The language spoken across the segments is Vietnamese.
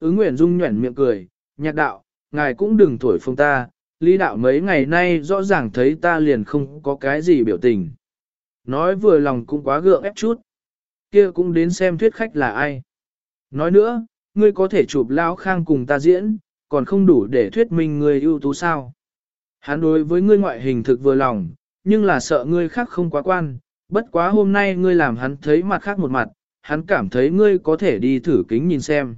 Ứng Nguyễn Dung nhuẩn miệng cười, nhạc đạo, ngài cũng đừng thổi phồng ta, lý đạo mấy ngày nay rõ ràng thấy ta liền không có cái gì biểu tình. Nói vừa lòng cũng quá gượng ép chút. Kia cũng đến xem thuyết khách là ai. Nói nữa, ngươi có thể chụp lao khang cùng ta diễn, còn không đủ để thuyết minh ngươi ưu tú sao. Hắn đối với ngươi ngoại hình thực vừa lòng, nhưng là sợ ngươi khác không quá quan, bất quá hôm nay ngươi làm hắn thấy mặt khác một mặt, hắn cảm thấy ngươi có thể đi thử kính nhìn xem.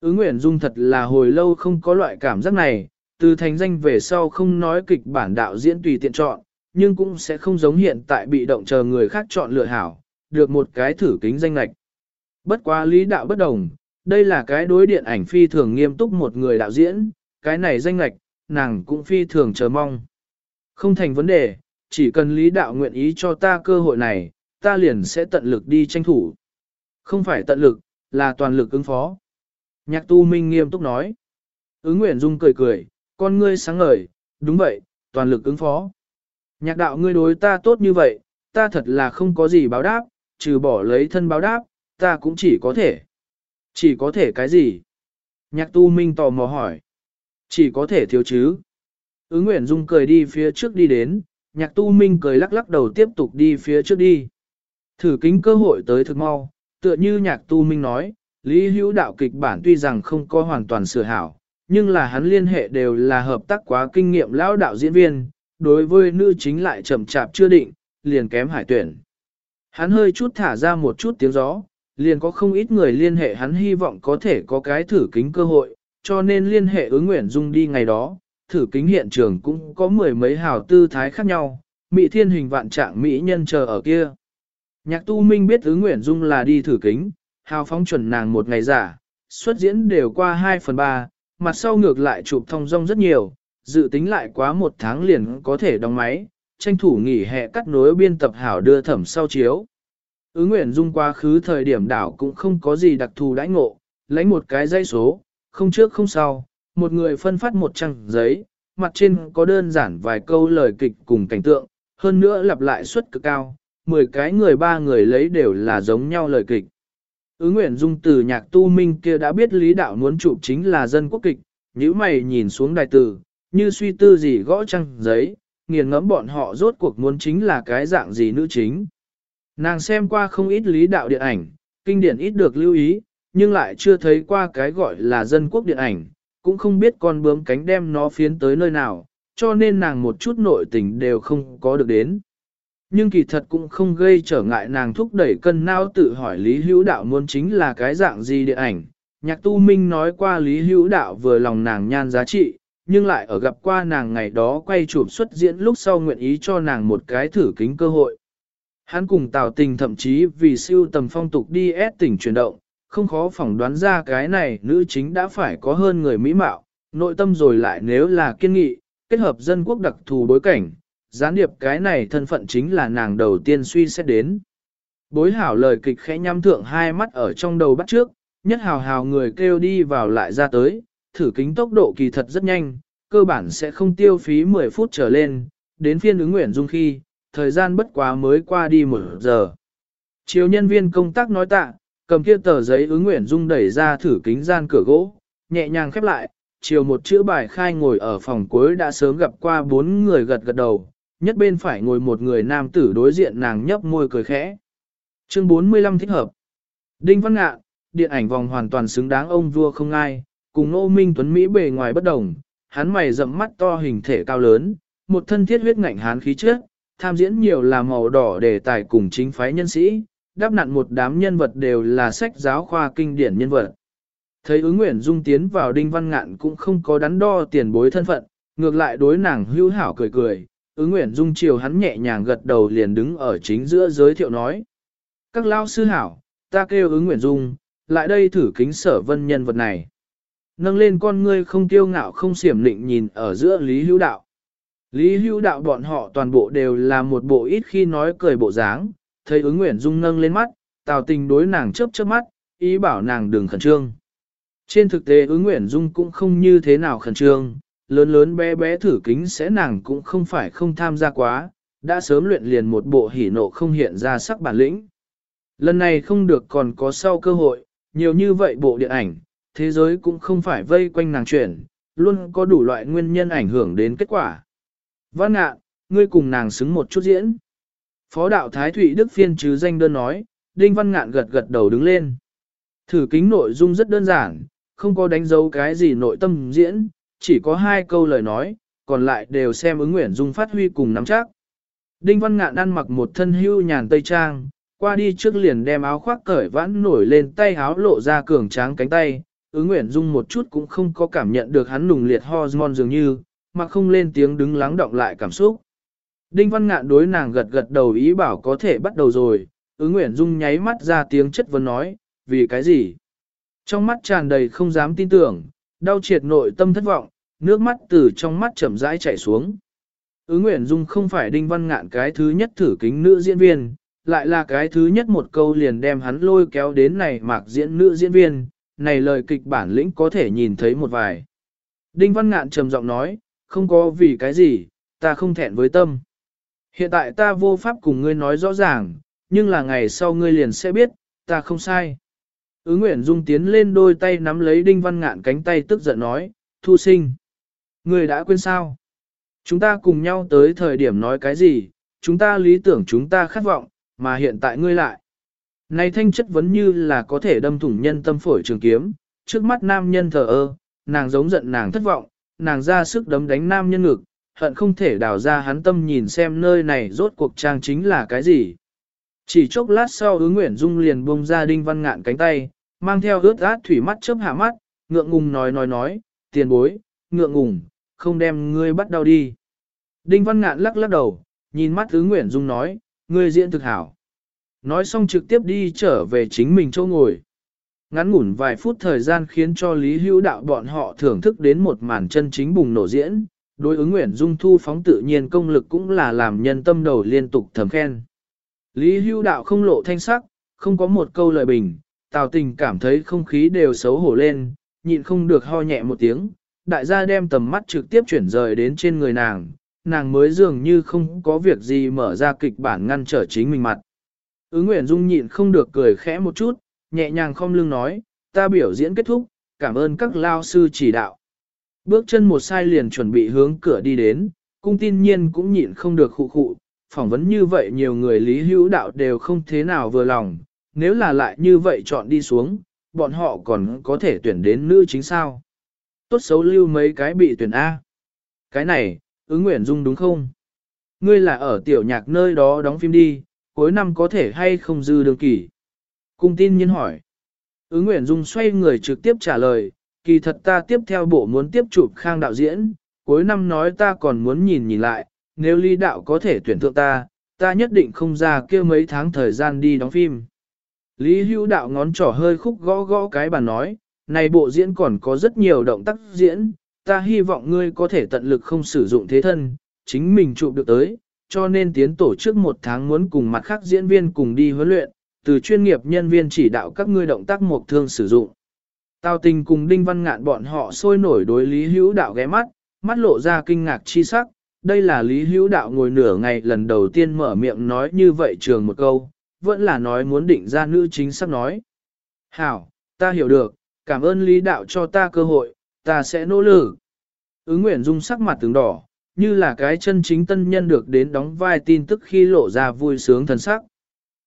Ứng Nguyễn Dung thật là hồi lâu không có loại cảm giác này, từ thành danh về sau không nói kịch bản đạo diễn tùy tiện chọn, nhưng cũng sẽ không giống hiện tại bị động chờ người khác chọn lựa hảo, được một cái thử kính danh lạch. Bất quá lý đạo bất đồng, đây là cái đối điện ảnh phi thường nghiêm túc một người đạo diễn, cái này danh lạch, nàng cũng phi thường chờ mong. Không thành vấn đề, chỉ cần lý đạo nguyện ý cho ta cơ hội này, ta liền sẽ tận lực đi tranh thủ. Không phải tận lực, là toàn lực ứng phó. Nhạc tu minh nghiêm túc nói. Ứng Nguyễn Dung cười cười, con ngươi sáng ngời, đúng vậy, toàn lực ứng phó. Nhạc đạo ngươi đối ta tốt như vậy, ta thật là không có gì báo đáp, trừ bỏ lấy thân báo đáp, ta cũng chỉ có thể. Chỉ có thể cái gì? Nhạc tu minh tò mò hỏi. Chỉ có thể thiếu chứ. Ứng Nguyễn Dung cười đi phía trước đi đến, nhạc tu minh cười lắc lắc đầu tiếp tục đi phía trước đi. Thử kính cơ hội tới thực mau, tựa như nhạc tu minh nói, Lý Hữu đạo kịch bản tuy rằng không có hoàn toàn sửa hảo, nhưng là hắn liên hệ đều là hợp tác quá kinh nghiệm lão đạo diễn viên, đối với nữ chính lại chậm chạp chưa định, liền kém hải tuyển. Hắn hơi chút thả ra một chút tiếng gió, liền có không ít người liên hệ hắn hy vọng có thể có cái thử kính cơ hội, cho nên liên hệ ứng nguyện dung đi ngày đó, thử kính hiện trường cũng có mười mấy hào tư thái khác nhau, mỹ thiên hình vạn trạng mỹ nhân chờ ở kia. Nhạc tu minh biết ứng nguyện dung là đi thử kính, hào phóng chuẩn nàng một ngày giả, xuất diễn đều qua 2 phần 3, mặt sau ngược lại chụp thông rong rất nhiều, dự tính lại quá một tháng liền có thể đóng máy, tranh thủ nghỉ hè cắt nối biên tập hảo đưa thẩm sau chiếu. Ứng nguyện dung quá khứ thời điểm đảo cũng không có gì đặc thù đãi ngộ, lấy một cái dây số, không trước không sau, một người phân phát một trang giấy, mặt trên có đơn giản vài câu lời kịch cùng cảnh tượng, hơn nữa lặp lại suất cực cao, 10 cái người ba người lấy đều là giống nhau lời kịch. Ứng Nguyễn Dung từ nhạc tu minh kia đã biết lý đạo muốn chụp chính là dân quốc kịch, nếu mày nhìn xuống đài tử, như suy tư gì gõ trăng giấy, nghiền ngẫm bọn họ rốt cuộc muốn chính là cái dạng gì nữ chính. Nàng xem qua không ít lý đạo điện ảnh, kinh điển ít được lưu ý, nhưng lại chưa thấy qua cái gọi là dân quốc điện ảnh, cũng không biết con bướm cánh đem nó phiến tới nơi nào, cho nên nàng một chút nội tình đều không có được đến. Nhưng kỳ thật cũng không gây trở ngại nàng thúc đẩy cân não tự hỏi Lý Hữu Đạo muốn chính là cái dạng gì địa ảnh. Nhạc tu minh nói qua Lý Hữu Đạo vừa lòng nàng nhan giá trị, nhưng lại ở gặp qua nàng ngày đó quay chụp xuất diễn lúc sau nguyện ý cho nàng một cái thử kính cơ hội. Hắn cùng Tào Tình thậm chí vì siêu tầm phong tục đi ép tỉnh chuyển động, không khó phỏng đoán ra cái này nữ chính đã phải có hơn người mỹ mạo, nội tâm rồi lại nếu là kiên nghị, kết hợp dân quốc đặc thù bối cảnh, gián điệp cái này thân phận chính là nàng đầu tiên suy xét đến. Bối hảo lời kịch khẽ nhắm thượng hai mắt ở trong đầu bắt trước, nhất hào hào người kêu đi vào lại ra tới, thử kính tốc độ kỳ thật rất nhanh, cơ bản sẽ không tiêu phí 10 phút trở lên, đến phiên ứng nguyện dung khi, thời gian bất quá mới qua đi một giờ. Chiều nhân viên công tác nói tạ, cầm kia tờ giấy ứng nguyện dung đẩy ra thử kính gian cửa gỗ, nhẹ nhàng khép lại, chiều một chữ bài khai ngồi ở phòng cuối đã sớm gặp qua bốn người gật gật đầu, nhất bên phải ngồi một người nam tử đối diện nàng nhấp môi cười khẽ. Chương 45 thích hợp. Đinh Văn Ngạn, điện ảnh vòng hoàn toàn xứng đáng ông vua không ai, cùng Ngô Minh Tuấn Mỹ bề ngoài bất đồng, hắn mày rậm mắt to hình thể cao lớn, một thân thiết huyết ngạnh hán khí trước, tham diễn nhiều là màu đỏ đề tài cùng chính phái nhân sĩ, đáp nặn một đám nhân vật đều là sách giáo khoa kinh điển nhân vật. Thấy ứng nguyện dung tiến vào đinh văn ngạn cũng không có đắn đo tiền bối thân phận, ngược lại đối nàng hữu hảo cười cười, ứng nguyện dung chiều hắn nhẹ nhàng gật đầu liền đứng ở chính giữa giới thiệu nói. Các lao sư hảo, ta kêu ứng nguyện dung, lại đây thử kính sở vân nhân vật này. Nâng lên con ngươi không tiêu ngạo không xiểm lịnh nhìn ở giữa Lý Hữu Đạo. Lý Hữu Đạo bọn họ toàn bộ đều là một bộ ít khi nói cười bộ dáng, thấy ứng nguyện dung nâng lên mắt, tào tình đối nàng chớp chớp mắt, ý bảo nàng đừng khẩn trương. Trên thực tế ứng nguyện dung cũng không như thế nào khẩn trương, lớn lớn bé bé thử kính sẽ nàng cũng không phải không tham gia quá, đã sớm luyện liền một bộ hỉ nộ không hiện ra sắc bản lĩnh. Lần này không được còn có sau cơ hội, nhiều như vậy bộ điện ảnh, thế giới cũng không phải vây quanh nàng chuyển, luôn có đủ loại nguyên nhân ảnh hưởng đến kết quả. Văn ngạn, ngươi cùng nàng xứng một chút diễn. Phó đạo Thái Thụy Đức phiên chứ danh đơn nói, Đinh Văn Ngạn gật gật đầu đứng lên. Thử kính nội dung rất đơn giản, không có đánh dấu cái gì nội tâm diễn, chỉ có hai câu lời nói, còn lại đều xem ứng nguyện dung phát huy cùng nắm chắc. Đinh Văn Ngạn ăn mặc một thân hưu nhàn tây trang, qua đi trước liền đem áo khoác cởi vãn nổi lên tay áo lộ ra cường tráng cánh tay, ứng nguyện dung một chút cũng không có cảm nhận được hắn nùng liệt hormone dường như, mà không lên tiếng đứng lắng động lại cảm xúc. Đinh Văn Ngạn đối nàng gật gật đầu ý bảo có thể bắt đầu rồi, ứng nguyện dung nháy mắt ra tiếng chất vấn nói, vì cái gì? Trong mắt tràn đầy không dám tin tưởng, đau triệt nội tâm thất vọng, nước mắt từ trong mắt chậm rãi chảy xuống. ứ Nguyễn Dung không phải Đinh Văn Ngạn cái thứ nhất thử kính nữ diễn viên, lại là cái thứ nhất một câu liền đem hắn lôi kéo đến này mạc diễn nữ diễn viên, này lời kịch bản lĩnh có thể nhìn thấy một vài. Đinh Văn Ngạn trầm giọng nói, không có vì cái gì, ta không thẹn với tâm. Hiện tại ta vô pháp cùng ngươi nói rõ ràng, nhưng là ngày sau ngươi liền sẽ biết, ta không sai. Ứng Nguyễn Dung tiến lên đôi tay nắm lấy Đinh Văn Ngạn cánh tay tức giận nói, thu sinh. người đã quên sao? Chúng ta cùng nhau tới thời điểm nói cái gì, chúng ta lý tưởng chúng ta khát vọng, mà hiện tại ngươi lại. Này thanh chất vấn như là có thể đâm thủng nhân tâm phổi trường kiếm, trước mắt nam nhân thờ ơ, nàng giống giận nàng thất vọng, nàng ra sức đấm đánh nam nhân ngực, hận không thể đào ra hắn tâm nhìn xem nơi này rốt cuộc trang chính là cái gì. Chỉ chốc lát sau ứng Nguyễn Dung liền buông ra đinh văn ngạn cánh tay, mang theo ướt át thủy mắt chớp hạ mắt, ngượng ngùng nói nói nói, tiền bối, ngượng ngùng, không đem ngươi bắt đầu đi. Đinh văn ngạn lắc lắc đầu, nhìn mắt ứng Nguyễn Dung nói, ngươi diễn thực hảo. Nói xong trực tiếp đi trở về chính mình chỗ ngồi. Ngắn ngủn vài phút thời gian khiến cho Lý Hữu Đạo bọn họ thưởng thức đến một màn chân chính bùng nổ diễn, đối ứng Nguyễn Dung thu phóng tự nhiên công lực cũng là làm nhân tâm đầu liên tục thầm khen. Lý Hưu Đạo không lộ thanh sắc, không có một câu lời bình, Tào Tình cảm thấy không khí đều xấu hổ lên, nhịn không được ho nhẹ một tiếng, đại gia đem tầm mắt trực tiếp chuyển rời đến trên người nàng, nàng mới dường như không có việc gì mở ra kịch bản ngăn trở chính mình mặt. Ứng Nguyễn Dung nhịn không được cười khẽ một chút, nhẹ nhàng không lưng nói, ta biểu diễn kết thúc, cảm ơn các lao sư chỉ đạo. Bước chân một sai liền chuẩn bị hướng cửa đi đến, cung tin nhiên cũng nhịn không được khụ khụ, phỏng vấn như vậy nhiều người lý hữu đạo đều không thế nào vừa lòng, nếu là lại như vậy chọn đi xuống, bọn họ còn có thể tuyển đến nữ chính sao. Tốt xấu lưu mấy cái bị tuyển A. Cái này, ứng nguyện dung đúng không? Ngươi là ở tiểu nhạc nơi đó đóng phim đi, cuối năm có thể hay không dư đường kỷ. Cung tin nhiên hỏi. Ứng Nguyễn Dung xoay người trực tiếp trả lời, kỳ thật ta tiếp theo bộ muốn tiếp chụp khang đạo diễn, cuối năm nói ta còn muốn nhìn nhìn lại, nếu ly đạo có thể tuyển thượng ta, ta nhất định không ra kia mấy tháng thời gian đi đóng phim. Lý hữu đạo ngón trỏ hơi khúc gõ gõ cái bàn nói, này bộ diễn còn có rất nhiều động tác diễn, ta hy vọng ngươi có thể tận lực không sử dụng thế thân, chính mình chụp được tới, cho nên tiến tổ chức một tháng muốn cùng mặt khác diễn viên cùng đi huấn luyện, từ chuyên nghiệp nhân viên chỉ đạo các ngươi động tác một thương sử dụng. Tào tình cùng Đinh Văn Ngạn bọn họ sôi nổi đối Lý Hữu Đạo ghé mắt, mắt lộ ra kinh ngạc chi sắc. Đây là Lý Hữu Đạo ngồi nửa ngày lần đầu tiên mở miệng nói như vậy trường một câu, vẫn là nói muốn định ra nữ chính sắp nói. Hảo, ta hiểu được, cảm ơn Lý Đạo cho ta cơ hội, ta sẽ nỗ lực. Ứng Nguyễn Dung sắc mặt tướng đỏ, như là cái chân chính tân nhân được đến đóng vai tin tức khi lộ ra vui sướng thần sắc.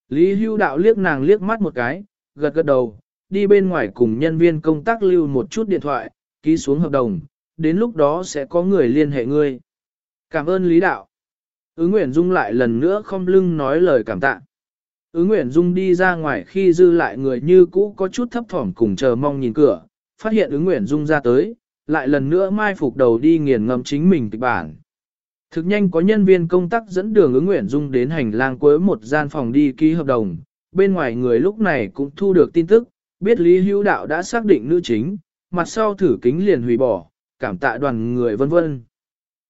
Lý Hưu Đạo liếc nàng liếc mắt một cái, gật gật đầu, đi bên ngoài cùng nhân viên công tác lưu một chút điện thoại, ký xuống hợp đồng, đến lúc đó sẽ có người liên hệ ngươi. Cảm ơn Lý Đạo. Ứng Nguyễn Dung lại lần nữa không lưng nói lời cảm tạ. Ứng Nguyễn Dung đi ra ngoài khi dư lại người như cũ có chút thấp thỏm cùng chờ mong nhìn cửa, phát hiện ứng Nguyễn Dung ra tới, lại lần nữa mai phục đầu đi nghiền ngầm chính mình kịch bản. Thực nhanh có nhân viên công tác dẫn đường ứng Nguyễn Dung đến hành lang cuối một gian phòng đi ký hợp đồng, bên ngoài người lúc này cũng thu được tin tức, biết Lý Hữu Đạo đã xác định nữ chính, mặt sau thử kính liền hủy bỏ, cảm tạ đoàn người vân vân.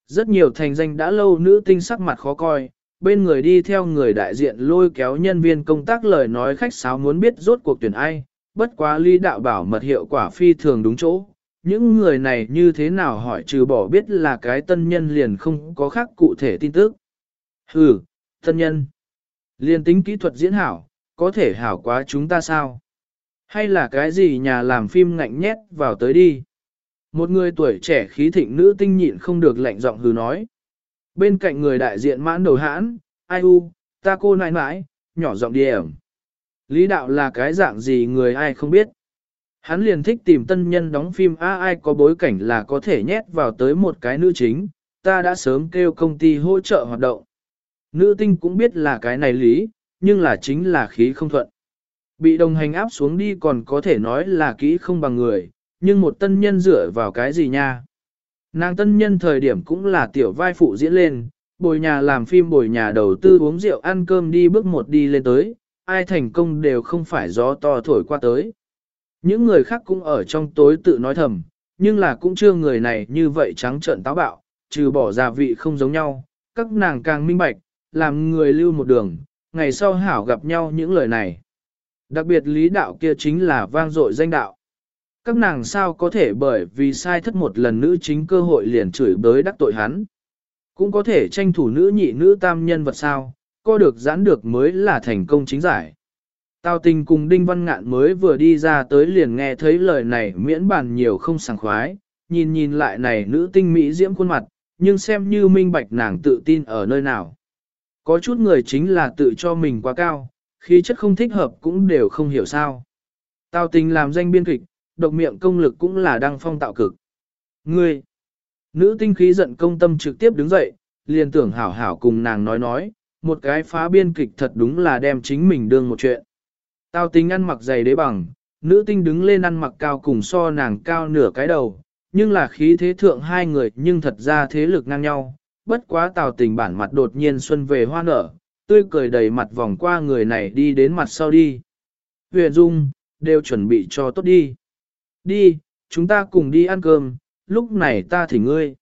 Rất nhiều thành danh đã lâu nữ tinh sắc mặt khó coi, bên người đi theo người đại diện lôi kéo nhân viên công tác lời nói khách sáo muốn biết rốt cuộc tuyển ai, bất quá Lý Đạo bảo mật hiệu quả phi thường đúng chỗ, những người này như thế nào hỏi trừ bỏ biết là cái tân nhân liền không có khác cụ thể tin tức. Hừ, tân nhân. Liên tính kỹ thuật diễn hảo, có thể hảo quá chúng ta sao? Hay là cái gì nhà làm phim ngạnh nhét vào tới đi. Một người tuổi trẻ khí thịnh nữ tinh nhịn không được lạnh giọng hừ nói. Bên cạnh người đại diện mãn đầu hãn, ai u, ta cô nãi nãi, nhỏ giọng điểm. Lý đạo là cái dạng gì người ai không biết. Hắn liền thích tìm tân nhân đóng phim a ai có bối cảnh là có thể nhét vào tới một cái nữ chính, ta đã sớm kêu công ty hỗ trợ hoạt động. Nữ tinh cũng biết là cái này lý, nhưng là chính là khí không thuận. Bị đồng hành áp xuống đi còn có thể nói là kỹ không bằng người, nhưng một tân nhân dựa vào cái gì nha. Nàng tân nhân thời điểm cũng là tiểu vai phụ diễn lên, bồi nhà làm phim bồi nhà đầu tư uống rượu ăn cơm đi bước một đi lên tới, ai thành công đều không phải gió to thổi qua tới. Những người khác cũng ở trong tối tự nói thầm, nhưng là cũng chưa người này như vậy trắng trợn táo bạo, trừ bỏ gia vị không giống nhau, các nàng càng minh bạch, làm người lưu một đường, ngày sau hảo gặp nhau những lời này. Đặc biệt lý đạo kia chính là vang dội danh đạo. Các nàng sao có thể bởi vì sai thất một lần nữ chính cơ hội liền chửi bới đắc tội hắn. Cũng có thể tranh thủ nữ nhị nữ tam nhân vật sao, co được giãn được mới là thành công chính giải. Tào tình cùng Đinh Văn Ngạn mới vừa đi ra tới liền nghe thấy lời này miễn bàn nhiều không sảng khoái, nhìn nhìn lại này nữ tinh mỹ diễm khuôn mặt, nhưng xem như minh bạch nàng tự tin ở nơi nào. Có chút người chính là tự cho mình quá cao, khí chất không thích hợp cũng đều không hiểu sao. Tào tình làm danh biên kịch, độc miệng công lực cũng là đăng phong tạo cực. Ngươi, nữ tinh khí giận công tâm trực tiếp đứng dậy, liền tưởng hảo hảo cùng nàng nói nói, một cái phá biên kịch thật đúng là đem chính mình đương một chuyện. Tào tình ăn mặc dày đế bằng, nữ tinh đứng lên ăn mặc cao cùng so nàng cao nửa cái đầu, nhưng là khí thế thượng hai người nhưng thật ra thế lực ngang nhau, bất quá tào tình bản mặt đột nhiên xuân về hoa nở, tươi cười đầy mặt vòng qua người này đi đến mặt sau đi. Huyền Dung, đều chuẩn bị cho tốt đi. Đi, chúng ta cùng đi ăn cơm, lúc này ta thỉnh ngươi.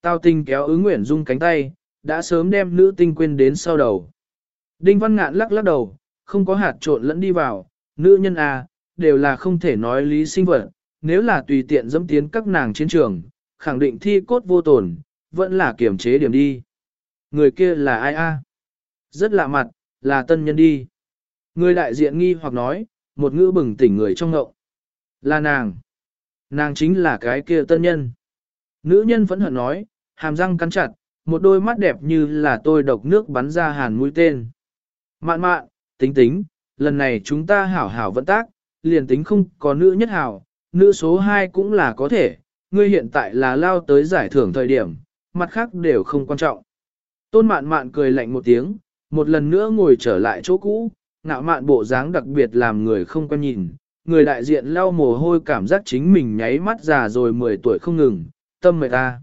Tào tình kéo ứng Nguyễn Dung cánh tay, đã sớm đem nữ tinh quên đến sau đầu. Đinh Văn Ngạn lắc lắc đầu, không có hạt trộn lẫn đi vào, nữ nhân à, đều là không thể nói lý sinh vật, nếu là tùy tiện dẫm tiến các nàng chiến trường, khẳng định thi cốt vô tổn, vẫn là kiểm chế điểm đi. Người kia là ai a? Rất lạ mặt, là tân nhân đi. Người đại diện nghi hoặc nói, một ngữ bừng tỉnh người trong ngậu. Là nàng. Nàng chính là cái kia tân nhân. Nữ nhân vẫn hận nói, hàm răng cắn chặt, một đôi mắt đẹp như là tôi độc nước bắn ra hàn mũi tên. Mạn mạn, tính tính, lần này chúng ta hảo hảo vận tác, liền tính không có nữ nhất hảo, nữ số 2 cũng là có thể, ngươi hiện tại là lao tới giải thưởng thời điểm, mặt khác đều không quan trọng. Tôn mạn mạn cười lạnh một tiếng, một lần nữa ngồi trở lại chỗ cũ, ngạo mạn bộ dáng đặc biệt làm người không quen nhìn, người đại diện lau mồ hôi cảm giác chính mình nháy mắt già rồi 10 tuổi không ngừng, tâm mệt ta.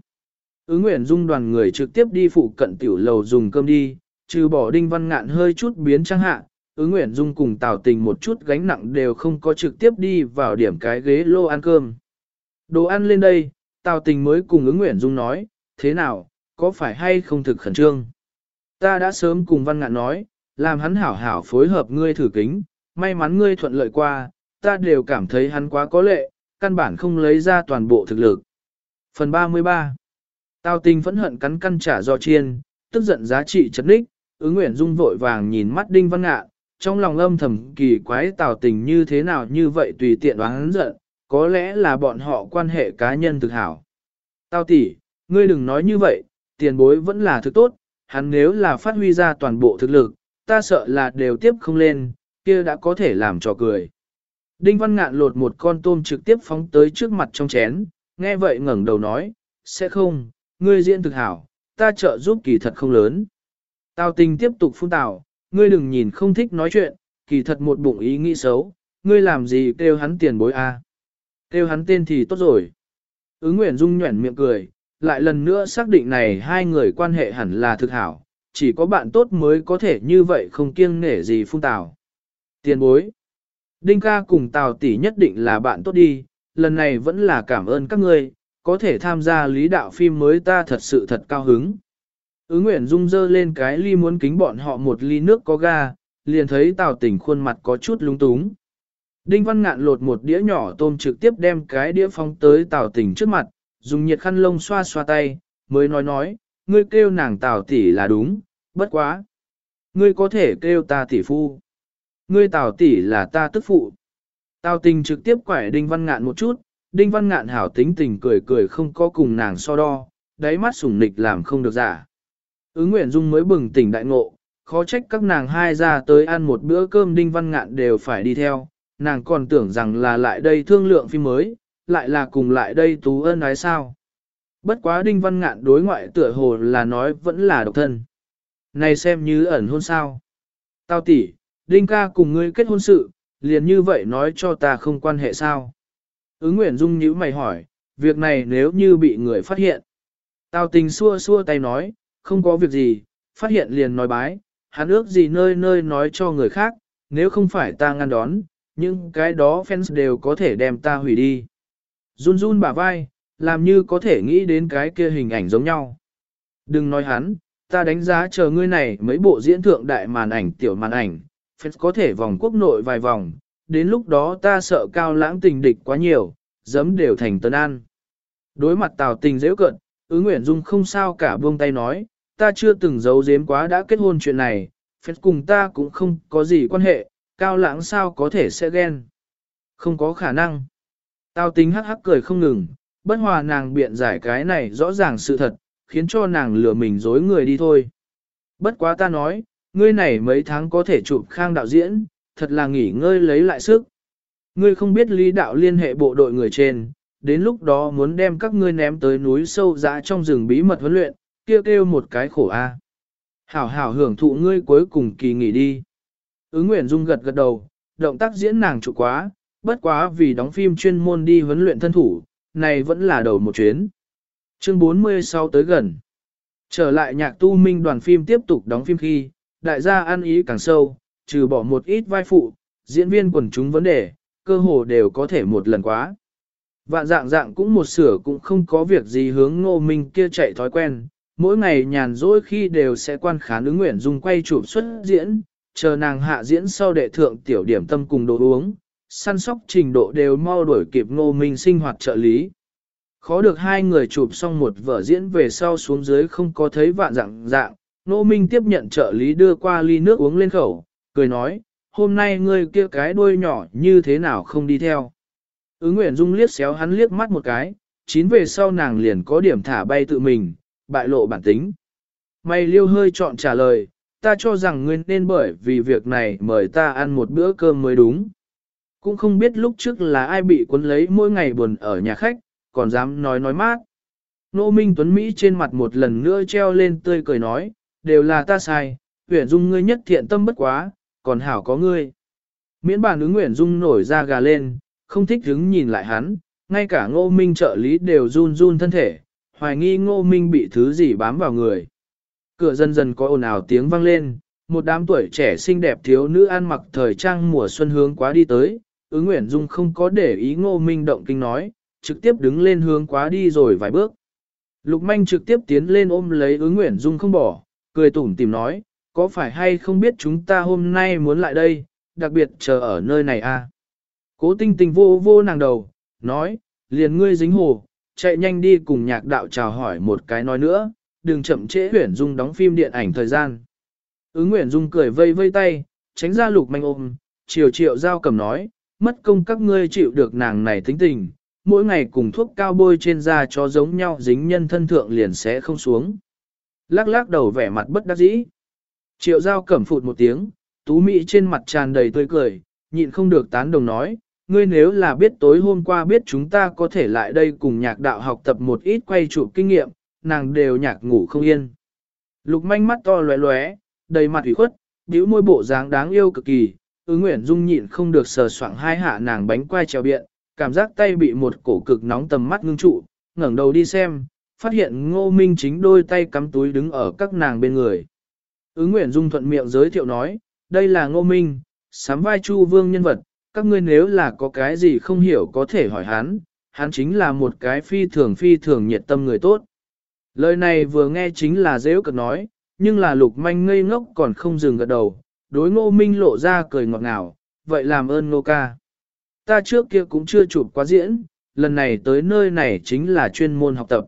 Ứng nguyện dung đoàn người trực tiếp đi phụ cận tiểu lầu dùng cơm đi, trừ bỏ đinh văn ngạn hơi chút biến trang hạ, ứng nguyện dung cùng tào tình một chút gánh nặng đều không có trực tiếp đi vào điểm cái ghế lô ăn cơm. Đồ ăn lên đây, tào tình mới cùng ứng nguyện dung nói, thế nào, có phải hay không thực khẩn trương? Ta đã sớm cùng văn ngạn nói, làm hắn hảo hảo phối hợp ngươi thử kính, may mắn ngươi thuận lợi qua, ta đều cảm thấy hắn quá có lệ, căn bản không lấy ra toàn bộ thực lực. Phần 33 Tào tình phẫn hận cắn căn trả do chiên, tức giận giá trị chất ních, ứng nguyện dung vội vàng nhìn mắt đinh văn ngạ, trong lòng âm thầm kỳ quái tào tình như thế nào như vậy tùy tiện đoán giận, có lẽ là bọn họ quan hệ cá nhân thực hảo. Tào tỷ, ngươi đừng nói như vậy, tiền bối vẫn là thứ tốt, hắn nếu là phát huy ra toàn bộ thực lực, ta sợ là đều tiếp không lên, kia đã có thể làm trò cười. Đinh Văn Ngạn lột một con tôm trực tiếp phóng tới trước mặt trong chén, nghe vậy ngẩng đầu nói, sẽ không, ngươi diễn thực hảo, ta trợ giúp kỳ thật không lớn. Tào tình tiếp tục phun tào, ngươi đừng nhìn không thích nói chuyện, kỳ thật một bụng ý nghĩ xấu, ngươi làm gì kêu hắn tiền bối a? Kêu hắn tên thì tốt rồi. Ứng Nguyễn Dung nhuẩn miệng cười, lại lần nữa xác định này hai người quan hệ hẳn là thực hảo, chỉ có bạn tốt mới có thể như vậy không kiêng nể gì phun tào. Tiền bối. Đinh ca cùng tào tỷ nhất định là bạn tốt đi, lần này vẫn là cảm ơn các ngươi, có thể tham gia lý đạo phim mới ta thật sự thật cao hứng. Ứng Nguyễn Dung dơ lên cái ly muốn kính bọn họ một ly nước có ga, liền thấy Tào Tỉnh khuôn mặt có chút lúng túng. Đinh Văn Ngạn lột một đĩa nhỏ tôm trực tiếp đem cái đĩa phóng tới Tào Tỉnh trước mặt, dùng nhiệt khăn lông xoa xoa tay, mới nói nói, ngươi kêu nàng Tào tỷ là đúng, bất quá. Ngươi có thể kêu ta tỷ phu. Ngươi Tào tỷ là ta tức phụ. Tào tình trực tiếp quải Đinh Văn Ngạn một chút, Đinh Văn Ngạn hảo tính tình cười cười không có cùng nàng so đo, đáy mắt sủng nịch làm không được giả. Ứng Nguyễn Dung mới bừng tỉnh đại ngộ, khó trách các nàng hai ra tới ăn một bữa cơm Đinh Văn Ngạn đều phải đi theo, nàng còn tưởng rằng là lại đây thương lượng phim mới, lại là cùng lại đây tú ân ái sao. Bất quá Đinh Văn Ngạn đối ngoại tựa hồ là nói vẫn là độc thân. Này xem như ẩn hôn sao. Tao tỷ, Đinh ca cùng ngươi kết hôn sự, liền như vậy nói cho ta không quan hệ sao. Ứng Nguyễn Dung nhíu mày hỏi, việc này nếu như bị người phát hiện. Tào tình xua xua tay nói, không có việc gì, phát hiện liền nói bái, hắn ước gì nơi nơi nói cho người khác, nếu không phải ta ngăn đón, những cái đó fans đều có thể đem ta hủy đi. Run run bả vai, làm như có thể nghĩ đến cái kia hình ảnh giống nhau. Đừng nói hắn, ta đánh giá chờ ngươi này mấy bộ diễn thượng đại màn ảnh tiểu màn ảnh, Phép có thể vòng quốc nội vài vòng, đến lúc đó ta sợ cao lãng tình địch quá nhiều, dấm đều thành tân an. Đối mặt tào tình dễ cận, ứ Nguyễn Dung không sao cả buông tay nói, ta chưa từng giấu giếm quá đã kết hôn chuyện này, phép cùng ta cũng không có gì quan hệ, cao lãng sao có thể sẽ ghen. Không có khả năng. Tào tính hắc hắc cười không ngừng, bất hòa nàng biện giải cái này rõ ràng sự thật, khiến cho nàng lừa mình dối người đi thôi. Bất quá ta nói, ngươi này mấy tháng có thể chụp khang đạo diễn, thật là nghỉ ngơi lấy lại sức. Ngươi không biết lý đạo liên hệ bộ đội người trên, đến lúc đó muốn đem các ngươi ném tới núi sâu dã trong rừng bí mật huấn luyện, kêu kêu một cái khổ a. Hảo hảo hưởng thụ ngươi cuối cùng kỳ nghỉ đi. Ứng Nguyễn Dung gật gật đầu, động tác diễn nàng trụ quá, bất quá vì đóng phim chuyên môn đi huấn luyện thân thủ, này vẫn là đầu một chuyến. Chương 46 tới gần. Trở lại nhạc tu minh đoàn phim tiếp tục đóng phim khi, đại gia ăn ý càng sâu, trừ bỏ một ít vai phụ, diễn viên quần chúng vấn đề, cơ hồ đều có thể một lần quá. Vạn dạng dạng cũng một sửa cũng không có việc gì hướng ngô minh kia chạy thói quen, mỗi ngày nhàn rỗi khi đều sẽ quan khán ứng nguyện dùng quay chụp xuất diễn, chờ nàng hạ diễn sau đệ thượng tiểu điểm tâm cùng đồ uống, săn sóc trình độ đều mau đuổi kịp ngô minh sinh hoạt trợ lý. Khó được hai người chụp xong một vở diễn về sau xuống dưới không có thấy vạn dạng dạng, Nô minh tiếp nhận trợ lý đưa qua ly nước uống lên khẩu, cười nói, hôm nay ngươi kia cái đuôi nhỏ như thế nào không đi theo. Ứng Nguyễn Dung liếc xéo hắn liếc mắt một cái, chín về sau nàng liền có điểm thả bay tự mình, bại lộ bản tính. May liêu hơi chọn trả lời, ta cho rằng ngươi nên bởi vì việc này mời ta ăn một bữa cơm mới đúng. Cũng không biết lúc trước là ai bị cuốn lấy mỗi ngày buồn ở nhà khách, còn dám nói nói mát. Nô Minh Tuấn Mỹ trên mặt một lần nữa treo lên tươi cười nói, đều là ta sai, Uyển Dung ngươi nhất thiện tâm bất quá, còn hảo có ngươi. Miễn bàn ứng Uyển Dung nổi ra gà lên, không thích hứng nhìn lại hắn, ngay cả ngô minh trợ lý đều run run thân thể, hoài nghi ngô minh bị thứ gì bám vào người. Cửa dần dần có ồn ào tiếng vang lên, một đám tuổi trẻ xinh đẹp thiếu nữ ăn mặc thời trang mùa xuân hướng quá đi tới, ứng Nguyễn Dung không có để ý ngô minh động kinh nói, trực tiếp đứng lên hướng quá đi rồi vài bước. Lục manh trực tiếp tiến lên ôm lấy ứng Nguyễn Dung không bỏ, cười tủm tìm nói, có phải hay không biết chúng ta hôm nay muốn lại đây, đặc biệt chờ ở nơi này à? Cố tinh tình vô vô nàng đầu, nói, liền ngươi dính hồ, chạy nhanh đi cùng nhạc đạo chào hỏi một cái nói nữa, đừng chậm trễ huyển dung đóng phim điện ảnh thời gian. Ứng Nguyễn Dung cười vây vây tay, tránh ra lục manh ôm, chiều triệu giao cầm nói, mất công các ngươi chịu được nàng này tính tình, mỗi ngày cùng thuốc cao bôi trên da cho giống nhau dính nhân thân thượng liền sẽ không xuống. Lắc lắc đầu vẻ mặt bất đắc dĩ. Triệu giao cẩm phụt một tiếng, tú mỹ trên mặt tràn đầy tươi cười, nhịn không được tán đồng nói, ngươi nếu là biết tối hôm qua biết chúng ta có thể lại đây cùng nhạc đạo học tập một ít quay chụp kinh nghiệm, nàng đều nhạc ngủ không yên. Lục manh mắt to lóe lóe, đầy mặt ủy khuất, bĩu môi bộ dáng đáng yêu cực kỳ, ứ nguyện dung nhịn không được sờ soạng hai hạ nàng bánh quai trèo biện, cảm giác tay bị một cổ cực nóng tầm mắt ngưng trụ, ngẩng đầu đi xem, phát hiện ngô minh chính đôi tay cắm túi đứng ở các nàng bên người. ứng nguyện dung thuận miệng giới thiệu nói, đây là ngô minh, sám vai chu vương nhân vật, các ngươi nếu là có cái gì không hiểu có thể hỏi hắn, hắn chính là một cái phi thường phi thường nhiệt tâm người tốt. Lời này vừa nghe chính là dễ cực nói, nhưng là lục manh ngây ngốc còn không dừng gật đầu, đối ngô minh lộ ra cười ngọt ngào, vậy làm ơn ngô ca. Ta trước kia cũng chưa chụp quá diễn, lần này tới nơi này chính là chuyên môn học tập.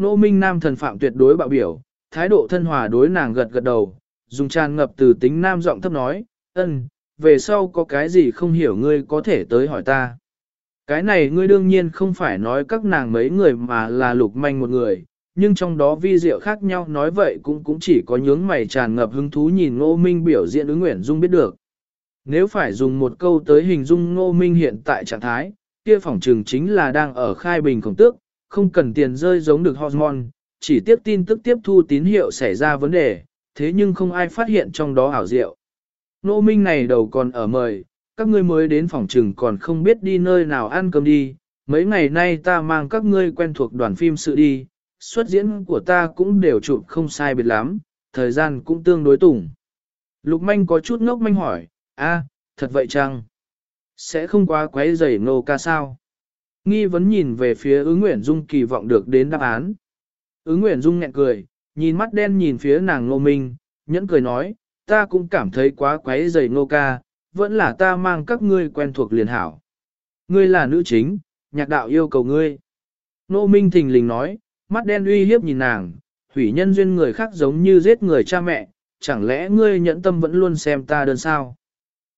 Nô minh nam thần phạm tuyệt đối bạo biểu, thái độ thân hòa đối nàng gật gật đầu, dùng tràn ngập từ tính nam giọng thấp nói, ân, về sau có cái gì không hiểu ngươi có thể tới hỏi ta. Cái này ngươi đương nhiên không phải nói các nàng mấy người mà là lục manh một người, nhưng trong đó vi diệu khác nhau nói vậy cũng cũng chỉ có nhướng mày tràn ngập hứng thú nhìn ngô minh biểu diễn ứng nguyện dung biết được. Nếu phải dùng một câu tới hình dung ngô minh hiện tại trạng thái, kia phỏng trường chính là đang ở khai bình khổng tước, không cần tiền rơi giống được hormone, chỉ tiếp tin tức tiếp thu tín hiệu xảy ra vấn đề, thế nhưng không ai phát hiện trong đó ảo diệu. nô minh này đầu còn ở mời, các ngươi mới đến phòng trừng còn không biết đi nơi nào ăn cơm đi, mấy ngày nay ta mang các ngươi quen thuộc đoàn phim sự đi, xuất diễn của ta cũng đều chụp không sai biệt lắm, thời gian cũng tương đối tủng. Lục manh có chút ngốc manh hỏi, a, thật vậy chăng? Sẽ không quá quấy rầy nô ca sao? Nghi vấn nhìn về phía ứng Nguyễn Dung kỳ vọng được đến đáp án. Ứng Nguyễn Dung nghẹn cười, nhìn mắt đen nhìn phía nàng ngô minh, nhẫn cười nói, ta cũng cảm thấy quá quấy dày nô ca, vẫn là ta mang các ngươi quen thuộc liền hảo. Ngươi là nữ chính, nhạc đạo yêu cầu ngươi. Nô Minh thình lình nói, mắt đen uy hiếp nhìn nàng, hủy nhân duyên người khác giống như giết người cha mẹ, chẳng lẽ ngươi nhẫn tâm vẫn luôn xem ta đơn sao?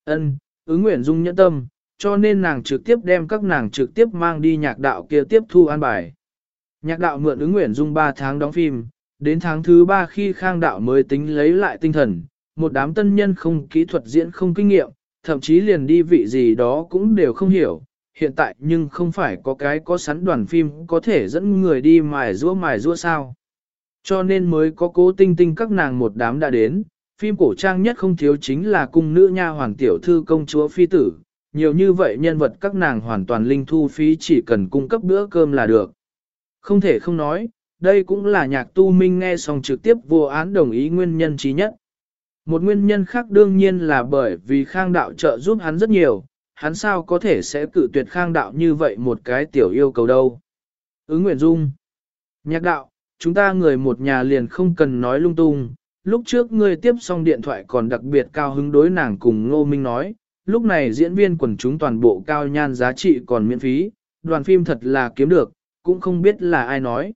Ân, ứng nguyện dung nhẫn tâm, cho nên nàng trực tiếp đem các nàng trực tiếp mang đi nhạc đạo kia tiếp thu an bài. Nhạc đạo mượn ứng nguyện dung 3 tháng đóng phim, đến tháng thứ 3 khi khang đạo mới tính lấy lại tinh thần, một đám tân nhân không kỹ thuật diễn không kinh nghiệm, thậm chí liền đi vị gì đó cũng đều không hiểu. Hiện tại nhưng không phải có cái có sẵn đoàn phim có thể dẫn người đi mài rũa mài rũa sao. Cho nên mới có cố tinh tinh các nàng một đám đã đến, phim cổ trang nhất không thiếu chính là cung nữ nha hoàng tiểu thư công chúa phi tử. Nhiều như vậy nhân vật các nàng hoàn toàn linh thu phí chỉ cần cung cấp bữa cơm là được. Không thể không nói, đây cũng là nhạc tu minh nghe xong trực tiếp vô án đồng ý nguyên nhân trí nhất. Một nguyên nhân khác đương nhiên là bởi vì khang đạo trợ giúp hắn rất nhiều, hắn sao có thể sẽ cự tuyệt khang đạo như vậy một cái tiểu yêu cầu đâu. Ứng Nguyễn Dung Nhạc đạo, chúng ta người một nhà liền không cần nói lung tung, lúc trước ngươi tiếp xong điện thoại còn đặc biệt cao hứng đối nàng cùng Ngô Minh nói, lúc này diễn viên quần chúng toàn bộ cao nhan giá trị còn miễn phí, đoàn phim thật là kiếm được, cũng không biết là ai nói.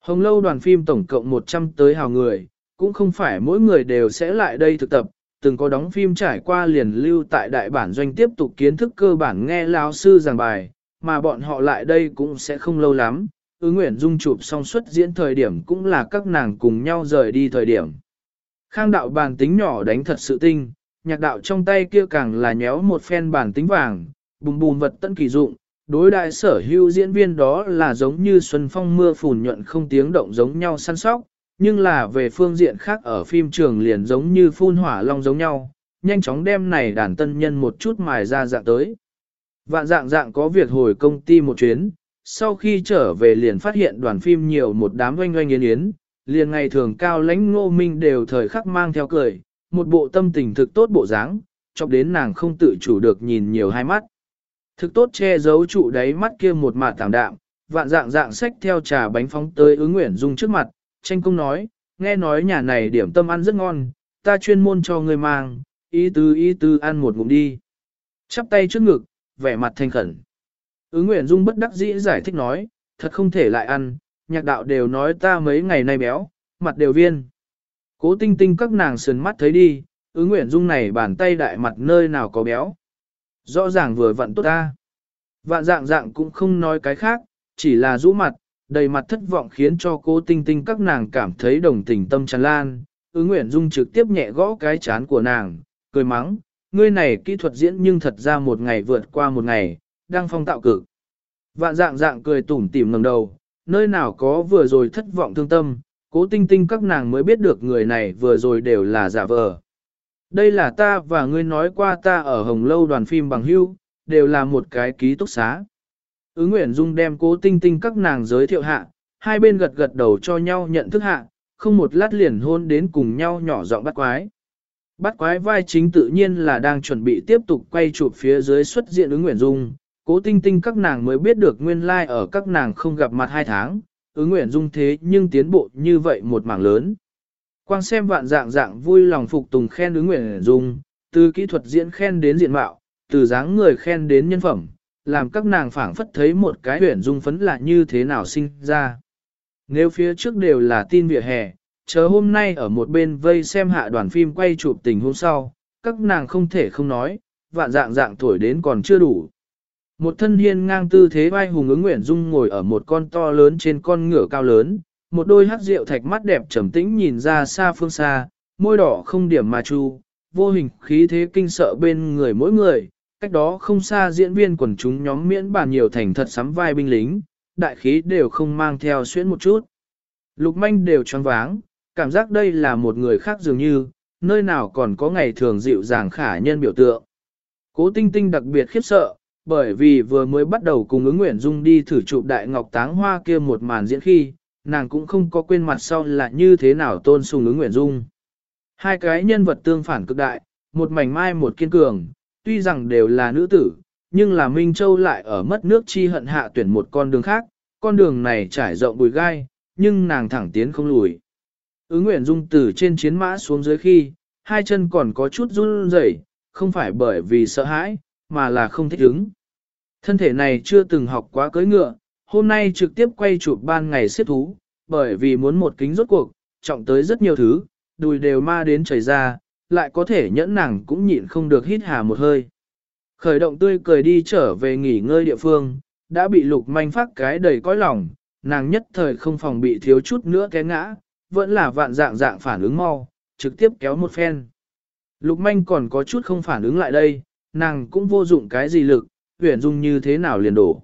Hồng lâu đoàn phim tổng cộng 100 tới hào người, cũng không phải mỗi người đều sẽ lại đây thực tập, từng có đóng phim trải qua liền lưu tại đại bản doanh tiếp tục kiến thức cơ bản nghe lao sư giảng bài, mà bọn họ lại đây cũng sẽ không lâu lắm. Ứ Nguyễn Dung chụp xong suất diễn thời điểm cũng là các nàng cùng nhau rời đi thời điểm. Khang đạo bàn tính nhỏ đánh thật sự tinh, nhạc đạo trong tay kia càng là nhéo một phen bản tính vàng, bùm bùm vật tân kỳ dụng, đối đại sở hữu diễn viên đó là giống như xuân phong mưa phùn nhuận không tiếng động giống nhau săn sóc, nhưng là về phương diện khác ở phim trường liền giống như phun hỏa long giống nhau, nhanh chóng đem này đàn tân nhân một chút mài ra dạng tới. Vạn dạng dạng có việc hồi công ty một chuyến, sau khi trở về liền phát hiện đoàn phim nhiều một đám oanh oanh yến yến, liền ngày thường cao lãnh ngô minh đều thời khắc mang theo cười, một bộ tâm tình thực tốt bộ dáng, chọc đến nàng không tự chủ được nhìn nhiều hai mắt. Thực tốt che giấu trụ đáy mắt kia một mạt tạm đạm, vạn dạng dạng sách theo trà bánh phóng tới ứng nguyện dung trước mặt, tranh công nói, nghe nói nhà này điểm tâm ăn rất ngon, ta chuyên môn cho người mang, ý tứ ý tứ ăn một ngụm đi. Chắp tay trước ngực, vẻ mặt thanh khẩn. Ứng Nguyễn Dung bất đắc dĩ giải thích nói, thật không thể lại ăn, nhạc đạo đều nói ta mấy ngày nay béo, mặt đều viên. Cố tinh tinh các nàng sườn mắt thấy đi, ứng Nguyễn Dung này bàn tay đại mặt nơi nào có béo. Rõ ràng vừa vặn tốt ta. Vạn dạng dạng cũng không nói cái khác, chỉ là rũ mặt, đầy mặt thất vọng khiến cho cô tinh tinh các nàng cảm thấy đồng tình tâm tràn lan. Ứng Nguyễn Dung trực tiếp nhẹ gõ cái chán của nàng, cười mắng, ngươi này kỹ thuật diễn nhưng thật ra một ngày vượt qua một ngày, đang phong tạo cực. Vạn dạng dạng cười tủm tỉm ngẩng đầu, nơi nào có vừa rồi thất vọng thương tâm, cố tinh tinh các nàng mới biết được người này vừa rồi đều là giả vờ. Đây là ta và ngươi nói qua ta ở Hồng Lâu đoàn phim bằng hưu, đều là một cái ký túc xá. Ứng Nguyễn Dung đem cố tinh tinh các nàng giới thiệu hạ, hai bên gật gật đầu cho nhau nhận thức hạ, không một lát liền hôn đến cùng nhau nhỏ giọng bắt quái. Bắt quái vai chính tự nhiên là đang chuẩn bị tiếp tục quay chụp phía dưới xuất diện ứng Nguyễn Dung, cố tinh tinh các nàng mới biết được nguyên lai like ở các nàng không gặp mặt hai tháng, ứng nguyện Dung thế nhưng tiến bộ như vậy một mảng lớn. Quang xem vạn dạng dạng vui lòng phục tùng khen ứng nguyện Dung, từ kỹ thuật diễn khen đến diện mạo, từ dáng người khen đến nhân phẩm, làm các nàng phảng phất thấy một cái huyển dung phấn là như thế nào sinh ra. Nếu phía trước đều là tin vỉa hè, chờ hôm nay ở một bên vây xem hạ đoàn phim quay chụp tình hôm sau, các nàng không thể không nói, vạn dạng dạng tuổi đến còn chưa đủ. Một thân hiên ngang tư thế vai hùng ứng Nguyễn Dung ngồi ở một con to lớn trên con ngựa cao lớn, một đôi hát rượu thạch mắt đẹp trầm tĩnh nhìn ra xa phương xa, môi đỏ không điểm mà chu, vô hình khí thế kinh sợ bên người mỗi người, cách đó không xa diễn viên quần chúng nhóm miễn bàn nhiều thành thật sắm vai binh lính, đại khí đều không mang theo xuyễn một chút. Lục manh đều choáng váng, cảm giác đây là một người khác dường như, nơi nào còn có ngày thường dịu dàng khả nhân biểu tượng. Cố tinh tinh đặc biệt khiếp sợ, bởi vì vừa mới bắt đầu cùng ứng Nguyễn Dung đi thử chụp đại ngọc táng hoa kia một màn diễn khi, nàng cũng không có quên mặt sau là như thế nào tôn sùng ứng Nguyễn Dung. Hai cái nhân vật tương phản cực đại, một mảnh mai một kiên cường, tuy rằng đều là nữ tử, nhưng là Minh Châu lại ở mất nước chi hận hạ tuyển một con đường khác, con đường này trải rộng bùi gai, nhưng nàng thẳng tiến không lùi. Ứng Nguyễn Dung từ trên chiến mã xuống dưới khi, hai chân còn có chút run rẩy, không phải bởi vì sợ hãi, mà là không thích ứng. Thân thể này chưa từng học quá cưỡi ngựa, hôm nay trực tiếp quay chụp ban ngày xếp thú, bởi vì muốn một kính rốt cuộc, trọng tới rất nhiều thứ, đùi đều ma đến chảy ra, lại có thể nhẫn nàng cũng nhịn không được hít hà một hơi. Khởi động tươi cười đi trở về nghỉ ngơi địa phương, đã bị lục manh phát cái đầy cõi lòng, nàng nhất thời không phòng bị thiếu chút nữa té ngã, vẫn là vạn dạng dạng phản ứng mau, trực tiếp kéo một phen. Lục manh còn có chút không phản ứng lại đây, nàng cũng vô dụng cái gì lực, huyền dung như thế nào liền đổ.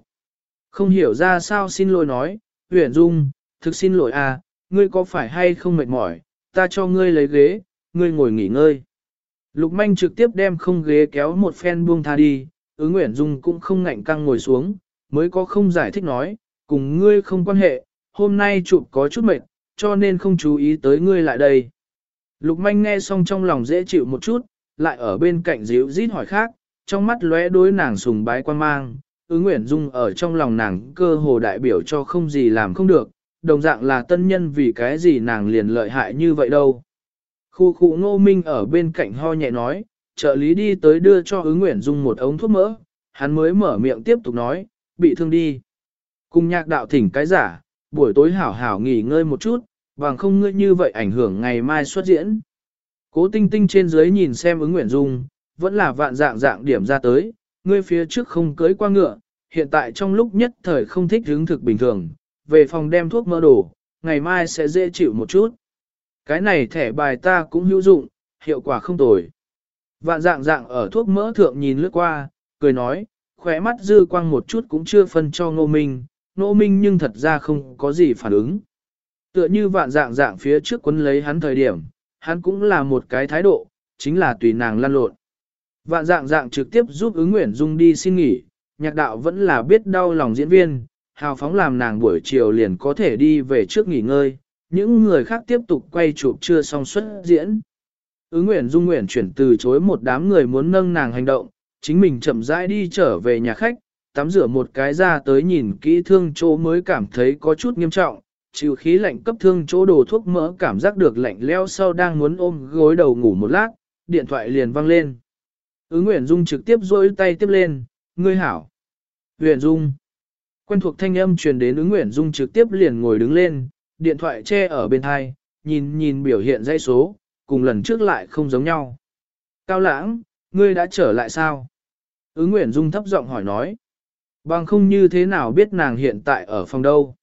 Không hiểu ra sao xin lỗi nói, huyền dung, thực xin lỗi à, ngươi có phải hay không mệt mỏi, ta cho ngươi lấy ghế, ngươi ngồi nghỉ ngơi. Lục manh trực tiếp đem không ghế kéo một phen buông tha đi, ứng Nguyễn Dung cũng không ngạnh căng ngồi xuống, mới có không giải thích nói, cùng ngươi không quan hệ, hôm nay chụp có chút mệt, cho nên không chú ý tới ngươi lại đây. Lục manh nghe xong trong lòng dễ chịu một chút, lại ở bên cạnh díu rít hỏi khác, trong mắt lóe đối nàng sùng bái quan mang, ứng Nguyễn Dung ở trong lòng nàng cơ hồ đại biểu cho không gì làm không được, đồng dạng là tân nhân vì cái gì nàng liền lợi hại như vậy đâu. Khu khu ngô minh ở bên cạnh ho nhẹ nói, trợ lý đi tới đưa cho ứng Nguyễn Dung một ống thuốc mỡ, hắn mới mở miệng tiếp tục nói, bị thương đi. Cùng nhạc đạo thỉnh cái giả, buổi tối hảo hảo nghỉ ngơi một chút, bằng không ngươi như vậy ảnh hưởng ngày mai xuất diễn. Cố tinh tinh trên dưới nhìn xem ứng Nguyễn Dung, vẫn là vạn dạng dạng điểm ra tới, ngươi phía trước không cưới qua ngựa, hiện tại trong lúc nhất thời không thích hướng thực bình thường, về phòng đem thuốc mỡ đổ, ngày mai sẽ dễ chịu một chút. Cái này thẻ bài ta cũng hữu dụng, hiệu quả không tồi. Vạn dạng dạng ở thuốc mỡ thượng nhìn lướt qua, cười nói, khỏe mắt dư quang một chút cũng chưa phân cho ngô minh, ngô minh nhưng thật ra không có gì phản ứng. Tựa như vạn dạng dạng phía trước quấn lấy hắn thời điểm, hắn cũng là một cái thái độ, chính là tùy nàng lăn lộn. Vạn dạng dạng trực tiếp giúp ứng Nguyễn Dung đi xin nghỉ, nhạc đạo vẫn là biết đau lòng diễn viên, hào phóng làm nàng buổi chiều liền có thể đi về trước nghỉ ngơi, những người khác tiếp tục quay chụp chưa xong xuất diễn. Ứng Nguyễn Dung Nguyễn chuyển từ chối một đám người muốn nâng nàng hành động, chính mình chậm rãi đi trở về nhà khách, tắm rửa một cái ra tới nhìn kỹ thương chỗ mới cảm thấy có chút nghiêm trọng, chịu khí lạnh cấp thương chỗ đồ thuốc mỡ cảm giác được lạnh leo sau đang muốn ôm gối đầu ngủ một lát, điện thoại liền vang lên. Ứng Nguyễn Dung trực tiếp rôi tay tiếp lên, ngươi hảo. Nguyễn Dung. Quen thuộc thanh âm truyền đến ứng Nguyễn Dung trực tiếp liền ngồi đứng lên, điện thoại che ở bên hai, nhìn nhìn biểu hiện dãy số, cùng lần trước lại không giống nhau. Cao lãng, ngươi đã trở lại sao? Ứng Nguyễn Dung thấp giọng hỏi nói. Bằng không như thế nào biết nàng hiện tại ở phòng đâu.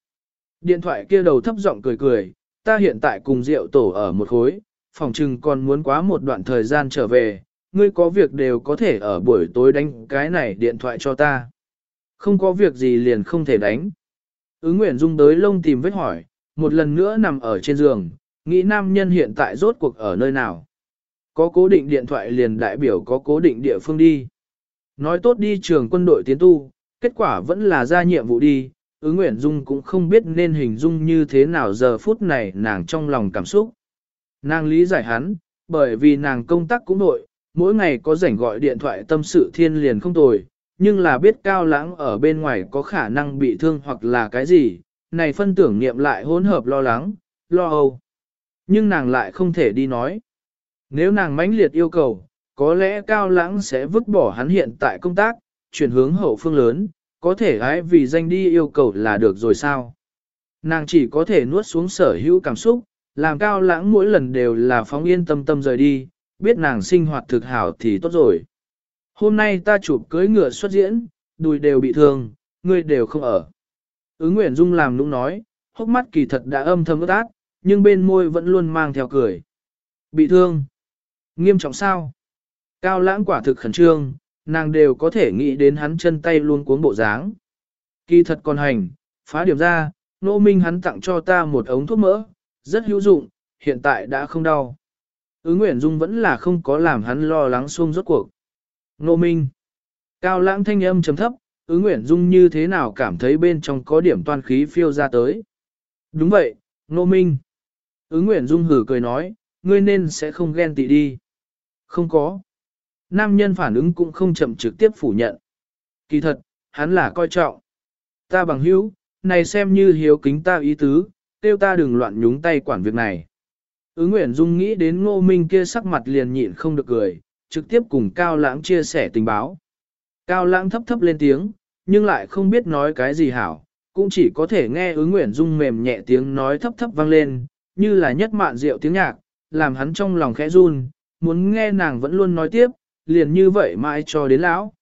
Điện thoại kia đầu thấp giọng cười cười, ta hiện tại cùng rượu tổ ở một khối, phòng trừng còn muốn quá một đoạn thời gian trở về, ngươi có việc đều có thể ở buổi tối đánh cái này điện thoại cho ta. Không có việc gì liền không thể đánh. Ứng Nguyễn Dung tới lông tìm vết hỏi, một lần nữa nằm ở trên giường, nghĩ nam nhân hiện tại rốt cuộc ở nơi nào. Có cố định điện thoại liền đại biểu có cố định địa phương đi. Nói tốt đi trường quân đội tiến tu, kết quả vẫn là ra nhiệm vụ đi, ứng Nguyễn Dung cũng không biết nên hình dung như thế nào giờ phút này nàng trong lòng cảm xúc. Nàng lý giải hắn, bởi vì nàng công tác cũng nội, mỗi ngày có rảnh gọi điện thoại tâm sự thiên liền không tồi, nhưng là biết cao lãng ở bên ngoài có khả năng bị thương hoặc là cái gì, này phân tưởng niệm lại hỗn hợp lo lắng, lo âu. Nhưng nàng lại không thể đi nói. Nếu nàng mãnh liệt yêu cầu, có lẽ cao lãng sẽ vứt bỏ hắn hiện tại công tác, chuyển hướng hậu phương lớn, có thể gái vì danh đi yêu cầu là được rồi sao. Nàng chỉ có thể nuốt xuống sở hữu cảm xúc, làm cao lãng mỗi lần đều là phóng yên tâm tâm rời đi, biết nàng sinh hoạt thực hảo thì tốt rồi. Hôm nay ta chụp cưới ngựa xuất diễn, đùi đều bị thương, ngươi đều không ở. Ứng Nguyễn Dung làm nũng nói, hốc mắt kỳ thật đã âm thầm ướt át, nhưng bên môi vẫn luôn mang theo cười. Bị thương. Nghiêm trọng sao? Cao lãng quả thực khẩn trương, nàng đều có thể nghĩ đến hắn chân tay luôn cuống bộ dáng. Kỳ thật còn hành, phá điểm ra, nô minh hắn tặng cho ta một ống thuốc mỡ, rất hữu dụng, hiện tại đã không đau. Ứng Nguyễn Dung vẫn là không có làm hắn lo lắng xuông rốt cuộc. Nô minh. Cao lãng thanh âm chấm thấp, ứng Nguyễn Dung như thế nào cảm thấy bên trong có điểm toan khí phiêu ra tới. Đúng vậy, nô minh. Ứng Nguyễn Dung hử cười nói, ngươi nên sẽ không ghen tị đi. Không có. Nam nhân phản ứng cũng không chậm trực tiếp phủ nhận. Kỳ thật, hắn là coi trọng. Ta bằng hữu, này xem như hiếu kính ta ý tứ, tiêu ta đừng loạn nhúng tay quản việc này. Ứng Nguyễn Dung nghĩ đến ngô minh kia sắc mặt liền nhịn không được cười, trực tiếp cùng Cao Lãng chia sẻ tình báo. Cao Lãng thấp thấp lên tiếng, nhưng lại không biết nói cái gì hảo, cũng chỉ có thể nghe ứng Nguyễn Dung mềm nhẹ tiếng nói thấp thấp vang lên, như là nhất mạn rượu tiếng nhạc, làm hắn trong lòng khẽ run, muốn nghe nàng vẫn luôn nói tiếp, liền như vậy mãi cho đến lão.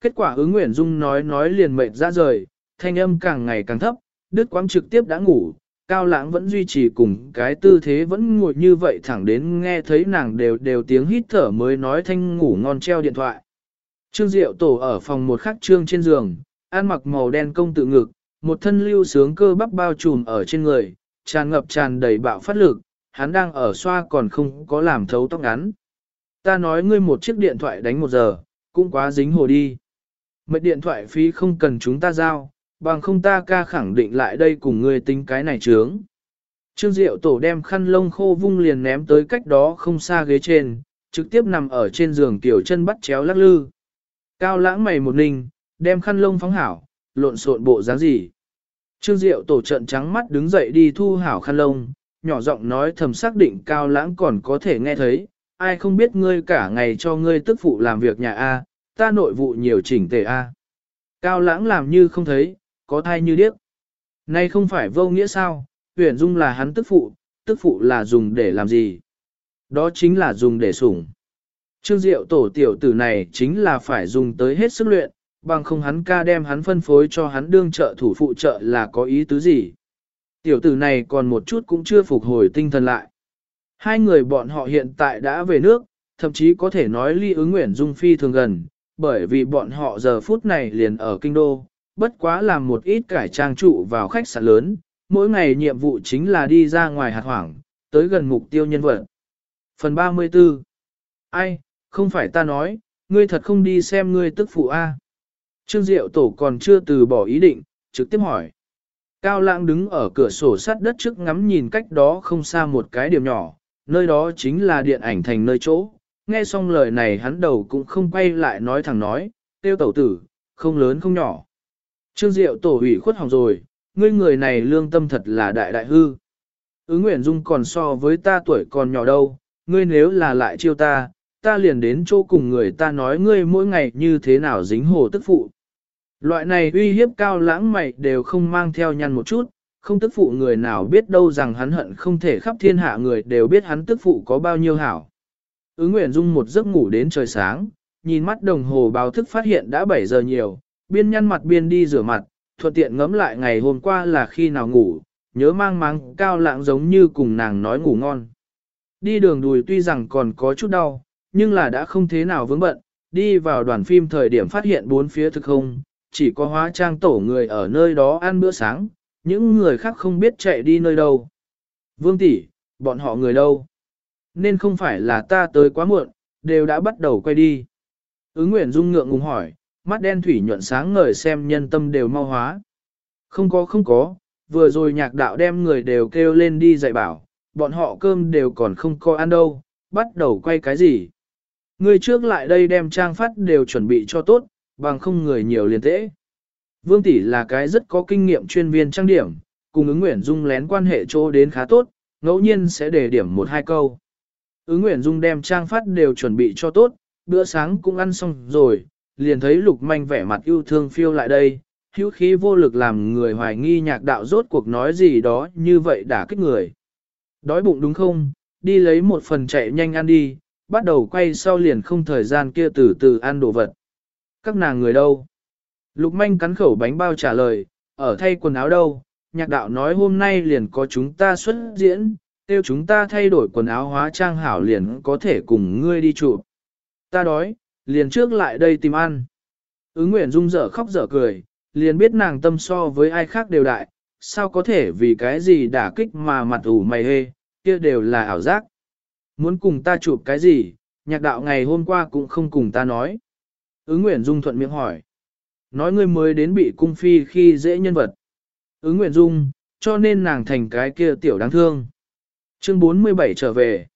Kết quả ứng Nguyễn Dung nói nói liền mệt ra rời, thanh âm càng ngày càng thấp, đứt quãng trực tiếp đã ngủ, cao lãng vẫn duy trì cùng cái tư thế vẫn ngồi như vậy thẳng đến nghe thấy nàng đều đều tiếng hít thở mới nói thanh ngủ ngon treo điện thoại. Trương Diệu tổ ở phòng một khắc trương trên giường, ăn mặc màu đen công tự ngực, một thân lưu sướng cơ bắp bao trùm ở trên người, tràn ngập tràn đầy bạo phát lực, hắn đang ở xoa còn không có làm thấu tóc ngắn. Ta nói ngươi một chiếc điện thoại đánh một giờ, cũng quá dính hồ đi. Mệnh điện thoại phí không cần chúng ta giao, bằng không ta ca khẳng định lại đây cùng ngươi tính cái này trướng. Trương Diệu Tổ đem khăn lông khô vung liền ném tới cách đó không xa ghế trên, trực tiếp nằm ở trên giường tiểu chân bắt chéo lắc lư. Cao lãng mày một ninh, đem khăn lông phóng hảo, lộn xộn bộ dáng gì. Trương Diệu Tổ trận trắng mắt đứng dậy đi thu hảo khăn lông, nhỏ giọng nói thầm xác định Cao lãng còn có thể nghe thấy, ai không biết ngươi cả ngày cho ngươi tức phụ làm việc nhà A, ta nội vụ nhiều chỉnh tề A. Cao lãng làm như không thấy, có thai như điếc. Nay không phải vô nghĩa sao, huyền dung là hắn tức phụ, tức phụ là dùng để làm gì? Đó chính là dùng để sủng. Trương Diệu tổ tiểu tử này chính là phải dùng tới hết sức luyện, bằng không hắn ca đem hắn phân phối cho hắn đương trợ thủ phụ trợ là có ý tứ gì. Tiểu tử này còn một chút cũng chưa phục hồi tinh thần lại. Hai người bọn họ hiện tại đã về nước, thậm chí có thể nói ly ứng Nguyễn dung phi thường gần, bởi vì bọn họ giờ phút này liền ở kinh đô, bất quá làm một ít cải trang trụ vào khách sạn lớn, mỗi ngày nhiệm vụ chính là đi ra ngoài hạt hoảng, tới gần mục tiêu nhân vật. Phần 34 Ai, không phải ta nói, ngươi thật không đi xem ngươi tức phụ A. Trương Diệu Tổ còn chưa từ bỏ ý định, trực tiếp hỏi. Cao lãng đứng ở cửa sổ sắt đất trước ngắm nhìn cách đó không xa một cái điểm nhỏ, nơi đó chính là điện ảnh thành nơi chỗ. Nghe xong lời này hắn đầu cũng không quay lại nói thẳng nói, tiêu tẩu tử, không lớn không nhỏ. Trương Diệu tổ ủy khuất hỏng rồi, ngươi người này lương tâm thật là đại đại hư. Ứng Nguyễn Dung còn so với ta tuổi còn nhỏ đâu, ngươi nếu là lại chiêu ta, ta liền đến chỗ cùng người ta nói ngươi mỗi ngày như thế nào dính hồ tức phụ. Loại này uy hiếp cao lãng mày đều không mang theo nhăn một chút, không tức phụ người nào biết đâu rằng hắn hận không thể khắp thiên hạ người đều biết hắn tức phụ có bao nhiêu hảo. Ứng Nguyễn Dung một giấc ngủ đến trời sáng, nhìn mắt đồng hồ báo thức phát hiện đã 7 giờ nhiều, biên nhăn mặt biên đi rửa mặt, thuận tiện ngẫm lại ngày hôm qua là khi nào ngủ, nhớ mang máng cao lạng giống như cùng nàng nói ngủ ngon. Đi đường đùi tuy rằng còn có chút đau, nhưng là đã không thế nào vướng bận, đi vào đoàn phim thời điểm phát hiện bốn phía thực không, chỉ có hóa trang tổ người ở nơi đó ăn bữa sáng, những người khác không biết chạy đi nơi đâu. Vương tỷ, bọn họ người đâu? Nên không phải là ta tới quá muộn, đều đã bắt đầu quay đi. Ứng Nguyễn Dung ngượng ngùng hỏi, mắt đen thủy nhuận sáng ngời xem nhân tâm đều mau hóa. Không có không có, vừa rồi nhạc đạo đem người đều kêu lên đi dạy bảo, bọn họ cơm đều còn không có ăn đâu, bắt đầu quay cái gì. Người trước lại đây đem trang phát đều chuẩn bị cho tốt, bằng không người nhiều liền tễ. Vương Tỷ là cái rất có kinh nghiệm chuyên viên trang điểm, cùng ứng Nguyễn Dung lén quan hệ chỗ đến khá tốt, ngẫu nhiên sẽ để điểm một hai câu. Ứng Nguyễn Dung đem trang phát đều chuẩn bị cho tốt, bữa sáng cũng ăn xong rồi, liền thấy lục manh vẻ mặt yêu thương phiêu lại đây, hữu khí vô lực làm người hoài nghi nhạc đạo rốt cuộc nói gì đó như vậy đã kích người. Đói bụng đúng không, đi lấy một phần chạy nhanh ăn đi, bắt đầu quay sau liền không thời gian kia từ từ ăn đồ vật. Các nàng người đâu? Lục manh cắn khẩu bánh bao trả lời, ở thay quần áo đâu, nhạc đạo nói hôm nay liền có chúng ta xuất diễn, tiêu chúng ta thay đổi quần áo hóa trang hảo liền có thể cùng ngươi đi trụ. Ta đói, liền trước lại đây tìm ăn. Ứng Nguyễn Dung dở khóc dở cười, liền biết nàng tâm so với ai khác đều đại, sao có thể vì cái gì đả kích mà mặt ủ mày hê, kia đều là ảo giác. Muốn cùng ta chụp cái gì, nhạc đạo ngày hôm qua cũng không cùng ta nói. Ứng Nguyễn Dung thuận miệng hỏi. Nói ngươi mới đến bị cung phi khi dễ nhân vật. Ứng Nguyễn Dung, cho nên nàng thành cái kia tiểu đáng thương. Chương 47 trở về.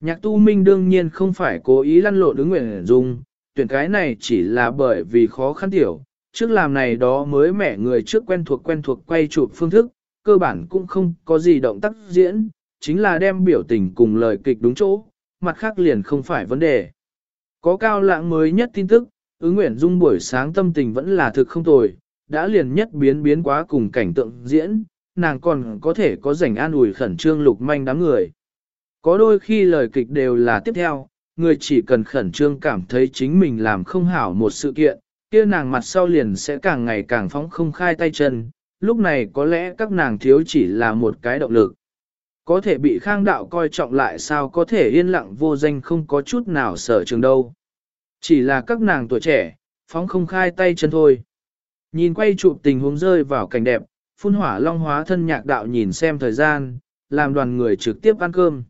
Nhạc tu minh đương nhiên không phải cố ý lăn lộn ứng Nguyễn Dung, tuyển cái này chỉ là bởi vì khó khăn tiểu. Trước làm này đó mới mẻ người trước quen thuộc quen thuộc quay chụp phương thức, cơ bản cũng không có gì động tác diễn, chính là đem biểu tình cùng lời kịch đúng chỗ, mặt khác liền không phải vấn đề. Có cao lãng mới nhất tin tức, ứng nguyện dung buổi sáng tâm tình vẫn là thực không tồi, đã liền nhất biến biến quá cùng cảnh tượng diễn, nàng còn có thể có rảnh an ủi khẩn trương lục manh đám người. Có đôi khi lời kịch đều là tiếp theo, người chỉ cần khẩn trương cảm thấy chính mình làm không hảo một sự kiện, kia nàng mặt sau liền sẽ càng ngày càng phóng không khai tay chân, lúc này có lẽ các nàng thiếu chỉ là một cái động lực. Có thể bị khang đạo coi trọng lại sao có thể yên lặng vô danh không có chút nào sợ trường đâu. Chỉ là các nàng tuổi trẻ, phóng không khai tay chân thôi. Nhìn quay chụp tình huống rơi vào cảnh đẹp, phun hỏa long hóa thân nhạc đạo nhìn xem thời gian, làm đoàn người trực tiếp ăn cơm.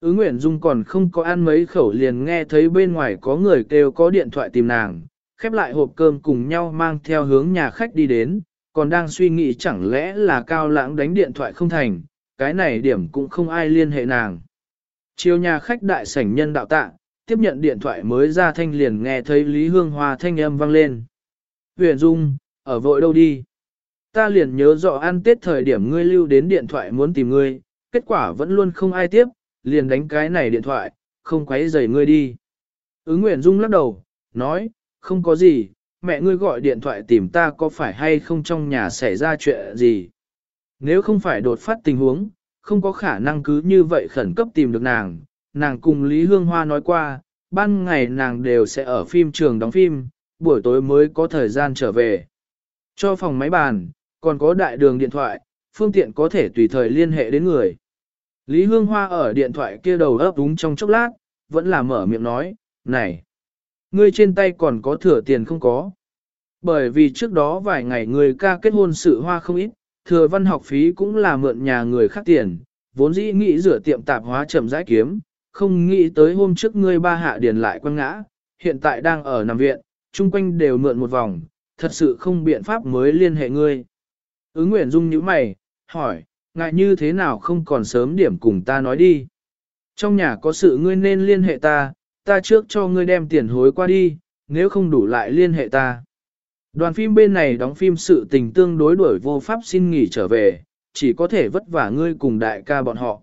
Ứng Nguyễn Dung còn không có ăn mấy khẩu liền nghe thấy bên ngoài có người kêu có điện thoại tìm nàng, khép lại hộp cơm cùng nhau mang theo hướng nhà khách đi đến, còn đang suy nghĩ chẳng lẽ là cao lãng đánh điện thoại không thành, cái này điểm cũng không ai liên hệ nàng. Chiều nhà khách đại sảnh nhân đạo tạ, tiếp nhận điện thoại mới ra thanh liền nghe thấy Lý Hương Hoa thanh âm vang lên. Huyền Dung, ở vội đâu đi? Ta liền nhớ rõ ăn tết thời điểm ngươi lưu đến điện thoại muốn tìm ngươi, kết quả vẫn luôn không ai tiếp, liền đánh cái này điện thoại, không quấy rầy ngươi đi. Ứng Nguyễn Dung lắc đầu, nói, không có gì, mẹ ngươi gọi điện thoại tìm ta có phải hay không trong nhà xảy ra chuyện gì. Nếu không phải đột phát tình huống, không có khả năng cứ như vậy khẩn cấp tìm được nàng, nàng cùng Lý Hương Hoa nói qua, ban ngày nàng đều sẽ ở phim trường đóng phim, buổi tối mới có thời gian trở về. Cho phòng máy bàn, còn có đại đường điện thoại, phương tiện có thể tùy thời liên hệ đến người. Lý Hương Hoa ở điện thoại kia đầu ấp đúng trong chốc lát, vẫn là mở miệng nói, này, ngươi trên tay còn có thừa tiền không có. Bởi vì trước đó vài ngày người ca kết hôn sự hoa không ít, thừa văn học phí cũng là mượn nhà người khác tiền, vốn dĩ nghĩ rửa tiệm tạp hóa chậm rãi kiếm, không nghĩ tới hôm trước ngươi ba hạ điền lại quăng ngã, hiện tại đang ở nằm viện, chung quanh đều mượn một vòng, thật sự không biện pháp mới liên hệ ngươi. Ứng Nguyễn Dung nhíu mày, hỏi, ngại như thế nào không còn sớm điểm cùng ta nói đi. Trong nhà có sự ngươi nên liên hệ ta, ta trước cho ngươi đem tiền hối qua đi, nếu không đủ lại liên hệ ta. Đoàn phim bên này đóng phim sự tình tương đối đổi vô pháp xin nghỉ trở về, chỉ có thể vất vả ngươi cùng đại ca bọn họ.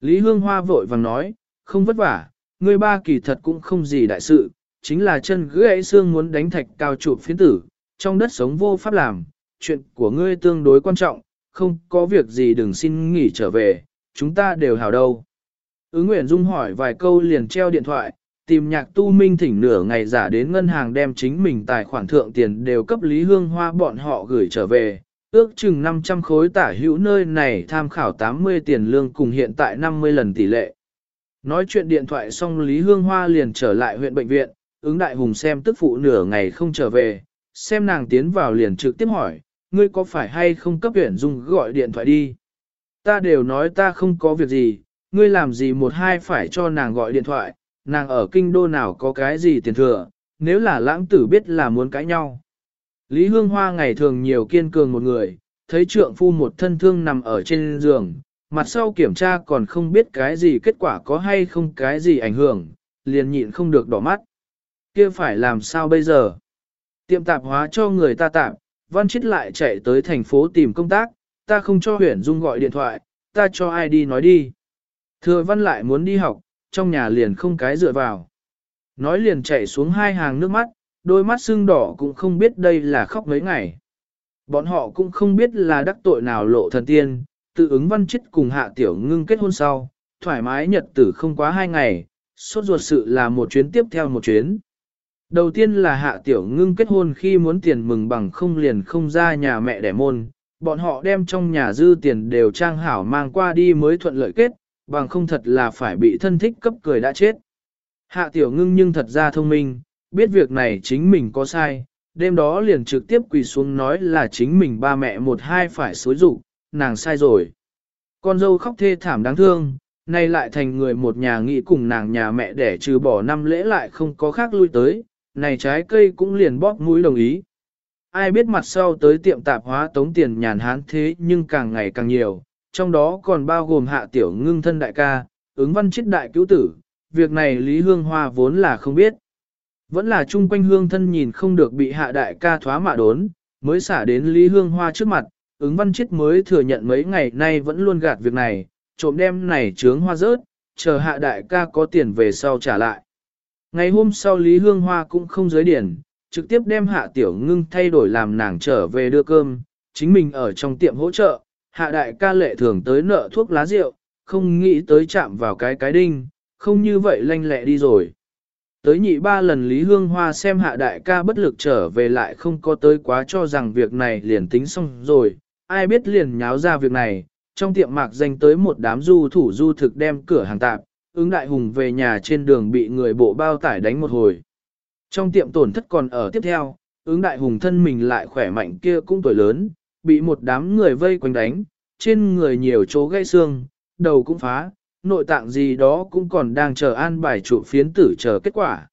Lý Hương Hoa vội vàng nói, không vất vả, ngươi ba kỳ thật cũng không gì đại sự, chính là chân gãy xương muốn đánh thạch cao trụ phiến tử, trong đất sống vô pháp làm, chuyện của ngươi tương đối quan trọng, không có việc gì đừng xin nghỉ trở về, chúng ta đều hào đâu. Ứng Nguyễn Dung hỏi vài câu liền treo điện thoại, tìm nhạc tu minh thỉnh nửa ngày giả đến ngân hàng đem chính mình tài khoản thượng tiền đều cấp Lý Hương Hoa bọn họ gửi trở về, ước chừng 500 khối tả hữu nơi này tham khảo 80 tiền lương cùng hiện tại 50 lần tỷ lệ. Nói chuyện điện thoại xong Lý Hương Hoa liền trở lại huyện bệnh viện, ứng đại hùng xem tức phụ nửa ngày không trở về, xem nàng tiến vào liền trực tiếp hỏi, ngươi có phải hay không cấp tuyển dung gọi điện thoại đi. Ta đều nói ta không có việc gì, ngươi làm gì một hai phải cho nàng gọi điện thoại, nàng ở kinh đô nào có cái gì tiền thừa, nếu là lãng tử biết là muốn cãi nhau. Lý Hương Hoa ngày thường nhiều kiên cường một người, thấy trượng phu một thân thương nằm ở trên giường, mặt sau kiểm tra còn không biết cái gì kết quả có hay không cái gì ảnh hưởng, liền nhịn không được đỏ mắt. kia phải làm sao bây giờ? Tiệm tạp hóa cho người ta tạp, văn chết lại chạy tới thành phố tìm công tác, ta không cho Huyền dung gọi điện thoại, ta cho ai đi nói đi. Thừa văn lại muốn đi học, trong nhà liền không cái dựa vào. Nói liền chạy xuống hai hàng nước mắt, đôi mắt sưng đỏ cũng không biết đây là khóc mấy ngày. Bọn họ cũng không biết là đắc tội nào lộ thần tiên, tự ứng văn chết cùng hạ tiểu ngưng kết hôn sau, thoải mái nhật tử không quá hai ngày, sốt ruột sự là một chuyến tiếp theo một chuyến. Đầu tiên là hạ tiểu ngưng kết hôn khi muốn tiền mừng bằng không liền không ra nhà mẹ đẻ môn, bọn họ đem trong nhà dư tiền đều trang hảo mang qua đi mới thuận lợi kết, bằng không thật là phải bị thân thích cấp cười đã chết. Hạ tiểu ngưng nhưng thật ra thông minh, biết việc này chính mình có sai, đêm đó liền trực tiếp quỳ xuống nói là chính mình ba mẹ một hai phải xối rủ, nàng sai rồi. Con dâu khóc thê thảm đáng thương, nay lại thành người một nhà nghĩ cùng nàng nhà mẹ để trừ bỏ năm lễ lại không có khác lui tới, này trái cây cũng liền bóp mũi đồng ý. Ai biết mặt sau tới tiệm tạp hóa tống tiền nhàn hán thế nhưng càng ngày càng nhiều, trong đó còn bao gồm hạ tiểu ngưng thân đại ca, ứng văn chết đại cứu tử, việc này Lý Hương Hoa vốn là không biết. Vẫn là chung quanh hương thân nhìn không được bị hạ đại ca thoá mạ đốn, mới xả đến Lý Hương Hoa trước mặt, ứng văn chết mới thừa nhận mấy ngày nay vẫn luôn gạt việc này, trộm đem này trướng hoa rớt, chờ hạ đại ca có tiền về sau trả lại. Ngày hôm sau Lý Hương Hoa cũng không giới điển, trực tiếp đem hạ tiểu ngưng thay đổi làm nàng trở về đưa cơm, chính mình ở trong tiệm hỗ trợ, hạ đại ca lệ thường tới nợ thuốc lá rượu, không nghĩ tới chạm vào cái cái đinh, không như vậy lanh lẹ đi rồi. Tới nhị ba lần Lý Hương Hoa xem hạ đại ca bất lực trở về lại không có tới quá cho rằng việc này liền tính xong rồi, ai biết liền nháo ra việc này, trong tiệm mạc danh tới một đám du thủ du thực đem cửa hàng tạp, ứng đại hùng về nhà trên đường bị người bộ bao tải đánh một hồi. Trong tiệm tổn thất còn ở tiếp theo, ứng đại hùng thân mình lại khỏe mạnh kia cũng tuổi lớn, bị một đám người vây quanh đánh, trên người nhiều chỗ gãy xương, đầu cũng phá, nội tạng gì đó cũng còn đang chờ an bài trụ phiến tử chờ kết quả.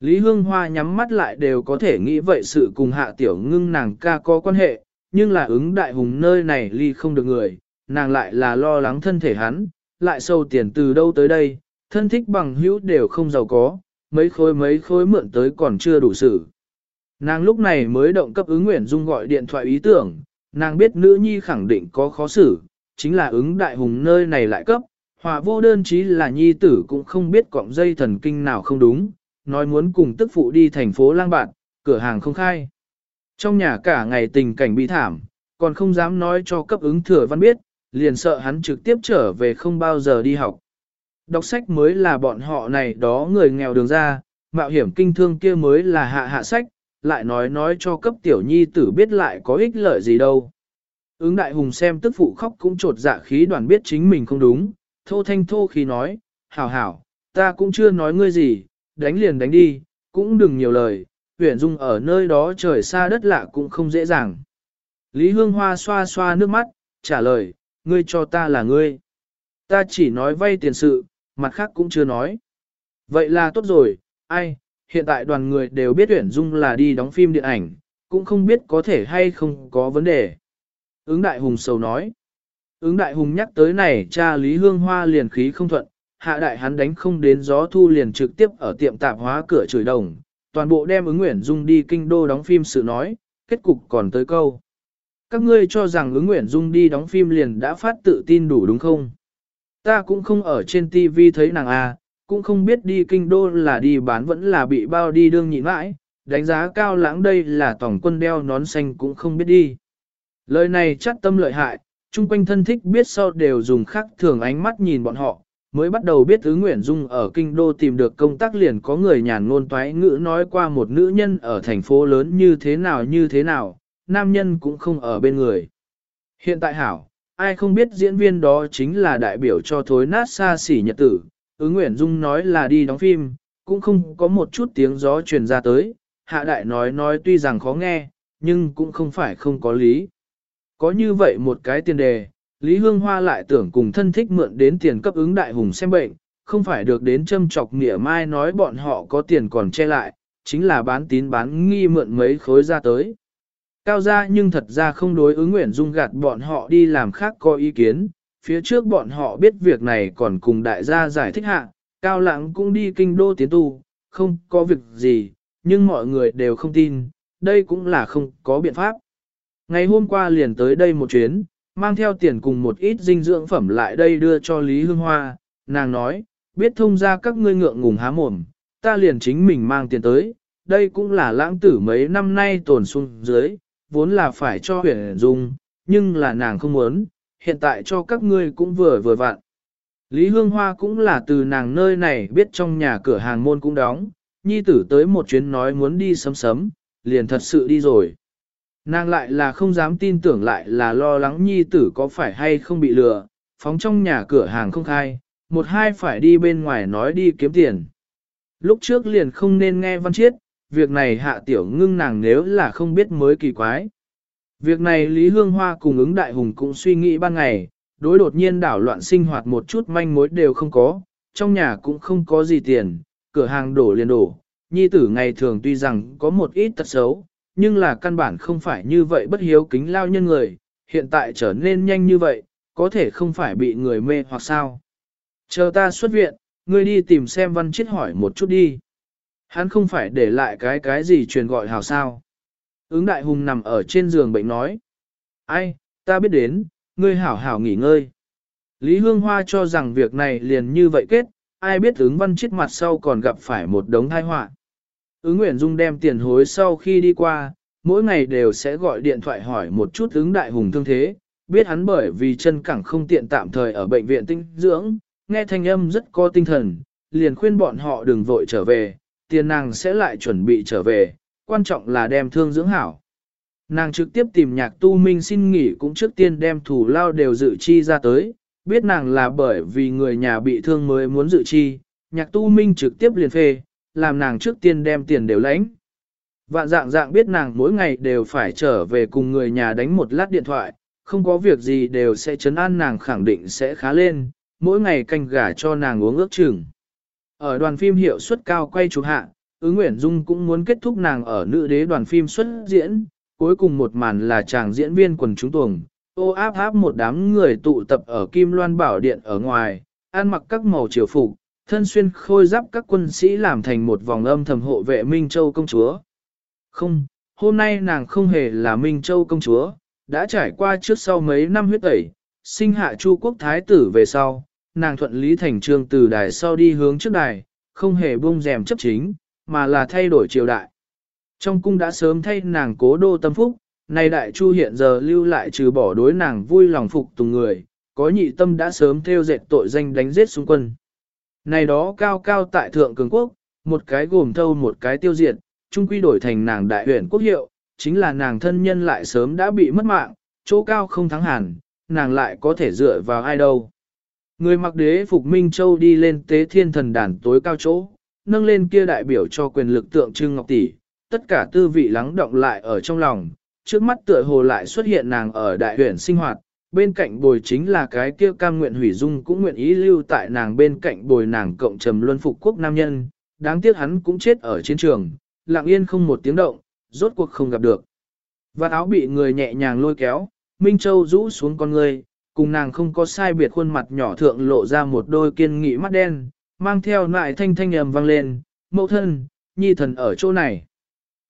Lý Hương Hoa nhắm mắt lại đều có thể nghĩ vậy sự cùng hạ tiểu ngưng nàng ca có quan hệ, nhưng là ứng đại hùng nơi này ly không được người, nàng lại là lo lắng thân thể hắn, lại sâu tiền từ đâu tới đây, thân thích bằng hữu đều không giàu có, mấy khối mấy khối mượn tới còn chưa đủ sự. Nàng lúc này mới động cấp ứng Nguyễn Dung gọi điện thoại ý tưởng, nàng biết nữ nhi khẳng định có khó xử, chính là ứng đại hùng nơi này lại cấp, hòa vô đơn chí là nhi tử cũng không biết cọng dây thần kinh nào không đúng, nói muốn cùng tức phụ đi thành phố lang bạn, cửa hàng không khai. Trong nhà cả ngày tình cảnh bị thảm, còn không dám nói cho cấp ứng thừa văn biết, liền sợ hắn trực tiếp trở về không bao giờ đi học. Đọc sách mới là bọn họ này đó người nghèo đường ra, mạo hiểm kinh thương kia mới là hạ hạ sách, lại nói nói cho cấp tiểu nhi tử biết lại có ích lợi gì đâu. Ứng đại hùng xem tức phụ khóc cũng trột dạ khí đoàn biết chính mình không đúng, thô thanh thô khí nói, hảo hảo, ta cũng chưa nói ngươi gì, đánh liền đánh đi, cũng đừng nhiều lời, huyện dung ở nơi đó trời xa đất lạ cũng không dễ dàng. Lý Hương Hoa xoa xoa nước mắt, trả lời, ngươi cho ta là ngươi. Ta chỉ nói vay tiền sự, mặt khác cũng chưa nói. Vậy là tốt rồi, ai, hiện tại đoàn người đều biết tuyển Dung là đi đóng phim điện ảnh, cũng không biết có thể hay không có vấn đề. Ứng Đại Hùng sầu nói. Ứng Đại Hùng nhắc tới này cha Lý Hương Hoa liền khí không thuận, hạ đại hắn đánh không đến gió thu liền trực tiếp ở tiệm tạp hóa cửa chửi đồng, toàn bộ đem ứng Nguyễn Dung đi kinh đô đóng phim sự nói, kết cục còn tới câu. Các ngươi cho rằng ứng Nguyễn Dung đi đóng phim liền đã phát tự tin đủ đúng không? Ta cũng không ở trên TV thấy nàng A, cũng không biết đi kinh đô là đi bán vẫn là bị bao đi đương nhịn mãi, đánh giá cao lãng đây là tổng quân đeo nón xanh cũng không biết đi. Lời này chắc tâm lợi hại, chung quanh thân thích biết sau đều dùng khắc thường ánh mắt nhìn bọn họ, mới bắt đầu biết tứ Nguyễn Dung ở kinh đô tìm được công tác liền có người nhàn ngôn toái ngữ nói qua một nữ nhân ở thành phố lớn như thế nào như thế nào, nam nhân cũng không ở bên người. Hiện tại hảo, ai không biết diễn viên đó chính là đại biểu cho thối nát xa xỉ nhật tử, ứng Nguyễn Dung nói là đi đóng phim, cũng không có một chút tiếng gió truyền ra tới, hạ đại nói nói tuy rằng khó nghe, nhưng cũng không phải không có lý. Có như vậy một cái tiền đề, Lý Hương Hoa lại tưởng cùng thân thích mượn đến tiền cấp ứng đại hùng xem bệnh, không phải được đến châm chọc nghĩa mai nói bọn họ có tiền còn che lại, chính là bán tín bán nghi mượn mấy khối ra tới. Cao gia nhưng thật ra không đối ứng nguyện dung gạt bọn họ đi làm khác có ý kiến, phía trước bọn họ biết việc này còn cùng đại gia giải thích hạ, Cao Lãng cũng đi kinh đô tiến tu, không có việc gì, nhưng mọi người đều không tin, đây cũng là không có biện pháp. Ngày hôm qua liền tới đây một chuyến, mang theo tiền cùng một ít dinh dưỡng phẩm lại đây đưa cho Lý Hương Hoa, nàng nói, biết thông ra các ngươi ngượng ngùng há mồm, ta liền chính mình mang tiền tới, đây cũng là lãng tử mấy năm nay tồn xuống dưới, vốn là phải cho huyền dung, nhưng là nàng không muốn, hiện tại cho các ngươi cũng vừa vừa vặn. Lý Hương Hoa cũng là từ nàng nơi này biết trong nhà cửa hàng môn cũng đóng, nhi tử tới một chuyến nói muốn đi sấm sấm, liền thật sự đi rồi. Nàng lại là không dám tin tưởng lại là lo lắng nhi tử có phải hay không bị lừa, phóng trong nhà cửa hàng không khai, một hai phải đi bên ngoài nói đi kiếm tiền. Lúc trước liền không nên nghe văn chiết, việc này hạ tiểu ngưng nàng nếu là không biết mới kỳ quái. Việc này Lý Hương Hoa cùng ứng đại hùng cũng suy nghĩ ban ngày, đối đột nhiên đảo loạn sinh hoạt một chút manh mối đều không có, trong nhà cũng không có gì tiền, cửa hàng đổ liền đổ, nhi tử ngày thường tuy rằng có một ít tật xấu, nhưng là căn bản không phải như vậy bất hiếu kính lao nhân người, hiện tại trở nên nhanh như vậy, có thể không phải bị người mê hoặc sao. Chờ ta xuất viện, ngươi đi tìm xem văn chết hỏi một chút đi. Hắn không phải để lại cái cái gì truyền gọi hào sao. Ứng đại hùng nằm ở trên giường bệnh nói. Ai, ta biết đến, ngươi hảo hảo nghỉ ngơi. Lý Hương Hoa cho rằng việc này liền như vậy kết, ai biết ứng văn chết mặt sau còn gặp phải một đống tai họa. Ứng Nguyễn Dung đem tiền hối sau khi đi qua, mỗi ngày đều sẽ gọi điện thoại hỏi một chút ứng đại hùng thương thế, biết hắn bởi vì chân cẳng không tiện tạm thời ở bệnh viện tinh dưỡng, nghe thanh âm rất có tinh thần, liền khuyên bọn họ đừng vội trở về, tiền nàng sẽ lại chuẩn bị trở về, quan trọng là đem thương dưỡng hảo. Nàng trực tiếp tìm nhạc tu minh xin nghỉ cũng trước tiên đem thủ lao đều dự chi ra tới, biết nàng là bởi vì người nhà bị thương mới muốn dự chi, nhạc tu minh trực tiếp liền phê, làm nàng trước tiên đem tiền đều lãnh. Vạn dạng dạng biết nàng mỗi ngày đều phải trở về cùng người nhà đánh một lát điện thoại, không có việc gì đều sẽ chấn an nàng khẳng định sẽ khá lên, mỗi ngày canh gà cho nàng uống ước chừng. Ở đoàn phim hiệu suất cao quay chụp hạ, ứng Nguyễn Dung cũng muốn kết thúc nàng ở nữ đế đoàn phim xuất diễn, cuối cùng một màn là chàng diễn viên quần chúng tuồng, ô áp áp một đám người tụ tập ở Kim Loan Bảo Điện ở ngoài, ăn mặc các màu triều phục, thân xuyên khôi giáp các quân sĩ làm thành một vòng âm thầm hộ vệ Minh Châu công chúa. Không, hôm nay nàng không hề là Minh Châu công chúa, đã trải qua trước sau mấy năm huyết tẩy, sinh hạ Chu quốc thái tử về sau, nàng thuận lý thành trương từ đài sau đi hướng trước đài, không hề buông rèm chấp chính, mà là thay đổi triều đại. Trong cung đã sớm thay nàng cố đô tâm phúc, nay đại chu hiện giờ lưu lại trừ bỏ đối nàng vui lòng phục tùng người, có nhị tâm đã sớm theo dệt tội danh đánh giết xung quân. Này đó cao cao tại thượng cường quốc, một cái gồm thâu một cái tiêu diệt, trung quy đổi thành nàng đại huyền quốc hiệu, chính là nàng thân nhân lại sớm đã bị mất mạng, chỗ cao không thắng hẳn, nàng lại có thể dựa vào ai đâu. Người mặc đế phục Minh Châu đi lên tế thiên thần đàn tối cao chỗ, nâng lên kia đại biểu cho quyền lực tượng trưng ngọc tỷ, tất cả tư vị lắng động lại ở trong lòng, trước mắt tựa hồ lại xuất hiện nàng ở đại huyện sinh hoạt, bên cạnh bồi chính là cái kia cam nguyện hủy dung cũng nguyện ý lưu tại nàng bên cạnh bồi nàng cộng trầm luân phục quốc nam nhân, đáng tiếc hắn cũng chết ở chiến trường, lặng yên không một tiếng động, rốt cuộc không gặp được. Và áo bị người nhẹ nhàng lôi kéo, Minh Châu rũ xuống con người, cùng nàng không có sai biệt khuôn mặt nhỏ thượng lộ ra một đôi kiên nghị mắt đen, mang theo nại thanh thanh ầm vang lên, mẫu thân, nhi thần ở chỗ này.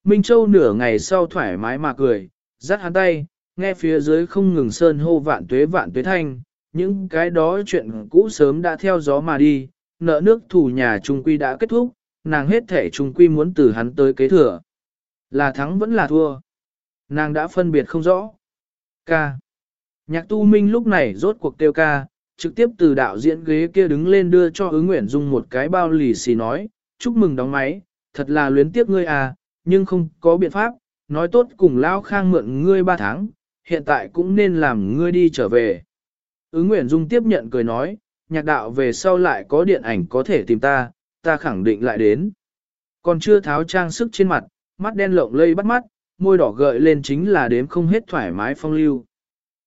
Minh Châu nửa ngày sau thoải mái mà cười, dắt hắn tay, nghe phía dưới không ngừng sơn hô vạn tuế vạn tuế thanh, những cái đó chuyện cũ sớm đã theo gió mà đi, nợ nước thủ nhà trung quy đã kết thúc, nàng hết thể trung quy muốn từ hắn tới kế thừa. Là thắng vẫn là thua. Nàng đã phân biệt không rõ. Ca. Nhạc tu minh lúc này rốt cuộc tiêu ca, trực tiếp từ đạo diễn ghế kia đứng lên đưa cho ứng nguyện dung một cái bao lì xì nói, chúc mừng đóng máy, thật là luyến tiếc ngươi à, nhưng không có biện pháp, nói tốt cùng Lao Khang mượn ngươi ba tháng, hiện tại cũng nên làm ngươi đi trở về. Ứng Nguyện Dung tiếp nhận cười nói, nhạc đạo về sau lại có điện ảnh có thể tìm ta, ta khẳng định lại đến. Còn chưa tháo trang sức trên mặt, mắt đen lộng lây bắt mắt, môi đỏ gợi lên chính là đếm không hết thoải mái phong lưu.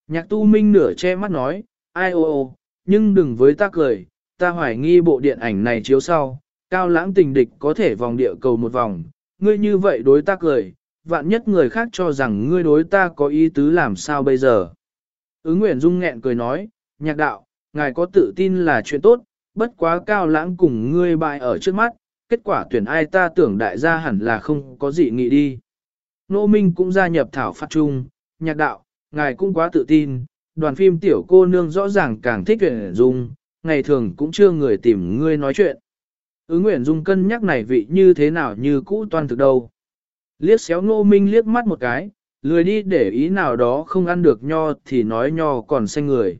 Nhạc tu minh nửa che mắt nói, ai ô ô, nhưng đừng với ta cười, ta hoài nghi bộ điện ảnh này chiếu sau, cao lãng tình địch có thể vòng địa cầu một vòng, ngươi như vậy đối ta cười, vạn nhất người khác cho rằng ngươi đối ta có ý tứ làm sao bây giờ. Ứng Nguyễn Dung nghẹn cười nói, nhạc đạo, ngài có tự tin là chuyện tốt, bất quá cao lãng cùng ngươi bại ở trước mắt, kết quả tuyển ai ta tưởng đại gia hẳn là không có gì nghĩ đi. Nô Minh cũng gia nhập thảo phát trung, nhạc đạo, ngài cũng quá tự tin, đoàn phim tiểu cô nương rõ ràng càng thích Nguyễn Dung, ngày thường cũng chưa người tìm ngươi nói chuyện. Ứng Nguyễn Dung cân nhắc này vị như thế nào như cũ toàn thực đâu. Liếc xéo ngô minh liếc mắt một cái, lười đi để ý nào đó không ăn được nho thì nói nho còn xanh người.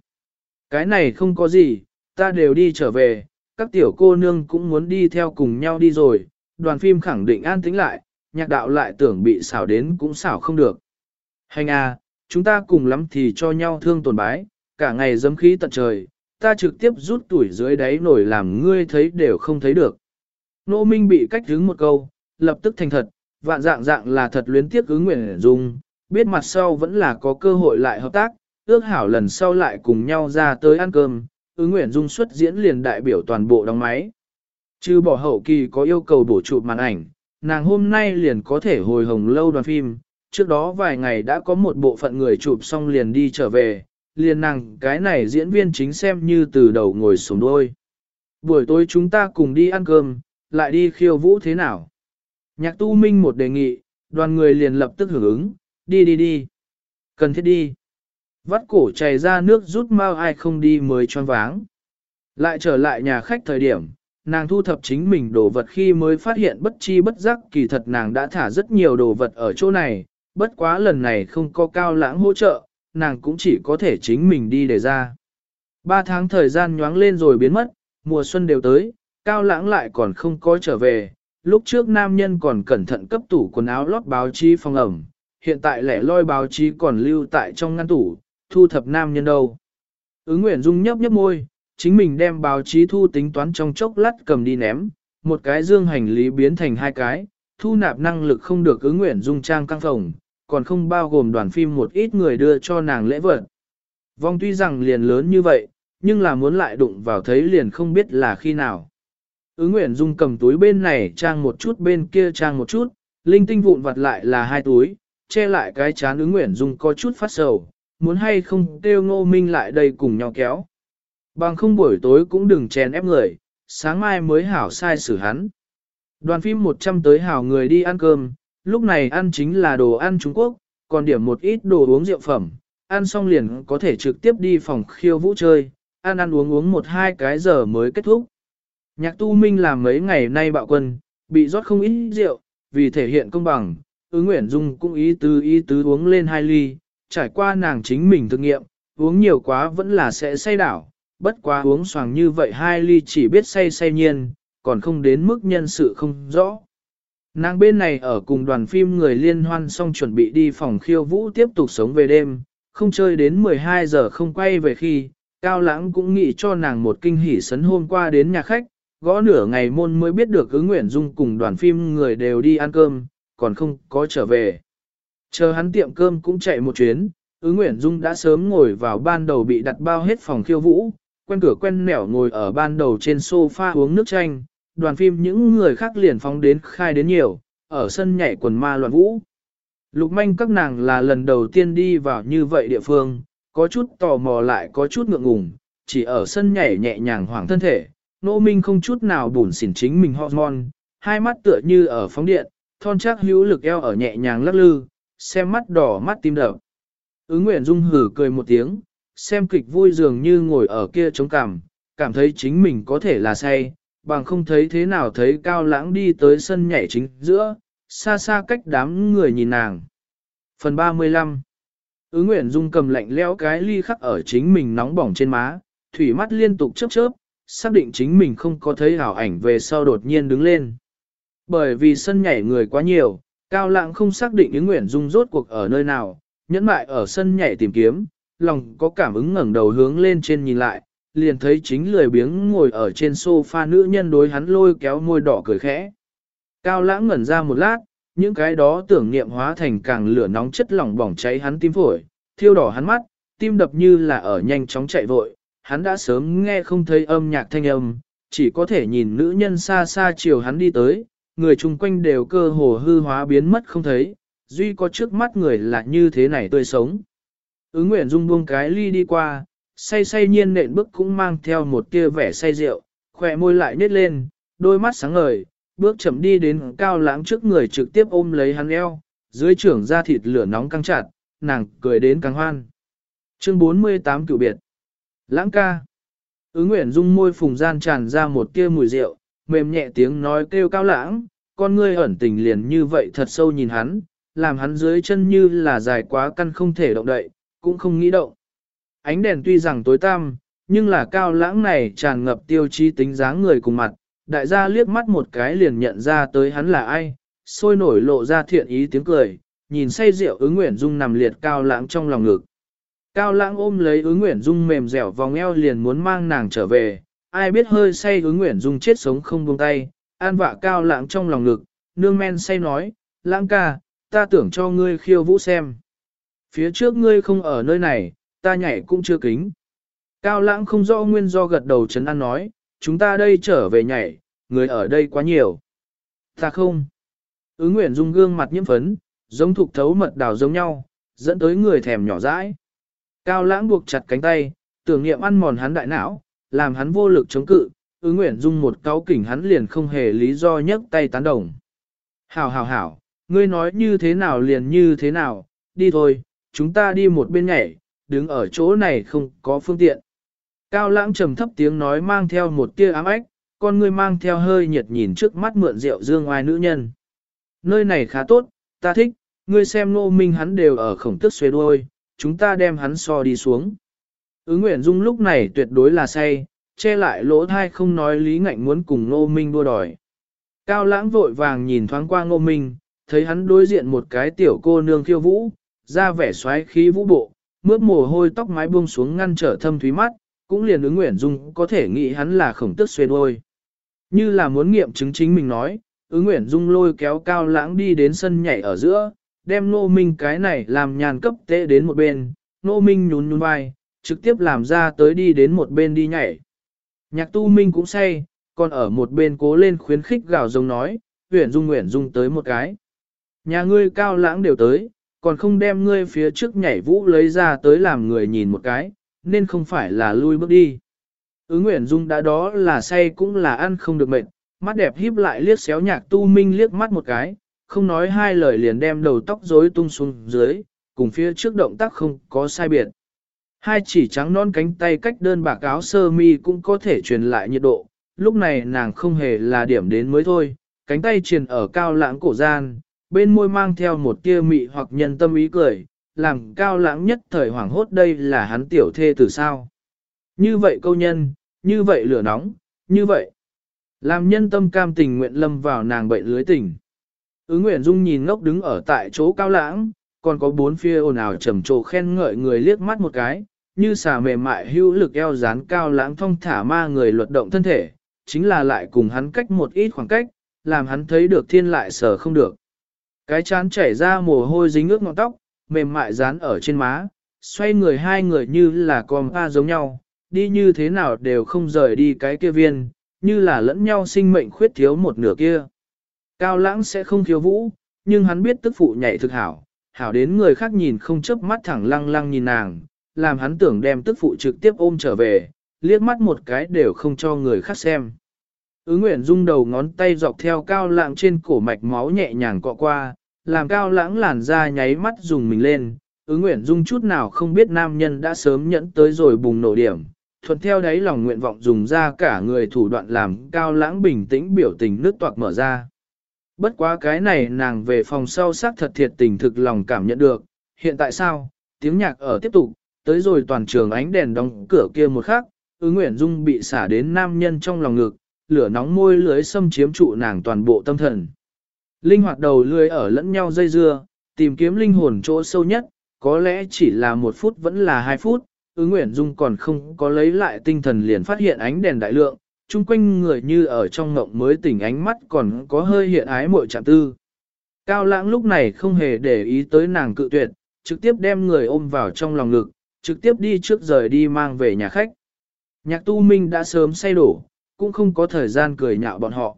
Cái này không có gì, ta đều đi trở về, các tiểu cô nương cũng muốn đi theo cùng nhau đi rồi, đoàn phim khẳng định an tĩnh lại, nhạc đạo lại tưởng bị xảo đến cũng xảo không được. Hành à, chúng ta cùng lắm thì cho nhau thương tổn bái, cả ngày dấm khí tận trời, ta trực tiếp rút tuổi dưới đáy nổi làm ngươi thấy đều không thấy được. Nô Minh bị cách hướng một câu, lập tức thành thật, vạn dạng dạng là thật luyến tiếc ứng nguyện dung, biết mặt sau vẫn là có cơ hội lại hợp tác, ước hảo lần sau lại cùng nhau ra tới ăn cơm, ứng nguyện dung xuất diễn liền đại biểu toàn bộ đóng máy. Chứ bỏ hậu kỳ có yêu cầu bổ trụ màn ảnh, nàng hôm nay liền có thể hồi hồng lâu đoàn phim, trước đó vài ngày đã có một bộ phận người chụp xong liền đi trở về, liền nàng cái này diễn viên chính xem như từ đầu ngồi xuống đôi. Buổi tối chúng ta cùng đi ăn cơm, lại đi khiêu vũ thế nào? Nhạc tu minh một đề nghị, đoàn người liền lập tức hưởng ứng, đi đi đi. Cần thiết đi. Vắt cổ chảy ra nước rút mau ai không đi mới choáng váng. Lại trở lại nhà khách thời điểm, nàng thu thập chính mình đồ vật khi mới phát hiện bất chi bất giác kỳ thật nàng đã thả rất nhiều đồ vật ở chỗ này, bất quá lần này không có cao lãng hỗ trợ, nàng cũng chỉ có thể chính mình đi để ra. Ba tháng thời gian nhoáng lên rồi biến mất, mùa xuân đều tới, cao lãng lại còn không có trở về, lúc trước nam nhân còn cẩn thận cấp tủ quần áo lót báo chí phòng ẩm, hiện tại lẻ loi báo chí còn lưu tại trong ngăn tủ, thu thập nam nhân đâu. Ứng Nguyễn Dung nhấp nhấp môi, chính mình đem báo chí thu tính toán trong chốc lát cầm đi ném, một cái dương hành lý biến thành hai cái, thu nạp năng lực không được ứng Nguyễn Dung trang căng phòng, còn không bao gồm đoàn phim một ít người đưa cho nàng lễ vật. Vong tuy rằng liền lớn như vậy, nhưng là muốn lại đụng vào thấy liền không biết là khi nào. Ứng Nguyễn Dung cầm túi bên này trang một chút bên kia trang một chút, linh tinh vụn vặt lại là hai túi, che lại cái chán ứng Nguyễn Dung có chút phát sầu, muốn hay không kêu ngô minh lại đây cùng nhau kéo. Bằng không buổi tối cũng đừng chèn ép người, sáng mai mới hảo sai xử hắn. Đoàn phim 100 tới hảo người đi ăn cơm, lúc này ăn chính là đồ ăn Trung Quốc, còn điểm một ít đồ uống rượu phẩm, ăn xong liền có thể trực tiếp đi phòng khiêu vũ chơi, ăn ăn uống uống một hai cái giờ mới kết thúc. Nhạc tu minh làm mấy ngày nay bạo quân, bị rót không ít rượu, vì thể hiện công bằng, ứng Nguyễn dung cũng ý tứ ý tứ uống lên hai ly, trải qua nàng chính mình thực nghiệm, uống nhiều quá vẫn là sẽ say đảo, bất quá uống xoàng như vậy hai ly chỉ biết say say nhiên, còn không đến mức nhân sự không rõ. Nàng bên này ở cùng đoàn phim người liên hoan xong chuẩn bị đi phòng khiêu vũ tiếp tục sống về đêm, không chơi đến 12 giờ không quay về khi, Cao Lãng cũng nghĩ cho nàng một kinh hỉ sấn hôm qua đến nhà khách, gõ nửa ngày môn mới biết được ứng nguyện dung cùng đoàn phim người đều đi ăn cơm, còn không có trở về. Chờ hắn tiệm cơm cũng chạy một chuyến, ứng nguyện dung đã sớm ngồi vào ban đầu bị đặt bao hết phòng khiêu vũ, quen cửa quen nẻo ngồi ở ban đầu trên sofa uống nước chanh, đoàn phim những người khác liền phóng đến khai đến nhiều, ở sân nhảy quần ma loạn vũ. Lục manh các nàng là lần đầu tiên đi vào như vậy địa phương, có chút tò mò lại có chút ngượng ngùng, chỉ ở sân nhảy nhẹ nhàng hoảng thân thể, nô minh không chút nào bùn xỉn chính mình hormone, hai mắt tựa như ở phóng điện, thon chắc hữu lực eo ở nhẹ nhàng lắc lư, xem mắt đỏ mắt tim đập. Ứng Nguyễn Dung hử cười một tiếng, xem kịch vui dường như ngồi ở kia chống cằm, cảm thấy chính mình có thể là say, bằng không thấy thế nào thấy cao lãng đi tới sân nhảy chính giữa, xa xa cách đám người nhìn nàng. Phần 35 Ứ Nguyễn Dung cầm lạnh lẽo cái ly khắc ở chính mình nóng bỏng trên má, thủy mắt liên tục chớp chớp, xác định chính mình không có thấy hảo ảnh về sau đột nhiên đứng lên. Bởi vì sân nhảy người quá nhiều, Cao Lãng không xác định Ứ Nguyễn Dung rốt cuộc ở nơi nào, nhẫn mại ở sân nhảy tìm kiếm, lòng có cảm ứng ngẩng đầu hướng lên trên nhìn lại, liền thấy chính lười biếng ngồi ở trên sofa nữ nhân đối hắn lôi kéo môi đỏ cười khẽ. Cao lãng ngẩn ra một lát, những cái đó tưởng niệm hóa thành càng lửa nóng chất lỏng bỏng cháy hắn tim phổi, thiêu đỏ hắn mắt, tim đập như là ở nhanh chóng chạy vội, hắn đã sớm nghe không thấy âm nhạc thanh âm, chỉ có thể nhìn nữ nhân xa xa chiều hắn đi tới, người chung quanh đều cơ hồ hư hóa biến mất không thấy, duy có trước mắt người là như thế này tươi sống. Ứng Nguyện Dung buông cái ly đi qua, say say nhiên nện bước cũng mang theo một tia vẻ say rượu, khỏe môi lại nết lên, đôi mắt sáng ngời, bước chậm đi đến cao lãng trước người trực tiếp ôm lấy hắn eo, dưới trưởng da thịt lửa nóng căng chặt, nàng cười đến càng hoan. Chương 48 cựu biệt. Lãng ca. ứ Nguyện Dung môi phùng gian tràn ra một tia mùi rượu, mềm nhẹ tiếng nói kêu cao lãng, con ngươi ẩn tình liền như vậy thật sâu nhìn hắn, làm hắn dưới chân như là dài quá căn không thể động đậy, cũng không nghĩ động. Ánh đèn tuy rằng tối tăm, nhưng là cao lãng này tràn ngập tiêu chí tính dáng người cùng mặt, đại gia liếc mắt một cái liền nhận ra tới hắn là ai, sôi nổi lộ ra thiện ý tiếng cười, nhìn say rượu ứng nguyện dung nằm liệt cao lãng trong lòng ngực. Cao lãng ôm lấy ứng nguyện dung mềm dẻo vòng eo liền muốn mang nàng trở về, ai biết hơi say ứng nguyện dung chết sống không buông tay, an vạ cao lãng trong lòng ngực, nương men say nói, lãng ca, ta tưởng cho ngươi khiêu vũ xem. Phía trước ngươi không ở nơi này, ta nhảy cũng chưa kính. Cao lãng không rõ nguyên do gật đầu chấn an nói, chúng ta đây trở về nhảy, người ở đây quá nhiều. Ta không. Ứng nguyễn dung gương mặt nhiễm phấn, giống thục thấu mật đào giống nhau, dẫn tới người thèm nhỏ dãi. Cao lãng buộc chặt cánh tay, tưởng niệm ăn mòn hắn đại não, làm hắn vô lực chống cự, ứng nguyễn dung một cáo kỉnh hắn liền không hề lý do nhấc tay tán đồng. Hảo hảo hảo, ngươi nói như thế nào liền như thế nào, đi thôi, chúng ta đi một bên nhảy, đứng ở chỗ này không có phương tiện. Cao lãng trầm thấp tiếng nói mang theo một tia ám ách, con ngươi mang theo hơi nhiệt nhìn trước mắt mượn rượu dương ngoài nữ nhân. Nơi này khá tốt, ta thích, ngươi xem nô minh hắn đều ở khổng tức xuê đuôi, chúng ta đem hắn so đi xuống. Ứng Nguyễn Dung lúc này tuyệt đối là say, che lại lỗ thai không nói lý ngạnh muốn cùng nô minh đua đòi. Cao lãng vội vàng nhìn thoáng qua nô minh, thấy hắn đối diện một cái tiểu cô nương khiêu vũ, ra vẻ xoáy khí vũ bộ, mướp mồ hôi tóc mái buông xuống ngăn trở thâm thúy mắt, cũng liền ứng Nguyễn Dung có thể nghĩ hắn là khổng tức xuê đôi. Như là muốn nghiệm chứng chính mình nói, ứng Nguyễn Dung lôi kéo cao lãng đi đến sân nhảy ở giữa, đem nô minh cái này làm nhàn cấp tệ đến một bên, nô minh nhún nhún vai, trực tiếp làm ra tới đi đến một bên đi nhảy. Nhạc tu minh cũng say, còn ở một bên cố lên khuyến khích gào giống nói, Nguyễn Dung Nguyễn Dung tới một cái. Nhà ngươi cao lãng đều tới, còn không đem ngươi phía trước nhảy vũ lấy ra tới làm người nhìn một cái, nên không phải là lui bước đi. Ứng Nguyễn Dung đã đó là say cũng là ăn không được mệt, mắt đẹp híp lại liếc xéo nhạc tu minh liếc mắt một cái, không nói hai lời liền đem đầu tóc rối tung xuống dưới, cùng phía trước động tác không có sai biệt. Hai chỉ trắng non cánh tay cách đơn bạc áo sơ mi cũng có thể truyền lại nhiệt độ, lúc này nàng không hề là điểm đến mới thôi, cánh tay truyền ở cao lãng cổ gian, bên môi mang theo một tia mị hoặc nhân tâm ý cười, làm cao lãng nhất thời hoảng hốt đây là hắn tiểu thê từ sao. Như vậy câu nhân, như vậy lửa nóng, như vậy. Làm nhân tâm cam tình nguyện lâm vào nàng bệnh lưới tình. Ứng Nguyễn Dung nhìn ngốc đứng ở tại chỗ cao lãng, còn có bốn phía ồn ào trầm trồ khen ngợi người liếc mắt một cái, như xà mềm mại hữu lực eo dán cao lãng thông thả ma người luật động thân thể, chính là lại cùng hắn cách một ít khoảng cách, làm hắn thấy được thiên lại sở không được. Cái chán chảy ra mồ hôi dính ướt ngọn tóc, mềm mại dán ở trên má, xoay người hai người như là con pa giống nhau, đi như thế nào đều không rời đi cái kia viên, như là lẫn nhau sinh mệnh khuyết thiếu một nửa kia. Cao lãng sẽ không thiếu vũ, nhưng hắn biết tức phụ nhảy thực hảo, hảo đến người khác nhìn không chớp mắt thẳng lăng lăng nhìn nàng, làm hắn tưởng đem tức phụ trực tiếp ôm trở về, liếc mắt một cái đều không cho người khác xem. Ứ Nguyễn Dung đầu ngón tay dọc theo cao lãng trên cổ mạch máu nhẹ nhàng cọ qua, làm cao lãng làn da nháy mắt dùng mình lên. Ứ Nguyễn Dung chút nào không biết nam nhân đã sớm nhẫn tới rồi bùng nổ điểm, thuận theo đấy lòng nguyện vọng dùng ra cả người thủ đoạn làm cao lãng bình tĩnh biểu tình nước toạc mở ra. Bất quá cái này nàng về phòng sau sắc thật thiệt tình thực lòng cảm nhận được, hiện tại sao, tiếng nhạc ở tiếp tục, tới rồi toàn trường ánh đèn đóng cửa kia một khắc, ứ Nguyễn Dung bị xả đến nam nhân trong lòng ngực, lửa nóng môi lưới xâm chiếm trụ nàng toàn bộ tâm thần. Linh hoạt đầu lưới ở lẫn nhau dây dưa, tìm kiếm linh hồn chỗ sâu nhất, có lẽ chỉ là một phút vẫn là hai phút, ứ Nguyễn Dung còn không có lấy lại tinh thần liền phát hiện ánh đèn đại lượng, chung quanh người như ở trong ngộng mới tỉnh ánh mắt còn có hơi hiện ái mội chạm tư. Cao lãng lúc này không hề để ý tới nàng cự tuyệt, trực tiếp đem người ôm vào trong lòng ngực, trực tiếp đi trước rời đi mang về nhà khách. Nhạc tu minh đã sớm say đổ, cũng không có thời gian cười nhạo bọn họ.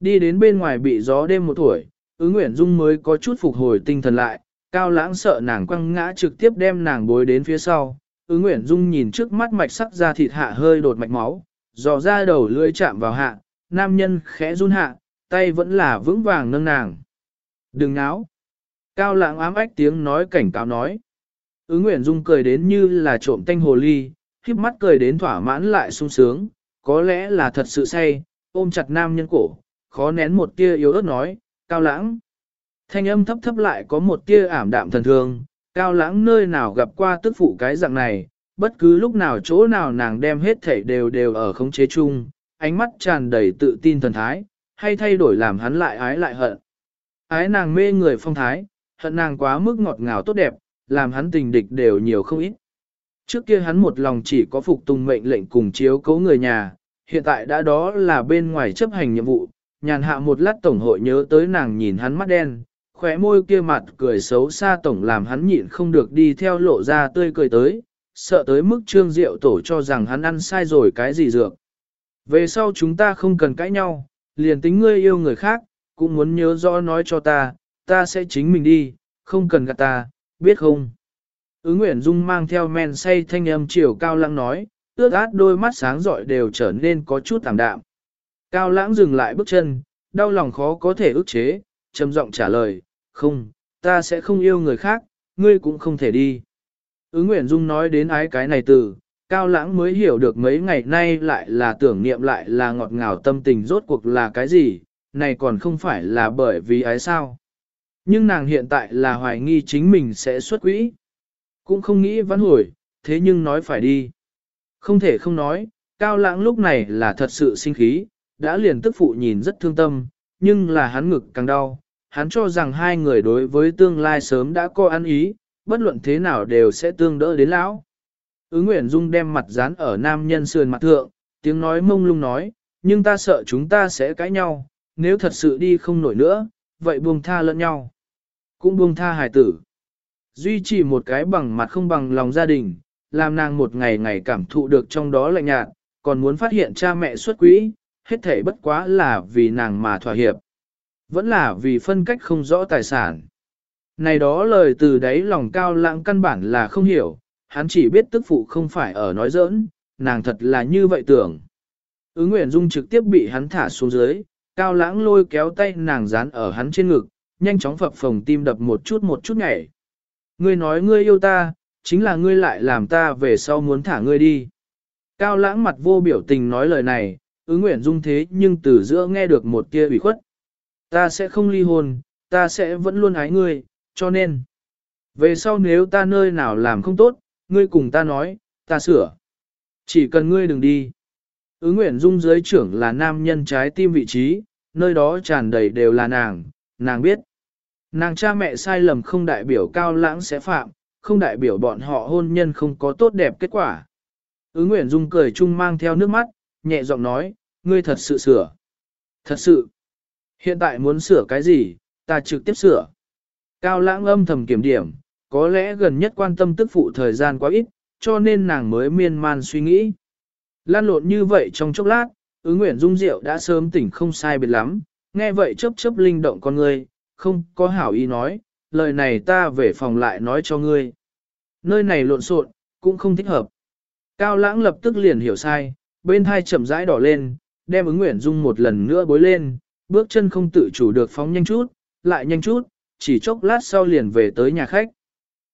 Đi đến bên ngoài bị gió đêm một tuổi, ứng Nguyễn Dung mới có chút phục hồi tinh thần lại, cao lãng sợ nàng quăng ngã trực tiếp đem nàng bối đến phía sau. Ứng Nguyễn Dung nhìn trước mắt mạch sắc ra thịt hạ hơi đột mạch máu, dò ra đầu lưỡi chạm vào hạ, nam nhân khẽ run hạ, tay vẫn là vững vàng nâng nàng. Đừng náo. Cao lãng ám ách tiếng nói cảnh cáo nói. Ứng Nguyễn Dung cười đến như là trộm tanh hồ ly, khiếp mắt cười đến thỏa mãn lại sung sướng, có lẽ là thật sự say, ôm chặt nam nhân cổ, khó nén một tia yếu ớt nói, cao lãng. Thanh âm thấp thấp lại có một tia ảm đạm thần thương, cao lãng nơi nào gặp qua tức phụ cái dạng này, bất cứ lúc nào chỗ nào nàng đem hết thảy đều đều ở khống chế chung, ánh mắt tràn đầy tự tin thần thái, hay thay đổi làm hắn lại ái lại hận. Ái nàng mê người phong thái, hận nàng quá mức ngọt ngào tốt đẹp, làm hắn tình địch đều nhiều không ít. Trước kia hắn một lòng chỉ có phục tùng mệnh lệnh cùng chiếu cố người nhà, hiện tại đã đó là bên ngoài chấp hành nhiệm vụ, nhàn hạ một lát tổng hội nhớ tới nàng nhìn hắn mắt đen, khóe môi kia mặt cười xấu xa tổng làm hắn nhịn không được đi theo lộ ra tươi cười tới, sợ tới mức trương diệu tổ cho rằng hắn ăn sai rồi cái gì dược. Về sau chúng ta không cần cãi nhau, liền tính ngươi yêu người khác, cũng muốn nhớ rõ nói cho ta, ta sẽ chính mình đi, không cần gạt ta, biết không? Ứng Nguyễn Dung mang theo men say thanh âm chiều cao lãng nói, ước át đôi mắt sáng rọi đều trở nên có chút tạm đạm. Cao lãng dừng lại bước chân, đau lòng khó có thể ức chế, trầm giọng trả lời, không, ta sẽ không yêu người khác, ngươi cũng không thể đi. Ứng Nguyễn Dung nói đến ái cái này từ, Cao Lãng mới hiểu được mấy ngày nay lại là tưởng niệm lại là ngọt ngào tâm tình rốt cuộc là cái gì, này còn không phải là bởi vì ái sao. Nhưng nàng hiện tại là hoài nghi chính mình sẽ xuất quỹ. Cũng không nghĩ vãn hồi, thế nhưng nói phải đi. Không thể không nói, Cao Lãng lúc này là thật sự sinh khí, đã liền tức phụ nhìn rất thương tâm, nhưng là hắn ngực càng đau. Hắn cho rằng hai người đối với tương lai sớm đã có ăn ý, bất luận thế nào đều sẽ tương đỡ đến lão. Ứng Nguyễn Dung đem mặt dán ở nam nhân sườn mặt thượng, tiếng nói mông lung nói, nhưng ta sợ chúng ta sẽ cãi nhau, nếu thật sự đi không nổi nữa, vậy buông tha lẫn nhau. Cũng buông tha hài tử. Duy trì một cái bằng mặt không bằng lòng gia đình, làm nàng một ngày ngày cảm thụ được trong đó lạnh nhạt, còn muốn phát hiện cha mẹ xuất quỹ, hết thể bất quá là vì nàng mà thỏa hiệp. Vẫn là vì phân cách không rõ tài sản. Này đó lời từ đấy lòng cao lãng căn bản là không hiểu, hắn chỉ biết tức phụ không phải ở nói giỡn, nàng thật là như vậy tưởng. Ứng Nguyễn Dung trực tiếp bị hắn thả xuống dưới, cao lãng lôi kéo tay nàng dán ở hắn trên ngực, nhanh chóng phập phồng tim đập một chút một chút nhảy. Ngươi nói ngươi yêu ta, chính là ngươi lại làm ta về sau muốn thả ngươi đi. Cao lãng mặt vô biểu tình nói lời này, ứng Nguyện Dung thế nhưng từ giữa nghe được một tia ủy khuất. Ta sẽ không ly hôn, ta sẽ vẫn luôn ái ngươi, cho nên. Về sau nếu ta nơi nào làm không tốt, ngươi cùng ta nói, ta sửa. Chỉ cần ngươi đừng đi. Ứng Nguyện Dung dưới trưởng là nam nhân trái tim vị trí, nơi đó tràn đầy đều là nàng, nàng biết. Nàng cha mẹ sai lầm không đại biểu cao lãng sẽ phạm, không đại biểu bọn họ hôn nhân không có tốt đẹp kết quả. Ứng Nguyễn Dung cười chung mang theo nước mắt, nhẹ giọng nói, ngươi thật sự sửa. Thật sự. Hiện tại muốn sửa cái gì, ta trực tiếp sửa. Cao lãng âm thầm kiểm điểm, có lẽ gần nhất quan tâm tức phụ thời gian quá ít, cho nên nàng mới miên man suy nghĩ. Lan lộn như vậy trong chốc lát, ứng nguyện dung rượu đã sớm tỉnh không sai biệt lắm, nghe vậy chớp chớp linh động con ngươi, không có hảo ý nói, lời này ta về phòng lại nói cho ngươi. Nơi này lộn xộn, cũng không thích hợp. Cao lãng lập tức liền hiểu sai, bên hai chậm rãi đỏ lên, đem ứng nguyện dung một lần nữa bối lên, bước chân không tự chủ được phóng nhanh chút, lại nhanh chút, chỉ chốc lát sau liền về tới nhà khách.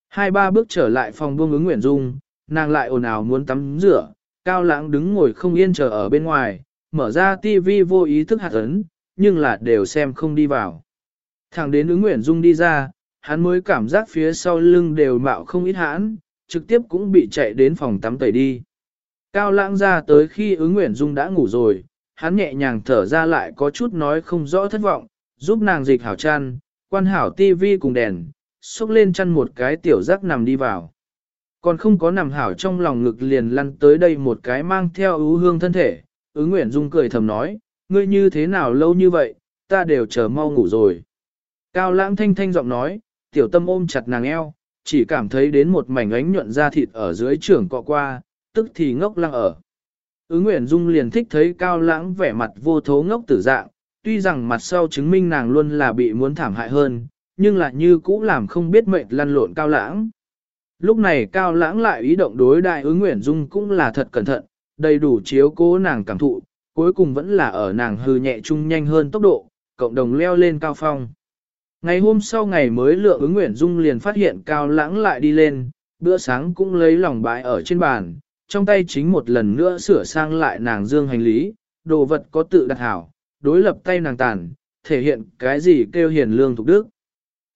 Hai ba bước trở lại phòng buông ứng nguyện dung, nàng lại ồn ào muốn tắm rửa, cao lãng đứng ngồi không yên chờ ở bên ngoài, mở ra tivi vô ý thức hạt ấn, nhưng là đều xem không đi vào. Thẳng đến ứng nguyện dung đi ra, hắn mới cảm giác phía sau lưng đều mạo không ít hãn, trực tiếp cũng bị chạy đến phòng tắm tẩy đi. Cao lãng ra tới khi ứng nguyện dung đã ngủ rồi, hắn nhẹ nhàng thở ra lại có chút nói không rõ thất vọng, giúp nàng dịch hảo chăn, quan hảo tivi cùng đèn, xúc lên chăn một cái tiểu giác nằm đi vào. Còn không có nằm hảo trong lòng ngực liền lăn tới đây một cái mang theo ưu hương thân thể, ứng nguyện dung cười thầm nói, ngươi như thế nào lâu như vậy, ta đều chờ mau ngủ rồi. Cao lãng thanh thanh giọng nói, tiểu tâm ôm chặt nàng eo, chỉ cảm thấy đến một mảnh ánh nhuận da thịt ở dưới trưởng cọ qua, tức thì ngốc lăng ở. Ứng Nguyễn Dung liền thích thấy cao lãng vẻ mặt vô thố ngốc tử dạng, tuy rằng mặt sau chứng minh nàng luôn là bị muốn thảm hại hơn, nhưng lại như cũ làm không biết mệnh lăn lộn cao lãng. Lúc này cao lãng lại ý động đối đại ứng Nguyễn Dung cũng là thật cẩn thận, đầy đủ chiếu cố nàng cảm thụ, cuối cùng vẫn là ở nàng hư nhẹ chung nhanh hơn tốc độ, cộng đồng leo lên cao phong. Ngày hôm sau ngày mới lượng ứng Nguyễn Dung liền phát hiện cao lãng lại đi lên, bữa sáng cũng lấy lòng bãi ở trên bàn, trong tay chính một lần nữa sửa sang lại nàng dương hành lý, đồ vật có tự đặt hảo, đối lập tay nàng tàn, thể hiện cái gì kêu hiền lương thục đức.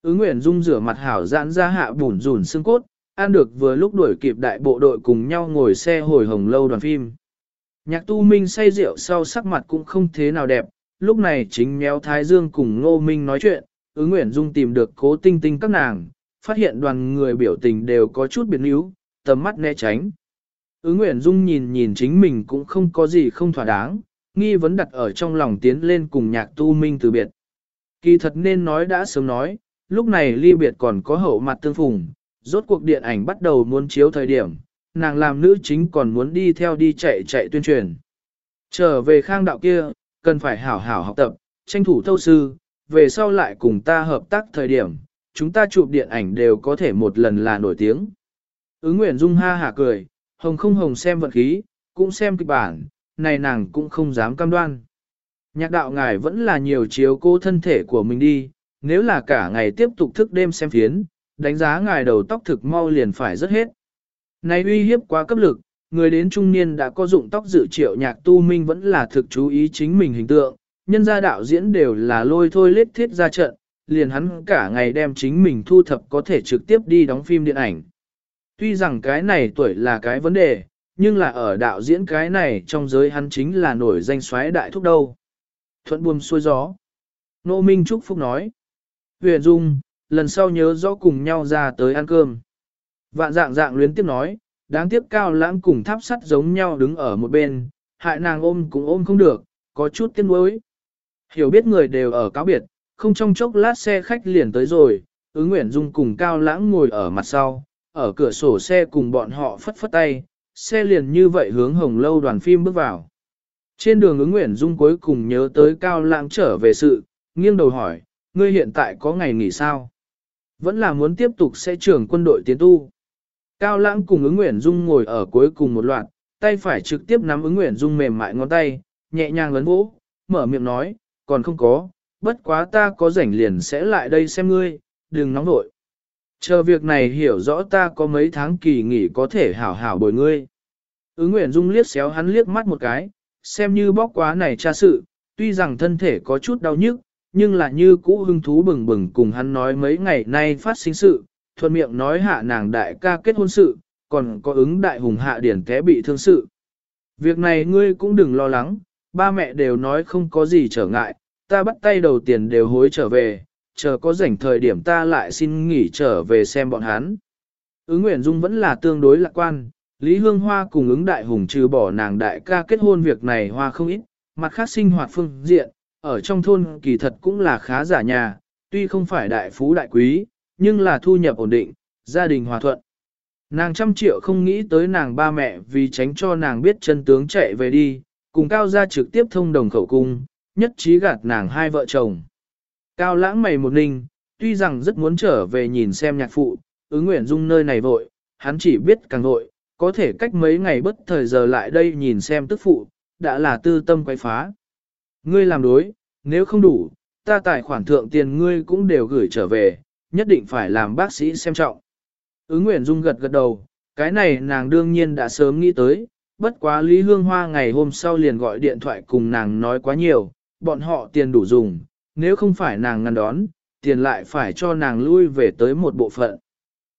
Ứng Nguyễn Dung rửa mặt hảo giãn ra hạ bùn rùn xương cốt, ăn được vừa lúc đuổi kịp đại bộ đội cùng nhau ngồi xe hồi hồng lâu đoàn phim. Nhạc tu minh say rượu sau sắc mặt cũng không thế nào đẹp, lúc này chính méo Thái Dương cùng Ngô Minh nói chuyện, ứng nguyện dung tìm được cố tinh tinh các nàng, phát hiện đoàn người biểu tình đều có chút biến yếu, tầm mắt né tránh. Ứng nguyện dung nhìn nhìn chính mình cũng không có gì không thỏa đáng, nghi vấn đặt ở trong lòng tiến lên cùng nhạc tu minh từ biệt. Kỳ thật nên nói đã sớm nói, lúc này ly biệt còn có hậu mặt tương phùng, rốt cuộc điện ảnh bắt đầu muốn chiếu thời điểm, nàng làm nữ chính còn muốn đi theo đi chạy chạy tuyên truyền. Trở về khang đạo kia, cần phải hảo hảo học tập, tranh thủ thâu sư, về sau lại cùng ta hợp tác thời điểm, chúng ta chụp điện ảnh đều có thể một lần là nổi tiếng. Ứng Nguyễn Dung ha hả cười, hồng không hồng xem vận khí, cũng xem kịch bản, này nàng cũng không dám cam đoan. Nhạc đạo ngài vẫn là nhiều chiếu cô thân thể của mình đi, nếu là cả ngày tiếp tục thức đêm xem phiến, đánh giá ngài đầu tóc thực mau liền phải rất hết. Này uy hiếp quá cấp lực, người đến trung niên đã có dụng tóc dự triệu nhạc tu minh vẫn là thực chú ý chính mình hình tượng, nhân gia đạo diễn đều là lôi thôi lết thiết ra trận, liền hắn cả ngày đem chính mình thu thập có thể trực tiếp đi đóng phim điện ảnh. Tuy rằng cái này tuổi là cái vấn đề, nhưng là ở đạo diễn cái này trong giới hắn chính là nổi danh xoáy đại thúc đâu. Thuận buồm xuôi gió. Nô Minh Trúc Phúc nói. Huyền Dung, lần sau nhớ rõ cùng nhau ra tới ăn cơm. Vạn dạng dạng luyến tiếp nói, đáng tiếc cao lãng cùng tháp sắt giống nhau đứng ở một bên, hại nàng ôm cũng ôm không được, có chút tiếc nuối. Hiểu biết người đều ở cáo biệt, không trong chốc lát xe khách liền tới rồi, ứng Nguyễn Dung cùng cao lãng ngồi ở mặt sau, ở cửa sổ xe cùng bọn họ phất phất tay, xe liền như vậy hướng hồng lâu đoàn phim bước vào. Trên đường ứng Nguyễn Dung cuối cùng nhớ tới cao lãng trở về sự, nghiêng đầu hỏi, ngươi hiện tại có ngày nghỉ sao? Vẫn là muốn tiếp tục sẽ trưởng quân đội tiến tu. Cao lãng cùng ứng Nguyễn Dung ngồi ở cuối cùng một loạt, tay phải trực tiếp nắm ứng Nguyễn Dung mềm mại ngón tay, nhẹ nhàng lấn vỗ, mở miệng nói, còn không có, bất quá ta có rảnh liền sẽ lại đây xem ngươi, đừng nóng nội. Chờ việc này hiểu rõ ta có mấy tháng kỳ nghỉ có thể hảo hảo bồi ngươi. Ứng Nguyễn Dung liếc xéo hắn liếc mắt một cái, xem như bóc quá này tra sự, tuy rằng thân thể có chút đau nhức, nhưng là như cũ hưng thú bừng bừng cùng hắn nói mấy ngày nay phát sinh sự, thuận miệng nói hạ nàng đại ca kết hôn sự, còn có ứng đại hùng hạ điển té bị thương sự. Việc này ngươi cũng đừng lo lắng, ba mẹ đều nói không có gì trở ngại, ta bắt tay đầu tiền đều hối trở về, chờ có rảnh thời điểm ta lại xin nghỉ trở về xem bọn hắn. Ứng Nguyễn Dung vẫn là tương đối lạc quan, Lý Hương Hoa cùng ứng đại hùng trừ bỏ nàng đại ca kết hôn việc này hoa không ít, mặt khác sinh hoạt phương diện, ở trong thôn kỳ thật cũng là khá giả nhà, tuy không phải đại phú đại quý, nhưng là thu nhập ổn định, gia đình hòa thuận. Nàng trăm triệu không nghĩ tới nàng ba mẹ vì tránh cho nàng biết chân tướng chạy về đi, cùng Cao gia trực tiếp thông đồng khẩu cung, nhất trí gạt nàng hai vợ chồng. Cao lãng mày một ninh, tuy rằng rất muốn trở về nhìn xem nhạc phụ, ứng nguyện dung nơi này vội, hắn chỉ biết càng vội, có thể cách mấy ngày bất thời giờ lại đây nhìn xem tức phụ, đã là tư tâm quay phá. Ngươi làm đối, nếu không đủ, ta tài khoản thượng tiền ngươi cũng đều gửi trở về, nhất định phải làm bác sĩ xem trọng. Ứng Nguyễn Dung gật gật đầu, cái này nàng đương nhiên đã sớm nghĩ tới, bất quá Lý Hương Hoa ngày hôm sau liền gọi điện thoại cùng nàng nói quá nhiều, bọn họ tiền đủ dùng, nếu không phải nàng ngăn đón, tiền lại phải cho nàng lui về tới một bộ phận.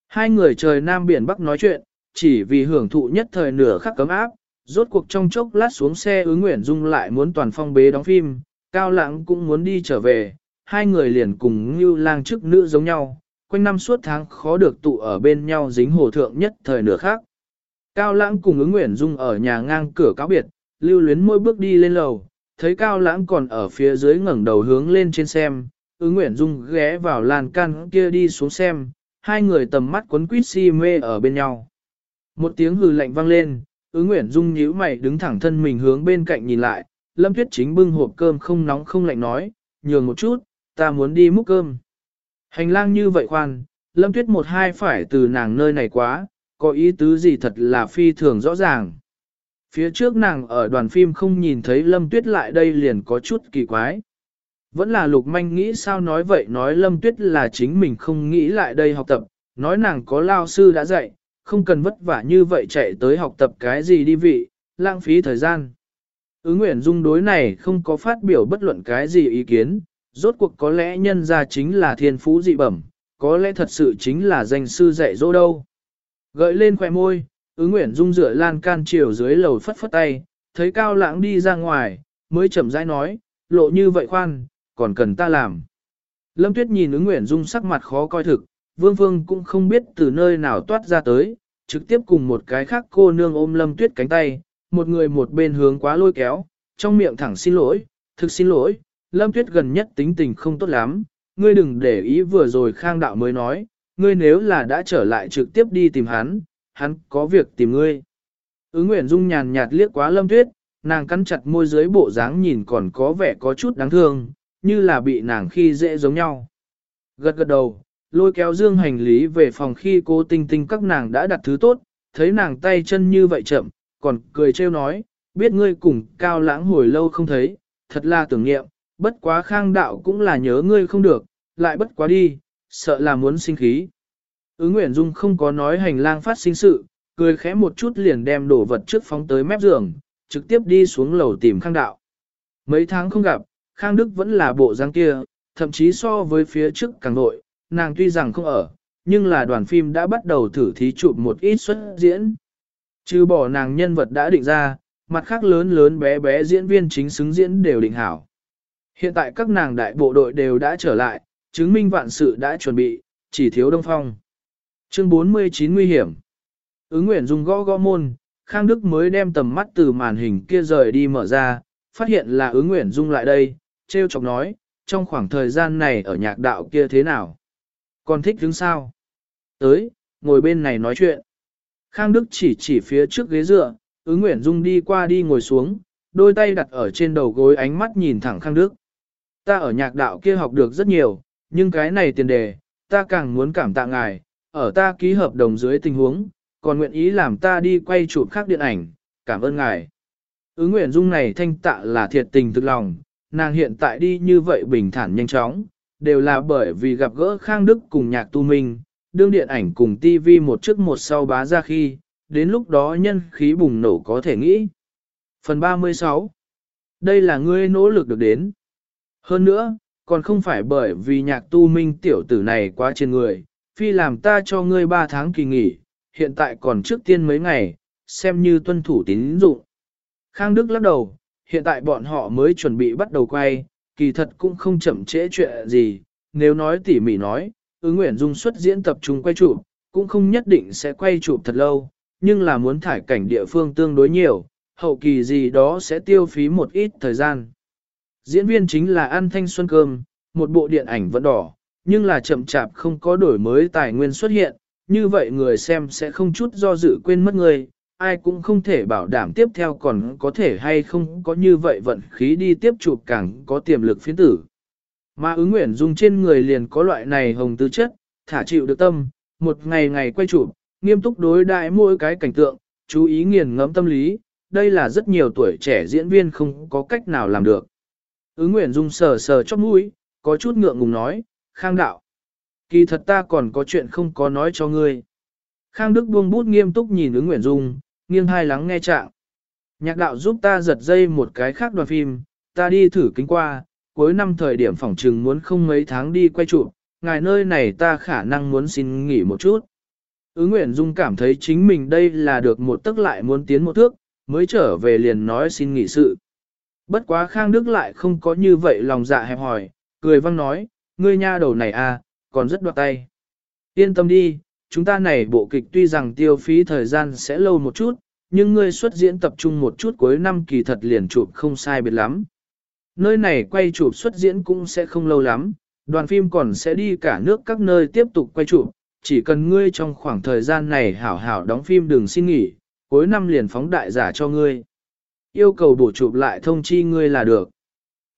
Hai người trời Nam Biển Bắc nói chuyện, chỉ vì hưởng thụ nhất thời nửa khắc cấm áp, rốt cuộc trong chốc lát xuống xe ứng Nguyễn Dung lại muốn toàn phong bế đóng phim, Cao Lãng cũng muốn đi trở về, hai người liền cùng như lang chức nữ giống nhau, quanh năm suốt tháng khó được tụ ở bên nhau dính hồ thượng nhất thời nửa khác. Cao Lãng cùng ứng Nguyễn Dung ở nhà ngang cửa cáo biệt, lưu luyến môi bước đi lên lầu, thấy Cao Lãng còn ở phía dưới ngẩng đầu hướng lên trên xem, ứng Nguyễn Dung ghé vào lan can kia đi xuống xem, hai người tầm mắt quấn quýt si mê ở bên nhau. Một tiếng hừ lạnh vang lên, ứng Nguyễn Dung nhíu mày đứng thẳng thân mình hướng bên cạnh nhìn lại, Lâm Tuyết chính bưng hộp cơm không nóng không lạnh nói, nhường một chút, ta muốn đi múc cơm. Hành lang như vậy khoan, Lâm Tuyết một hai phải từ nàng nơi này quá, có ý tứ gì thật là phi thường rõ ràng. Phía trước nàng ở đoàn phim không nhìn thấy Lâm Tuyết lại đây liền có chút kỳ quái. Vẫn là lục manh nghĩ sao nói vậy nói Lâm Tuyết là chính mình không nghĩ lại đây học tập, nói nàng có lao sư đã dạy, không cần vất vả như vậy chạy tới học tập cái gì đi vị, lãng phí thời gian. Ứng Nguyễn Dung đối này không có phát biểu bất luận cái gì ý kiến, rốt cuộc có lẽ nhân ra chính là thiên phú dị bẩm, có lẽ thật sự chính là danh sư dạy dỗ đâu. Gợi lên khỏe môi, ứng nguyện dung rửa lan can chiều dưới lầu phất phất tay, thấy cao lãng đi ra ngoài, mới chậm rãi nói, lộ như vậy khoan, còn cần ta làm. Lâm Tuyết nhìn ứng nguyện dung sắc mặt khó coi thực, Vương Phương cũng không biết từ nơi nào toát ra tới, trực tiếp cùng một cái khác cô nương ôm Lâm Tuyết cánh tay, một người một bên hướng quá lôi kéo, trong miệng thẳng xin lỗi, thực xin lỗi, Lâm Tuyết gần nhất tính tình không tốt lắm, ngươi đừng để ý vừa rồi Khang Đạo mới nói, ngươi nếu là đã trở lại trực tiếp đi tìm hắn, hắn có việc tìm ngươi. Ứng Nguyễn Dung nhàn nhạt liếc quá Lâm Tuyết, nàng cắn chặt môi dưới bộ dáng nhìn còn có vẻ có chút đáng thương, như là bị nàng khi dễ giống nhau. Gật gật đầu, lôi kéo dương hành lý về phòng khi cô tinh tinh các nàng đã đặt thứ tốt, thấy nàng tay chân như vậy chậm, còn cười trêu nói, biết ngươi cùng cao lãng hồi lâu không thấy, thật là tưởng nghiệm, bất quá khang đạo cũng là nhớ ngươi không được, lại bất quá đi, sợ là muốn sinh khí. Ứng Nguyễn Dung không có nói hành lang phát sinh sự, cười khẽ một chút liền đem đồ vật trước phóng tới mép giường, trực tiếp đi xuống lầu tìm khang đạo. Mấy tháng không gặp, khang đức vẫn là bộ dáng kia, thậm chí so với phía trước càng nội, nàng tuy rằng không ở, nhưng là đoàn phim đã bắt đầu thử thí chụp một ít xuất diễn. Trừ bỏ nàng nhân vật đã định ra, mặt khác lớn lớn bé bé diễn viên chính xứng diễn đều định hảo. Hiện tại các nàng đại bộ đội đều đã trở lại, chứng minh vạn sự đã chuẩn bị, chỉ thiếu Đông Phong. Chương 49 nguy hiểm. Ứng Nguyễn dung gõ gõ môn, Khang Đức mới đem tầm mắt từ màn hình kia rời đi mở ra, phát hiện là ứng Nguyễn Dung lại đây, treo chọc nói, trong khoảng thời gian này ở nhạc đạo kia thế nào? Còn thích đứng sao? Tới, ngồi bên này nói chuyện. Khang Đức chỉ chỉ phía trước ghế dựa, ứng Nguyễn Dung đi qua đi ngồi xuống, đôi tay đặt ở trên đầu gối ánh mắt nhìn thẳng Khang Đức. Ta ở nhạc đạo kia học được rất nhiều, nhưng cái này tiền đề, ta càng muốn cảm tạ ngài, ở ta ký hợp đồng dưới tình huống, còn nguyện ý làm ta đi quay chụp khác điện ảnh, cảm ơn ngài. Ứng Nguyễn Dung này thanh tạ là thiệt tình thực lòng, nàng hiện tại đi như vậy bình thản nhanh chóng, đều là bởi vì gặp gỡ Khang Đức cùng nhạc tu minh, đương điện ảnh cùng TV một trước một sau bá ra khi, đến lúc đó nhân khí bùng nổ có thể nghĩ. Phần 36 Đây là ngươi nỗ lực được đến. Hơn nữa, còn không phải bởi vì nhạc tu minh tiểu tử này quá trên người, phi làm ta cho ngươi 3 tháng kỳ nghỉ, hiện tại còn trước tiên mấy ngày, xem như tuân thủ tín dụng. Khang Đức lắc đầu, hiện tại bọn họ mới chuẩn bị bắt đầu quay, kỳ thật cũng không chậm trễ chuyện gì, nếu nói tỉ mỉ nói, ứng nguyện dung xuất diễn tập trung quay chụp, cũng không nhất định sẽ quay chụp thật lâu, nhưng là muốn thải cảnh địa phương tương đối nhiều, hậu kỳ gì đó sẽ tiêu phí một ít thời gian. Diễn viên chính là An Thanh Xuân Cơm, một bộ điện ảnh vẫn đỏ, nhưng là chậm chạp không có đổi mới tài nguyên xuất hiện, như vậy người xem sẽ không chút do dự quên mất người, ai cũng không thể bảo đảm tiếp theo còn có thể hay không có như vậy vận khí đi tiếp chụp càng có tiềm lực phiến tử. Mà ứng nguyện dùng trên người liền có loại này hồng tư chất, thả chịu được tâm, một ngày ngày quay chụp, nghiêm túc đối đại mỗi cái cảnh tượng, chú ý nghiền ngẫm tâm lý, đây là rất nhiều tuổi trẻ diễn viên không có cách nào làm được. Ứng nguyện dung sờ sờ chóp mũi, có chút ngượng ngùng nói, khang đạo. Kỳ thật ta còn có chuyện không có nói cho ngươi. Khang Đức buông bút nghiêm túc nhìn ứng nguyện dung, nghiêng hai lắng nghe trạng. Nhạc đạo giúp ta giật dây một cái khác đoàn phim, ta đi thử kính qua, cuối năm thời điểm phỏng trừng muốn không mấy tháng đi quay chụp, ngài nơi này ta khả năng muốn xin nghỉ một chút. Ứng Nguyễn Dung cảm thấy chính mình đây là được một tức lại muốn tiến một thước, mới trở về liền nói xin nghỉ sự. Bất quá Khang Đức lại không có như vậy lòng dạ hẹp hỏi, cười văng nói, ngươi nha đầu này à, còn rất đoạt tay. Yên tâm đi, chúng ta này bộ kịch tuy rằng tiêu phí thời gian sẽ lâu một chút, nhưng ngươi xuất diễn tập trung một chút cuối năm kỳ thật liền chụp không sai biệt lắm. Nơi này quay chụp xuất diễn cũng sẽ không lâu lắm, đoàn phim còn sẽ đi cả nước các nơi tiếp tục quay chụp, chỉ cần ngươi trong khoảng thời gian này hảo hảo đóng phim đừng xin nghỉ, cuối năm liền phóng đại giả cho ngươi. Yêu cầu bổ chụp lại thông chi ngươi là được.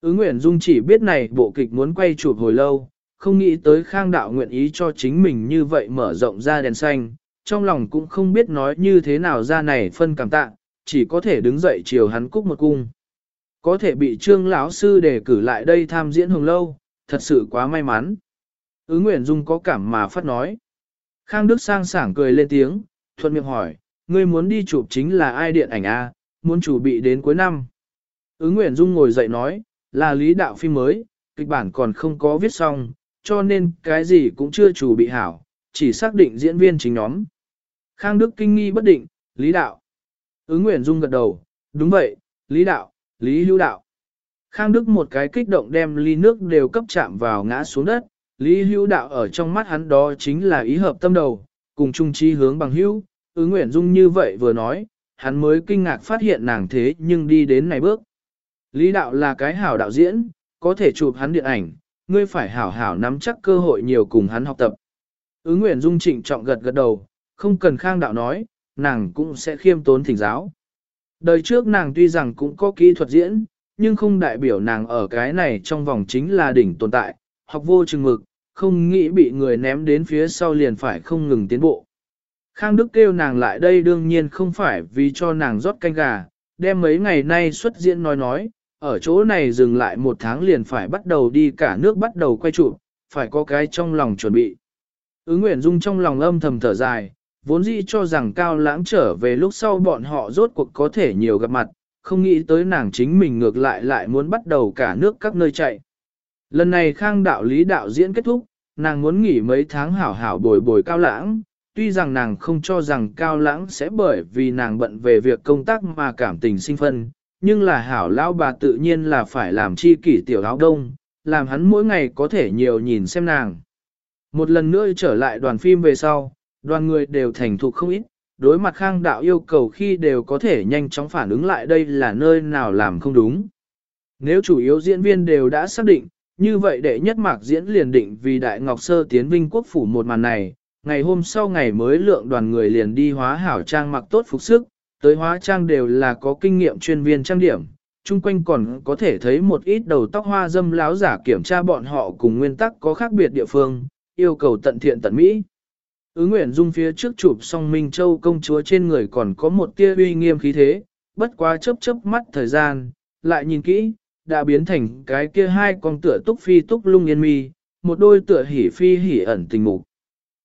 Ứng Nguyễn Dung chỉ biết này bộ kịch muốn quay chụp hồi lâu, không nghĩ tới khang đạo nguyện ý cho chính mình như vậy mở rộng ra đèn xanh, trong lòng cũng không biết nói như thế nào ra này phân cảm tạ, chỉ có thể đứng dậy chiều hắn cúc một cung. Có thể bị trương lão sư đề cử lại đây tham diễn hồng lâu, thật sự quá may mắn. Ứng Nguyễn Dung có cảm mà phát nói. Khang Đức sang sảng cười lên tiếng, thuận miệng hỏi, ngươi muốn đi chụp chính là ai điện ảnh A, muốn chủ bị đến cuối năm. Ứng Nguyễn Dung ngồi dậy nói, là lý đạo phim mới, kịch bản còn không có viết xong, cho nên cái gì cũng chưa chủ bị hảo, chỉ xác định diễn viên chính nhóm. Khang Đức kinh nghi bất định, Lý Đạo. Ứng Nguyễn Dung gật đầu, đúng vậy, Lý Đạo, Lý Hữu Đạo. Khang Đức một cái kích động đem ly nước đều cấp chạm vào ngã xuống đất, Lý Hữu Đạo ở trong mắt hắn đó chính là ý hợp tâm đầu, cùng chung trí hướng bằng hữu, ứng Nguyễn Dung như vậy vừa nói, hắn mới kinh ngạc phát hiện nàng thế nhưng đi đến này bước. Lý Đạo là cái hảo đạo diễn, có thể chụp hắn điện ảnh, ngươi phải hảo hảo nắm chắc cơ hội nhiều cùng hắn học tập. Ứng Nguyễn Dung trịnh trọng gật gật đầu, không cần khang đạo nói, nàng cũng sẽ khiêm tốn thỉnh giáo. Đời trước nàng tuy rằng cũng có kỹ thuật diễn, nhưng không đại biểu nàng ở cái này trong vòng chính là đỉnh tồn tại, học vô chừng mực, không nghĩ bị người ném đến phía sau liền phải không ngừng tiến bộ. Khang Đức kêu nàng lại đây đương nhiên không phải vì cho nàng rót canh gà, đem mấy ngày nay xuất diễn nói nói, ở chỗ này dừng lại một tháng liền phải bắt đầu đi cả nước bắt đầu quay trụ, phải có cái trong lòng chuẩn bị. Ứng Nguyễn Dung trong lòng âm thầm thở dài, vốn dĩ cho rằng cao lãng trở về lúc sau bọn họ rốt cuộc có thể nhiều gặp mặt, không nghĩ tới nàng chính mình ngược lại lại muốn bắt đầu cả nước các nơi chạy. Lần này khang đạo lý đạo diễn kết thúc, nàng muốn nghỉ mấy tháng hảo hảo bồi bồi cao lãng, tuy rằng nàng không cho rằng cao lãng sẽ bởi vì nàng bận về việc công tác mà cảm tình sinh phân, nhưng là hảo lão bà tự nhiên là phải làm chi kỷ tiểu áo đông, làm hắn mỗi ngày có thể nhiều nhìn xem nàng. Một lần nữa trở lại đoàn phim về sau, đoàn người đều thành thục không ít, đối mặt khang đạo yêu cầu khi đều có thể nhanh chóng phản ứng lại đây là nơi nào làm không đúng. Nếu chủ yếu diễn viên đều đã xác định, như vậy đệ nhất mạc diễn liền định vì Đại Ngọc Sơ tiến vinh quốc phủ một màn này, ngày hôm sau ngày mới lượng đoàn người liền đi hóa hảo trang mặc tốt phục sức, tới hóa trang đều là có kinh nghiệm chuyên viên trang điểm, chung quanh còn có thể thấy một ít đầu tóc hoa dâm láo giả kiểm tra bọn họ cùng nguyên tắc có khác biệt địa phương, yêu cầu tận thiện tận mỹ. Ứng Nguyễn Dung phía trước chụp song Minh Châu công chúa trên người còn có một tia uy nghiêm khí thế, bất quá chớp chớp mắt thời gian, lại nhìn kỹ, đã biến thành cái kia hai con tựa túc phi túc lung yên mi, một đôi tựa hỉ phi hỉ ẩn tình mục.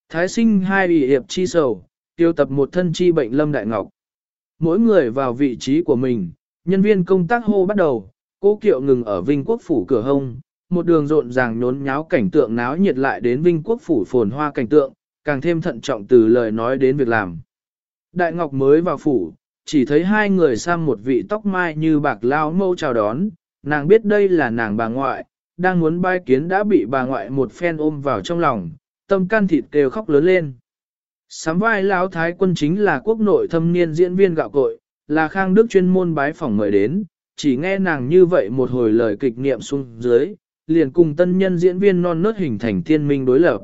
Thái sinh hai ủy hiệp chi sầu, tiêu tập một thân chi bệnh lâm đại ngọc. Mỗi người vào vị trí của mình, nhân viên công tác hô bắt đầu, cố kiệu ngừng ở Vinh Quốc Phủ cửa hông, một đường rộn ràng nhốn nháo cảnh tượng náo nhiệt lại đến Vinh Quốc Phủ phồn hoa cảnh tượng, càng thêm thận trọng từ lời nói đến việc làm. Đại Ngọc mới vào phủ, chỉ thấy hai người sang một vị tóc mai như bạc lao mâu chào đón, nàng biết đây là nàng bà ngoại, đang muốn bai kiến đã bị bà ngoại một phen ôm vào trong lòng, tâm can thịt kêu khóc lớn lên. Sám vai lão thái quân chính là quốc nội thâm niên diễn viên gạo cội, là khang đức chuyên môn bái phỏng mời đến, chỉ nghe nàng như vậy một hồi lời kịch niệm xuống dưới, liền cùng tân nhân diễn viên non nớt hình thành tiên minh đối lập.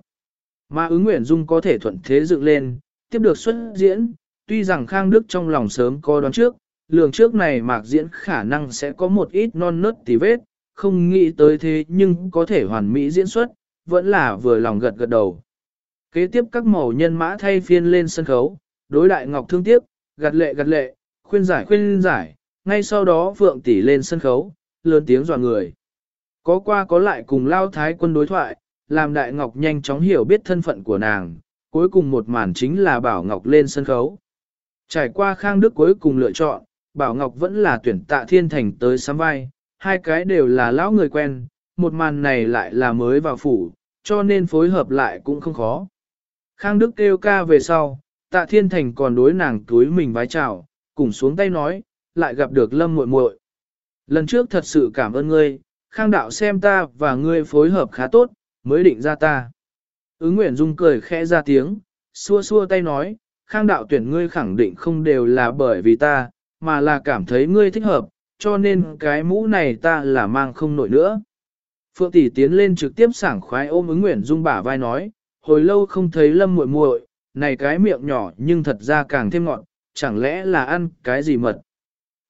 Mà ứng nguyện dung có thể thuận thế dựng lên, tiếp được xuất diễn, tuy rằng khang đức trong lòng sớm có đoán trước, lường trước này mạc diễn khả năng sẽ có một ít non nớt tí vết, không nghĩ tới thế nhưng có thể hoàn mỹ diễn xuất, vẫn là vừa lòng gật gật đầu. Kế tiếp các màu nhân mã thay phiên lên sân khấu, đối đại ngọc thương tiếc, gạt lệ gạt lệ, khuyên giải khuyên giải, ngay sau đó Phượng tỷ lên sân khấu, lớn tiếng dọa người. Có qua có lại cùng lao thái quân đối thoại, làm đại ngọc nhanh chóng hiểu biết thân phận của nàng, cuối cùng một màn chính là Bảo Ngọc lên sân khấu. Trải qua Khang Đức cuối cùng lựa chọn, Bảo Ngọc vẫn là tuyển tạ thiên thành tới sắm vai, hai cái đều là lão người quen, một màn này lại là mới vào phủ, cho nên phối hợp lại cũng không khó. Khang Đức kêu ca về sau, tạ thiên thành còn đối nàng túi mình vái chào, cùng xuống tay nói, lại gặp được lâm muội muội. Lần trước thật sự cảm ơn ngươi, Khang đạo xem ta và ngươi phối hợp khá tốt, mới định ra ta. Ứng Nguyễn Dung cười khẽ ra tiếng, xua xua tay nói, Khang đạo tuyển ngươi khẳng định không đều là bởi vì ta, mà là cảm thấy ngươi thích hợp, cho nên cái mũ này ta là mang không nổi nữa. Phượng tỷ tiến lên trực tiếp sảng khoái ôm ứng Nguyễn Dung bả vai nói, hồi lâu không thấy lâm muội muội, này cái miệng nhỏ nhưng thật ra càng thêm ngọn, chẳng lẽ là ăn cái gì mật.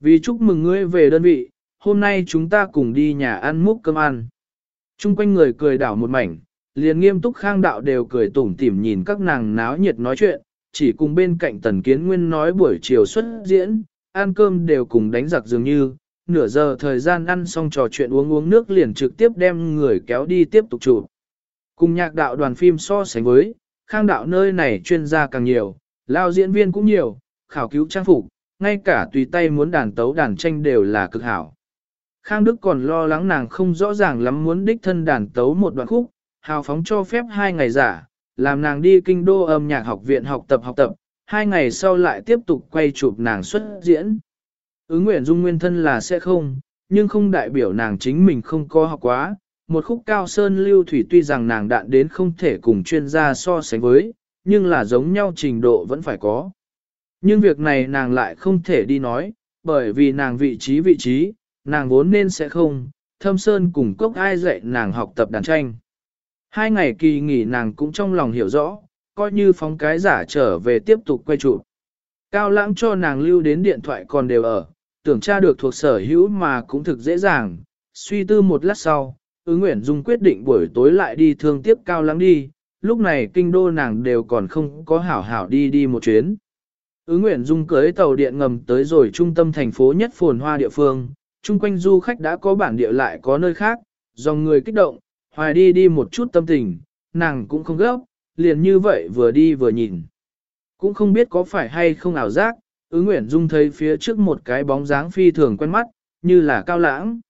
Vì chúc mừng ngươi về đơn vị, hôm nay chúng ta cùng đi nhà ăn múc cơm ăn. Trung quanh người cười đảo một mảnh, liền nghiêm túc khang đạo đều cười tủm tỉm nhìn các nàng náo nhiệt nói chuyện, chỉ cùng bên cạnh tần kiến nguyên nói buổi chiều xuất diễn, ăn cơm đều cùng đánh giặc dường như, nửa giờ thời gian ăn xong trò chuyện uống uống nước liền trực tiếp đem người kéo đi tiếp tục chụp. Cùng nhạc đạo đoàn phim so sánh với, khang đạo nơi này chuyên gia càng nhiều, lao diễn viên cũng nhiều, khảo cứu trang phục, ngay cả tùy tay muốn đàn tấu đàn tranh đều là cực hảo. Khang Đức còn lo lắng nàng không rõ ràng lắm muốn đích thân đàn tấu một đoạn khúc, hào phóng cho phép hai ngày giả, làm nàng đi kinh đô âm nhạc học viện học tập học tập, hai ngày sau lại tiếp tục quay chụp nàng xuất diễn. Ứng Nguyễn Dung nguyên thân là sẽ không, nhưng không đại biểu nàng chính mình không có học quá. Một khúc cao sơn lưu thủy tuy rằng nàng đạn đến không thể cùng chuyên gia so sánh với, nhưng là giống nhau trình độ vẫn phải có. Nhưng việc này nàng lại không thể đi nói, bởi vì nàng vị trí vị trí, nàng vốn nên sẽ không, thâm sơn cùng cốc ai dạy nàng học tập đàn tranh. Hai ngày kỳ nghỉ nàng cũng trong lòng hiểu rõ, coi như phóng cái giả trở về tiếp tục quay trụ. Cao lãng cho nàng lưu đến điện thoại còn đều ở, tưởng tra được thuộc sở hữu mà cũng thực dễ dàng. Suy tư một lát sau, ứng nguyện dung quyết định buổi tối lại đi thương tiếp cao lãng đi, lúc này kinh đô nàng đều còn không có hảo hảo đi đi một chuyến. Ứng nguyện dung cưới tàu điện ngầm tới rồi trung tâm thành phố nhất phồn hoa địa phương, chung quanh du khách đã có bản địa lại có nơi khác, dòng người kích động, hoài đi đi một chút tâm tình, nàng cũng không gấp, liền như vậy vừa đi vừa nhìn. Cũng không biết có phải hay không ảo giác, ứng nguyện dung thấy phía trước một cái bóng dáng phi thường quen mắt, như là cao lãng.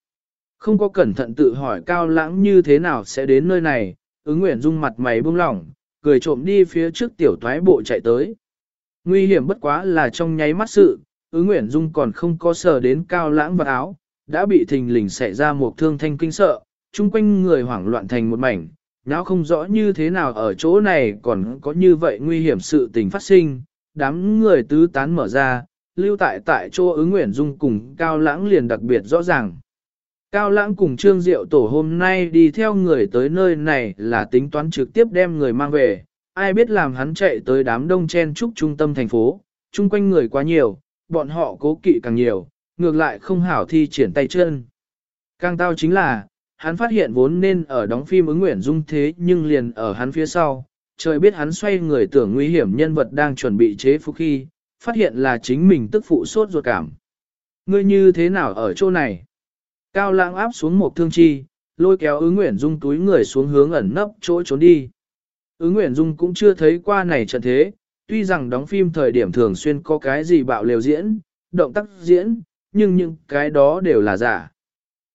Không có cẩn thận tự hỏi cao lãng như thế nào sẽ đến nơi này, ứng nguyện dung mặt mày buông lỏng, cười trộm đi phía trước tiểu thoái bộ chạy tới. Nguy hiểm bất quá là trong nháy mắt sự, ứng nguyện dung còn không có sờ đến cao lãng vật áo, đã bị thình lình xảy ra một thương thanh kinh sợ, chung quanh người hoảng loạn thành một mảnh, nháo không rõ như thế nào ở chỗ này còn có như vậy nguy hiểm sự tình phát sinh, đám người tứ tán mở ra, lưu tại tại chỗ ứng nguyện dung cùng Cao Lãng liền đặc biệt rõ ràng. Cao Lãng cùng Trương Diệu Tổ hôm nay đi theo người tới nơi này là tính toán trực tiếp đem người mang về, ai biết làm hắn chạy tới đám đông chen trúc trung tâm thành phố, chung quanh người quá nhiều, bọn họ cố kỵ càng nhiều, ngược lại không hảo thi triển tay chân. Càng tao chính là, hắn phát hiện vốn nên ở đóng phim ứng nguyện dung thế nhưng liền ở hắn phía sau, trời biết hắn xoay người tưởng nguy hiểm nhân vật đang chuẩn bị chế phục khi, phát hiện là chính mình tức phụ sốt ruột cảm. Ngươi như thế nào ở chỗ này? Cao lãng áp xuống một thương chi, lôi kéo ứng nguyện dung túi người xuống hướng ẩn nấp chỗ trốn đi. Ứng nguyện dung cũng chưa thấy qua này trận thế, tuy rằng đóng phim thời điểm thường xuyên có cái gì bạo liều diễn, động tác diễn, nhưng những cái đó đều là giả.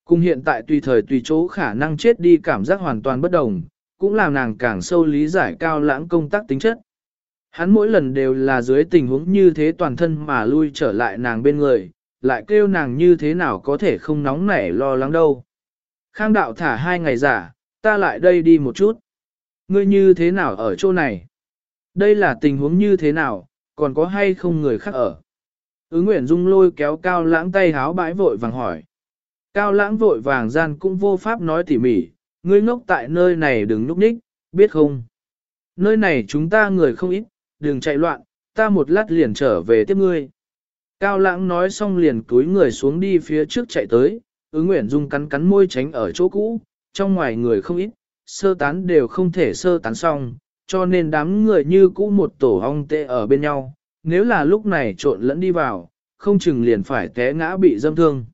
Cùng hiện tại tùy thời tùy chỗ khả năng chết đi cảm giác hoàn toàn bất đồng, cũng làm nàng càng sâu lý giải cao lãng công tác tính chất. Hắn mỗi lần đều là dưới tình huống như thế toàn thân mà lui trở lại nàng bên người, lại kêu nàng như thế nào có thể không nóng nảy lo lắng đâu. Khang đạo thả hai ngày giả, ta lại đây đi một chút. Ngươi như thế nào ở chỗ này? Đây là tình huống như thế nào, còn có hay không người khác ở? Ứng Nguyễn Dung lôi kéo cao lãng tay háo bãi vội vàng hỏi. Cao lãng vội vàng gian cũng vô pháp nói tỉ mỉ, ngươi ngốc tại nơi này đừng núp ních, biết không? Nơi này chúng ta người không ít, đừng chạy loạn, ta một lát liền trở về tiếp ngươi. Cao lãng nói xong liền cúi người xuống đi phía trước chạy tới, ứng nguyện dung cắn cắn môi tránh ở chỗ cũ, trong ngoài người không ít, sơ tán đều không thể sơ tán xong, cho nên đám người như cũ một tổ ong tệ ở bên nhau, nếu là lúc này trộn lẫn đi vào, không chừng liền phải té ngã bị dâm thương.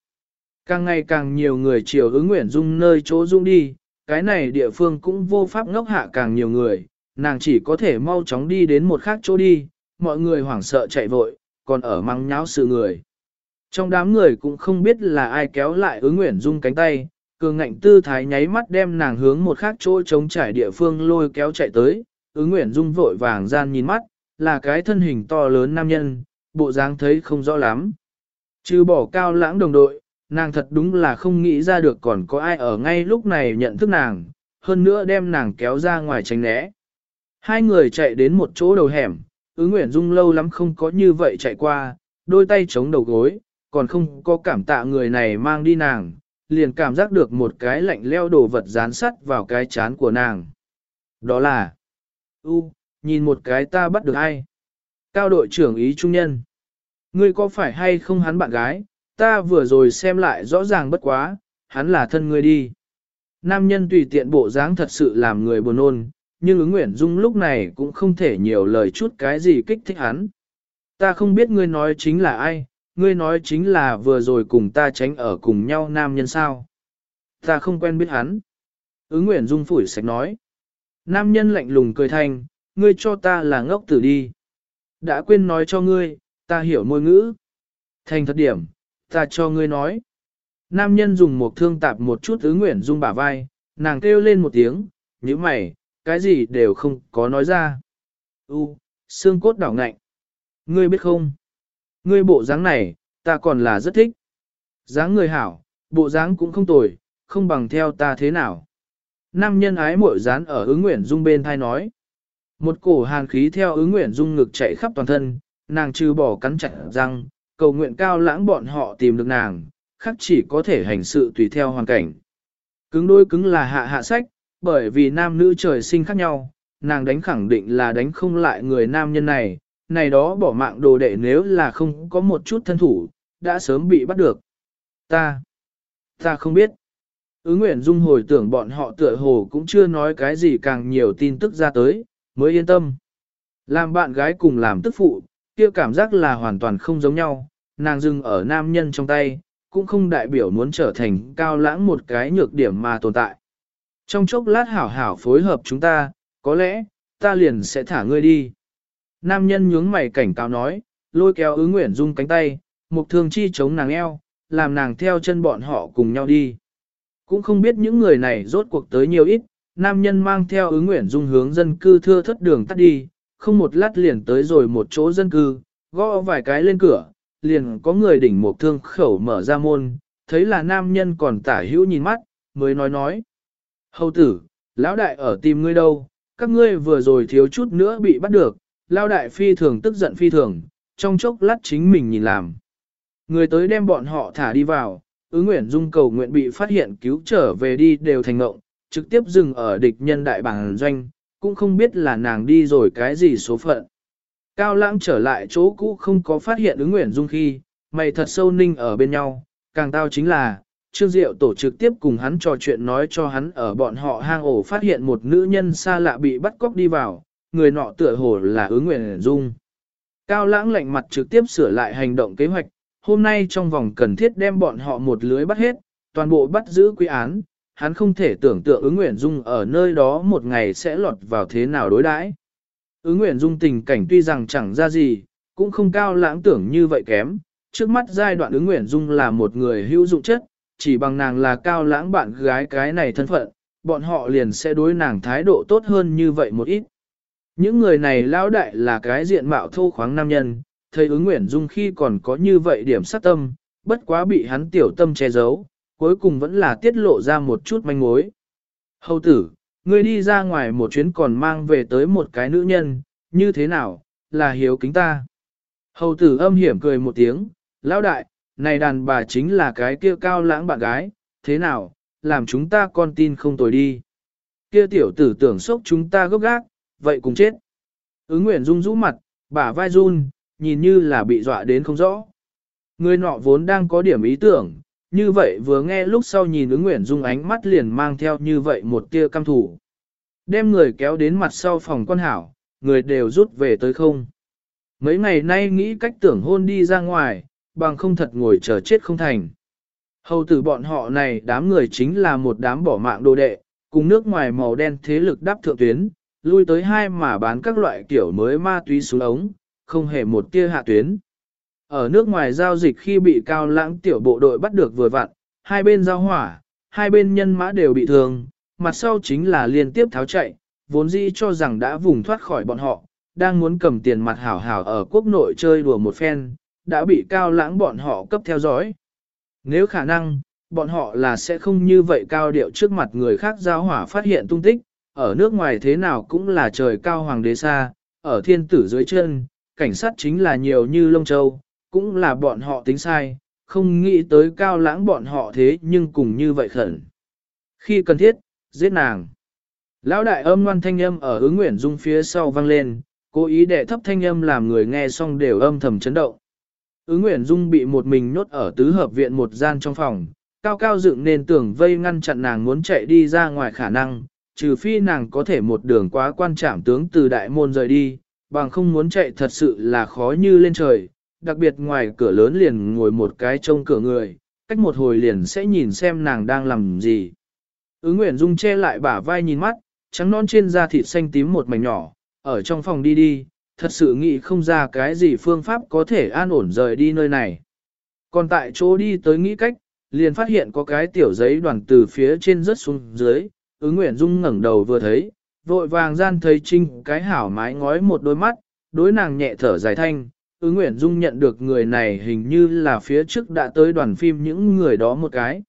Càng ngày càng nhiều người chiều ứng nguyện dung nơi chỗ dung đi, cái này địa phương cũng vô pháp ngốc hạ càng nhiều người, nàng chỉ có thể mau chóng đi đến một khác chỗ đi, mọi người hoảng sợ chạy vội, còn ở mắng nháo sự người. Trong đám người cũng không biết là ai kéo lại ứng nguyện dung cánh tay, cường ngạnh tư thái nháy mắt đem nàng hướng một khác chỗ trống trải địa phương lôi kéo chạy tới, ứng nguyện dung vội vàng gian nhìn mắt, là cái thân hình to lớn nam nhân, bộ dáng thấy không rõ lắm. Trừ bỏ cao lãng đồng đội, nàng thật đúng là không nghĩ ra được còn có ai ở ngay lúc này nhận thức nàng, hơn nữa đem nàng kéo ra ngoài tránh né. Hai người chạy đến một chỗ đầu hẻm, ứng nguyện dung lâu lắm không có như vậy chạy qua, đôi tay chống đầu gối, còn không có cảm tạ người này mang đi nàng, liền cảm giác được một cái lạnh leo đồ vật dán sắt vào cái chán của nàng. Đó là, u, nhìn một cái ta bắt được ai? Cao đội trưởng ý trung nhân. Ngươi có phải hay không hắn bạn gái, ta vừa rồi xem lại rõ ràng bất quá, hắn là thân ngươi đi. Nam nhân tùy tiện bộ dáng thật sự làm người buồn ôn, nhưng ứng nguyện dung lúc này cũng không thể nhiều lời chút cái gì kích thích hắn. Ta không biết ngươi nói chính là ai, ngươi nói chính là vừa rồi cùng ta tránh ở cùng nhau nam nhân sao. Ta không quen biết hắn. Ứng nguyện dung phủi sạch nói. Nam nhân lạnh lùng cười thanh, ngươi cho ta là ngốc tử đi. Đã quên nói cho ngươi, ta hiểu môi ngữ. Thành thật điểm, ta cho ngươi nói. Nam nhân dùng một thương tạp một chút ứng nguyện dung bả vai, nàng kêu lên một tiếng, như mày, cái gì đều không có nói ra. U, xương cốt đảo ngạnh. Ngươi biết không? Ngươi bộ dáng này, ta còn là rất thích. dáng người hảo, bộ dáng cũng không tồi, không bằng theo ta thế nào. Nam nhân ái mội dán ở ứng nguyện dung bên thai nói. Một cổ hàn khí theo ứng nguyện dung ngực chạy khắp toàn thân, nàng trừ bỏ cắn chặt răng, cầu nguyện cao lãng bọn họ tìm được nàng, khác chỉ có thể hành sự tùy theo hoàn cảnh. Cứng đôi cứng là hạ hạ sách, bởi vì nam nữ trời sinh khác nhau, nàng đánh khẳng định là đánh không lại người nam nhân này, này đó bỏ mạng đồ đệ nếu là không có một chút thân thủ, đã sớm bị bắt được. Ta, ta không biết. Ứ Nguyễn Dung hồi tưởng bọn họ tựa hồ cũng chưa nói cái gì càng nhiều tin tức ra tới, mới yên tâm. Làm bạn gái cùng làm tức phụ, kia cảm giác là hoàn toàn không giống nhau, nàng dừng ở nam nhân trong tay, cũng không đại biểu muốn trở thành cao lãng một cái nhược điểm mà tồn tại. Trong chốc lát hảo hảo phối hợp chúng ta, có lẽ, ta liền sẽ thả ngươi đi. Nam nhân nhướng mày cảnh cáo nói, lôi kéo ứng nguyện dung cánh tay, một thương chi chống nàng eo, làm nàng theo chân bọn họ cùng nhau đi. Cũng không biết những người này rốt cuộc tới nhiều ít, nam nhân mang theo ứng nguyện dung hướng dân cư thưa thất đường tắt đi, không một lát liền tới rồi một chỗ dân cư, gõ vài cái lên cửa, liền có người đỉnh một thương khẩu mở ra môn, thấy là nam nhân còn tả hữu nhìn mắt, mới nói nói. Hầu tử, lão đại ở tìm ngươi đâu, các ngươi vừa rồi thiếu chút nữa bị bắt được, lão đại phi thường tức giận phi thường, trong chốc lát chính mình nhìn làm. Người tới đem bọn họ thả đi vào, ứng nguyện dung cầu nguyện bị phát hiện cứu trở về đi đều thành ngộng, trực tiếp dừng ở địch nhân đại bản doanh, cũng không biết là nàng đi rồi cái gì số phận. Cao lãng trở lại chỗ cũ không có phát hiện ứng nguyện dung khi, mày thật sâu ninh ở bên nhau, càng tao chính là, Trương Diệu tổ trực tiếp cùng hắn trò chuyện nói cho hắn ở bọn họ hang ổ phát hiện một nữ nhân xa lạ bị bắt cóc đi vào, người nọ tựa hồ là ứng nguyện dung. Cao lãng lạnh mặt trực tiếp sửa lại hành động kế hoạch, hôm nay trong vòng cần thiết đem bọn họ một lưới bắt hết, toàn bộ bắt giữ quy án, hắn không thể tưởng tượng ứng nguyện dung ở nơi đó một ngày sẽ lọt vào thế nào đối đãi. Ứng nguyện dung tình cảnh tuy rằng chẳng ra gì, cũng không cao lãng tưởng như vậy kém, trước mắt giai đoạn ứng nguyện dung là một người hữu dụng chất, chỉ bằng nàng là cao lãng bạn gái cái này thân phận, bọn họ liền sẽ đối nàng thái độ tốt hơn như vậy một ít. Những người này lão đại là cái diện mạo thô khoáng nam nhân, thấy ứng nguyện dung khi còn có như vậy điểm sát tâm, bất quá bị hắn tiểu tâm che giấu, cuối cùng vẫn là tiết lộ ra một chút manh mối. Hầu tử, ngươi đi ra ngoài một chuyến còn mang về tới một cái nữ nhân, như thế nào, là hiếu kính ta. Hầu tử âm hiểm cười một tiếng, lão đại, này đàn bà chính là cái kia cao lãng bạn gái, thế nào, làm chúng ta con tin không tồi đi. Kia tiểu tử tưởng sốc chúng ta gốc gác, vậy cùng chết. Ứng nguyện rung rũ mặt, bả vai run, nhìn như là bị dọa đến không rõ. Người nọ vốn đang có điểm ý tưởng, như vậy vừa nghe lúc sau nhìn ứng nguyện dung ánh mắt liền mang theo như vậy một tia căm thủ. Đem người kéo đến mặt sau phòng quan hảo, người đều rút về tới không. Mấy ngày nay nghĩ cách tưởng hôn đi ra ngoài, bằng không thật ngồi chờ chết không thành. Hầu tử bọn họ này đám người chính là một đám bỏ mạng đồ đệ, cùng nước ngoài màu đen thế lực đáp thượng tuyến, lui tới hai mà bán các loại kiểu mới ma túy xuống ống, không hề một tia hạ tuyến. Ở nước ngoài giao dịch khi bị cao lãng tiểu bộ đội bắt được vừa vặn, hai bên giao hỏa, hai bên nhân mã đều bị thương, mặt sau chính là liên tiếp tháo chạy, vốn dĩ cho rằng đã vùng thoát khỏi bọn họ, đang muốn cầm tiền mặt hảo hảo ở quốc nội chơi đùa một phen, đã bị cao lãng bọn họ cấp theo dõi. Nếu khả năng, bọn họ là sẽ không như vậy cao điệu trước mặt người khác giao hỏa phát hiện tung tích, ở nước ngoài thế nào cũng là trời cao hoàng đế xa, ở thiên tử dưới chân, cảnh sát chính là nhiều như lông châu, cũng là bọn họ tính sai, không nghĩ tới cao lãng bọn họ thế nhưng cùng như vậy khẩn. Khi cần thiết, giết nàng. Lão đại âm ngoan thanh âm ở ứng nguyện dung phía sau vang lên, cố ý để thấp thanh âm làm người nghe xong đều âm thầm chấn động. Ứng Nguyễn dung bị một mình nhốt ở tứ hợp viện một gian trong phòng, cao cao dựng nên tường vây ngăn chặn nàng muốn chạy đi ra ngoài khả năng, trừ phi nàng có thể một đường quá quan trảm tướng từ đại môn rời đi, bằng không muốn chạy thật sự là khó như lên trời, đặc biệt ngoài cửa lớn liền ngồi một cái trông cửa người, cách một hồi liền sẽ nhìn xem nàng đang làm gì. Ứng Nguyễn Dung che lại bả vai nhìn mắt, trắng non trên da thịt xanh tím một mảnh nhỏ, ở trong phòng đi đi, thật sự nghĩ không ra cái gì phương pháp có thể an ổn rời đi nơi này. Còn tại chỗ đi tới nghĩ cách, liền phát hiện có cái tiểu giấy đoàn từ phía trên rớt xuống dưới, ứng Nguyễn Dung ngẩng đầu vừa thấy, vội vàng gian thấy trinh cái hảo mái ngói một đôi mắt, đối nàng nhẹ thở dài thanh, ứng nguyện dung nhận được người này hình như là phía trước đã tới đoàn phim những người đó một cái.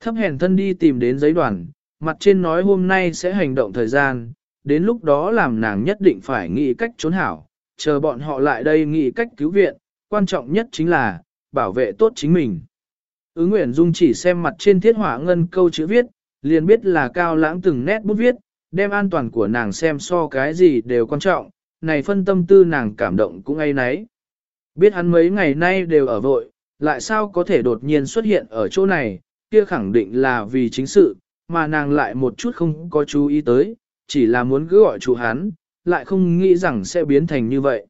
Thấp hèn thân đi tìm đến giấy đoàn, mặt trên nói hôm nay sẽ hành động thời gian, đến lúc đó làm nàng nhất định phải nghĩ cách trốn hảo, chờ bọn họ lại đây nghĩ cách cứu viện, quan trọng nhất chính là, bảo vệ tốt chính mình. Ứng Nguyễn Dung chỉ xem mặt trên thiết hỏa ngân câu chữ viết, liền biết là cao lãng từng nét bút viết, đem an toàn của nàng xem so cái gì đều quan trọng, này phân tâm tư nàng cảm động cũng ngay nấy. Biết hắn mấy ngày nay đều ở vội, lại sao có thể đột nhiên xuất hiện ở chỗ này, kia khẳng định là vì chính sự, mà nàng lại một chút không có chú ý tới, chỉ là muốn cứ gọi chủ hắn, lại không nghĩ rằng sẽ biến thành như vậy.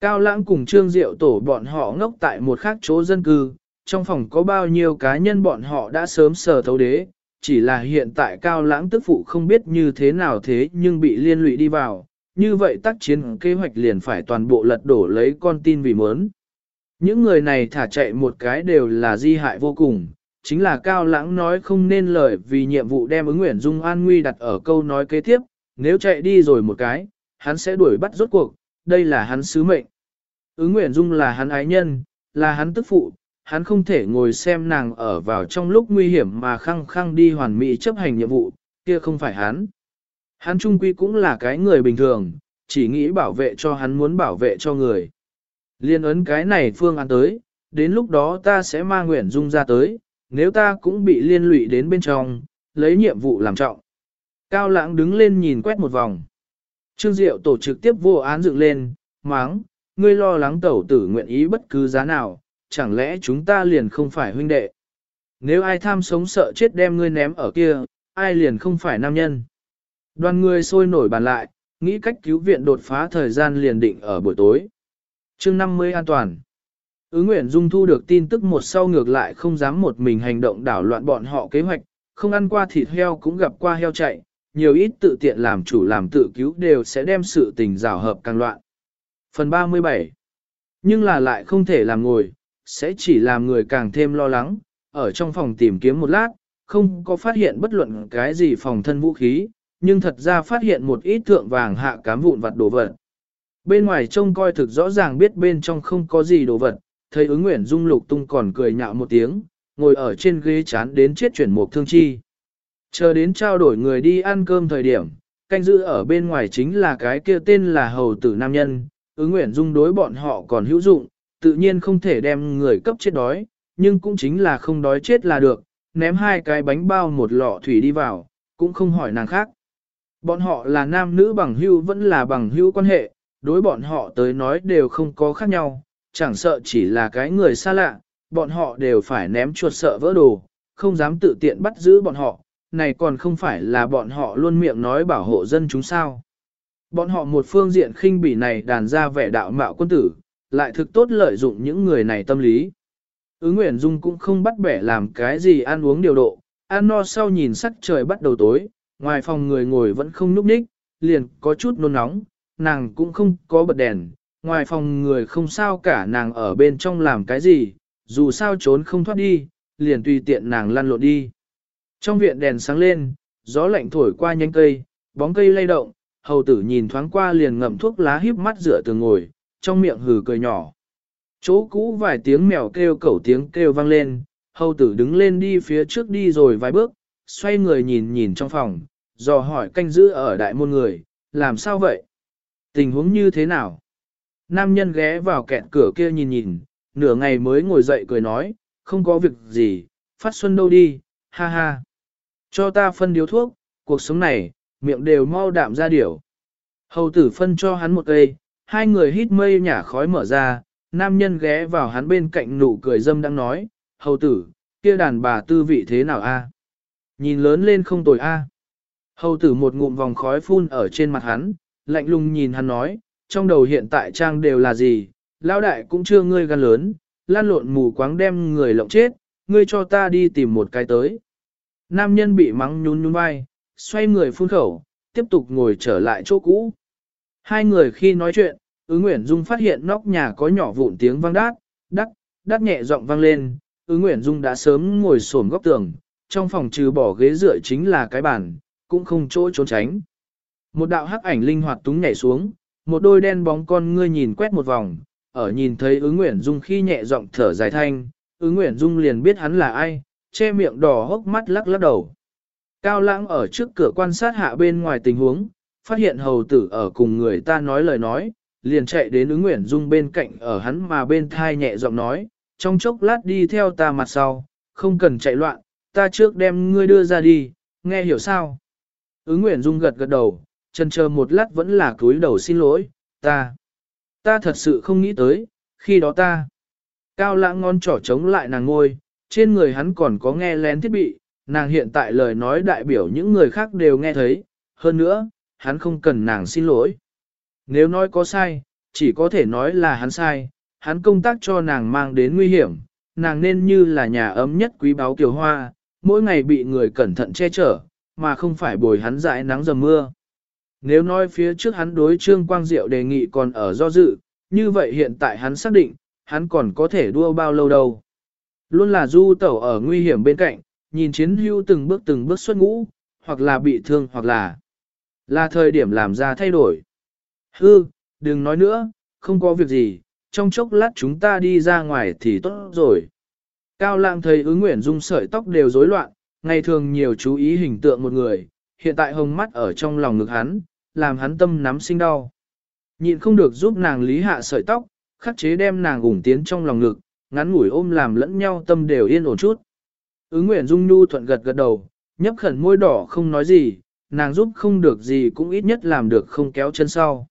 Cao lãng cùng Trương Diệu tổ bọn họ ngốc tại một khác chỗ dân cư, trong phòng có bao nhiêu cá nhân bọn họ đã sớm sờ thấu đế, chỉ là hiện tại Cao lãng tức phụ không biết như thế nào thế nhưng bị liên lụy đi vào, như vậy tác chiến kế hoạch liền phải toàn bộ lật đổ lấy con tin vì mớn. Những người này thả chạy một cái đều là di hại vô cùng, chính là Cao Lãng nói không nên lời vì nhiệm vụ đem ứng nguyện dung an nguy đặt ở câu nói kế tiếp, nếu chạy đi rồi một cái, hắn sẽ đuổi bắt rốt cuộc, đây là hắn sứ mệnh. Ứng nguyện dung là hắn ái nhân, là hắn tức phụ, hắn không thể ngồi xem nàng ở vào trong lúc nguy hiểm mà khăng khăng đi hoàn mỹ chấp hành nhiệm vụ, kia không phải hắn. Hắn trung quy cũng là cái người bình thường, chỉ nghĩ bảo vệ cho hắn muốn bảo vệ cho người. Liên ấn cái này phương án tới, đến lúc đó ta sẽ mang nguyện dung ra tới, nếu ta cũng bị liên lụy đến bên trong, lấy nhiệm vụ làm trọng. Cao lãng đứng lên nhìn quét một vòng. Trương Diệu tổ trực tiếp vô án dựng lên, máng, ngươi lo lắng tẩu tử nguyện ý bất cứ giá nào, chẳng lẽ chúng ta liền không phải huynh đệ. Nếu ai tham sống sợ chết đem ngươi ném ở kia, ai liền không phải nam nhân. Đoàn người sôi nổi bàn lại, nghĩ cách cứu viện đột phá thời gian liền định ở buổi tối. chương 50 an toàn. Ứ Nguyễn Dung thu được tin tức một sau ngược lại không dám một mình hành động đảo loạn bọn họ kế hoạch, không ăn qua thịt heo cũng gặp qua heo chạy, nhiều ít tự tiện làm chủ làm tự cứu đều sẽ đem sự tình rào hợp càng loạn. Phần 37 Nhưng là lại không thể làm ngồi, sẽ chỉ làm người càng thêm lo lắng, ở trong phòng tìm kiếm một lát, không có phát hiện bất luận cái gì phòng thân vũ khí, nhưng thật ra phát hiện một ít thượng vàng hạ cám vụn vặt đồ vật. Bên ngoài trông coi thực rõ ràng biết bên trong không có gì đồ vật, thấy ứng nguyện dung lục tung còn cười nhạo một tiếng, ngồi ở trên ghế chán đến chết chuyển một thương chi. Chờ đến trao đổi người đi ăn cơm thời điểm, canh giữ ở bên ngoài chính là cái kia tên là hầu tử nam nhân, ứng nguyện dung đối bọn họ còn hữu dụng, tự nhiên không thể đem người cấp chết đói, nhưng cũng chính là không đói chết là được, ném hai cái bánh bao một lọ thủy đi vào, cũng không hỏi nàng khác. Bọn họ là nam nữ bằng hữu vẫn là bằng hữu quan hệ, đối bọn họ tới nói đều không có khác nhau, chẳng sợ chỉ là cái người xa lạ, bọn họ đều phải ném chuột sợ vỡ đồ, không dám tự tiện bắt giữ bọn họ, này còn không phải là bọn họ luôn miệng nói bảo hộ dân chúng sao. Bọn họ một phương diện khinh bỉ này đàn ra vẻ đạo mạo quân tử, lại thực tốt lợi dụng những người này tâm lý. Ứng Nguyễn Dung cũng không bắt bẻ làm cái gì ăn uống điều độ, ăn no sau nhìn sắc trời bắt đầu tối, ngoài phòng người ngồi vẫn không núp ních, liền có chút nôn nóng, nàng cũng không có bật đèn, ngoài phòng người không sao cả nàng ở bên trong làm cái gì, dù sao trốn không thoát đi, liền tùy tiện nàng lăn lộn đi. Trong viện đèn sáng lên, gió lạnh thổi qua nhánh cây, bóng cây lay động, hầu tử nhìn thoáng qua liền ngậm thuốc lá híp mắt dựa tường ngồi, trong miệng hừ cười nhỏ. Chỗ cũ vài tiếng mèo kêu cẩu tiếng kêu vang lên, hầu tử đứng lên đi phía trước đi rồi vài bước, xoay người nhìn nhìn trong phòng, dò hỏi canh giữ ở đại môn người, làm sao vậy? Tình huống như thế nào? Nam nhân ghé vào kẹt cửa kia nhìn nhìn, nửa ngày mới ngồi dậy cười nói, không có việc gì, phát xuân đâu đi, ha ha. Cho ta phân điếu thuốc, cuộc sống này, miệng đều mau đạm ra điểu. Hầu tử phân cho hắn một cây, hai người hít mây nhả khói mở ra, nam nhân ghé vào hắn bên cạnh nụ cười dâm đang nói, hầu tử, kia đàn bà tư vị thế nào a? Nhìn lớn lên không tồi a. Hầu tử một ngụm vòng khói phun ở trên mặt hắn, lạnh lùng nhìn hắn nói, trong đầu hiện tại trang đều là gì, lão đại cũng chưa ngươi gan lớn, lan lộn mù quáng đem người lộng chết, ngươi cho ta đi tìm một cái tới. Nam nhân bị mắng nhún nhún vai, xoay người phun khẩu, tiếp tục ngồi trở lại chỗ cũ. Hai người khi nói chuyện, ứng Nguyễn Dung phát hiện nóc nhà có nhỏ vụn tiếng vang đát, đắc, đắc nhẹ giọng vang lên, ứng Nguyễn Dung đã sớm ngồi xổm góc tường, trong phòng trừ bỏ ghế dựa chính là cái bàn, cũng không chỗ trốn tránh. Một đạo hắc ảnh linh hoạt túng nhảy xuống, một đôi đen bóng con ngươi nhìn quét một vòng, ở nhìn thấy ứng Nguyễn Dung khi nhẹ giọng thở dài thanh, ứng Nguyễn Dung liền biết hắn là ai, che miệng đỏ hốc mắt lắc lắc đầu. Cao lãng ở trước cửa quan sát hạ bên ngoài tình huống, phát hiện hầu tử ở cùng người ta nói lời nói, liền chạy đến ứng Nguyễn Dung bên cạnh ở hắn mà bên thai nhẹ giọng nói, trong chốc lát đi theo ta mặt sau, không cần chạy loạn, ta trước đem ngươi đưa ra đi, nghe hiểu sao? Ứng Nguyễn Dung gật gật đầu, trần chờ một lát vẫn là cúi đầu xin lỗi, ta, ta thật sự không nghĩ tới, khi đó ta. Cao lãng ngon trỏ chống lại nàng ngôi, trên người hắn còn có nghe lén thiết bị, nàng hiện tại lời nói đại biểu những người khác đều nghe thấy, hơn nữa, hắn không cần nàng xin lỗi. Nếu nói có sai, chỉ có thể nói là hắn sai, hắn công tác cho nàng mang đến nguy hiểm, nàng nên như là nhà ấm nhất quý báu kiều hoa, mỗi ngày bị người cẩn thận che chở, mà không phải bồi hắn dãi nắng dầm mưa. Nếu nói phía trước hắn đối Trương Quang Diệu đề nghị còn ở do dự, như vậy hiện tại hắn xác định, hắn còn có thể đua bao lâu đâu. Luôn là du tẩu ở nguy hiểm bên cạnh, nhìn chiến hưu từng bước từng bước xuất ngũ, hoặc là bị thương hoặc là là thời điểm làm ra thay đổi. Hư, đừng nói nữa, không có việc gì, trong chốc lát chúng ta đi ra ngoài thì tốt rồi. Cao lãng thấy ứng nguyện dung sợi tóc đều rối loạn, ngày thường nhiều chú ý hình tượng một người, hiện tại hồng mắt ở trong lòng ngực hắn, làm hắn tâm nắm sinh đau. Nhịn không được giúp nàng lý hạ sợi tóc, khắc chế đem nàng ủng tiến trong lòng ngực, ngắn ngủi ôm làm lẫn nhau tâm đều yên ổn chút. Ứng Nguyễn Dung Nhu thuận gật gật đầu, nhấp khẩn môi đỏ không nói gì, nàng giúp không được gì cũng ít nhất làm được không kéo chân sau.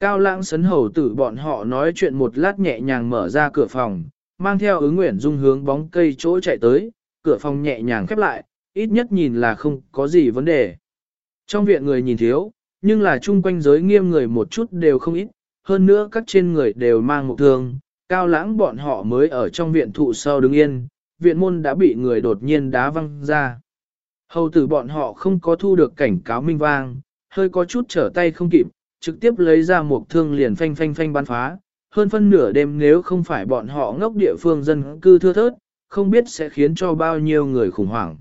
Cao lãng sấn hầu tử bọn họ nói chuyện một lát nhẹ nhàng mở ra cửa phòng, mang theo ứng Nguyễn Dung hướng bóng cây chỗ chạy tới, cửa phòng nhẹ nhàng khép lại, ít nhất nhìn là không có gì vấn đề. Trong viện người nhìn thiếu, nhưng là chung quanh giới nghiêm người một chút đều không ít, hơn nữa các trên người đều mang một thương, cao lãng bọn họ mới ở trong viện thụ sau đứng yên, viện môn đã bị người đột nhiên đá văng ra. Hầu tử bọn họ không có thu được cảnh cáo minh vang, hơi có chút trở tay không kịp, trực tiếp lấy ra một thương liền phanh phanh phanh bắn phá. Hơn phân nửa đêm nếu không phải bọn họ ngốc địa phương dân cư thưa thớt, không biết sẽ khiến cho bao nhiêu người khủng hoảng.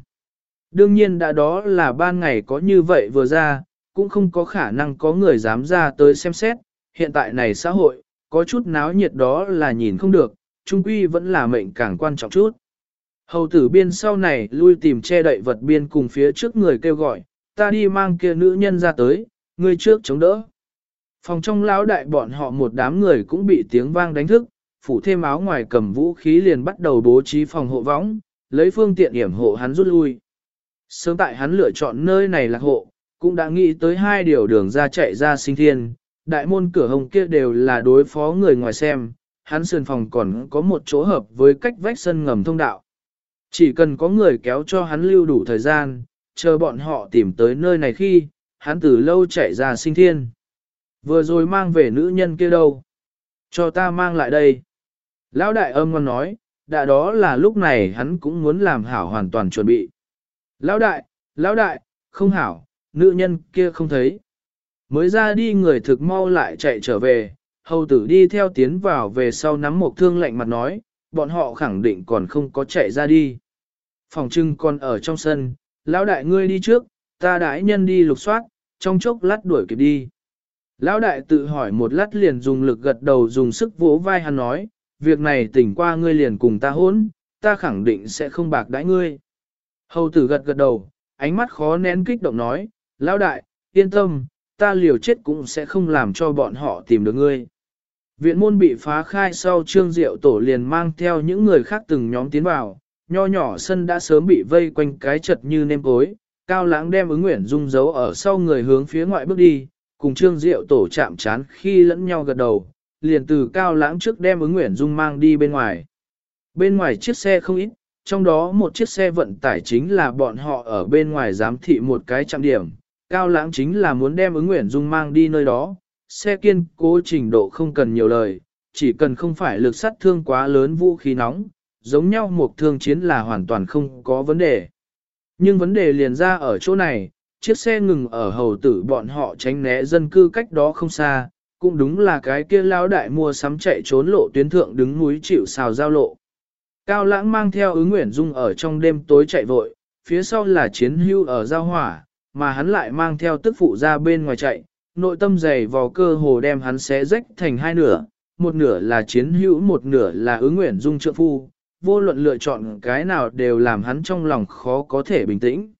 Đương nhiên đã đó là ban ngày có như vậy vừa ra, cũng không có khả năng có người dám ra tới xem xét, hiện tại này xã hội, có chút náo nhiệt đó là nhìn không được, trung quy vẫn là mệnh càng quan trọng chút. Hầu tử biên sau này lui tìm che đậy vật biên cùng phía trước người kêu gọi, ta đi mang kia nữ nhân ra tới, người trước chống đỡ. Phòng trong lão đại bọn họ một đám người cũng bị tiếng vang đánh thức, phủ thêm áo ngoài cầm vũ khí liền bắt đầu bố trí phòng hộ võng, lấy phương tiện hiểm hộ hắn rút lui. Sớm tại hắn lựa chọn nơi này là hộ, cũng đã nghĩ tới hai điều đường ra chạy ra sinh thiên, đại môn cửa hồng kia đều là đối phó người ngoài xem, hắn sườn phòng còn có một chỗ hợp với cách vách sân ngầm thông đạo. Chỉ cần có người kéo cho hắn lưu đủ thời gian, chờ bọn họ tìm tới nơi này khi, hắn từ lâu chạy ra sinh thiên. Vừa rồi mang về nữ nhân kia đâu? Cho ta mang lại đây. Lão đại âm ngon nói, đã đó là lúc này hắn cũng muốn làm hảo hoàn toàn chuẩn bị. Lão đại, lão đại, không hảo, nữ nhân kia không thấy. Mới ra đi người thực mau lại chạy trở về, hầu tử đi theo tiến vào về sau nắm một thương lạnh mặt nói, bọn họ khẳng định còn không có chạy ra đi. Phòng trưng còn ở trong sân, lão đại ngươi đi trước, ta đãi nhân đi lục soát, trong chốc lát đuổi kịp đi. Lão đại tự hỏi một lát liền dùng lực gật đầu dùng sức vỗ vai hắn nói, việc này tỉnh qua ngươi liền cùng ta hỗn, ta khẳng định sẽ không bạc đãi ngươi. Hầu tử gật gật đầu, ánh mắt khó nén kích động nói, lão đại, yên tâm, ta liều chết cũng sẽ không làm cho bọn họ tìm được ngươi. Viện môn bị phá khai sau trương diệu tổ liền mang theo những người khác từng nhóm tiến vào, nho nhỏ sân đã sớm bị vây quanh cái chật như nêm cối, cao lãng đem ứng nguyện dung dấu ở sau người hướng phía ngoại bước đi, cùng trương diệu tổ chạm chán khi lẫn nhau gật đầu, liền từ cao lãng trước đem ứng nguyện dung mang đi bên ngoài. Bên ngoài chiếc xe không ít, trong đó một chiếc xe vận tải chính là bọn họ ở bên ngoài giám thị một cái trạm điểm, cao lãng chính là muốn đem ứng nguyện dung mang đi nơi đó, xe kiên cố trình độ không cần nhiều lời, chỉ cần không phải lực sát thương quá lớn vũ khí nóng, giống nhau một thương chiến là hoàn toàn không có vấn đề. Nhưng vấn đề liền ra ở chỗ này, chiếc xe ngừng ở hầu tử bọn họ tránh né dân cư cách đó không xa, cũng đúng là cái kia lao đại mua sắm chạy trốn lộ tuyến thượng đứng núi chịu xào giao lộ. Cao lãng mang theo ứng nguyện dung ở trong đêm tối chạy vội, phía sau là chiến hưu ở giao hỏa, mà hắn lại mang theo tức phụ ra bên ngoài chạy, nội tâm dày vào cơ hồ đem hắn xé rách thành hai nửa, một nửa là chiến hữu một nửa là ứng nguyện dung trượng phu, vô luận lựa chọn cái nào đều làm hắn trong lòng khó có thể bình tĩnh.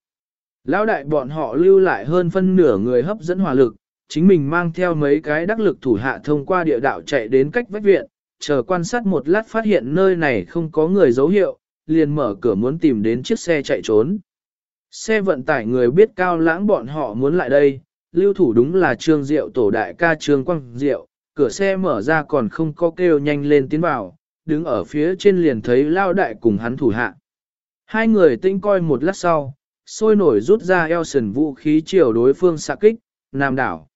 Lão đại bọn họ lưu lại hơn phân nửa người hấp dẫn hỏa lực, chính mình mang theo mấy cái đắc lực thủ hạ thông qua địa đạo chạy đến cách vách viện, chờ quan sát một lát phát hiện nơi này không có người dấu hiệu, liền mở cửa muốn tìm đến chiếc xe chạy trốn. Xe vận tải người biết cao lãng bọn họ muốn lại đây, lưu thủ đúng là Trương Diệu tổ đại ca Trương Quang Diệu, cửa xe mở ra còn không có kêu nhanh lên tiến vào, đứng ở phía trên liền thấy lao đại cùng hắn thủ hạ. Hai người tinh coi một lát sau, sôi nổi rút ra eo sần vũ khí chiều đối phương xạ kích, nam đảo.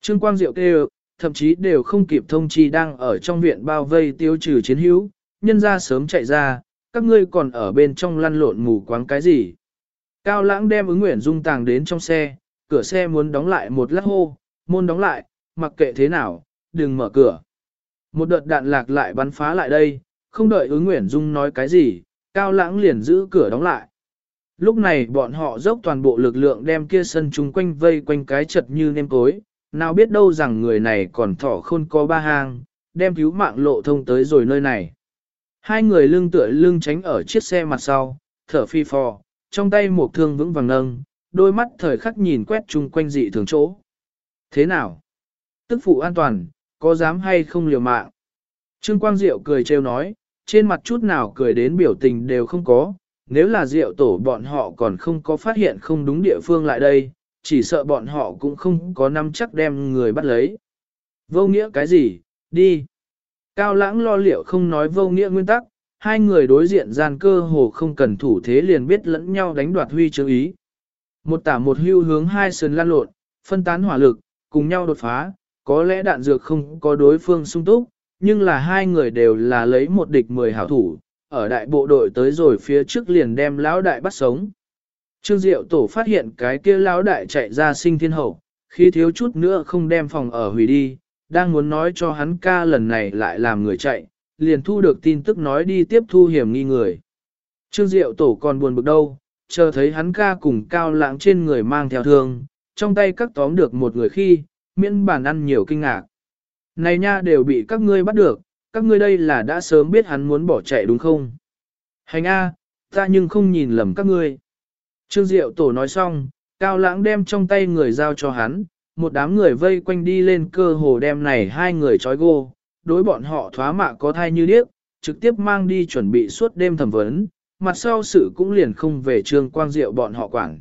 Trương Quang Diệu kêu, thậm chí đều không kịp thông chi đang ở trong viện bao vây tiêu trừ chiến hữu, nhân ra sớm chạy ra, các ngươi còn ở bên trong lăn lộn mù quáng cái gì. Cao lãng đem ứng nguyện dung tàng đến trong xe, cửa xe muốn đóng lại một lát hô, môn đóng lại, mặc kệ thế nào, đừng mở cửa. Một đợt đạn lạc lại bắn phá lại đây, không đợi ứng nguyện dung nói cái gì, cao lãng liền giữ cửa đóng lại. Lúc này bọn họ dốc toàn bộ lực lượng đem kia sân chung quanh vây quanh cái chật như nêm cối, nào biết đâu rằng người này còn thỏ khôn có ba hang, đem cứu mạng lộ thông tới rồi nơi này. Hai người lưng tựa lưng tránh ở chiếc xe mặt sau, thở phi phò, trong tay một thương vững vàng nâng, đôi mắt thời khắc nhìn quét chung quanh dị thường chỗ. Thế nào? Tức phụ an toàn, có dám hay không liều mạng? Trương Quang Diệu cười trêu nói, trên mặt chút nào cười đến biểu tình đều không có, nếu là Diệu tổ bọn họ còn không có phát hiện không đúng địa phương lại đây, chỉ sợ bọn họ cũng không có nắm chắc đem người bắt lấy. Vô nghĩa cái gì, đi. Cao lãng lo liệu không nói vô nghĩa nguyên tắc, hai người đối diện gian cơ hồ không cần thủ thế liền biết lẫn nhau đánh đoạt huy chương ý. Một tả một hưu hướng hai sườn lan lộn, phân tán hỏa lực, cùng nhau đột phá, có lẽ đạn dược không có đối phương sung túc, nhưng là hai người đều là lấy một địch mười hảo thủ, ở đại bộ đội tới rồi phía trước liền đem lão đại bắt sống. Trương Diệu Tổ phát hiện cái kia lão đại chạy ra sinh thiên hậu, khi thiếu chút nữa không đem phòng ở hủy đi, đang muốn nói cho hắn ca lần này lại làm người chạy, liền thu được tin tức nói đi tiếp thu hiểm nghi người. Trương Diệu Tổ còn buồn bực đâu, chờ thấy hắn ca cùng cao lãng trên người mang theo thương, trong tay các tóm được một người khi, miễn bản ăn nhiều kinh ngạc. Này nha đều bị các ngươi bắt được, các ngươi đây là đã sớm biết hắn muốn bỏ chạy đúng không? Hành A, ta nhưng không nhìn lầm các ngươi. Trương Diệu Tổ nói xong, Cao Lãng đem trong tay người giao cho hắn, một đám người vây quanh đi lên cơ hồ đem này hai người trói gô, đối bọn họ thoá mạ có thai như điếc, trực tiếp mang đi chuẩn bị suốt đêm thẩm vấn, mặt sau sự cũng liền không về Trương Quang Diệu bọn họ quản.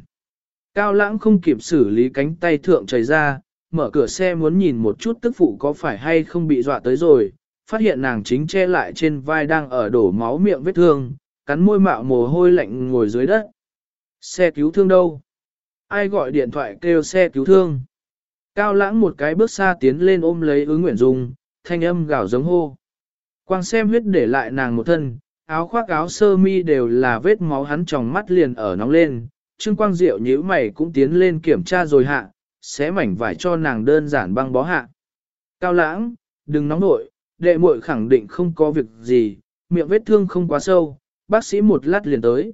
Cao Lãng không kịp xử lý cánh tay thượng chảy ra, mở cửa xe muốn nhìn một chút tức phụ có phải hay không bị dọa tới rồi, phát hiện nàng chính che lại trên vai đang ở đổ máu miệng vết thương, cắn môi mạo mồ hôi lạnh ngồi dưới đất. Xe cứu thương đâu? Ai gọi điện thoại kêu xe cứu thương? Cao lãng một cái bước xa tiến lên ôm lấy ứng nguyện dung, thanh âm gào giống hô. Quang xem huyết để lại nàng một thân, áo khoác áo sơ mi đều là vết máu hắn tròng mắt liền ở nóng lên. Trương Quang Diệu nhíu mày cũng tiến lên kiểm tra rồi hạ, xé mảnh vải cho nàng đơn giản băng bó hạ. Cao lãng, đừng nóng nội, đệ muội khẳng định không có việc gì, miệng vết thương không quá sâu, bác sĩ một lát liền tới.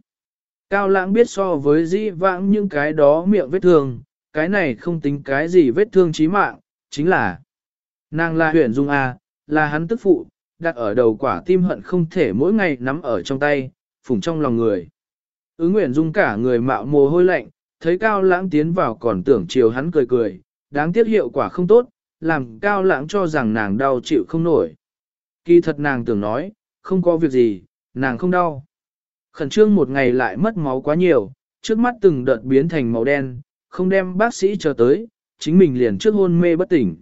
Cao lãng biết so với dĩ vãng những cái đó miệng vết thương, cái này không tính cái gì vết thương chí mạng, chính là nàng là huyền dung A, là hắn tức phụ, đặt ở đầu quả tim hận không thể mỗi ngày nắm ở trong tay, phủng trong lòng người. Ứng ừ nguyện dung cả người mạo mồ hôi lạnh, thấy cao lãng tiến vào còn tưởng chiều hắn cười cười, đáng tiếc hiệu quả không tốt, làm cao lãng cho rằng nàng đau chịu không nổi. Kỳ thật nàng tưởng nói, không có việc gì, nàng không đau. Khẩn trương một ngày lại mất máu quá nhiều, trước mắt từng đợt biến thành màu đen, không đem bác sĩ chờ tới, chính mình liền trước hôn mê bất tỉnh.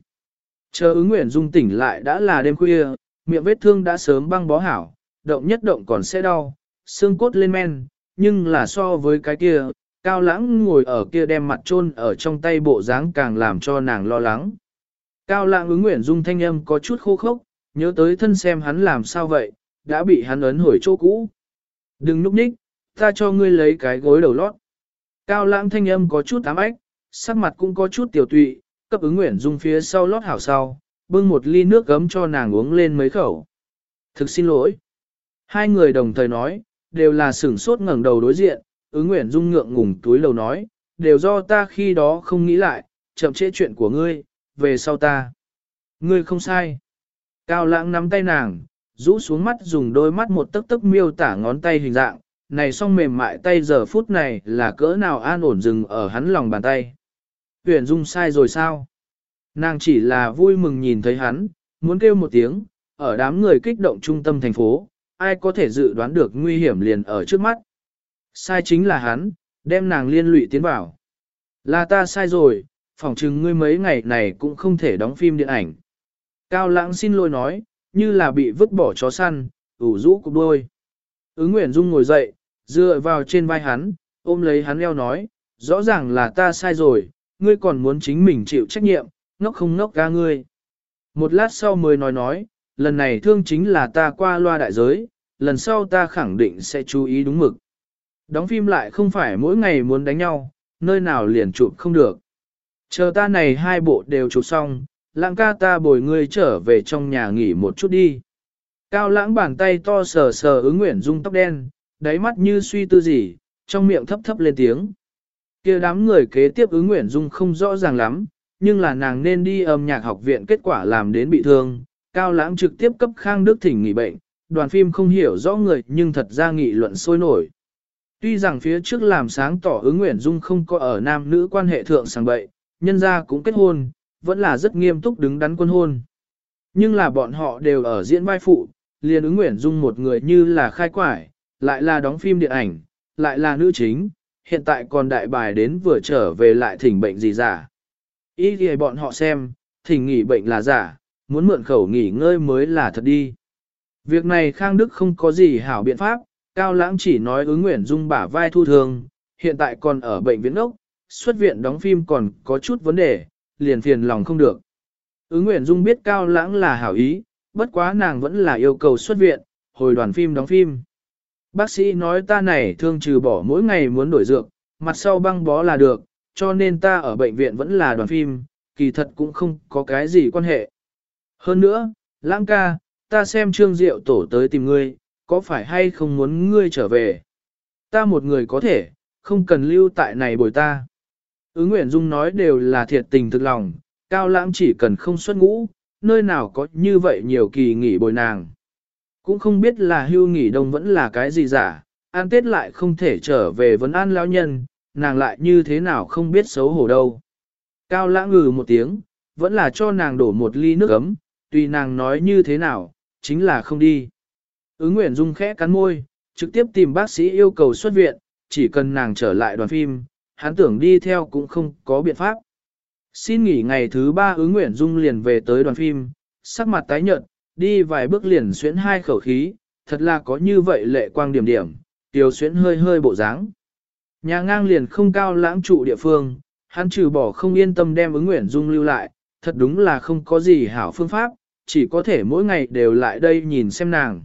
Chờ ứng nguyện dung tỉnh lại đã là đêm khuya, miệng vết thương đã sớm băng bó hảo, động nhất động còn sẽ đau, xương cốt lên men, nhưng là so với cái kia, cao lãng ngồi ở kia đem mặt chôn ở trong tay bộ dáng càng làm cho nàng lo lắng. Cao lãng ứng nguyện dung thanh âm có chút khô khốc, nhớ tới thân xem hắn làm sao vậy, đã bị hắn ấn hồi chỗ cũ. Đừng núp ních, ta cho ngươi lấy cái gối đầu lót. Cao lãng thanh âm có chút ám ách, sắc mặt cũng có chút tiểu tụy, cấp ứng nguyện dung phía sau lót hảo sau, bưng một ly nước gấm cho nàng uống lên mấy khẩu. Thực xin lỗi. Hai người đồng thời nói, đều là sửng sốt ngẩng đầu đối diện, ứng nguyện dung ngượng ngùng túi lầu nói, đều do ta khi đó không nghĩ lại, chậm trễ chuyện của ngươi, về sau ta. Ngươi không sai. Cao lãng nắm tay nàng, rũ xuống mắt dùng đôi mắt một tấc tấc miêu tả ngón tay hình dạng, này song mềm mại tay giờ phút này là cỡ nào an ổn dừng ở hắn lòng bàn tay. Huyền Dung sai rồi sao? Nàng chỉ là vui mừng nhìn thấy hắn, muốn kêu một tiếng, ở đám người kích động trung tâm thành phố, ai có thể dự đoán được nguy hiểm liền ở trước mắt. Sai chính là hắn, đem nàng liên lụy tiến vào. Là ta sai rồi, phỏng chừng ngươi mấy ngày này cũng không thể đóng phim điện ảnh. Cao lãng xin lỗi nói, như là bị vứt bỏ chó săn, ủ rũ cục đôi. Ứng Nguyễn Dung ngồi dậy, dựa vào trên vai hắn, ôm lấy hắn eo nói, rõ ràng là ta sai rồi, ngươi còn muốn chính mình chịu trách nhiệm, ngốc không ngốc ga ngươi. Một lát sau mới nói nói, lần này thương chính là ta qua loa đại giới, lần sau ta khẳng định sẽ chú ý đúng mực. Đóng phim lại không phải mỗi ngày muốn đánh nhau, nơi nào liền chụp không được. Chờ ta này hai bộ đều chụp xong, lãng ca ta bồi ngươi trở về trong nhà nghỉ một chút đi. Cao lãng bàn tay to sờ sờ ứng nguyện dung tóc đen, đáy mắt như suy tư gì, trong miệng thấp thấp lên tiếng. kia đám người kế tiếp ứng nguyện dung không rõ ràng lắm, nhưng là nàng nên đi âm nhạc học viện kết quả làm đến bị thương. Cao lãng trực tiếp cấp Khang Đức Thỉnh nghỉ bệnh, đoàn phim không hiểu rõ người nhưng thật ra nghị luận sôi nổi. Tuy rằng phía trước làm sáng tỏ ứng nguyện dung không có ở nam nữ quan hệ thượng sàng bậy, nhân gia cũng kết hôn, vẫn là rất nghiêm túc đứng đắn quân hôn. Nhưng là bọn họ đều ở diễn vai phụ, liền ứng nguyện dung một người như là khai quải, lại là đóng phim điện ảnh, lại là nữ chính, hiện tại còn đại bài đến vừa trở về lại thỉnh bệnh gì giả. Ý thì bọn họ xem, thỉnh nghỉ bệnh là giả, muốn mượn khẩu nghỉ ngơi mới là thật đi. Việc này Khang Đức không có gì hảo biện pháp, Cao Lãng chỉ nói ứng nguyện dung bả vai thu thường, hiện tại còn ở bệnh viện ốc, xuất viện đóng phim còn có chút vấn đề, liền phiền lòng không được. Ứng nguyện dung biết Cao Lãng là hảo ý, bất quá nàng vẫn là yêu cầu xuất viện, hồi đoàn phim đóng phim. Bác sĩ nói ta này thương trừ bỏ mỗi ngày muốn đổi dược, mặt sau băng bó là được, cho nên ta ở bệnh viện vẫn là đoàn phim, kỳ thật cũng không có cái gì quan hệ. Hơn nữa, lãng ca, ta xem trương diệu tổ tới tìm ngươi, có phải hay không muốn ngươi trở về? Ta một người có thể, không cần lưu tại này bồi ta. Ứng Nguyễn Dung nói đều là thiệt tình thực lòng, cao lãng chỉ cần không xuất ngũ, nơi nào có như vậy nhiều kỳ nghỉ bồi nàng. Cũng không biết là hưu nghỉ đông vẫn là cái gì giả, an tết lại không thể trở về vấn an lão nhân, nàng lại như thế nào không biết xấu hổ đâu. Cao lãng ngừ một tiếng, vẫn là cho nàng đổ một ly nước ấm, tùy nàng nói như thế nào, chính là không đi. Ứng Nguyễn Dung khẽ cắn môi, trực tiếp tìm bác sĩ yêu cầu xuất viện, chỉ cần nàng trở lại đoàn phim, hắn tưởng đi theo cũng không có biện pháp. Xin nghỉ ngày thứ ba ứng Nguyễn Dung liền về tới đoàn phim, sắc mặt tái nhợt, đi vài bước liền xuyến hai khẩu khí, thật là có như vậy lệ quang điểm điểm, tiểu xuyến hơi hơi bộ dáng. Nhà ngang liền không cao lãng trụ địa phương, hắn trừ bỏ không yên tâm đem ứng Nguyễn Dung lưu lại, thật đúng là không có gì hảo phương pháp, chỉ có thể mỗi ngày đều lại đây nhìn xem nàng.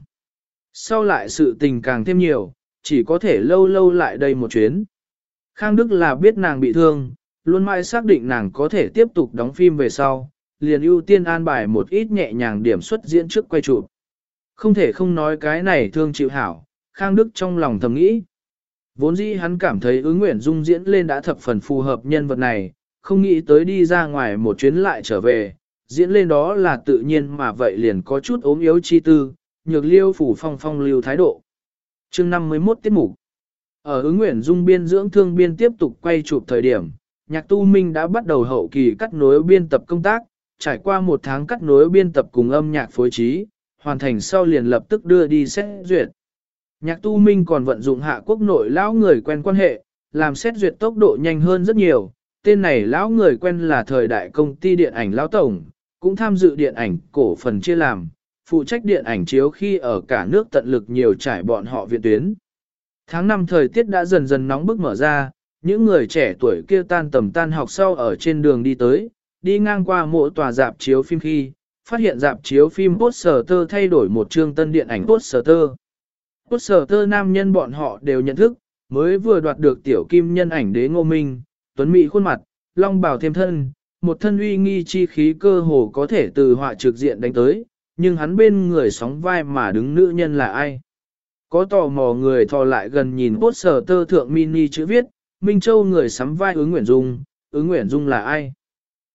Sau lại sự tình càng thêm nhiều, chỉ có thể lâu lâu lại đây một chuyến. Khang Đức là biết nàng bị thương, luôn mãi xác định nàng có thể tiếp tục đóng phim về sau, liền ưu tiên an bài một ít nhẹ nhàng điểm xuất diễn trước quay chụp. Không thể không nói cái này thương chịu hảo, Khang Đức trong lòng thầm nghĩ. Vốn dĩ hắn cảm thấy ứng nguyện dung diễn lên đã thập phần phù hợp nhân vật này, không nghĩ tới đi ra ngoài một chuyến lại trở về, diễn lên đó là tự nhiên mà vậy liền có chút ốm yếu chi tư, nhược liêu phủ phong phong lưu thái độ. chương 51 tiết mục ở ứng nguyện dung biên dưỡng thương biên tiếp tục quay chụp thời điểm, nhạc tu minh đã bắt đầu hậu kỳ cắt nối biên tập công tác, trải qua một tháng cắt nối biên tập cùng âm nhạc phối trí, hoàn thành sau liền lập tức đưa đi xét duyệt. Nhạc tu minh còn vận dụng hạ quốc nội lão người quen quan hệ, làm xét duyệt tốc độ nhanh hơn rất nhiều. Tên này lão người quen là thời đại công ty điện ảnh lão tổng, cũng tham dự điện ảnh cổ phần chia làm, phụ trách điện ảnh chiếu khi ở cả nước tận lực nhiều trải bọn họ viện tuyến. Tháng năm thời tiết đã dần dần nóng bức mở ra, những người trẻ tuổi kia tan tầm tan học sau ở trên đường đi tới, đi ngang qua mỗi tòa dạp chiếu phim khi, phát hiện dạp chiếu phim poster tơ thay đổi một chương tân điện ảnh poster tơ. Poster tơ nam nhân bọn họ đều nhận thức, mới vừa đoạt được tiểu kim nhân ảnh đế ngô minh, tuấn mỹ khuôn mặt, long Bảo thêm thân, một thân uy nghi chi khí cơ hồ có thể từ họa trực diện đánh tới, nhưng hắn bên người sóng vai mà đứng nữ nhân là ai? Có tò mò người thò lại gần nhìn poster tơ thượng mini chữ viết, Minh Châu người sắm vai ứng Nguyễn Dung, ứng Nguyễn Dung là ai?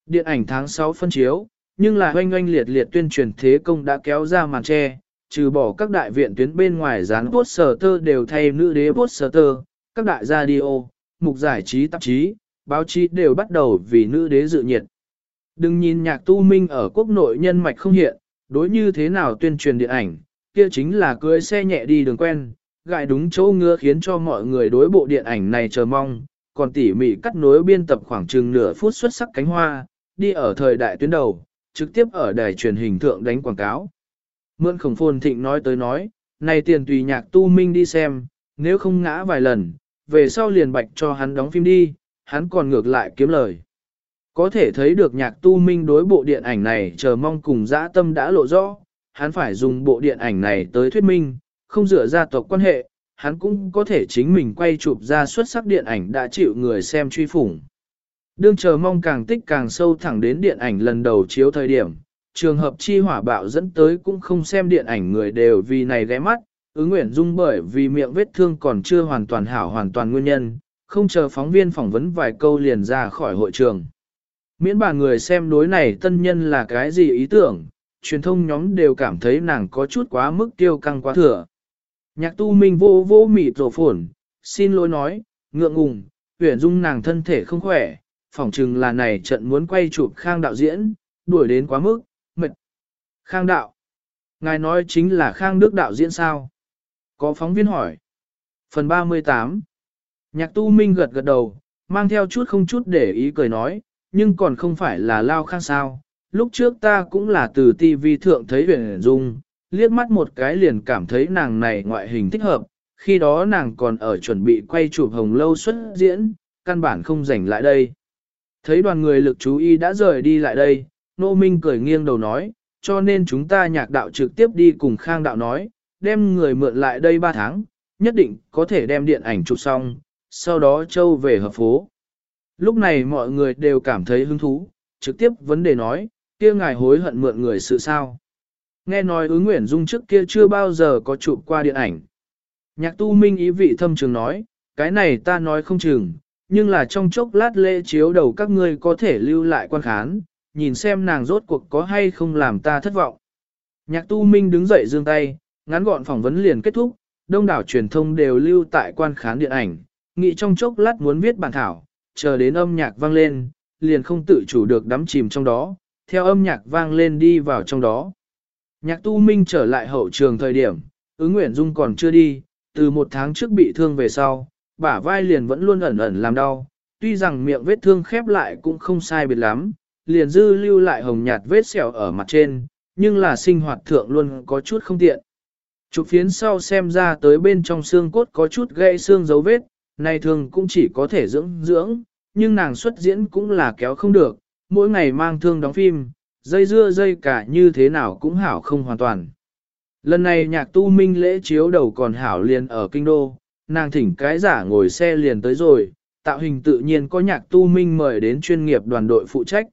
Điện ảnh tháng 6 phân chiếu, nhưng là oanh oanh liệt liệt tuyên truyền thế công đã kéo ra màn che, trừ bỏ các đại viện tuyến bên ngoài dán poster đều thay nữ đế poster, các đại radio, mục giải trí tạp chí, báo chí đều bắt đầu vì nữ đế dự nhiệt. Đừng nhìn nhạc tu minh ở quốc nội nhân mạch không hiện, đối như thế nào tuyên truyền điện ảnh, kia chính là cưới xe nhẹ đi đường quen, gại đúng chỗ ngứa khiến cho mọi người đối bộ điện ảnh này chờ mong, còn tỉ mỉ cắt nối biên tập khoảng chừng nửa phút xuất sắc cánh hoa, đi ở thời đại tuyến đầu, trực tiếp ở đài truyền hình thượng đánh quảng cáo. Mượn khổng phồn thịnh nói tới nói, này tiền tùy nhạc tu minh đi xem, nếu không ngã vài lần, về sau liền bạch cho hắn đóng phim đi, hắn còn ngược lại kiếm lời. Có thể thấy được nhạc tu minh đối bộ điện ảnh này chờ mong cùng dã tâm đã lộ rõ, hắn phải dùng bộ điện ảnh này tới thuyết minh, không dựa gia tộc quan hệ, hắn cũng có thể chính mình quay chụp ra xuất sắc điện ảnh đã chịu người xem truy phủng. Đương chờ mong càng tích càng sâu thẳng đến điện ảnh lần đầu chiếu thời điểm, trường hợp chi hỏa bạo dẫn tới cũng không xem điện ảnh người đều vì này ghé mắt, ứng nguyện dung bởi vì miệng vết thương còn chưa hoàn toàn hảo hoàn toàn nguyên nhân, không chờ phóng viên phỏng vấn vài câu liền ra khỏi hội trường. Miễn bà người xem đối này tân nhân là cái gì ý tưởng, truyền thông nhóm đều cảm thấy nàng có chút quá mức tiêu căng quá thừa. Nhạc tu minh vô vô mịt rổ phổn, xin lỗi nói, ngượng ngùng, huyển dung nàng thân thể không khỏe, phỏng chừng là này trận muốn quay chụp khang đạo diễn, đuổi đến quá mức, mệt. Khang đạo. Ngài nói chính là khang đức đạo diễn sao? Có phóng viên hỏi. Phần 38 Nhạc tu minh gật gật đầu, mang theo chút không chút để ý cười nói, nhưng còn không phải là lao khang sao. Lúc trước ta cũng là từ TV thượng thấy huyền dung, liếc mắt một cái liền cảm thấy nàng này ngoại hình thích hợp, khi đó nàng còn ở chuẩn bị quay chụp hồng lâu xuất diễn, căn bản không rảnh lại đây. Thấy đoàn người lực chú ý đã rời đi lại đây, Nô Minh cười nghiêng đầu nói, cho nên chúng ta nhạc đạo trực tiếp đi cùng Khang đạo nói, đem người mượn lại đây 3 tháng, nhất định có thể đem điện ảnh chụp xong, sau đó châu về hợp phố. Lúc này mọi người đều cảm thấy hứng thú, trực tiếp vấn đề nói, kia ngài hối hận mượn người sự sao. Nghe nói ứng nguyện dung trước kia chưa bao giờ có chụp qua điện ảnh. Nhạc tu minh ý vị thâm trường nói, cái này ta nói không chừng, nhưng là trong chốc lát lễ chiếu đầu các ngươi có thể lưu lại quan khán, nhìn xem nàng rốt cuộc có hay không làm ta thất vọng. Nhạc tu minh đứng dậy giương tay, ngắn gọn phỏng vấn liền kết thúc, đông đảo truyền thông đều lưu tại quan khán điện ảnh, nghĩ trong chốc lát muốn viết bản thảo, chờ đến âm nhạc vang lên, liền không tự chủ được đắm chìm trong đó, theo âm nhạc vang lên đi vào trong đó. Nhạc tu minh trở lại hậu trường thời điểm, ứng Nguyễn dung còn chưa đi, từ một tháng trước bị thương về sau, bả vai liền vẫn luôn ẩn ẩn làm đau, tuy rằng miệng vết thương khép lại cũng không sai biệt lắm, liền dư lưu lại hồng nhạt vết sẹo ở mặt trên, nhưng là sinh hoạt thượng luôn có chút không tiện. Chụp phiến sau xem ra tới bên trong xương cốt có chút gãy xương dấu vết, này thường cũng chỉ có thể dưỡng dưỡng, nhưng nàng xuất diễn cũng là kéo không được, mỗi ngày mang thương đóng phim, dây dưa dây cả như thế nào cũng hảo không hoàn toàn. Lần này nhạc tu minh lễ chiếu đầu còn hảo liền ở kinh đô, nàng thỉnh cái giả ngồi xe liền tới rồi, tạo hình tự nhiên có nhạc tu minh mời đến chuyên nghiệp đoàn đội phụ trách.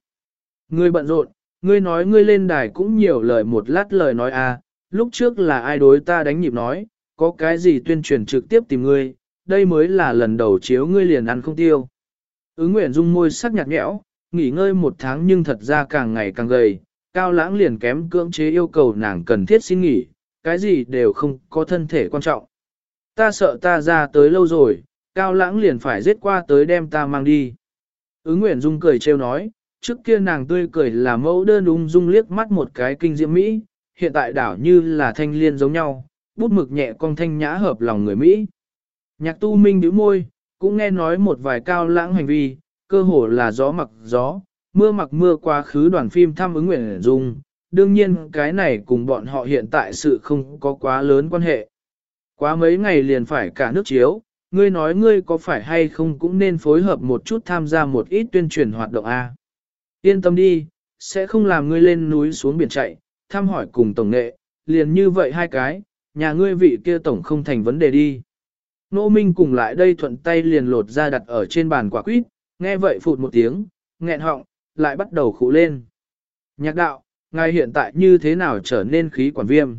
Ngươi bận rộn, ngươi nói ngươi lên đài cũng nhiều lời một lát lời nói à, lúc trước là ai đối ta đánh nhịp nói, có cái gì tuyên truyền trực tiếp tìm ngươi, đây mới là lần đầu chiếu ngươi liền ăn không tiêu. Ứng nguyện dung môi sắc nhạt nhẽo, nghỉ ngơi một tháng nhưng thật ra càng ngày càng gầy, cao lãng liền kém cưỡng chế yêu cầu nàng cần thiết xin nghỉ, cái gì đều không có thân thể quan trọng. Ta sợ ta ra tới lâu rồi, cao lãng liền phải giết qua tới đem ta mang đi. Ứng Nguyễn Dung cười trêu nói, trước kia nàng tươi cười là mẫu đơn ung dung liếc mắt một cái kinh diễm Mỹ, hiện tại đảo như là thanh liên giống nhau, bút mực nhẹ con thanh nhã hợp lòng người Mỹ. Nhạc tu minh bĩu môi, cũng nghe nói một vài cao lãng hành vi, cơ hồ là gió mặc gió, mưa mặc mưa quá khứ đoàn phim thăm ứng nguyện dung, đương nhiên cái này cùng bọn họ hiện tại sự không có quá lớn quan hệ. Quá mấy ngày liền phải cả nước chiếu, ngươi nói ngươi có phải hay không cũng nên phối hợp một chút tham gia một ít tuyên truyền hoạt động A. Yên tâm đi, sẽ không làm ngươi lên núi xuống biển chạy, thăm hỏi cùng tổng nghệ, liền như vậy hai cái, nhà ngươi vị kia tổng không thành vấn đề đi. Nô Minh cùng lại đây thuận tay liền lột ra đặt ở trên bàn quả quýt, nghe vậy phụt một tiếng, nghẹn họng, lại bắt đầu khụ lên. Nhạc đạo, ngài hiện tại như thế nào trở nên khí quản viêm?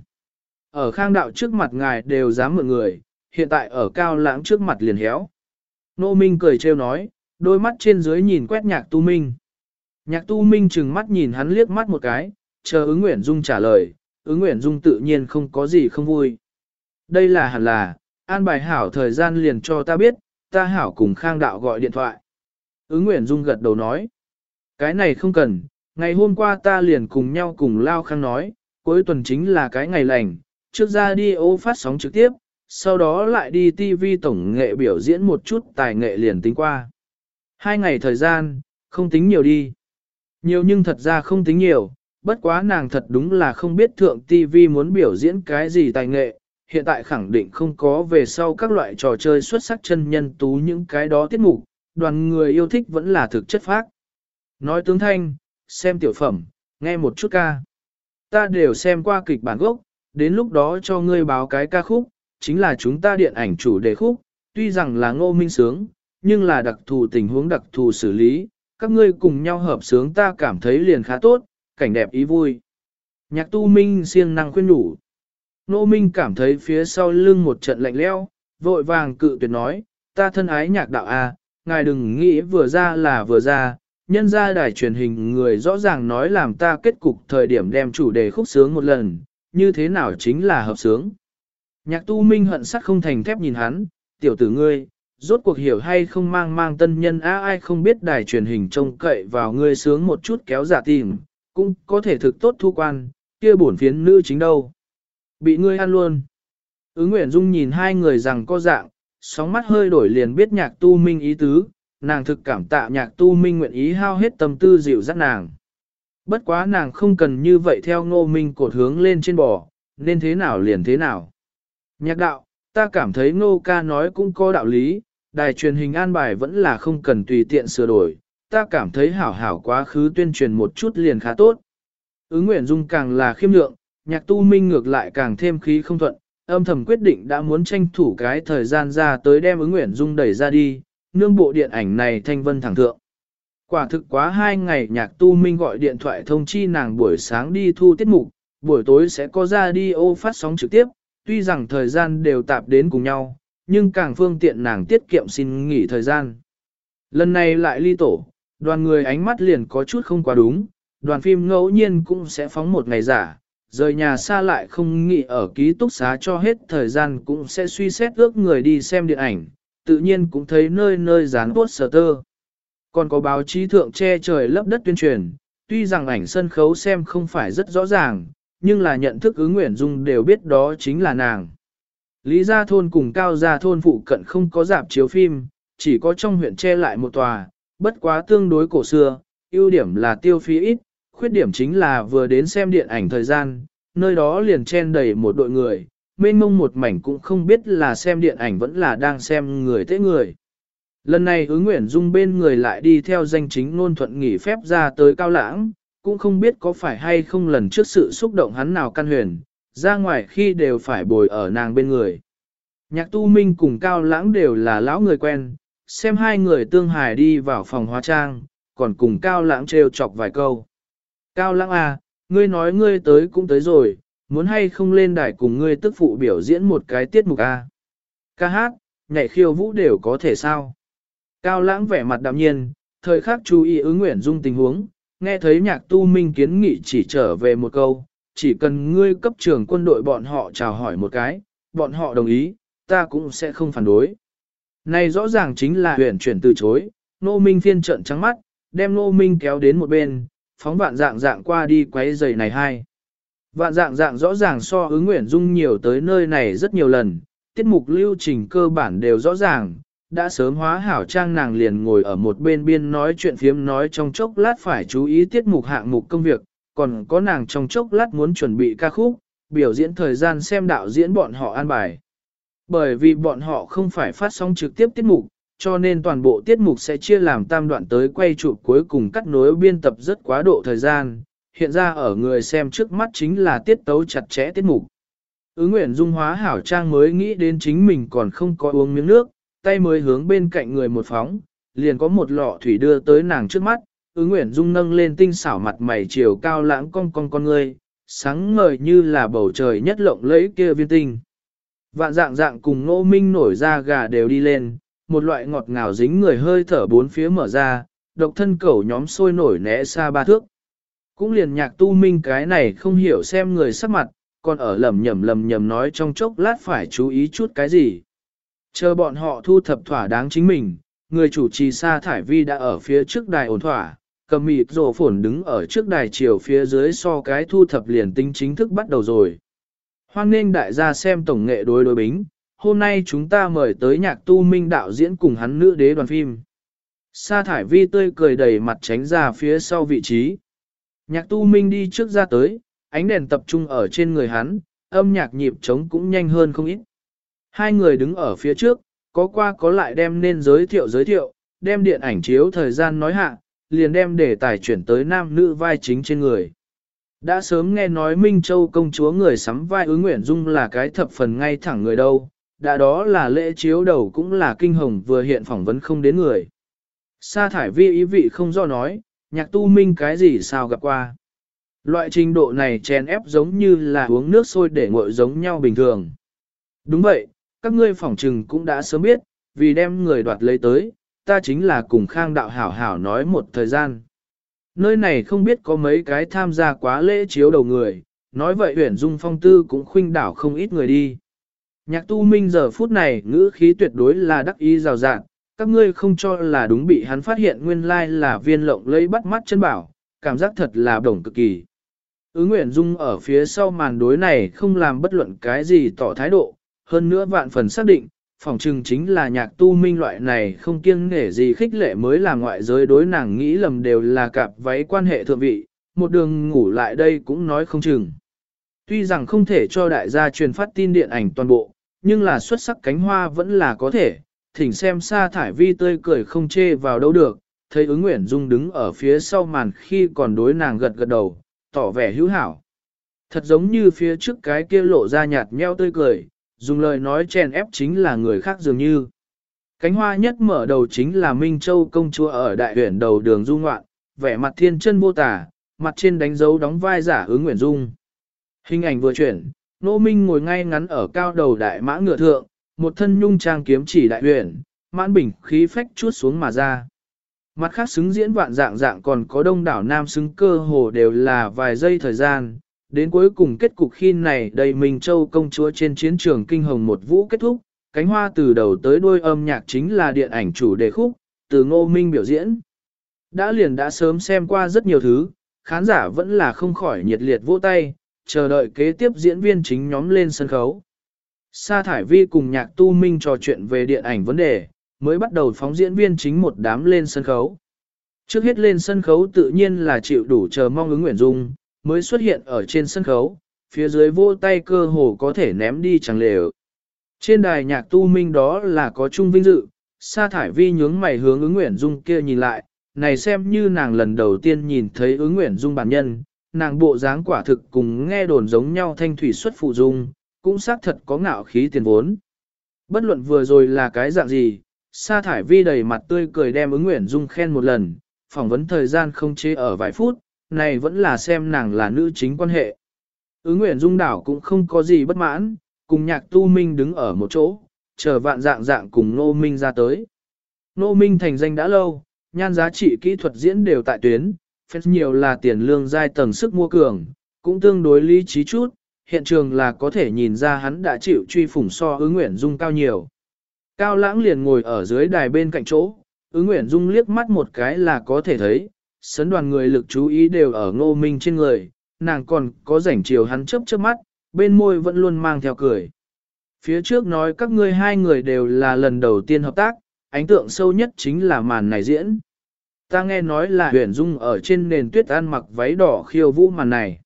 Ở khang đạo trước mặt ngài đều dám mượn người, hiện tại ở cao lãng trước mặt liền héo. Nô Minh cười trêu nói, đôi mắt trên dưới nhìn quét nhạc tu minh. Nhạc tu minh chừng mắt nhìn hắn liếc mắt một cái, chờ ứng Nguyễn Dung trả lời, ứng Nguyễn Dung tự nhiên không có gì không vui. Đây là hẳn là, an bài hảo thời gian liền cho ta biết, ta hảo cùng khang đạo gọi điện thoại. Ứng Nguyễn Dung gật đầu nói, cái này không cần, ngày hôm qua ta liền cùng nhau cùng Lao Khang nói, cuối tuần chính là cái ngày lành, trước ra đi ô phát sóng trực tiếp, sau đó lại đi TV tổng nghệ biểu diễn một chút tài nghệ liền tính qua. Hai ngày thời gian, không tính nhiều đi. Nhiều nhưng thật ra không tính nhiều, bất quá nàng thật đúng là không biết thượng TV muốn biểu diễn cái gì tài nghệ, hiện tại khẳng định không có về sau các loại trò chơi xuất sắc chân nhân tú những cái đó tiết mục, đoàn người yêu thích vẫn là thực chất phác. Nói tướng thanh, xem tiểu phẩm, nghe một chút ca. Ta đều xem qua kịch bản gốc, đến lúc đó cho ngươi báo cái ca khúc, chính là chúng ta điện ảnh chủ đề khúc, tuy rằng là ngô minh sướng, nhưng là đặc thù tình huống đặc thù xử lý, các ngươi cùng nhau hợp sướng ta cảm thấy liền khá tốt, cảnh đẹp ý vui. Nhạc tu minh siêng năng khuyên nhủ. Ngô minh cảm thấy phía sau lưng một trận lạnh leo, vội vàng cự tuyệt nói, ta thân ái nhạc đạo a, à, ngài đừng nghĩ vừa ra là vừa ra, nhân ra đài truyền hình người rõ ràng nói làm ta kết cục thời điểm đem chủ đề khúc sướng một lần, như thế nào chính là hợp sướng. Nhạc tu minh hận sắt không thành thép nhìn hắn, tiểu tử ngươi, rốt cuộc hiểu hay không mang mang tân nhân á ai không biết đài truyền hình trông cậy vào ngươi sướng một chút kéo giả tìm, cũng có thể thực tốt thu quan, kia bổn phiến nữ chính đâu. Bị ngươi ăn luôn. Ứng Nguyễn Dung nhìn hai người rằng có dạng, sóng mắt hơi đổi liền biết nhạc tu minh ý tứ, nàng thực cảm tạ nhạc tu minh nguyện ý hao hết tâm tư dịu dắt nàng. Bất quá nàng không cần như vậy theo ngô minh cột hướng lên trên bò, nên thế nào liền thế nào. Nhạc đạo, ta cảm thấy ngô ca nói cũng có đạo lý, đài truyền hình an bài vẫn là không cần tùy tiện sửa đổi, ta cảm thấy hảo hảo quá khứ tuyên truyền một chút liền khá tốt. Ứng Nguyễn Dung càng là khiêm lượng, nhạc tu minh ngược lại càng thêm khí không thuận, âm thầm quyết định đã muốn tranh thủ cái thời gian ra tới đem ứng Nguyễn Dung đẩy ra đi, nương bộ điện ảnh này thanh vân thẳng thượng. Quả thực quá hai ngày nhạc tu minh gọi điện thoại thông chi nàng buổi sáng đi thu tiết mục, buổi tối sẽ có ra đi ô phát sóng trực tiếp, tuy rằng thời gian đều tạp đến cùng nhau, nhưng càng phương tiện nàng tiết kiệm xin nghỉ thời gian. Lần này lại ly tổ, đoàn người ánh mắt liền có chút không quá đúng, đoàn phim ngẫu nhiên cũng sẽ phóng một ngày giả, rời nhà xa lại không nghỉ ở ký túc xá cho hết thời gian cũng sẽ suy xét ước người đi xem điện ảnh, tự nhiên cũng thấy nơi nơi dán poster. Còn có báo chí thượng che trời lấp đất tuyên truyền, tuy rằng ảnh sân khấu xem không phải rất rõ ràng, nhưng là nhận thức ứng nguyện dung đều biết đó chính là nàng. Lý Gia Thôn cùng Cao Gia Thôn phụ cận không có dạp chiếu phim, chỉ có trong huyện che lại một tòa, bất quá tương đối cổ xưa, ưu điểm là tiêu phí ít, khuyết điểm chính là vừa đến xem điện ảnh thời gian, nơi đó liền chen đầy một đội người, mênh mông một mảnh cũng không biết là xem điện ảnh vẫn là đang xem người thế người. Lần này ứng nguyện dung bên người lại đi theo danh chính ngôn thuận nghỉ phép ra tới cao lãng, cũng không biết có phải hay không lần trước sự xúc động hắn nào căn huyền, ra ngoài khi đều phải bồi ở nàng bên người. Nhạc tu minh cùng cao lãng đều là lão người quen, xem hai người tương hài đi vào phòng hóa trang, còn cùng cao lãng trêu chọc vài câu. Cao lãng à, ngươi nói ngươi tới cũng tới rồi, muốn hay không lên đài cùng ngươi tức phụ biểu diễn một cái tiết mục à? Ca hát, nhảy khiêu vũ đều có thể sao. Cao lãng vẻ mặt đạm nhiên, thời khắc chú ý ứng nguyện dung tình huống, nghe thấy nhạc tu minh kiến nghị chỉ trở về một câu, chỉ cần ngươi cấp trưởng quân đội bọn họ chào hỏi một cái, bọn họ đồng ý, ta cũng sẽ không phản đối. Này rõ ràng chính là huyền chuyển từ chối, nô minh phiên trận trắng mắt, đem nô minh kéo đến một bên, phóng vạn dạng dạng qua đi quấy giày này hai. Vạn dạng dạng rõ ràng so ứng nguyện dung nhiều tới nơi này rất nhiều lần, tiết mục lưu trình cơ bản đều rõ ràng, đã sớm hóa hảo trang nàng liền ngồi ở một bên biên nói chuyện phiếm nói trong chốc lát phải chú ý tiết mục hạng mục công việc, còn có nàng trong chốc lát muốn chuẩn bị ca khúc, biểu diễn thời gian xem đạo diễn bọn họ an bài. Bởi vì bọn họ không phải phát sóng trực tiếp tiết mục, cho nên toàn bộ tiết mục sẽ chia làm tam đoạn tới quay chụp cuối cùng cắt nối biên tập rất quá độ thời gian, hiện ra ở người xem trước mắt chính là tiết tấu chặt chẽ tiết mục. Ứng nguyện dung hóa hảo trang mới nghĩ đến chính mình còn không có uống miếng nước, tay mới hướng bên cạnh người một phóng, liền có một lọ thủy đưa tới nàng trước mắt, ứng nguyện dung nâng lên tinh xảo mặt mày chiều cao lãng cong cong con người, sáng ngời như là bầu trời nhất lộng lẫy kia viên tinh. Vạn dạng dạng cùng ngô minh nổi ra gà đều đi lên, một loại ngọt ngào dính người hơi thở bốn phía mở ra, độc thân cẩu nhóm sôi nổi né xa ba thước. Cũng liền nhạc tu minh cái này không hiểu xem người sắc mặt, còn ở lầm nhầm lầm nhầm nói trong chốc lát phải chú ý chút cái gì. Chờ bọn họ thu thập thỏa đáng chính mình, người chủ trì Sa Thải Vi đã ở phía trước đài ổn thỏa, cầm mịt rổ phổn đứng ở trước đài chiều phía dưới so cái thu thập liền tinh chính thức bắt đầu rồi. Hoan nghênh đại gia xem tổng nghệ đối đối bính, hôm nay chúng ta mời tới nhạc tu minh đạo diễn cùng hắn nữ đế đoàn phim. Sa thải vi tươi cười đầy mặt tránh ra phía sau vị trí. Nhạc tu minh đi trước ra tới, ánh đèn tập trung ở trên người hắn, âm nhạc nhịp trống cũng nhanh hơn không ít. Hai người đứng ở phía trước, có qua có lại đem nên giới thiệu giới thiệu, đem điện ảnh chiếu thời gian nói hạ, liền đem đề tài chuyển tới nam nữ vai chính trên người. Đã sớm nghe nói Minh Châu công chúa người sắm vai ứng nguyện dung là cái thập phần ngay thẳng người đâu, đã đó là lễ chiếu đầu cũng là kinh hồng vừa hiện phỏng vấn không đến người. Sa thải vi ý vị không do nói, nhạc tu minh cái gì sao gặp qua. Loại trình độ này chèn ép giống như là uống nước sôi để nguội giống nhau bình thường. Đúng vậy, các ngươi phỏng trừng cũng đã sớm biết, vì đem người đoạt lấy tới, ta chính là cùng khang đạo hảo hảo nói một thời gian. Nơi này không biết có mấy cái tham gia quá lễ chiếu đầu người, nói vậy huyển dung phong tư cũng khuynh đảo không ít người đi. Nhạc tu minh giờ phút này ngữ khí tuyệt đối là đắc ý rào rạng, các ngươi không cho là đúng bị hắn phát hiện nguyên lai là viên lộng lấy bắt mắt chân bảo, cảm giác thật là đồng cực kỳ. Ứ Nguyễn Dung ở phía sau màn đối này không làm bất luận cái gì tỏ thái độ, hơn nữa vạn phần xác định, phòng trừng chính là nhạc tu minh loại này không kiêng nể gì khích lệ mới là ngoại giới đối nàng nghĩ lầm đều là cặp váy quan hệ thượng vị, một đường ngủ lại đây cũng nói không chừng. Tuy rằng không thể cho đại gia truyền phát tin điện ảnh toàn bộ, nhưng là xuất sắc cánh hoa vẫn là có thể, thỉnh xem xa thải vi tươi cười không chê vào đâu được, thấy ứng nguyện dung đứng ở phía sau màn khi còn đối nàng gật gật đầu, tỏ vẻ hữu hảo. Thật giống như phía trước cái kia lộ ra nhạt nheo tươi cười, dùng lời nói chèn ép chính là người khác dường như. Cánh hoa nhất mở đầu chính là Minh Châu công chúa ở đại huyện đầu đường du ngoạn, vẻ mặt thiên chân vô tả, mặt trên đánh dấu đóng vai giả ứng Nguyễn Dung. Hình ảnh vừa chuyển, Nô Minh ngồi ngay ngắn ở cao đầu đại mã ngựa thượng, một thân nhung trang kiếm chỉ đại huyền, mãn bình khí phách chuốt xuống mà ra. Mặt khác xứng diễn vạn dạng dạng còn có đông đảo nam xứng cơ hồ đều là vài giây thời gian, đến cuối cùng kết cục khi này đầy mình Châu công chúa trên chiến trường kinh hồng một vũ kết thúc, cánh hoa từ đầu tới đuôi âm nhạc chính là điện ảnh chủ đề khúc, từ ngô minh biểu diễn. Đã liền đã sớm xem qua rất nhiều thứ, khán giả vẫn là không khỏi nhiệt liệt vỗ tay, chờ đợi kế tiếp diễn viên chính nhóm lên sân khấu. Sa Thải Vi cùng nhạc tu minh trò chuyện về điện ảnh vấn đề, mới bắt đầu phóng diễn viên chính một đám lên sân khấu. Trước hết lên sân khấu tự nhiên là chịu đủ chờ mong ứng Nguyễn Dung, mới xuất hiện ở trên sân khấu, phía dưới vô tay cơ hồ có thể ném đi chẳng lề Trên đài nhạc tu minh đó là có chung vinh dự, sa thải vi nhướng mày hướng ứng Nguyễn Dung kia nhìn lại, này xem như nàng lần đầu tiên nhìn thấy ứng Nguyễn Dung bản nhân, nàng bộ dáng quả thực cùng nghe đồn giống nhau thanh thủy xuất phụ dung, cũng xác thật có ngạo khí tiền vốn. Bất luận vừa rồi là cái dạng gì, sa thải vi đầy mặt tươi cười đem ứng Nguyễn Dung khen một lần, phỏng vấn thời gian không chế ở vài phút, này vẫn là xem nàng là nữ chính quan hệ. Ứng Nguyễn Dung đảo cũng không có gì bất mãn, cùng nhạc tu minh đứng ở một chỗ, chờ vạn dạng dạng cùng Nô Minh ra tới. Nô Minh thành danh đã lâu, nhan giá trị kỹ thuật diễn đều tại tuyến, phép nhiều là tiền lương giai tầng sức mua cường, cũng tương đối lý trí chút, hiện trường là có thể nhìn ra hắn đã chịu truy phủng so ứng Nguyễn Dung cao nhiều. Cao lãng liền ngồi ở dưới đài bên cạnh chỗ, ứng Nguyễn Dung liếc mắt một cái là có thể thấy, sấn đoàn người lực chú ý đều ở ngô minh trên người, nàng còn có rảnh chiều hắn chớp chớp mắt, bên môi vẫn luôn mang theo cười. Phía trước nói các ngươi hai người đều là lần đầu tiên hợp tác, ánh tượng sâu nhất chính là màn này diễn. Ta nghe nói là huyền dung ở trên nền tuyết ăn mặc váy đỏ khiêu vũ màn này.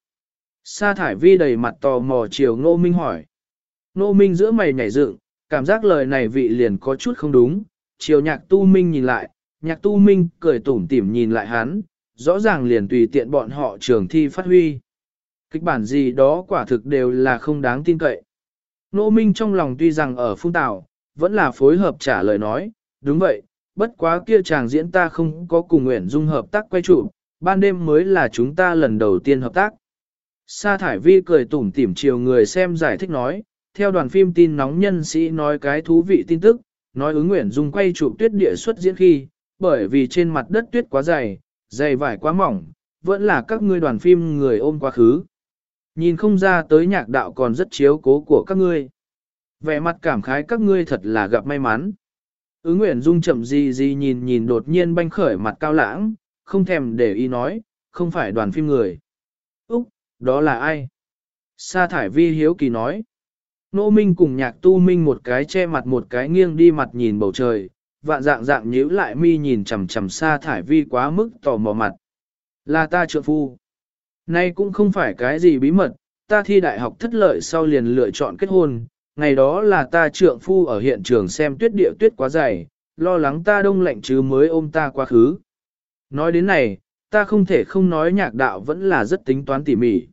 Sa thải vi đầy mặt tò mò chiều ngô minh hỏi. Ngô minh giữa mày nhảy dựng, cảm giác lời này vị liền có chút không đúng, chiều nhạc tu minh nhìn lại, nhạc tu minh cười tủm tỉm nhìn lại hắn, rõ ràng liền tùy tiện bọn họ trường thi phát huy. Kịch bản gì đó quả thực đều là không đáng tin cậy. Nô Minh trong lòng tuy rằng ở Phung Tào vẫn là phối hợp trả lời nói, đúng vậy, bất quá kia chàng diễn ta không có cùng nguyện dung hợp tác quay trụ, ban đêm mới là chúng ta lần đầu tiên hợp tác. Sa Thải Vi cười tủm tỉm chiều người xem giải thích nói, theo đoàn phim tin nóng nhân sĩ nói cái thú vị tin tức, nói ứng nguyện dung quay chủ tuyết địa xuất diễn khi, bởi vì trên mặt đất tuyết quá dày, dày vải quá mỏng, vẫn là các ngươi đoàn phim người ôm quá khứ. Nhìn không ra tới nhạc đạo còn rất chiếu cố của các ngươi. Vẻ mặt cảm khái các ngươi thật là gặp may mắn. Ứng Nguyễn Dung chậm gì gì nhìn nhìn đột nhiên banh khởi mặt cao lãng, không thèm để ý nói, không phải đoàn phim người. Úc, đó là ai? Sa Thải Vi hiếu kỳ nói. Nô Minh cùng nhạc tu Minh một cái che mặt một cái nghiêng đi mặt nhìn bầu trời, vạn dạng dạng nhíu lại mi nhìn chằm chằm Sa Thải Vi quá mức tò mò mặt. Là ta trượng phu. Nay cũng không phải cái gì bí mật, ta thi đại học thất lợi sau liền lựa chọn kết hôn, ngày đó là ta trượng phu ở hiện trường xem tuyết địa tuyết quá dày, lo lắng ta đông lạnh chứ mới ôm ta quá khứ. Nói đến này, ta không thể không nói nhạc đạo vẫn là rất tính toán tỉ mỉ.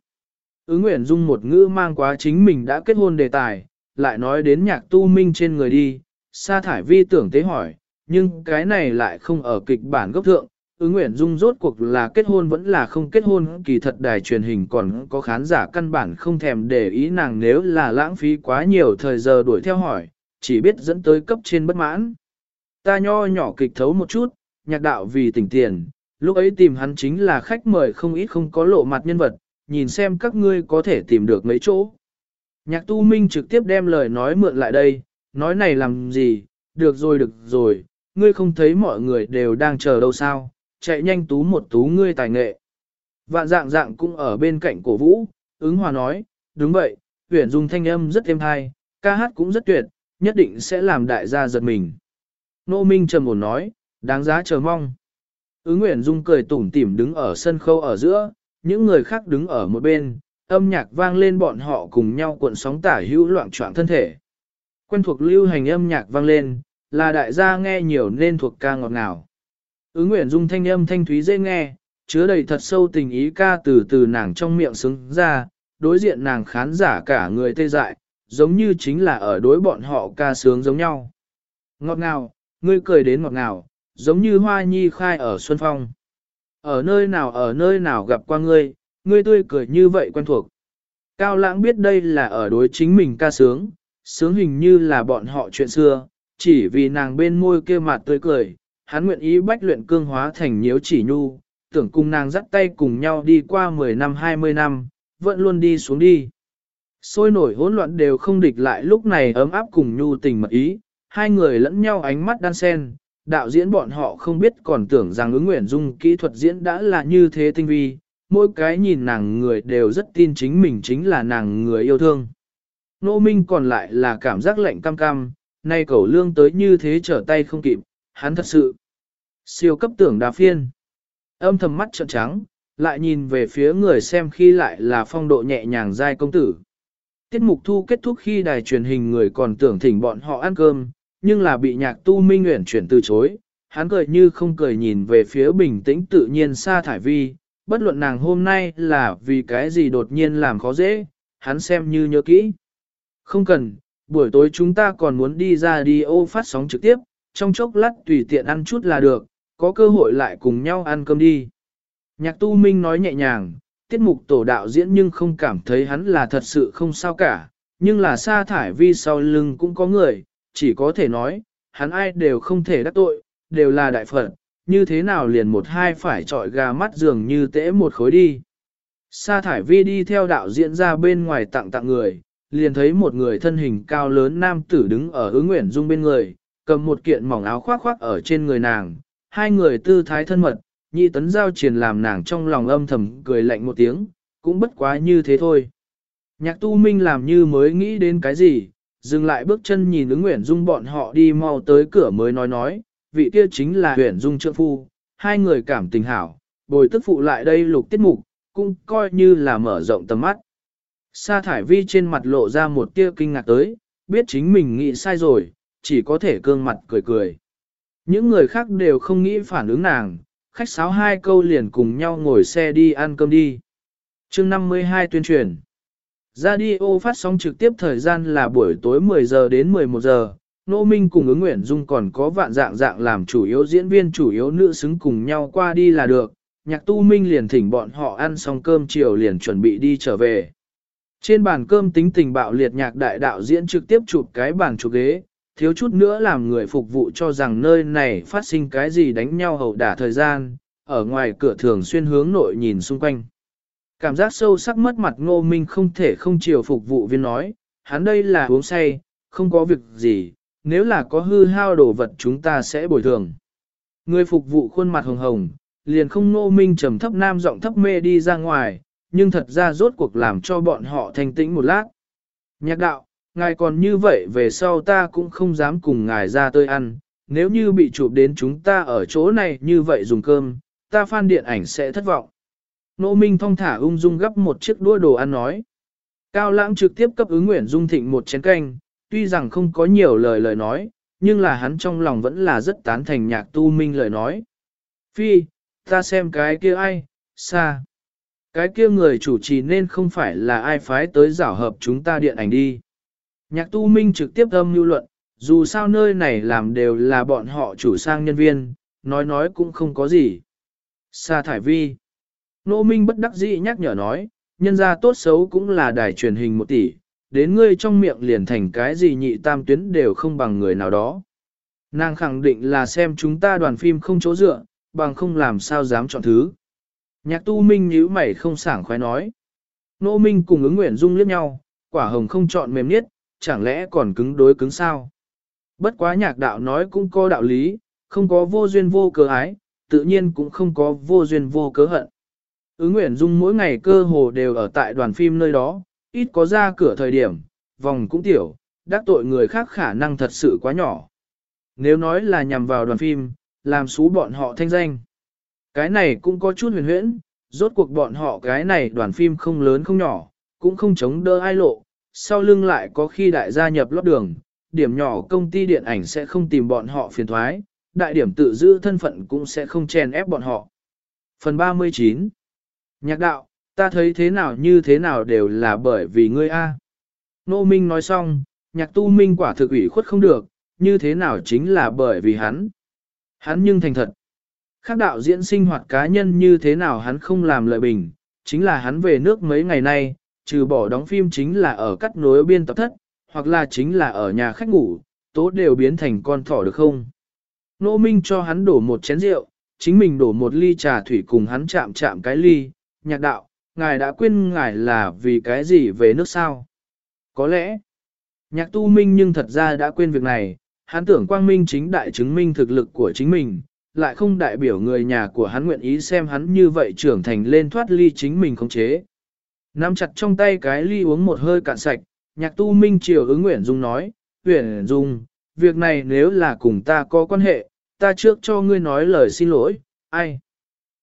Ứng Nguyễn Dung một ngữ mang quá chính mình đã kết hôn đề tài, lại nói đến nhạc tu minh trên người đi, sa thải vi tưởng tế hỏi, nhưng cái này lại không ở kịch bản gốc thượng. Ứng Nguyễn Dung rốt cuộc là kết hôn vẫn là không kết hôn kỳ thật đài truyền hình còn có khán giả căn bản không thèm để ý nàng nếu là lãng phí quá nhiều thời giờ đuổi theo hỏi, chỉ biết dẫn tới cấp trên bất mãn. Ta nho nhỏ kịch thấu một chút, nhạc đạo vì tỉnh tiền, lúc ấy tìm hắn chính là khách mời không ít không có lộ mặt nhân vật, nhìn xem các ngươi có thể tìm được mấy chỗ. Nhạc tu minh trực tiếp đem lời nói mượn lại đây, nói này làm gì, được rồi được rồi, ngươi không thấy mọi người đều đang chờ đâu sao, chạy nhanh tú một tú ngươi tài nghệ. Vạn dạng dạng cũng ở bên cạnh cổ vũ, ứng hòa nói, đúng vậy, tuyển dung thanh âm rất êm hay, ca hát cũng rất tuyệt, nhất định sẽ làm đại gia giật mình. Nô Minh trầm ổn nói, đáng giá chờ mong. Ứng Nguyễn Dung cười tủm tỉm đứng ở sân khấu ở giữa, những người khác đứng ở một bên, âm nhạc vang lên bọn họ cùng nhau cuộn sóng tả hữu loạn trọng thân thể. Quen thuộc lưu hành âm nhạc vang lên, là đại gia nghe nhiều nên thuộc ca ngọt ngào. Ứng Nguyễn Dung thanh âm thanh thúy dễ nghe, chứa đầy thật sâu tình ý ca từ từ nàng trong miệng xứng ra, đối diện nàng khán giả cả người tê dại, giống như chính là ở đối bọn họ ca sướng giống nhau. Ngọt ngào, ngươi cười đến ngọt ngào, giống như hoa nhi khai ở Xuân Phong. Ở nơi nào ở nơi nào gặp qua ngươi, ngươi tươi cười như vậy quen thuộc. Cao lãng biết đây là ở đối chính mình ca sướng, sướng hình như là bọn họ chuyện xưa, chỉ vì nàng bên môi kia mặt tươi cười, hắn nguyện ý bách luyện cương hóa thành nhiễu chỉ nhu, tưởng cùng nàng dắt tay cùng nhau đi qua 10 năm 20 năm, vẫn luôn đi xuống đi. Sôi nổi hỗn loạn đều không địch lại lúc này ấm áp cùng nhu tình mật ý, hai người lẫn nhau ánh mắt đan sen, đạo diễn bọn họ không biết còn tưởng rằng ứng nguyện dung kỹ thuật diễn đã là như thế tinh vi, mỗi cái nhìn nàng người đều rất tin chính mình chính là nàng người yêu thương. Nô Minh còn lại là cảm giác lạnh cam cam, nay cẩu lương tới như thế trở tay không kịp, hắn thật sự siêu cấp tưởng đà phiên. Âm thầm mắt trợn trắng, lại nhìn về phía người xem khi lại là phong độ nhẹ nhàng dai công tử. Tiết mục thu kết thúc khi đài truyền hình người còn tưởng thỉnh bọn họ ăn cơm, nhưng là bị nhạc tu minh nguyện chuyển từ chối. Hắn cười như không cười nhìn về phía bình tĩnh tự nhiên xa thải vi, bất luận nàng hôm nay là vì cái gì đột nhiên làm khó dễ, hắn xem như nhớ kỹ. Không cần, buổi tối chúng ta còn muốn đi ra đi ô phát sóng trực tiếp, trong chốc lát tùy tiện ăn chút là được, có cơ hội lại cùng nhau ăn cơm đi. Nhạc tu minh nói nhẹ nhàng, tiết mục tổ đạo diễn nhưng không cảm thấy hắn là thật sự không sao cả, nhưng là sa thải vi sau lưng cũng có người, chỉ có thể nói, hắn ai đều không thể đắc tội, đều là đại phật, như thế nào liền một hai phải trọi gà mắt dường như tễ một khối đi. Sa thải vi đi theo đạo diễn ra bên ngoài tặng tặng người, liền thấy một người thân hình cao lớn nam tử đứng ở ứng nguyện dung bên người, cầm một kiện mỏng áo khoác khoác ở trên người nàng, hai người tư thái thân mật, nhị tấn giao triển làm nàng trong lòng âm thầm cười lạnh một tiếng, cũng bất quá như thế thôi. Nhạc tu minh làm như mới nghĩ đến cái gì, dừng lại bước chân nhìn ứng nguyện dung bọn họ đi mau tới cửa mới nói nói, vị kia chính là nguyễn dung trượng phu, hai người cảm tình hảo, bồi tức phụ lại đây lục tiết mục, cũng coi như là mở rộng tầm mắt. Sa thải vi trên mặt lộ ra một tia kinh ngạc tới, biết chính mình nghĩ sai rồi, chỉ có thể cương mặt cười cười. Những người khác đều không nghĩ phản ứng nàng, khách sáo hai câu liền cùng nhau ngồi xe đi ăn cơm đi. chương 52 tuyên truyền. Radio phát sóng trực tiếp thời gian là buổi tối 10 giờ đến 11 giờ. Nô Minh cùng ứng Nguyễn Dung còn có vạn dạng dạng làm chủ yếu diễn viên chủ yếu nữ xứng cùng nhau qua đi là được. Nhạc tu Minh liền thỉnh bọn họ ăn xong cơm chiều liền chuẩn bị đi trở về. Trên bàn cơm tính tình bạo liệt nhạc đại đạo diễn trực tiếp chụp cái bàn chụp ghế, thiếu chút nữa làm người phục vụ cho rằng nơi này phát sinh cái gì đánh nhau hậu đả thời gian, ở ngoài cửa thường xuyên hướng nội nhìn xung quanh. Cảm giác sâu sắc mất mặt ngô minh không thể không chiều phục vụ viên nói, hắn đây là uống say, không có việc gì, nếu là có hư hao đồ vật chúng ta sẽ bồi thường. Người phục vụ khuôn mặt hồng hồng, liền không ngô minh trầm thấp nam giọng thấp mê đi ra ngoài, nhưng thật ra rốt cuộc làm cho bọn họ thanh tĩnh một lát. Nhạc đạo, ngài còn như vậy về sau ta cũng không dám cùng ngài ra tơi ăn, nếu như bị chụp đến chúng ta ở chỗ này như vậy dùng cơm, ta phan điện ảnh sẽ thất vọng. Nô Minh thong thả ung dung gấp một chiếc đũa đồ ăn nói. Cao lãng trực tiếp cấp ứng nguyện dung thịnh một chén canh, tuy rằng không có nhiều lời lời nói, nhưng là hắn trong lòng vẫn là rất tán thành nhạc tu minh lời nói. Phi, ta xem cái kia ai, xa. Cái kia người chủ trì nên không phải là ai phái tới giảo hợp chúng ta điện ảnh đi. Nhạc tu minh trực tiếp âm lưu luận, dù sao nơi này làm đều là bọn họ chủ sang nhân viên, nói nói cũng không có gì. Sa thải vi. Nô minh bất đắc dĩ nhắc nhở nói, nhân ra tốt xấu cũng là đài truyền hình một tỷ, đến ngươi trong miệng liền thành cái gì nhị tam tuyến đều không bằng người nào đó. Nàng khẳng định là xem chúng ta đoàn phim không chỗ dựa, bằng không làm sao dám chọn thứ. Nhạc tu minh nhíu mày không sảng khoái nói. Nô minh cùng ứng nguyện dung liếc nhau, quả hồng không chọn mềm nhất, chẳng lẽ còn cứng đối cứng sao? Bất quá nhạc đạo nói cũng có đạo lý, không có vô duyên vô cớ ái, tự nhiên cũng không có vô duyên vô cớ hận. Ứng Nguyễn Dung mỗi ngày cơ hồ đều ở tại đoàn phim nơi đó, ít có ra cửa thời điểm, vòng cũng tiểu, đắc tội người khác khả năng thật sự quá nhỏ. Nếu nói là nhằm vào đoàn phim, làm xú bọn họ thanh danh. Cái này cũng có chút huyền huyễn, rốt cuộc bọn họ cái này đoàn phim không lớn không nhỏ, cũng không chống đỡ ai lộ, sau lưng lại có khi đại gia nhập lót đường, điểm nhỏ công ty điện ảnh sẽ không tìm bọn họ phiền thoái, đại điểm tự giữ thân phận cũng sẽ không chèn ép bọn họ. Phần 39 Nhạc đạo, ta thấy thế nào như thế nào đều là bởi vì ngươi A. Nô Minh nói xong, nhạc tu minh quả thực ủy khuất không được, như thế nào chính là bởi vì hắn. Hắn nhưng thành thật. Khác đạo diễn sinh hoạt cá nhân như thế nào hắn không làm lợi bình, chính là hắn về nước mấy ngày nay, trừ bỏ đóng phim chính là ở cắt nối biên tập thất, hoặc là chính là ở nhà khách ngủ, tố đều biến thành con thỏ được không? Nô Minh cho hắn đổ một chén rượu, chính mình đổ một ly trà thủy cùng hắn chạm chạm cái ly, nhạc đạo, ngài đã quên ngài là vì cái gì về nước sao? Có lẽ, nhạc tu minh nhưng thật ra đã quên việc này, hắn tưởng quang minh chính đại chứng minh thực lực của chính mình, lại không đại biểu người nhà của hắn nguyện ý xem hắn như vậy trưởng thành lên thoát ly chính mình khống chế. Nắm chặt trong tay cái ly uống một hơi cạn sạch, nhạc tu minh chiều ứng Nguyễn Dung nói, Nguyễn Dung, việc này nếu là cùng ta có quan hệ, ta trước cho ngươi nói lời xin lỗi, ai?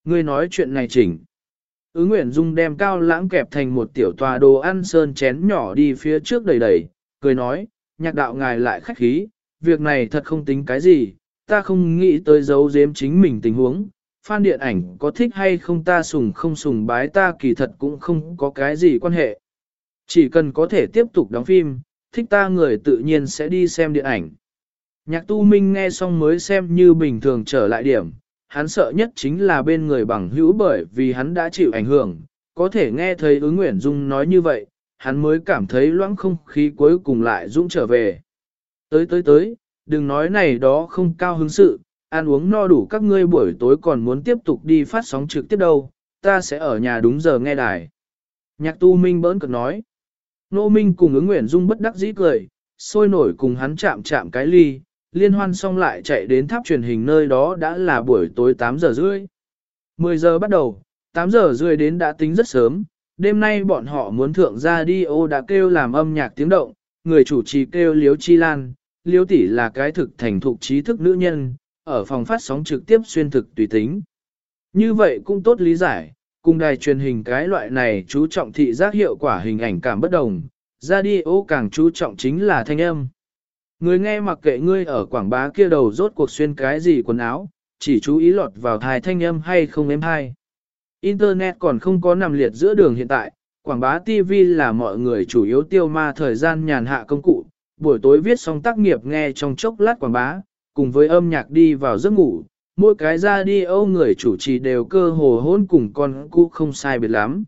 Ngươi nói chuyện này chỉnh. Ứng Nguyễn Dung đem cao lãng kẹp thành một tiểu tòa đồ ăn sơn chén nhỏ đi phía trước đầy đầy, cười nói, nhạc đạo ngài lại khách khí, việc này thật không tính cái gì, ta không nghĩ tới giấu giếm chính mình tình huống, Phan điện ảnh có thích hay không ta sùng không sùng bái ta kỳ thật cũng không có cái gì quan hệ. Chỉ cần có thể tiếp tục đóng phim, thích ta người tự nhiên sẽ đi xem điện ảnh. Nhạc tu minh nghe xong mới xem như bình thường trở lại điểm, hắn sợ nhất chính là bên người bằng hữu bởi vì hắn đã chịu ảnh hưởng, có thể nghe thấy ứng Nguyễn Dung nói như vậy, hắn mới cảm thấy loãng không khí cuối cùng lại dũng trở về. Tới tới tới, đừng nói này đó không cao hứng sự, ăn uống no đủ các ngươi buổi tối còn muốn tiếp tục đi phát sóng trực tiếp đâu, ta sẽ ở nhà đúng giờ nghe đài. Nhạc tu minh bỡn cực nói. Nô Minh cùng ứng Nguyễn Dung bất đắc dĩ cười, sôi nổi cùng hắn chạm chạm cái ly, liên hoan xong lại chạy đến tháp truyền hình nơi đó đã là buổi tối 8 giờ rưỡi. 10 giờ bắt đầu, 8 giờ rưỡi đến đã tính rất sớm, đêm nay bọn họ muốn thượng ra đi ô đã kêu làm âm nhạc tiếng động, người chủ trì kêu Liếu Chi Lan, Liếu tỷ là cái thực thành thục trí thức nữ nhân, ở phòng phát sóng trực tiếp xuyên thực tùy tính. Như vậy cũng tốt lý giải, cùng đài truyền hình cái loại này chú trọng thị giác hiệu quả hình ảnh cảm bất đồng, radio càng chú trọng chính là thanh âm. Người nghe mặc kệ ngươi ở quảng bá kia đầu rốt cuộc xuyên cái gì quần áo, chỉ chú ý lọt vào thai thanh âm hay không êm hay. Internet còn không có nằm liệt giữa đường hiện tại, quảng bá TV là mọi người chủ yếu tiêu ma thời gian nhàn hạ công cụ, buổi tối viết xong tác nghiệp nghe trong chốc lát quảng bá, cùng với âm nhạc đi vào giấc ngủ, mỗi cái ra đi âu người chủ trì đều cơ hồ hôn cùng con cũ không sai biệt lắm.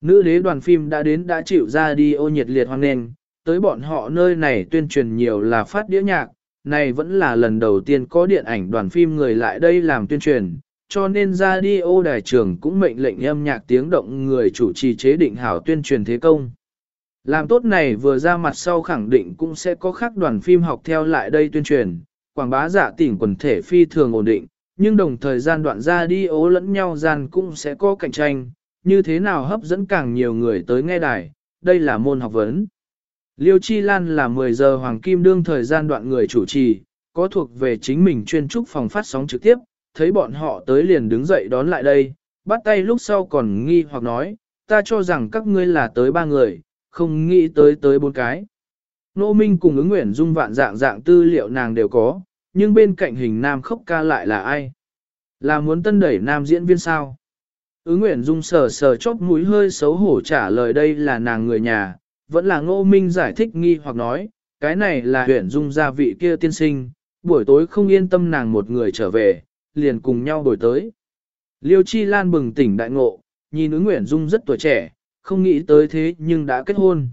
Nữ đế đoàn phim đã đến đã chịu ra đi ô nhiệt liệt hoan nền, tới bọn họ nơi này tuyên truyền nhiều là phát đĩa nhạc, này vẫn là lần đầu tiên có điện ảnh đoàn phim người lại đây làm tuyên truyền, cho nên ra đi ô đài trường cũng mệnh lệnh âm nhạc tiếng động người chủ trì chế định hảo tuyên truyền thế công. Làm tốt này vừa ra mặt sau khẳng định cũng sẽ có khác đoàn phim học theo lại đây tuyên truyền, quảng bá giả tỉnh quần thể phi thường ổn định, nhưng đồng thời gian đoạn ra đi ố lẫn nhau gian cũng sẽ có cạnh tranh, như thế nào hấp dẫn càng nhiều người tới nghe đài, đây là môn học vấn. Liêu Chi Lan là 10 giờ Hoàng Kim đương thời gian đoạn người chủ trì, có thuộc về chính mình chuyên trúc phòng phát sóng trực tiếp, thấy bọn họ tới liền đứng dậy đón lại đây, bắt tay lúc sau còn nghi hoặc nói, ta cho rằng các ngươi là tới ba người, không nghĩ tới tới bốn cái. Nô Minh cùng ứng nguyện dung vạn dạng dạng tư liệu nàng đều có, nhưng bên cạnh hình nam khóc ca lại là ai? Là muốn tân đẩy nam diễn viên sao? Ứng Nguyễn dung sờ sờ chóp mũi hơi xấu hổ trả lời đây là nàng người nhà, vẫn là ngô minh giải thích nghi hoặc nói, cái này là Nguyễn dung gia vị kia tiên sinh, buổi tối không yên tâm nàng một người trở về, liền cùng nhau đổi tới. Liêu Chi Lan bừng tỉnh đại ngộ, nhìn Ứ Nguyễn dung rất tuổi trẻ, không nghĩ tới thế nhưng đã kết hôn.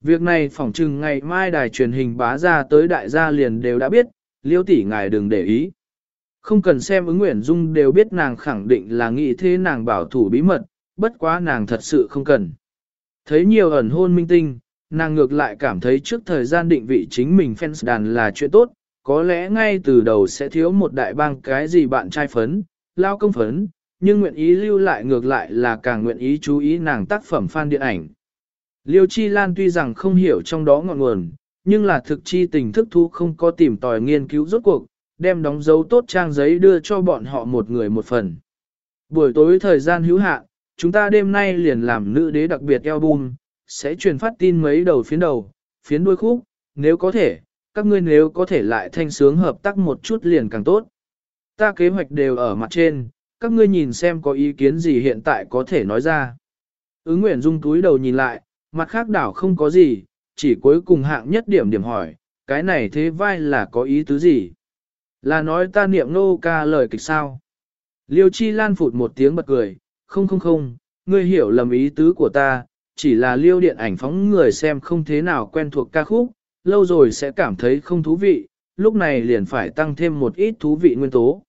Việc này phỏng chừng ngày mai đài truyền hình bá ra tới đại gia liền đều đã biết, liêu tỷ ngài đừng để ý. Không cần xem ứng nguyện dung đều biết nàng khẳng định là nghĩ thế nàng bảo thủ bí mật, bất quá nàng thật sự không cần. Thấy nhiều ẩn hôn minh tinh, nàng ngược lại cảm thấy trước thời gian định vị chính mình fans đàn là chuyện tốt, có lẽ ngay từ đầu sẽ thiếu một đại bang cái gì bạn trai phấn, lao công phấn, nhưng nguyện ý lưu lại ngược lại là càng nguyện ý chú ý nàng tác phẩm fan điện ảnh. Liêu Chi Lan tuy rằng không hiểu trong đó ngọn nguồn, nhưng là thực chi tình thức thú không có tìm tòi nghiên cứu rốt cuộc, đem đóng dấu tốt trang giấy đưa cho bọn họ một người một phần. Buổi tối thời gian hữu hạn, chúng ta đêm nay liền làm nữ đế đặc biệt album, sẽ truyền phát tin mấy đầu phiến đầu, phiến đuôi khúc, nếu có thể, các ngươi nếu có thể lại thanh sướng hợp tác một chút liền càng tốt. Ta kế hoạch đều ở mặt trên, các ngươi nhìn xem có ý kiến gì hiện tại có thể nói ra. Ứng Nguyễn Dung túi đầu nhìn lại, mặt khác đảo không có gì, chỉ cuối cùng hạng nhất điểm điểm hỏi, cái này thế vai là có ý tứ gì? Là nói ta niệm nô ca lời kịch sao? Liêu Chi Lan phụt một tiếng bật cười, không không không, ngươi hiểu lầm ý tứ của ta, chỉ là liêu điện ảnh phóng người xem không thế nào quen thuộc ca khúc, lâu rồi sẽ cảm thấy không thú vị, lúc này liền phải tăng thêm một ít thú vị nguyên tố.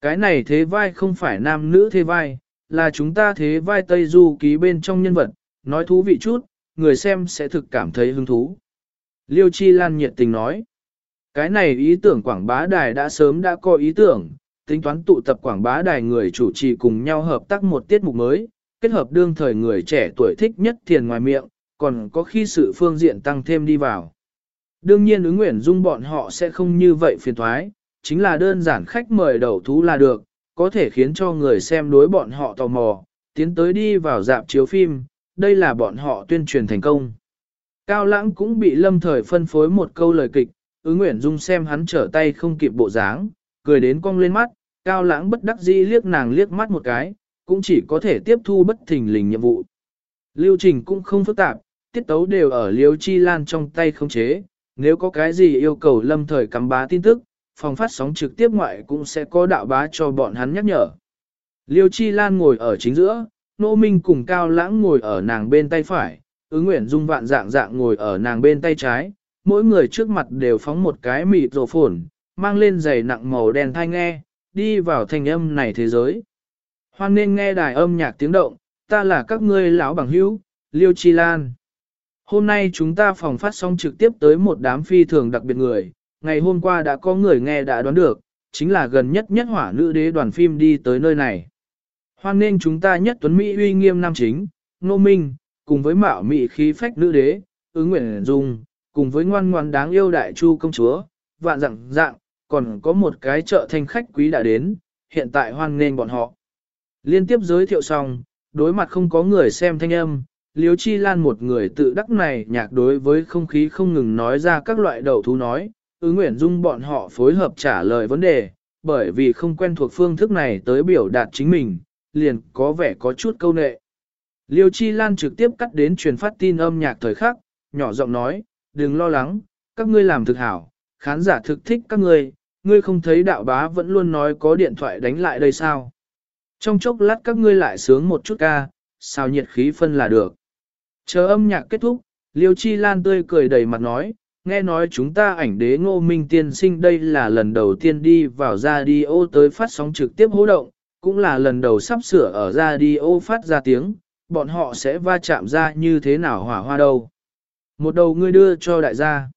Cái này thế vai không phải nam nữ thế vai, là chúng ta thế vai Tây Du ký bên trong nhân vật, nói thú vị chút, người xem sẽ thực cảm thấy hứng thú. Liêu Chi Lan nhiệt tình nói, cái này ý tưởng quảng bá đài đã sớm đã có ý tưởng, tính toán tụ tập quảng bá đài người chủ trì cùng nhau hợp tác một tiết mục mới, kết hợp đương thời người trẻ tuổi thích nhất thiền ngoài miệng, còn có khi sự phương diện tăng thêm đi vào. Đương nhiên ứng nguyện dung bọn họ sẽ không như vậy phiền thoái, chính là đơn giản khách mời đầu thú là được, có thể khiến cho người xem đối bọn họ tò mò, tiến tới đi vào dạp chiếu phim, đây là bọn họ tuyên truyền thành công. Cao lãng cũng bị lâm thời phân phối một câu lời kịch, ước nguyện dung xem hắn trở tay không kịp bộ dáng, cười đến cong lên mắt, cao lãng bất đắc dĩ liếc nàng liếc mắt một cái, cũng chỉ có thể tiếp thu bất thình lình nhiệm vụ. Lưu trình cũng không phức tạp, tiết tấu đều ở liêu chi lan trong tay không chế, nếu có cái gì yêu cầu lâm thời cắm bá tin tức, phòng phát sóng trực tiếp ngoại cũng sẽ có đạo bá cho bọn hắn nhắc nhở. Liêu chi lan ngồi ở chính giữa, nô minh cùng cao lãng ngồi ở nàng bên tay phải, ứng nguyện dung vạn dạng dạng ngồi ở nàng bên tay trái, mỗi người trước mặt đều phóng một cái mịt rổ phồn, mang lên giày nặng màu đen thai nghe, đi vào thanh âm này thế giới. Hoan nên nghe đài âm nhạc tiếng động, ta là các ngươi lão bằng hữu, Liêu Chi Lan. Hôm nay chúng ta phòng phát sóng trực tiếp tới một đám phi thường đặc biệt người, ngày hôm qua đã có người nghe đã đoán được, chính là gần nhất nhất hỏa nữ đế đoàn phim đi tới nơi này. Hoan nên chúng ta nhất tuấn Mỹ uy nghiêm nam chính, nô minh, cùng với mạo mỹ khí phách nữ đế, ứng nguyện dung, cùng với ngoan ngoan đáng yêu đại chu công chúa, vạn dạng dạng, còn có một cái chợ thanh khách quý đã đến, hiện tại hoan nên bọn họ. Liên tiếp giới thiệu xong, đối mặt không có người xem thanh âm, Liêu Chi Lan một người tự đắc này nhạc đối với không khí không ngừng nói ra các loại đầu thú nói, ứng nguyện dung bọn họ phối hợp trả lời vấn đề, bởi vì không quen thuộc phương thức này tới biểu đạt chính mình, liền có vẻ có chút câu nệ. Liêu Chi Lan trực tiếp cắt đến truyền phát tin âm nhạc thời khắc, nhỏ giọng nói, đừng lo lắng, các ngươi làm thực hảo, khán giả thực thích các ngươi, ngươi không thấy đạo bá vẫn luôn nói có điện thoại đánh lại đây sao. Trong chốc lát các ngươi lại sướng một chút ca, sao nhiệt khí phân là được. Chờ âm nhạc kết thúc, Liêu Chi Lan tươi cười đầy mặt nói, nghe nói chúng ta ảnh đế ngô minh tiên sinh đây là lần đầu tiên đi vào radio tới phát sóng trực tiếp hỗ động, cũng là lần đầu sắp sửa ở radio phát ra tiếng, bọn họ sẽ va chạm ra như thế nào hỏa hoa đâu. Một đầu ngươi đưa cho đại gia.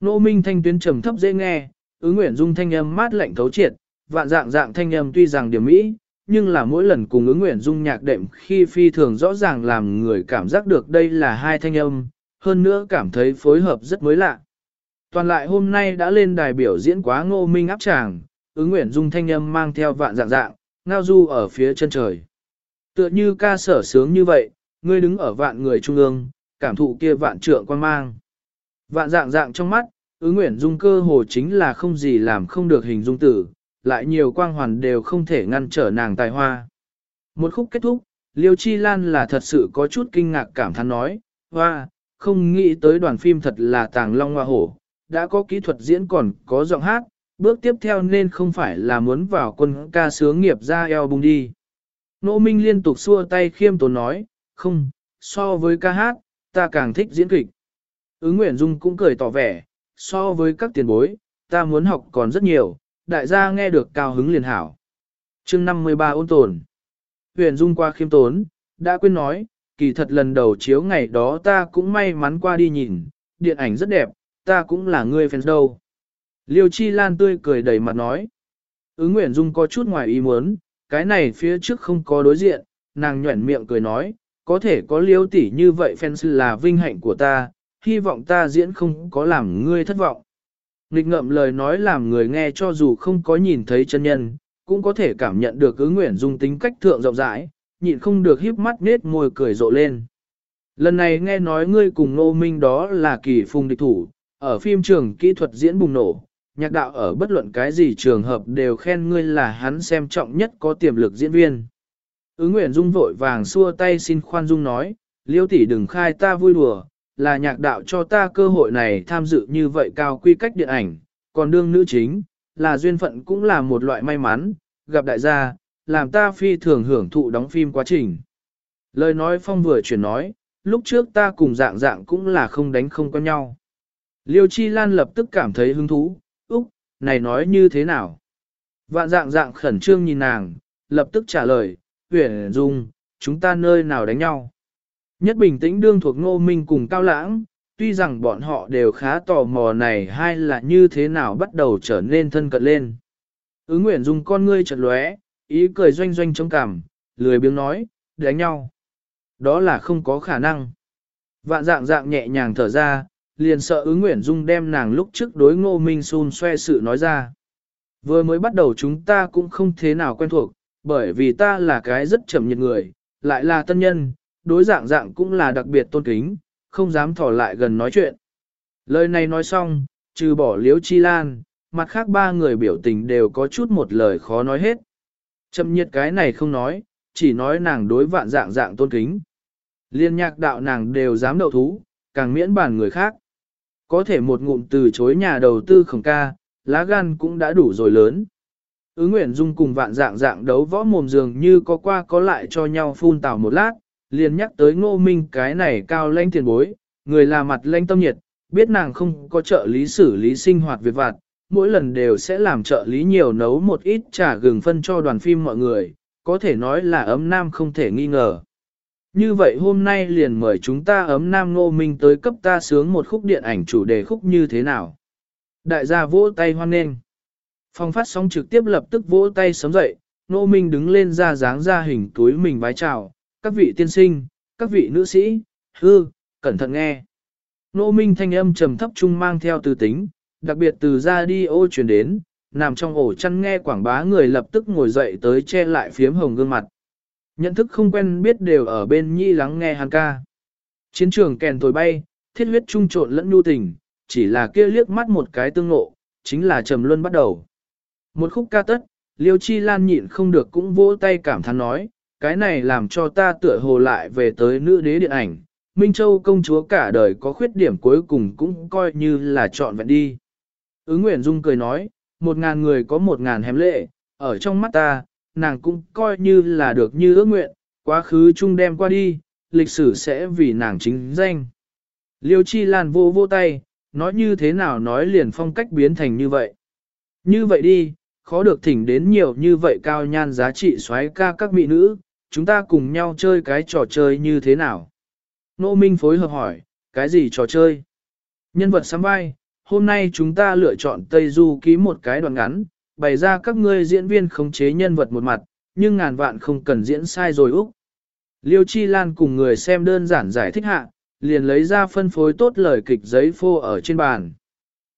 Ngô minh thanh tuyến trầm thấp dễ nghe, ứng nguyện dung thanh âm mát lạnh thấu triệt, vạn dạng dạng thanh âm tuy rằng điểm mỹ, nhưng là mỗi lần cùng ứng nguyện dung nhạc đệm khi phi thường rõ ràng làm người cảm giác được đây là hai thanh âm, hơn nữa cảm thấy phối hợp rất mới lạ. Toàn lại hôm nay đã lên đài biểu diễn quá ngô minh áp tràng, ứng nguyện dung thanh âm mang theo vạn dạng dạng, ngao du ở phía chân trời. Tựa như ca sở sướng như vậy, ngươi đứng ở vạn người trung ương, cảm thụ kia vạn trượng quan mang. Vạn dạng dạng trong mắt, ứng nguyện dung cơ hồ chính là không gì làm không được hình dung tử, lại nhiều quang hoàn đều không thể ngăn trở nàng tài hoa. Một khúc kết thúc, Liêu Chi Lan là thật sự có chút kinh ngạc cảm thán nói, hoa, không nghĩ tới đoàn phim thật là tàng long hoa hổ, đã có kỹ thuật diễn còn có giọng hát, bước tiếp theo nên không phải là muốn vào quân ca sướng nghiệp ra eo bung đi. Nỗ Minh liên tục xua tay khiêm tốn nói, không, so với ca hát, ta càng thích diễn kịch. Ứng Nguyễn Dung cũng cười tỏ vẻ, so với các tiền bối, ta muốn học còn rất nhiều, đại gia nghe được cao hứng liền hảo. chương 53 ôn tồn. Huyền Dung qua khiêm tốn, đã quên nói, kỳ thật lần đầu chiếu ngày đó ta cũng may mắn qua đi nhìn, điện ảnh rất đẹp, ta cũng là người fans đâu. Liêu Chi Lan tươi cười đầy mặt nói. Ứng Nguyễn Dung có chút ngoài ý muốn, cái này phía trước không có đối diện, nàng nhuẩn miệng cười nói, có thể có liêu tỷ như vậy fans là vinh hạnh của ta, hy vọng ta diễn không có làm ngươi thất vọng. Nghịch ngậm lời nói làm người nghe cho dù không có nhìn thấy chân nhân, cũng có thể cảm nhận được ứng Nguyễn dung tính cách thượng rộng rãi, nhịn không được híp mắt nết môi cười rộ lên. Lần này nghe nói ngươi cùng Nô Minh đó là kỳ phùng địch thủ, ở phim trường kỹ thuật diễn bùng nổ, nhạc đạo ở bất luận cái gì trường hợp đều khen ngươi là hắn xem trọng nhất có tiềm lực diễn viên. Ứ Nguyễn Dung vội vàng xua tay xin khoan dung nói, liêu tỷ đừng khai ta vui đùa, là nhạc đạo cho ta cơ hội này tham dự như vậy cao quy cách điện ảnh, còn đương nữ chính, là duyên phận cũng là một loại may mắn, gặp đại gia, làm ta phi thường hưởng thụ đóng phim quá trình. Lời nói phong vừa chuyển nói, lúc trước ta cùng dạng dạng cũng là không đánh không có nhau. Liêu Chi Lan lập tức cảm thấy hứng thú, này nói như thế nào? Vạn dạng dạng khẩn trương nhìn nàng, lập tức trả lời, huyền dung, chúng ta nơi nào đánh nhau? Nhất bình tĩnh đương thuộc ngô minh cùng cao lãng, tuy rằng bọn họ đều khá tò mò này hay là như thế nào bắt đầu trở nên thân cận lên. Ứng Nguyễn Dung con ngươi chật lóe, ý cười doanh doanh trong cảm, lười biếng nói, đánh nhau. Đó là không có khả năng. Vạn dạng dạng nhẹ nhàng thở ra, liền sợ ứng nguyện dung đem nàng lúc trước đối ngô minh xun xoe sự nói ra. Vừa mới bắt đầu chúng ta cũng không thế nào quen thuộc, bởi vì ta là cái rất chậm nhiệt người, lại là tân nhân, đối dạng dạng cũng là đặc biệt tôn kính, không dám thỏ lại gần nói chuyện. Lời này nói xong, trừ bỏ liếu chi lan, mặt khác ba người biểu tình đều có chút một lời khó nói hết. Chậm nhiệt cái này không nói, chỉ nói nàng đối vạn dạng dạng tôn kính. Liên nhạc đạo nàng đều dám đậu thú, càng miễn bàn người khác. Có thể một ngụm từ chối nhà đầu tư khổng ca, lá gan cũng đã đủ rồi lớn. Ứ Nguyễn Dung cùng vạn dạng dạng đấu võ mồm dường như có qua có lại cho nhau phun tào một lát, liền nhắc tới ngô minh cái này cao lãnh tiền bối, người là mặt lãnh tâm nhiệt, biết nàng không có trợ lý xử lý sinh hoạt việc vặt, mỗi lần đều sẽ làm trợ lý nhiều nấu một ít trà gừng phân cho đoàn phim mọi người, có thể nói là ấm nam không thể nghi ngờ. Như vậy hôm nay liền mời chúng ta ấm nam ngô minh tới cấp ta sướng một khúc điện ảnh chủ đề khúc như thế nào. Đại gia vỗ tay hoan nghênh. Phong phát sóng trực tiếp lập tức vỗ tay sớm dậy, ngô minh đứng lên ra dáng ra hình túi mình vái chào, các vị tiên sinh, các vị nữ sĩ, hư, cẩn thận nghe. Nô minh thanh âm trầm thấp trung mang theo từ tính, đặc biệt từ ra đi ô chuyển đến, nằm trong ổ chăn nghe quảng bá người lập tức ngồi dậy tới che lại phiếm hồng gương mặt. Nhận thức không quen biết đều ở bên nhi lắng nghe hàn ca. Chiến trường kèn thổi bay, thiết huyết trung trộn lẫn nhu tình, chỉ là kia liếc mắt một cái tương ngộ, chính là trầm luân bắt đầu. Một khúc ca tất, liêu chi lan nhịn không được cũng vỗ tay cảm thán nói, cái này làm cho ta tựa hồ lại về tới nữ đế điện ảnh. Minh Châu công chúa cả đời có khuyết điểm cuối cùng cũng coi như là chọn vẹn đi. Ứng Nguyễn Dung cười nói, một ngàn người có một ngàn hém lệ, ở trong mắt ta, nàng cũng coi như là được như ước nguyện, quá khứ chung đem qua đi, lịch sử sẽ vì nàng chính danh. Liêu Chi Lan vô vô tay, nói như thế nào nói liền phong cách biến thành như vậy. Như vậy đi, khó được thỉnh đến nhiều như vậy cao nhan giá trị xoáy ca các mỹ nữ, chúng ta cùng nhau chơi cái trò chơi như thế nào? Nô Minh phối hợp hỏi, cái gì trò chơi? Nhân vật sắm vai, hôm nay chúng ta lựa chọn Tây Du ký một cái đoạn ngắn, bày ra các ngươi diễn viên khống chế nhân vật một mặt, nhưng ngàn vạn không cần diễn sai rồi Úc. Liêu Chi Lan cùng người xem đơn giản giải thích hạ, liền lấy ra phân phối tốt lời kịch giấy phô ở trên bàn.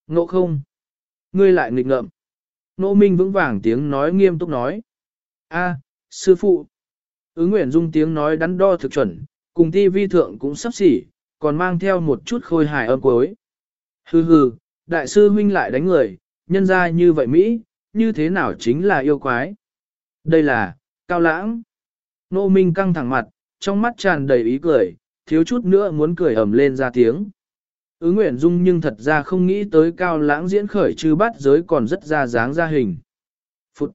Ngộ không? Ngươi lại nghịch ngợm. nỗ Minh vững vàng tiếng nói nghiêm túc nói. A, sư phụ. Ứng Nguyễn Dung tiếng nói đắn đo thực chuẩn, cùng ti vi thượng cũng sắp xỉ, còn mang theo một chút khôi hài âm cuối. Hừ hừ, đại sư huynh lại đánh người, nhân ra như vậy Mỹ, như thế nào chính là yêu quái. Đây là, cao lãng. Nô Minh căng thẳng mặt, trong mắt tràn đầy ý cười, thiếu chút nữa muốn cười ầm lên ra tiếng. Ứ Nguyễn Dung nhưng thật ra không nghĩ tới cao lãng diễn khởi chư bắt giới còn rất ra dáng ra hình. Phụt!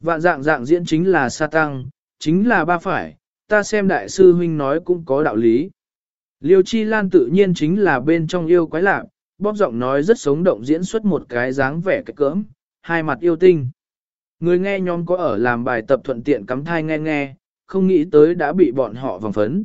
Vạn dạng dạng diễn chính là sa tăng, chính là ba phải, ta xem đại sư huynh nói cũng có đạo lý. Liêu Chi Lan tự nhiên chính là bên trong yêu quái lạc, bóp giọng nói rất sống động diễn xuất một cái dáng vẻ cái cỡm, hai mặt yêu tinh. Người nghe nhóm có ở làm bài tập thuận tiện cắm thai nghe nghe, không nghĩ tới đã bị bọn họ vòng phấn.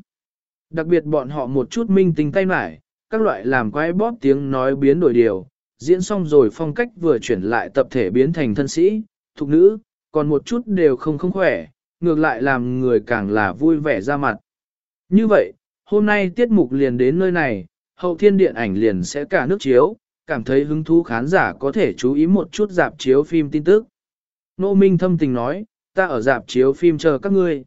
Đặc biệt bọn họ một chút minh tinh tay mải, các loại làm quái bóp tiếng nói biến đổi điều, diễn xong rồi phong cách vừa chuyển lại tập thể biến thành thân sĩ, thục nữ, còn một chút đều không không khỏe, ngược lại làm người càng là vui vẻ ra mặt. Như vậy, hôm nay tiết mục liền đến nơi này, hậu thiên điện ảnh liền sẽ cả nước chiếu, cảm thấy hứng thú khán giả có thể chú ý một chút dạp chiếu phim tin tức. Nô Minh thâm tình nói, ta ở dạp chiếu phim chờ các ngươi.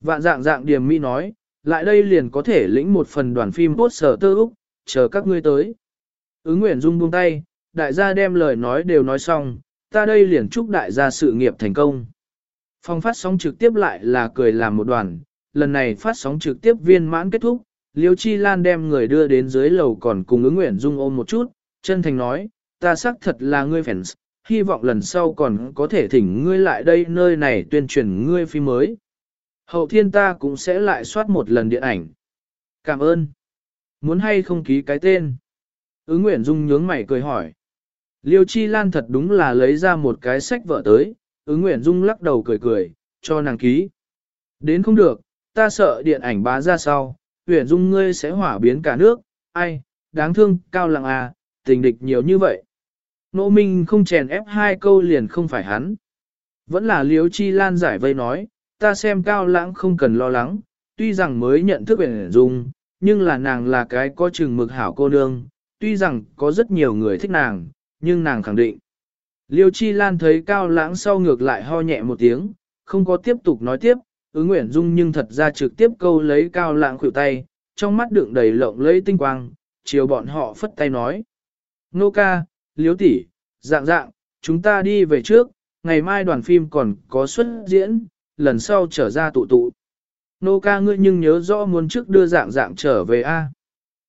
Vạn dạng dạng điểm mỹ nói, lại đây liền có thể lĩnh một phần đoàn phim bốt sở tơ Úc, chờ các ngươi tới. Ứng Nguyễn Dung buông tay, đại gia đem lời nói đều nói xong, ta đây liền chúc đại gia sự nghiệp thành công. Phong phát sóng trực tiếp lại là cười làm một đoàn, lần này phát sóng trực tiếp viên mãn kết thúc, Liêu Chi Lan đem người đưa đến dưới lầu còn cùng ứng Nguyễn Dung ôm một chút, chân thành nói, ta xác thật là ngươi fans, hy vọng lần sau còn có thể thỉnh ngươi lại đây nơi này tuyên truyền ngươi phim mới. Hậu thiên ta cũng sẽ lại soát một lần điện ảnh. Cảm ơn. Muốn hay không ký cái tên? Ứng Nguyễn Dung nhướng mày cười hỏi. Liêu Chi Lan thật đúng là lấy ra một cái sách vợ tới, ứng Nguyễn Dung lắc đầu cười cười, cho nàng ký. Đến không được, ta sợ điện ảnh bá ra sau, Nguyễn Dung ngươi sẽ hỏa biến cả nước, ai, đáng thương, cao lặng à, tình địch nhiều như vậy. Nỗ Minh không chèn ép hai câu liền không phải hắn. Vẫn là Liêu Chi Lan giải vây nói, ta xem cao lãng không cần lo lắng, tuy rằng mới nhận thức về Dung, nhưng là nàng là cái có chừng mực hảo cô nương, tuy rằng có rất nhiều người thích nàng, nhưng nàng khẳng định. Liêu Chi Lan thấy cao lãng sau ngược lại ho nhẹ một tiếng, không có tiếp tục nói tiếp, ứng nguyện dung nhưng thật ra trực tiếp câu lấy cao lãng khuỷu tay, trong mắt đựng đầy lộng lấy tinh quang, chiều bọn họ phất tay nói. Nô ca, liếu tỷ, dạng dạng, chúng ta đi về trước, ngày mai đoàn phim còn có xuất diễn, lần sau trở ra tụ tụ. Nô ca ngươi nhưng nhớ rõ muốn trước đưa dạng dạng trở về a.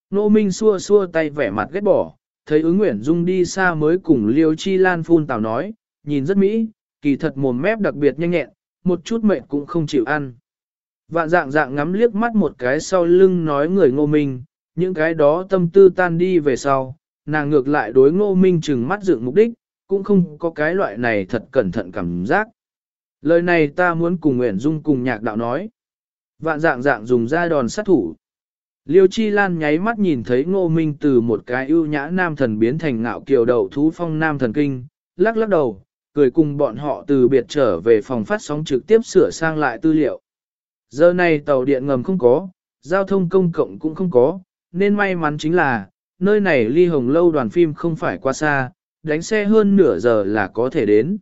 Nô Minh xua xua tay vẻ mặt ghét bỏ, thấy ứng Nguyễn Dung đi xa mới cùng Liêu Chi Lan phun tào nói, nhìn rất mỹ, kỳ thật mồm mép đặc biệt nhanh nhẹn, một chút mệt cũng không chịu ăn. Vạn dạng dạng ngắm liếc mắt một cái sau lưng nói người ngô minh, những cái đó tâm tư tan đi về sau, nàng ngược lại đối ngô minh chừng mắt dựng mục đích, cũng không có cái loại này thật cẩn thận cảm giác. Lời này ta muốn cùng Nguyễn Dung cùng nhạc đạo nói. Vạn dạng dạng dùng ra đòn sát thủ. Liêu Chi Lan nháy mắt nhìn thấy ngô minh từ một cái ưu nhã nam thần biến thành ngạo kiều đầu thú phong nam thần kinh, lắc lắc đầu, cười cùng bọn họ từ biệt trở về phòng phát sóng trực tiếp sửa sang lại tư liệu. Giờ này tàu điện ngầm không có, giao thông công cộng cũng không có, nên may mắn chính là, nơi này ly hồng lâu đoàn phim không phải qua xa, đánh xe hơn nửa giờ là có thể đến.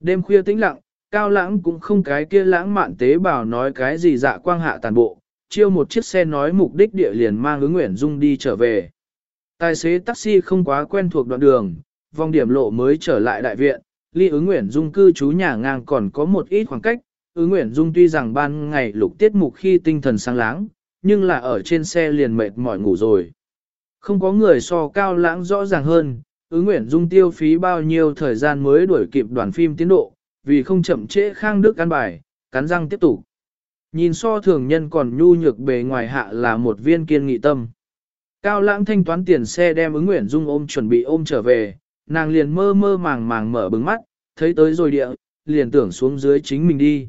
Đêm khuya tĩnh lặng, cao lãng cũng không cái kia lãng mạn tế bào nói cái gì dạ quang hạ tàn bộ, chiêu một chiếc xe nói mục đích địa liền mang ứng Nguyễn Dung đi trở về. Tài xế taxi không quá quen thuộc đoạn đường, vòng điểm lộ mới trở lại đại viện, ly ứng Nguyễn Dung cư trú nhà ngang còn có một ít khoảng cách, ứng Nguyễn Dung tuy rằng ban ngày lục tiết mục khi tinh thần sáng láng, nhưng là ở trên xe liền mệt mỏi ngủ rồi. Không có người so cao lãng rõ ràng hơn, ứng Nguyện Dung tiêu phí bao nhiêu thời gian mới đuổi kịp đoàn phim tiến độ, vì không chậm trễ khang đức ăn bài, cắn răng tiếp tục. Nhìn so thường nhân còn nhu nhược bề ngoài hạ là một viên kiên nghị tâm. Cao lãng thanh toán tiền xe đem ứng nguyện dung ôm chuẩn bị ôm trở về, nàng liền mơ mơ màng màng mở bừng mắt, thấy tới rồi địa, liền tưởng xuống dưới chính mình đi.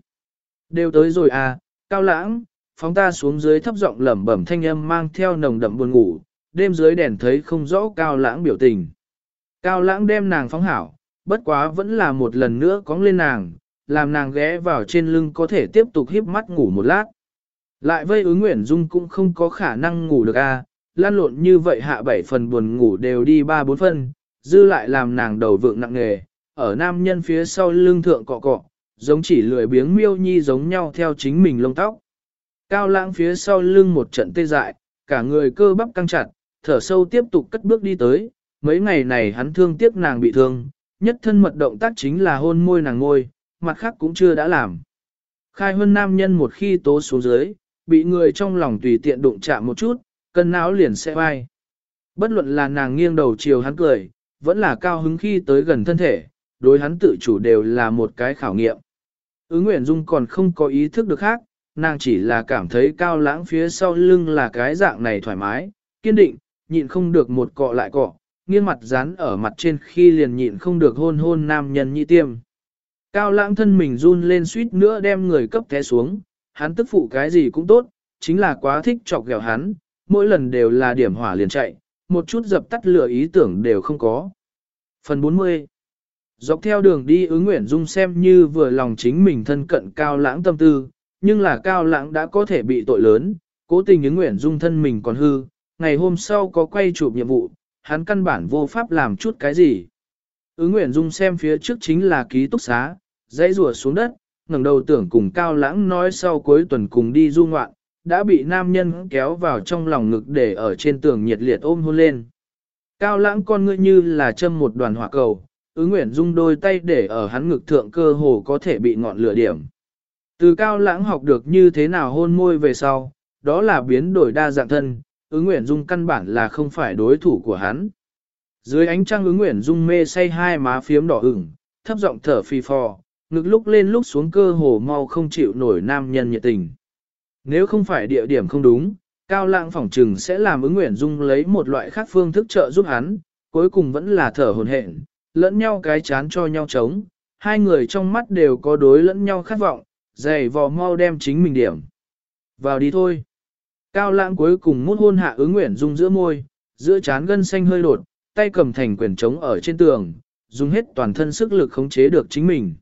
Đều tới rồi à, cao lãng, phóng ta xuống dưới thấp giọng lẩm bẩm thanh âm mang theo nồng đậm buồn ngủ, đêm dưới đèn thấy không rõ cao lãng biểu tình. Cao lãng đem nàng phóng hảo, bất quá vẫn là một lần nữa cóng lên nàng, làm nàng ghé vào trên lưng có thể tiếp tục híp mắt ngủ một lát. Lại vây ứng nguyện dung cũng không có khả năng ngủ được a à, lan lộn như vậy hạ bảy phần buồn ngủ đều đi ba bốn phần, dư lại làm nàng đầu vượng nặng nghề, ở nam nhân phía sau lưng thượng cọ cọ, giống chỉ lười biếng miêu nhi giống nhau theo chính mình lông tóc. Cao lãng phía sau lưng một trận tê dại, cả người cơ bắp căng chặt, thở sâu tiếp tục cất bước đi tới, mấy ngày này hắn thương tiếc nàng bị thương, nhất thân mật động tác chính là hôn môi nàng ngôi, mặt khác cũng chưa đã làm. Khai hơn nam nhân một khi tố xuống dưới, bị người trong lòng tùy tiện đụng chạm một chút, cân não liền sẽ vai. Bất luận là nàng nghiêng đầu chiều hắn cười, vẫn là cao hứng khi tới gần thân thể, đối hắn tự chủ đều là một cái khảo nghiệm. Ứng Nguyễn Dung còn không có ý thức được khác, nàng chỉ là cảm thấy cao lãng phía sau lưng là cái dạng này thoải mái, kiên định, nhịn không được một cọ lại cọ, nghiêng mặt dán ở mặt trên khi liền nhịn không được hôn hôn nam nhân nhị tiêm. Cao lãng thân mình run lên suýt nữa đem người cấp té xuống, hắn tức phụ cái gì cũng tốt, chính là quá thích chọc ghẹo hắn, mỗi lần đều là điểm hỏa liền chạy, một chút dập tắt lửa ý tưởng đều không có. Phần 40 Dọc theo đường đi ứng nguyện dung xem như vừa lòng chính mình thân cận cao lãng tâm tư, nhưng là cao lãng đã có thể bị tội lớn, cố tình ứng nguyện dung thân mình còn hư, ngày hôm sau có quay chụp nhiệm vụ, hắn căn bản vô pháp làm chút cái gì. Ứng nguyện dung xem phía trước chính là ký túc xá, dãy rùa xuống đất, ngẩng đầu tưởng cùng cao lãng nói sau cuối tuần cùng đi du ngoạn, đã bị nam nhân kéo vào trong lòng ngực để ở trên tường nhiệt liệt ôm hôn lên. Cao lãng con ngươi như là châm một đoàn hỏa cầu, ứng nguyện dung đôi tay để ở hắn ngực thượng cơ hồ có thể bị ngọn lửa điểm. Từ cao lãng học được như thế nào hôn môi về sau, đó là biến đổi đa dạng thân, ứng nguyện dung căn bản là không phải đối thủ của hắn. Dưới ánh trăng ứng nguyện dung mê say hai má phiếm đỏ ửng, thấp giọng thở phi phò, ngực lúc lên lúc xuống cơ hồ mau không chịu nổi nam nhân nhiệt tình. Nếu không phải địa điểm không đúng, cao lãng phỏng trừng sẽ làm ứng nguyện dung lấy một loại khác phương thức trợ giúp hắn, cuối cùng vẫn là thở hồn hển, lẫn nhau cái chán cho nhau chống, hai người trong mắt đều có đối lẫn nhau khát vọng, dày vò mau đem chính mình điểm. Vào đi thôi. Cao lãng cuối cùng mút hôn hạ ứng nguyện dung giữa môi, giữa chán gân xanh hơi đột, tay cầm thành quyển trống ở trên tường, dùng hết toàn thân sức lực khống chế được chính mình.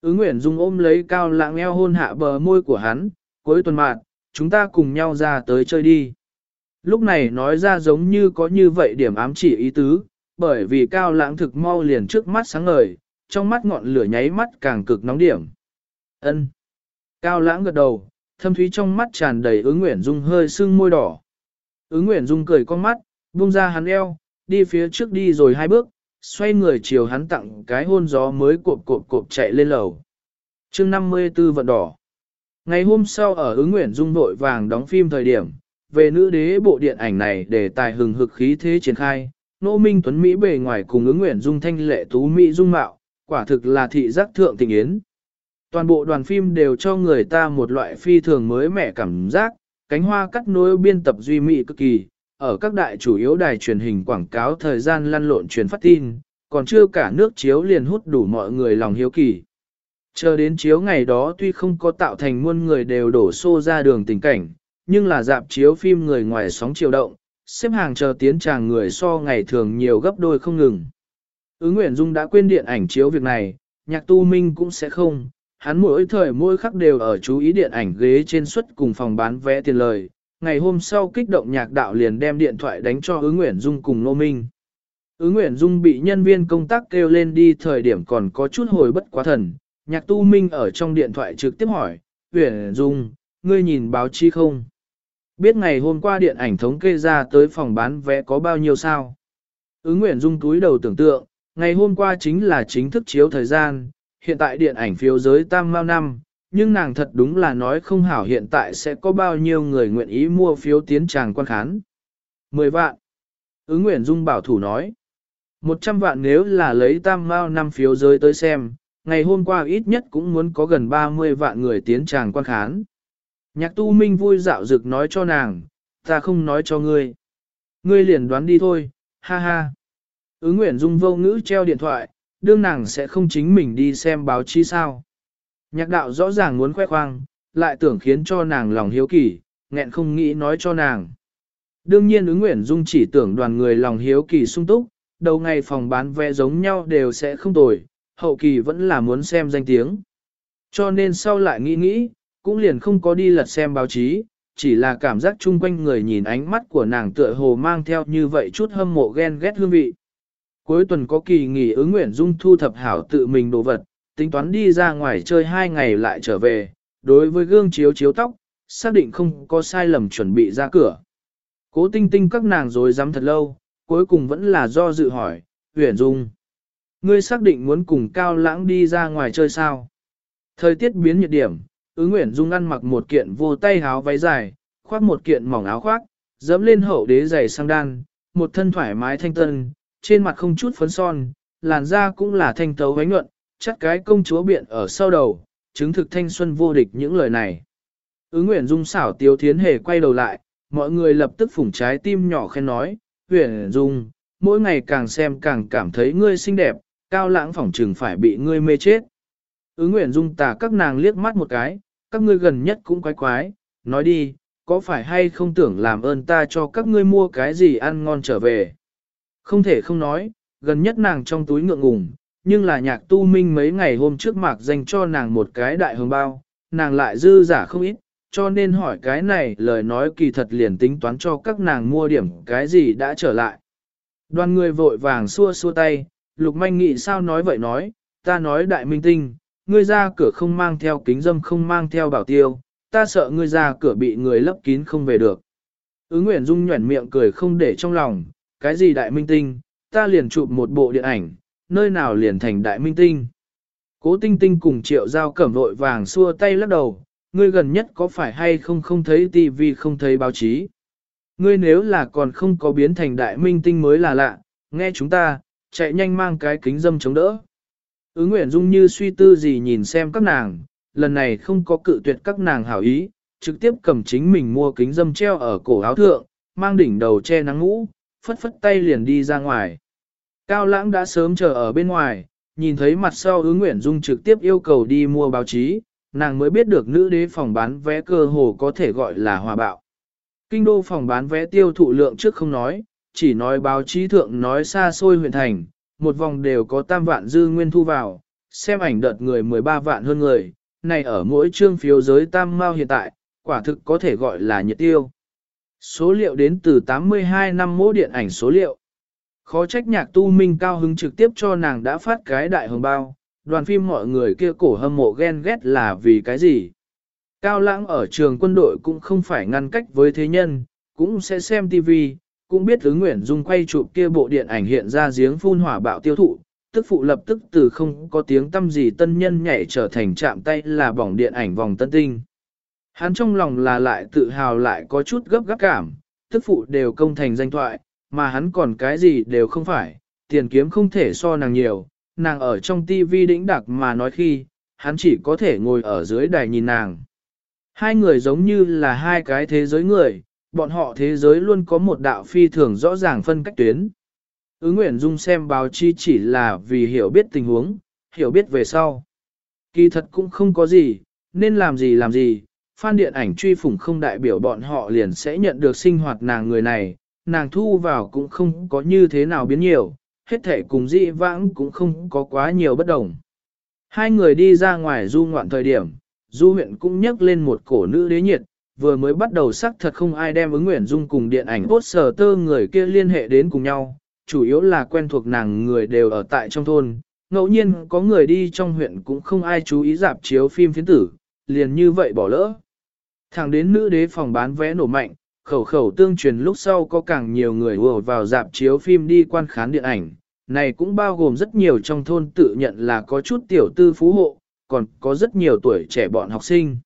Ứng nguyện dung ôm lấy cao lãng eo hôn hạ bờ môi của hắn, cuối tuần mạng, chúng ta cùng nhau ra tới chơi đi. Lúc này nói ra giống như có như vậy điểm ám chỉ ý tứ, bởi vì cao lãng thực mau liền trước mắt sáng ngời, trong mắt ngọn lửa nháy mắt càng cực nóng điểm. Ân. Cao lãng gật đầu, thâm thúy trong mắt tràn đầy ứng nguyện dung hơi sưng môi đỏ. Ứng nguyện dung cười con mắt, buông ra hắn eo, đi phía trước đi rồi hai bước, xoay người chiều hắn tặng cái hôn gió mới cộp cộp cộp chạy lên lầu. chương 54 vận đỏ. Ngày hôm sau ở ứng nguyện dung đội vàng đóng phim thời điểm, về nữ đế bộ điện ảnh này để tài hừng hực khí thế triển khai, nô minh tuấn Mỹ bề ngoài cùng ứng nguyện dung thanh lệ tú Mỹ dung mạo, quả thực là thị giác thượng tình yến. Toàn bộ đoàn phim đều cho người ta một loại phi thường mới mẻ cảm giác, cánh hoa cắt nối biên tập duy mỹ cực kỳ, ở các đại chủ yếu đài truyền hình quảng cáo thời gian lăn lộn truyền phát tin, còn chưa cả nước chiếu liền hút đủ mọi người lòng hiếu kỳ. Chờ đến chiếu ngày đó tuy không có tạo thành muôn người đều đổ xô ra đường tình cảnh, nhưng là dạp chiếu phim người ngoài sóng chiều động, xếp hàng chờ tiến tràng người so ngày thường nhiều gấp đôi không ngừng. Ứng Nguyễn Dung đã quên điện ảnh chiếu việc này, nhạc tu minh cũng sẽ không, hắn mỗi thời mỗi khắc đều ở chú ý điện ảnh ghế trên suất cùng phòng bán vé tiền lời. Ngày hôm sau kích động nhạc đạo liền đem điện thoại đánh cho ứng Nguyễn Dung cùng Nô Minh. Ứng Nguyễn Dung bị nhân viên công tác kêu lên đi thời điểm còn có chút hồi bất quá thần, nhạc tu minh ở trong điện thoại trực tiếp hỏi, Nguyễn Dung, ngươi nhìn báo chí không? Biết ngày hôm qua điện ảnh thống kê ra tới phòng bán vé có bao nhiêu sao? Ứng Nguyễn Dung túi đầu tưởng tượng, ngày hôm qua chính là chính thức chiếu thời gian, hiện tại điện ảnh phiếu giới tam mao năm, nhưng nàng thật đúng là nói không hảo hiện tại sẽ có bao nhiêu người nguyện ý mua phiếu tiến tràng quan khán. 10 vạn. Ứng Nguyễn Dung bảo thủ nói. 100 vạn nếu là lấy tam mao năm phiếu giới tới xem, ngày hôm qua ít nhất cũng muốn có gần 30 vạn người tiến tràng quan khán. Nhạc tu minh vui dạo dực nói cho nàng, ta không nói cho ngươi. Ngươi liền đoán đi thôi, ha ha. Ứng Nguyễn Dung vô ngữ treo điện thoại, đương nàng sẽ không chính mình đi xem báo chí sao. Nhạc đạo rõ ràng muốn khoe khoang, lại tưởng khiến cho nàng lòng hiếu kỳ, nghẹn không nghĩ nói cho nàng. Đương nhiên ứng nguyện Dung chỉ tưởng đoàn người lòng hiếu kỳ sung túc, đầu ngày phòng bán vé giống nhau đều sẽ không tồi, hậu kỳ vẫn là muốn xem danh tiếng. Cho nên sau lại nghĩ nghĩ, cũng liền không có đi lật xem báo chí, chỉ là cảm giác chung quanh người nhìn ánh mắt của nàng tựa hồ mang theo như vậy chút hâm mộ ghen ghét hương vị. Cuối tuần có kỳ nghỉ ứng nguyện dung thu thập hảo tự mình đồ vật, tính toán đi ra ngoài chơi hai ngày lại trở về, đối với gương chiếu chiếu tóc, xác định không có sai lầm chuẩn bị ra cửa. Cố tinh tinh các nàng rồi dám thật lâu, cuối cùng vẫn là do dự hỏi, huyền dung. Ngươi xác định muốn cùng cao lãng đi ra ngoài chơi sao? Thời tiết biến nhiệt điểm, ứng Nguyễn dung ăn mặc một kiện vô tay áo váy dài, khoác một kiện mỏng áo khoác, dẫm lên hậu đế giày sang đan, một thân thoải mái thanh tân, trên mặt không chút phấn son, làn da cũng là thanh tấu ánh nhuận, chắc cái công chúa biện ở sau đầu, chứng thực thanh xuân vô địch những lời này. Ứng Nguyễn dung xảo tiếu thiến hề quay đầu lại, mọi người lập tức phủng trái tim nhỏ khen nói, Nguyễn dung, mỗi ngày càng xem càng cảm thấy ngươi xinh đẹp, cao lãng phỏng trừng phải bị ngươi mê chết. Ứng Nguyễn dung tà các nàng liếc mắt một cái, các ngươi gần nhất cũng quái quái, nói đi, có phải hay không tưởng làm ơn ta cho các ngươi mua cái gì ăn ngon trở về. Không thể không nói, gần nhất nàng trong túi ngượng ngùng, nhưng là nhạc tu minh mấy ngày hôm trước mạc dành cho nàng một cái đại hồng bao, nàng lại dư giả không ít, cho nên hỏi cái này lời nói kỳ thật liền tính toán cho các nàng mua điểm cái gì đã trở lại. Đoàn người vội vàng xua xua tay, lục manh nghĩ sao nói vậy nói, ta nói đại minh tinh, ngươi ra cửa không mang theo kính dâm không mang theo bảo tiêu, ta sợ ngươi ra cửa bị người lấp kín không về được. Ứng Nguyễn Dung nhuẩn miệng cười không để trong lòng, cái gì đại minh tinh, ta liền chụp một bộ điện ảnh, nơi nào liền thành đại minh tinh. Cố tinh tinh cùng triệu giao cẩm vội vàng xua tay lắc đầu, ngươi gần nhất có phải hay không không thấy tivi không thấy báo chí. Ngươi nếu là còn không có biến thành đại minh tinh mới là lạ, nghe chúng ta, chạy nhanh mang cái kính dâm chống đỡ. Ứng Nguyễn Dung như suy tư gì nhìn xem các nàng, lần này không có cự tuyệt các nàng hảo ý, trực tiếp cầm chính mình mua kính dâm treo ở cổ áo thượng, mang đỉnh đầu che nắng ngũ, phất phất tay liền đi ra ngoài. Cao Lãng đã sớm chờ ở bên ngoài, nhìn thấy mặt sau ứng Nguyễn Dung trực tiếp yêu cầu đi mua báo chí, nàng mới biết được nữ đế phòng bán vé cơ hồ có thể gọi là hòa bạo. Kinh đô phòng bán vé tiêu thụ lượng trước không nói, chỉ nói báo chí thượng nói xa xôi huyện thành, một vòng đều có tam vạn dư nguyên thu vào, xem ảnh đợt người 13 vạn hơn người, này ở mỗi chương phiếu giới tam mao hiện tại, quả thực có thể gọi là nhiệt tiêu. Số liệu đến từ 82 năm mô điện ảnh số liệu. Khó trách nhạc tu minh cao hứng trực tiếp cho nàng đã phát cái đại hồng bao, đoàn phim mọi người kia cổ hâm mộ ghen ghét là vì cái gì. Cao lãng ở trường quân đội cũng không phải ngăn cách với thế nhân, cũng sẽ xem TV, cũng biết ứng nguyện dung quay chụp kia bộ điện ảnh hiện ra giếng phun hỏa bạo tiêu thụ, tức phụ lập tức từ không có tiếng tâm gì tân nhân nhảy trở thành chạm tay là bỏng điện ảnh vòng tân tinh. Hắn trong lòng là lại tự hào lại có chút gấp gáp cảm, tức phụ đều công thành danh thoại, mà hắn còn cái gì đều không phải, tiền kiếm không thể so nàng nhiều, nàng ở trong tivi đĩnh đặc mà nói khi, hắn chỉ có thể ngồi ở dưới đài nhìn nàng. Hai người giống như là hai cái thế giới người, bọn họ thế giới luôn có một đạo phi thường rõ ràng phân cách tuyến. Ứng Nguyễn Dung xem báo chi chỉ là vì hiểu biết tình huống, hiểu biết về sau. Kỳ thật cũng không có gì, nên làm gì làm gì, fan điện ảnh truy phủng không đại biểu bọn họ liền sẽ nhận được sinh hoạt nàng người này, nàng thu vào cũng không có như thế nào biến nhiều, hết thể cùng dị vãng cũng không có quá nhiều bất đồng. Hai người đi ra ngoài du ngoạn thời điểm, du huyện cũng nhắc lên một cổ nữ đế nhiệt, vừa mới bắt đầu sắc thật không ai đem ứng nguyện dung cùng điện ảnh poster tơ người kia liên hệ đến cùng nhau, chủ yếu là quen thuộc nàng người đều ở tại trong thôn, ngẫu nhiên có người đi trong huyện cũng không ai chú ý dạp chiếu phim phiến tử, liền như vậy bỏ lỡ. Thẳng đến nữ đế phòng bán vé nổ mạnh, khẩu khẩu tương truyền lúc sau có càng nhiều người ùa vào dạp chiếu phim đi quan khán điện ảnh. Này cũng bao gồm rất nhiều trong thôn tự nhận là có chút tiểu tư phú hộ, còn có rất nhiều tuổi trẻ bọn học sinh.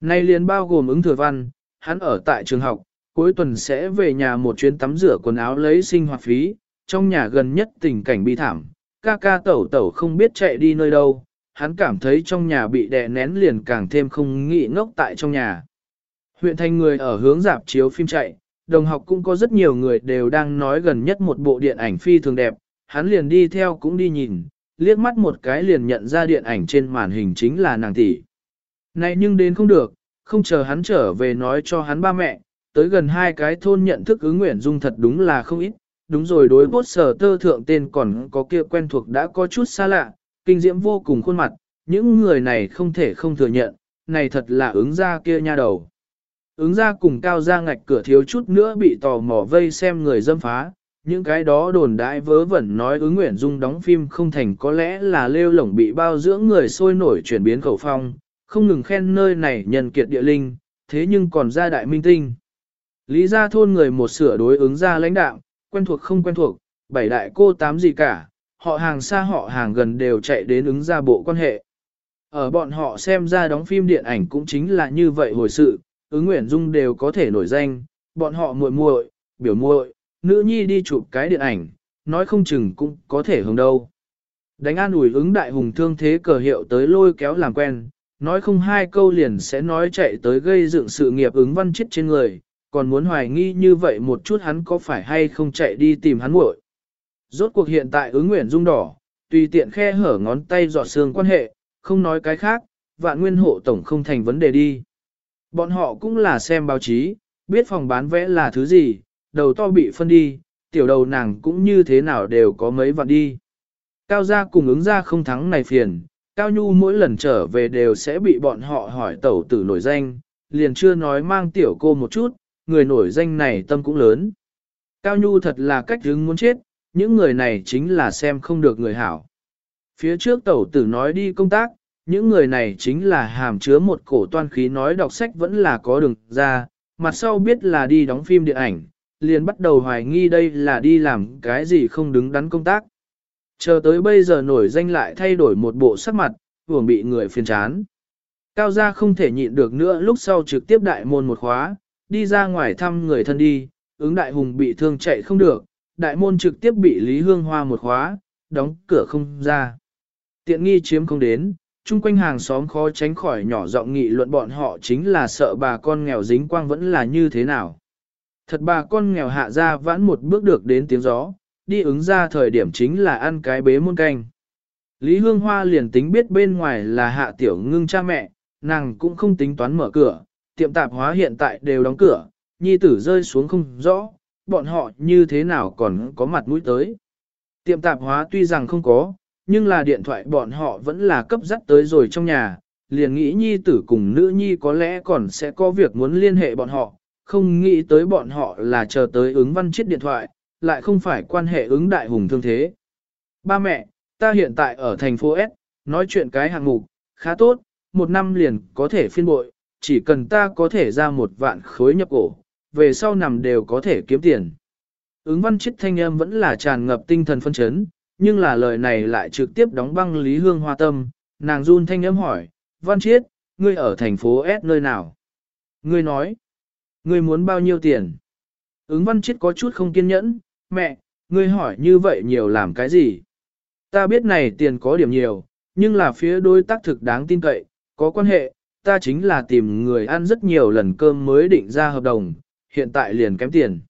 Này liền bao gồm ứng thừa văn, hắn ở tại trường học, cuối tuần sẽ về nhà một chuyến tắm rửa quần áo lấy sinh hoạt phí, trong nhà gần nhất tình cảnh bi thảm, ca ca tẩu tẩu không biết chạy đi nơi đâu, hắn cảm thấy trong nhà bị đè nén liền càng thêm không nghĩ ngốc tại trong nhà. Huyện thành người ở hướng dạp chiếu phim chạy, đồng học cũng có rất nhiều người đều đang nói gần nhất một bộ điện ảnh phi thường đẹp, hắn liền đi theo cũng đi nhìn, liếc mắt một cái liền nhận ra điện ảnh trên màn hình chính là nàng tỷ. Này nhưng đến không được, không chờ hắn trở về nói cho hắn ba mẹ, tới gần hai cái thôn nhận thức ứng nguyện dung thật đúng là không ít, đúng rồi đối bốt sở tơ thượng tên còn có kia quen thuộc đã có chút xa lạ, kinh diễm vô cùng khuôn mặt, những người này không thể không thừa nhận, này thật là ứng ra kia nha đầu. Ứng ra cùng cao ra ngạch cửa thiếu chút nữa bị tò mò vây xem người dâm phá, những cái đó đồn đại vớ vẩn nói ứng nguyện dung đóng phim không thành có lẽ là lêu lổng bị bao dưỡng người sôi nổi chuyển biến khẩu phong, không ngừng khen nơi này nhân kiệt địa linh, thế nhưng còn ra đại minh tinh. Lý gia thôn người một sửa đối ứng ra lãnh đạo, quen thuộc không quen thuộc, bảy đại cô tám gì cả, họ hàng xa họ hàng gần đều chạy đến ứng ra bộ quan hệ. Ở bọn họ xem ra đóng phim điện ảnh cũng chính là như vậy hồi sự, ứng nguyện dung đều có thể nổi danh, bọn họ muội muội, biểu muội, nữ nhi đi chụp cái điện ảnh, nói không chừng cũng có thể hướng đâu. Đánh an ủi ứng đại hùng thương thế cờ hiệu tới lôi kéo làm quen, nói không hai câu liền sẽ nói chạy tới gây dựng sự nghiệp ứng văn chết trên người, còn muốn hoài nghi như vậy một chút hắn có phải hay không chạy đi tìm hắn muội. Rốt cuộc hiện tại ứng nguyện dung đỏ, tùy tiện khe hở ngón tay dọa xương quan hệ, không nói cái khác, vạn nguyên hộ tổng không thành vấn đề đi. Bọn họ cũng là xem báo chí, biết phòng bán vẽ là thứ gì, đầu to bị phân đi, tiểu đầu nàng cũng như thế nào đều có mấy vạn đi. Cao gia cùng ứng gia không thắng này phiền, Cao Nhu mỗi lần trở về đều sẽ bị bọn họ hỏi tẩu tử nổi danh, liền chưa nói mang tiểu cô một chút, người nổi danh này tâm cũng lớn. Cao Nhu thật là cách hứng muốn chết, những người này chính là xem không được người hảo. Phía trước tẩu tử nói đi công tác, những người này chính là hàm chứa một cổ toan khí nói đọc sách vẫn là có đường ra, mặt sau biết là đi đóng phim điện ảnh, liền bắt đầu hoài nghi đây là đi làm cái gì không đứng đắn công tác. Chờ tới bây giờ nổi danh lại thay đổi một bộ sắc mặt, vừa bị người phiền chán. Cao gia không thể nhịn được nữa lúc sau trực tiếp đại môn một khóa, đi ra ngoài thăm người thân đi, ứng đại hùng bị thương chạy không được, đại môn trực tiếp bị Lý Hương Hoa một khóa, đóng cửa không ra. Tiện nghi chiếm không đến, chung quanh hàng xóm khó tránh khỏi nhỏ giọng nghị luận bọn họ chính là sợ bà con nghèo dính quang vẫn là như thế nào. Thật bà con nghèo hạ ra vãn một bước được đến tiếng gió, đi ứng ra thời điểm chính là ăn cái bế muôn canh. Lý Hương Hoa liền tính biết bên ngoài là hạ tiểu ngưng cha mẹ, nàng cũng không tính toán mở cửa, tiệm tạp hóa hiện tại đều đóng cửa, nhi tử rơi xuống không rõ, bọn họ như thế nào còn có mặt mũi tới. Tiệm tạp hóa tuy rằng không có, nhưng là điện thoại bọn họ vẫn là cấp dắt tới rồi trong nhà, liền nghĩ nhi tử cùng nữ nhi có lẽ còn sẽ có việc muốn liên hệ bọn họ, không nghĩ tới bọn họ là chờ tới ứng văn chết điện thoại, lại không phải quan hệ ứng đại hùng thương thế. Ba mẹ, ta hiện tại ở thành phố S, nói chuyện cái hạng mục, khá tốt, một năm liền có thể phiên bội, chỉ cần ta có thể ra một vạn khối nhập cổ, về sau nằm đều có thể kiếm tiền. Ứng văn chết thanh âm vẫn là tràn ngập tinh thần phân chấn, nhưng là lời này lại trực tiếp đóng băng Lý Hương Hoa tâm, nàng run thanh âm hỏi, văn chiết, ngươi ở thành phố S nơi nào? Ngươi nói, ngươi muốn bao nhiêu tiền? Ứng văn chiết có chút không kiên nhẫn, mẹ, ngươi hỏi như vậy nhiều làm cái gì? Ta biết này tiền có điểm nhiều, nhưng là phía đối tác thực đáng tin cậy, có quan hệ, ta chính là tìm người ăn rất nhiều lần cơm mới định ra hợp đồng, hiện tại liền kém tiền.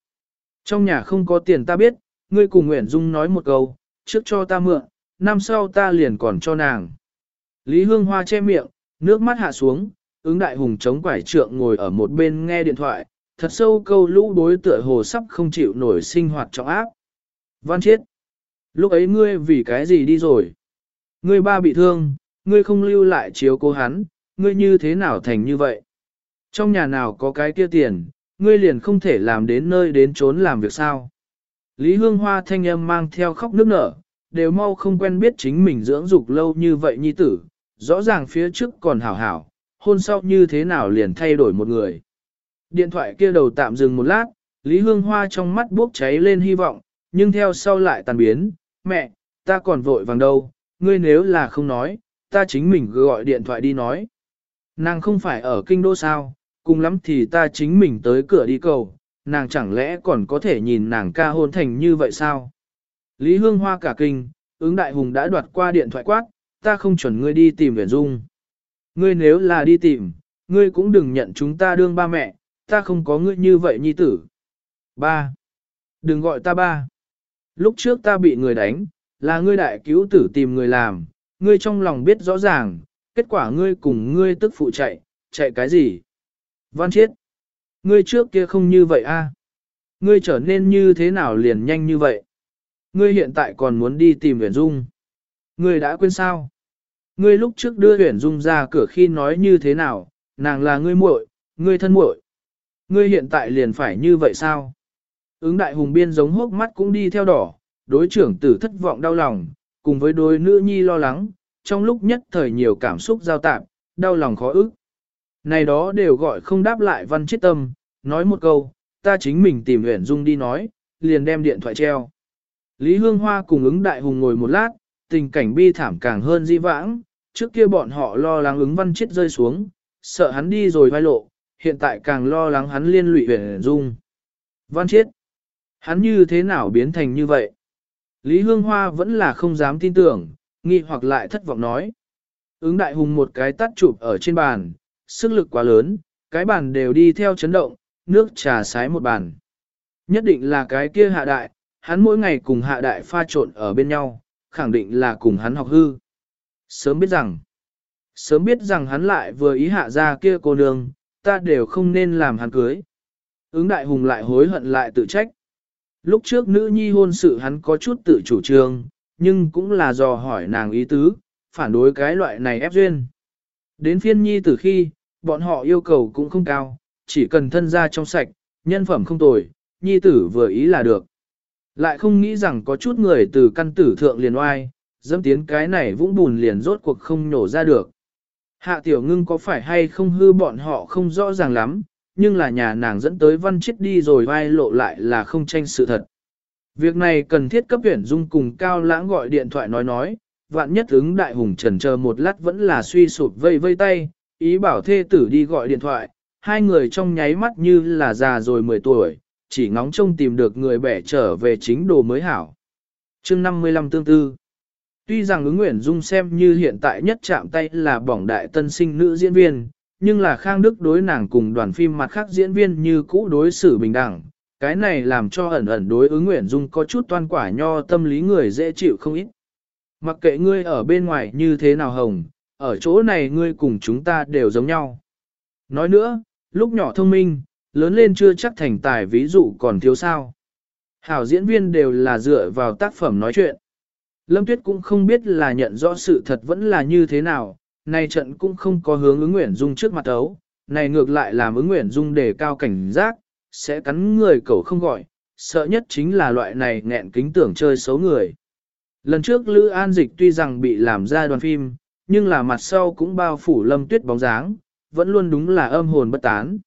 Trong nhà không có tiền ta biết, ngươi cùng Nguyễn Dung nói một câu, trước cho ta mượn, năm sau ta liền còn cho nàng. Lý Hương Hoa che miệng, nước mắt hạ xuống, ứng đại hùng chống quải trượng ngồi ở một bên nghe điện thoại, thật sâu câu lũ đối tựa hồ sắp không chịu nổi sinh hoạt trọng áp. Văn chết. Lúc ấy ngươi vì cái gì đi rồi? Ngươi ba bị thương, ngươi không lưu lại chiếu cố hắn, ngươi như thế nào thành như vậy? Trong nhà nào có cái kia tiền, ngươi liền không thể làm đến nơi đến trốn làm việc sao? Lý Hương Hoa thanh âm mang theo khóc nước nở, đều mau không quen biết chính mình dưỡng dục lâu như vậy nhi tử, rõ ràng phía trước còn hảo hảo, hôn sau như thế nào liền thay đổi một người. Điện thoại kia đầu tạm dừng một lát, Lý Hương Hoa trong mắt bốc cháy lên hy vọng, nhưng theo sau lại tàn biến, mẹ, ta còn vội vàng đâu, ngươi nếu là không nói, ta chính mình gọi điện thoại đi nói. Nàng không phải ở kinh đô sao, cùng lắm thì ta chính mình tới cửa đi cầu, nàng chẳng lẽ còn có thể nhìn nàng ca hôn thành như vậy sao? Lý Hương Hoa cả kinh, ứng đại hùng đã đoạt qua điện thoại quát, ta không chuẩn ngươi đi tìm Viễn Dung. Ngươi nếu là đi tìm, ngươi cũng đừng nhận chúng ta đương ba mẹ, ta không có ngươi như vậy nhi tử. Ba. Đừng gọi ta ba. Lúc trước ta bị người đánh, là ngươi đại cứu tử tìm người làm, ngươi trong lòng biết rõ ràng, kết quả ngươi cùng ngươi tức phụ chạy, chạy cái gì? Văn chiết. Ngươi trước kia không như vậy a? Ngươi trở nên như thế nào liền nhanh như vậy? Ngươi hiện tại còn muốn đi tìm Huyền Dung. Ngươi đã quên sao? Ngươi lúc trước đưa Huyền Dung ra cửa khi nói như thế nào, nàng là ngươi muội, ngươi thân muội. Ngươi hiện tại liền phải như vậy sao? Ứng đại hùng biên giống hốc mắt cũng đi theo đỏ, đối trưởng tử thất vọng đau lòng, cùng với đôi nữ nhi lo lắng, trong lúc nhất thời nhiều cảm xúc giao tạp, đau lòng khó ức. Này đó đều gọi không đáp lại văn chết tâm, nói một câu, ta chính mình tìm Huyền Dung đi nói, liền đem điện thoại treo. Lý Hương Hoa cùng ứng đại hùng ngồi một lát, tình cảnh bi thảm càng hơn di vãng, trước kia bọn họ lo lắng ứng văn chết rơi xuống, sợ hắn đi rồi vai lộ, hiện tại càng lo lắng hắn liên lụy Huyền Dung. Văn chết, hắn như thế nào biến thành như vậy? Lý Hương Hoa vẫn là không dám tin tưởng, nghi hoặc lại thất vọng nói. Ứng đại hùng một cái tắt chụp ở trên bàn, sức lực quá lớn, cái bàn đều đi theo chấn động, nước trà sái một bàn. Nhất định là cái kia hạ đại, hắn mỗi ngày cùng hạ đại pha trộn ở bên nhau, khẳng định là cùng hắn học hư. Sớm biết rằng, sớm biết rằng hắn lại vừa ý hạ ra kia cô nương, ta đều không nên làm hắn cưới. Ứng đại hùng lại hối hận lại tự trách. Lúc trước nữ nhi hôn sự hắn có chút tự chủ trương, nhưng cũng là do hỏi nàng ý tứ, phản đối cái loại này ép duyên. Đến phiên nhi từ khi, bọn họ yêu cầu cũng không cao, chỉ cần thân gia trong sạch, nhân phẩm không tồi, nhi tử vừa ý là được. Lại không nghĩ rằng có chút người từ căn tử thượng liền oai, dâm tiến cái này vũng bùn liền rốt cuộc không nổ ra được. Hạ tiểu ngưng có phải hay không hư bọn họ không rõ ràng lắm, nhưng là nhà nàng dẫn tới văn chết đi rồi vai lộ lại là không tranh sự thật. Việc này cần thiết cấp tuyển dung cùng cao lãng gọi điện thoại nói nói, vạn nhất ứng đại hùng trần chờ một lát vẫn là suy sụp vây vây tay, ý bảo thê tử đi gọi điện thoại, hai người trong nháy mắt như là già rồi 10 tuổi, chỉ ngóng trông tìm được người bẻ trở về chính đồ mới hảo. chương 55 tương tư Tuy rằng ứng Nguyễn Dung xem như hiện tại nhất chạm tay là bỏng đại tân sinh nữ diễn viên, nhưng là Khang Đức đối nàng cùng đoàn phim mặt khác diễn viên như cũ đối xử bình đẳng. Cái này làm cho ẩn ẩn đối ứng Nguyễn Dung có chút toan quả nho tâm lý người dễ chịu không ít. Mặc kệ ngươi ở bên ngoài như thế nào hồng, ở chỗ này ngươi cùng chúng ta đều giống nhau. Nói nữa, lúc nhỏ thông minh, lớn lên chưa chắc thành tài ví dụ còn thiếu sao. Hảo diễn viên đều là dựa vào tác phẩm nói chuyện. Lâm Tuyết cũng không biết là nhận rõ sự thật vẫn là như thế nào, này trận cũng không có hướng ứng Nguyễn Dung trước mặt ấu, này ngược lại làm ứng Nguyễn Dung đề cao cảnh giác, sẽ cắn người cậu không gọi, sợ nhất chính là loại này nghẹn kính tưởng chơi xấu người. Lần trước Lữ An Dịch tuy rằng bị làm ra đoàn phim, nhưng là mặt sau cũng bao phủ lâm tuyết bóng dáng, vẫn luôn đúng là âm hồn bất tán.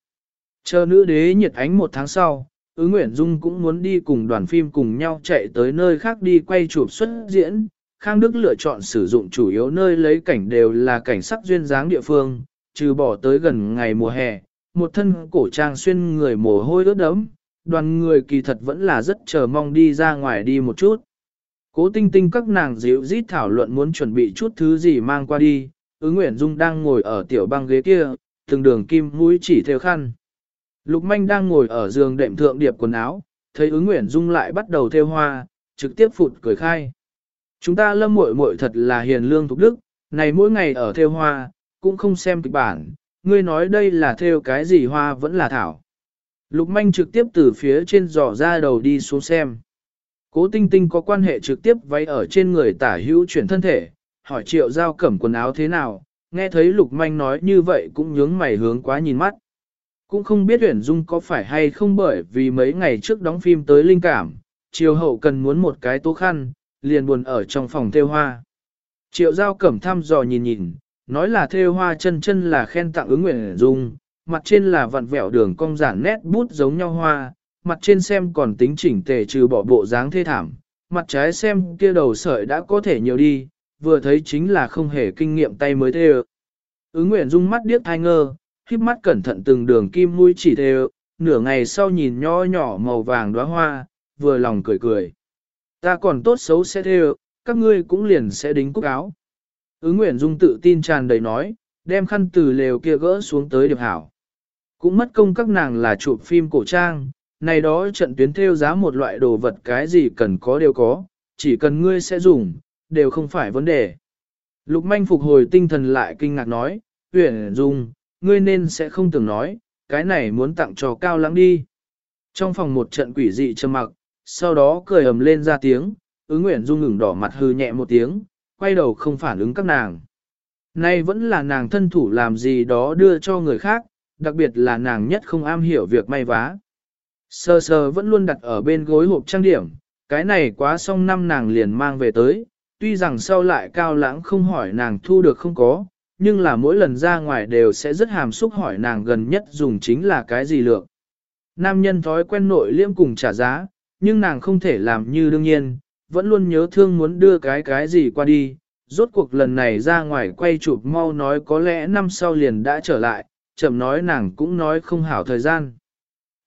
Chờ nữ đế nhiệt ánh một tháng sau, Ứ Nguyễn Dung cũng muốn đi cùng đoàn phim cùng nhau chạy tới nơi khác đi quay chụp xuất diễn. Khang Đức lựa chọn sử dụng chủ yếu nơi lấy cảnh đều là cảnh sắc duyên dáng địa phương, trừ bỏ tới gần ngày mùa hè, một thân cổ trang xuyên người mồ hôi ướt đẫm, đoàn người kỳ thật vẫn là rất chờ mong đi ra ngoài đi một chút. Cố tinh tinh các nàng dịu rít thảo luận muốn chuẩn bị chút thứ gì mang qua đi, ứng Nguyễn Dung đang ngồi ở tiểu băng ghế kia, từng đường kim mũi chỉ theo khăn. Lục manh đang ngồi ở giường đệm thượng điệp quần áo, thấy ứng Nguyễn Dung lại bắt đầu theo hoa, trực tiếp phụt cười khai. Chúng ta lâm muội muội thật là hiền lương thục đức, này mỗi ngày ở theo hoa, cũng không xem kịch bản, ngươi nói đây là theo cái gì hoa vẫn là thảo. Lục manh trực tiếp từ phía trên giỏ ra đầu đi xuống xem. Cố tinh tinh có quan hệ trực tiếp váy ở trên người tả hữu chuyển thân thể, hỏi triệu giao cẩm quần áo thế nào, nghe thấy lục manh nói như vậy cũng nhướng mày hướng quá nhìn mắt. Cũng không biết Uyển Dung có phải hay không bởi vì mấy ngày trước đóng phim tới linh cảm, chiều hậu cần muốn một cái tố khăn, liền buồn ở trong phòng theo hoa. Triệu giao cẩm thăm dò nhìn nhìn, nói là theo hoa chân chân là khen tặng ứng nguyện Dung, mặt trên là vặn vẹo đường cong giản nét bút giống nhau hoa, mặt trên xem còn tính chỉnh tề trừ bỏ bộ dáng thê thảm, mặt trái xem kia đầu sợi đã có thể nhiều đi, vừa thấy chính là không hề kinh nghiệm tay mới thê Ứng Nguyễn Dung mắt điếc thai ngơ, khiếp mắt cẩn thận từng đường kim mũi chỉ thê nửa ngày sau nhìn nho nhỏ màu vàng đóa hoa, vừa lòng cười cười. Ta còn tốt xấu sẽ thê các ngươi cũng liền sẽ đính cúc áo. Ứng Nguyễn Dung tự tin tràn đầy nói, đem khăn từ lều kia gỡ xuống tới điệp hảo. Cũng mất công các nàng là chụp phim cổ trang, này đó trận tuyến theo giá một loại đồ vật cái gì cần có đều có, chỉ cần ngươi sẽ dùng, đều không phải vấn đề. Lục manh phục hồi tinh thần lại kinh ngạc nói, tuyển dung, ngươi nên sẽ không tưởng nói, cái này muốn tặng cho cao lãng đi. Trong phòng một trận quỷ dị trầm mặc, sau đó cười ầm lên ra tiếng, ứng nguyện dung ngừng đỏ mặt hư nhẹ một tiếng, quay đầu không phản ứng các nàng. Nay vẫn là nàng thân thủ làm gì đó đưa cho người khác, đặc biệt là nàng nhất không am hiểu việc may vá. Sơ sơ vẫn luôn đặt ở bên gối hộp trang điểm, cái này quá xong năm nàng liền mang về tới, tuy rằng sau lại cao lãng không hỏi nàng thu được không có, nhưng là mỗi lần ra ngoài đều sẽ rất hàm xúc hỏi nàng gần nhất dùng chính là cái gì lượng. Nam nhân thói quen nội liêm cùng trả giá, nhưng nàng không thể làm như đương nhiên, vẫn luôn nhớ thương muốn đưa cái cái gì qua đi. Rốt cuộc lần này ra ngoài quay chụp mau nói có lẽ năm sau liền đã trở lại, chậm nói nàng cũng nói không hảo thời gian.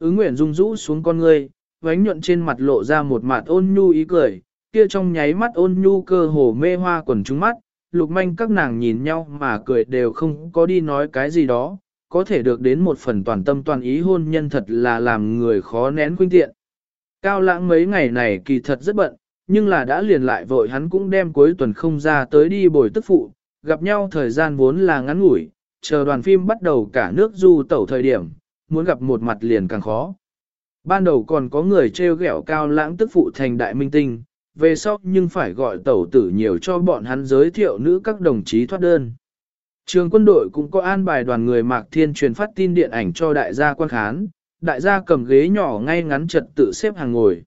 Ứng nguyện rung rũ xuống con ngươi, vánh nhuận trên mặt lộ ra một mặt ôn nhu ý cười, kia trong nháy mắt ôn nhu cơ hồ mê hoa quần trúng mắt, lục manh các nàng nhìn nhau mà cười đều không có đi nói cái gì đó, có thể được đến một phần toàn tâm toàn ý hôn nhân thật là làm người khó nén khuynh tiện. Cao lãng mấy ngày này kỳ thật rất bận, nhưng là đã liền lại vội hắn cũng đem cuối tuần không ra tới đi bồi tức phụ, gặp nhau thời gian vốn là ngắn ngủi, chờ đoàn phim bắt đầu cả nước du tẩu thời điểm, muốn gặp một mặt liền càng khó. Ban đầu còn có người treo ghẹo cao lãng tức phụ thành đại minh tinh, về sau nhưng phải gọi tẩu tử nhiều cho bọn hắn giới thiệu nữ các đồng chí thoát đơn. Trường quân đội cũng có an bài đoàn người Mạc Thiên truyền phát tin điện ảnh cho đại gia quan khán, đại gia cầm ghế nhỏ ngay ngắn trật tự xếp hàng ngồi.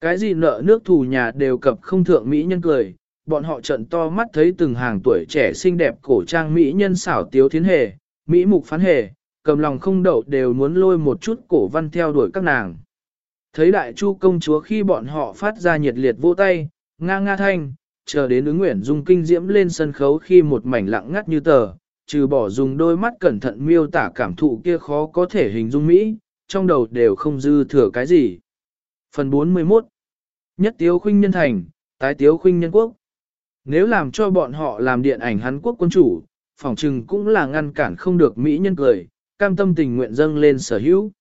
Cái gì nợ nước thù nhà đều cập không thượng Mỹ nhân cười, bọn họ trận to mắt thấy từng hàng tuổi trẻ xinh đẹp cổ trang Mỹ nhân xảo tiếu thiến hề, Mỹ mục phán hề, cầm lòng không đậu đều muốn lôi một chút cổ văn theo đuổi các nàng. Thấy đại chu công chúa khi bọn họ phát ra nhiệt liệt vỗ tay, nga nga thanh, chờ đến ứng nguyện dùng kinh diễm lên sân khấu khi một mảnh lặng ngắt như tờ, trừ bỏ dùng đôi mắt cẩn thận miêu tả cảm thụ kia khó có thể hình dung Mỹ, trong đầu đều không dư thừa cái gì. Phần 41 Nhất tiếu khuynh nhân thành, tái tiếu khuynh nhân quốc. Nếu làm cho bọn họ làm điện ảnh Hán Quốc quân chủ, phỏng chừng cũng là ngăn cản không được Mỹ nhân cười, cam tâm tình nguyện dâng lên sở hữu.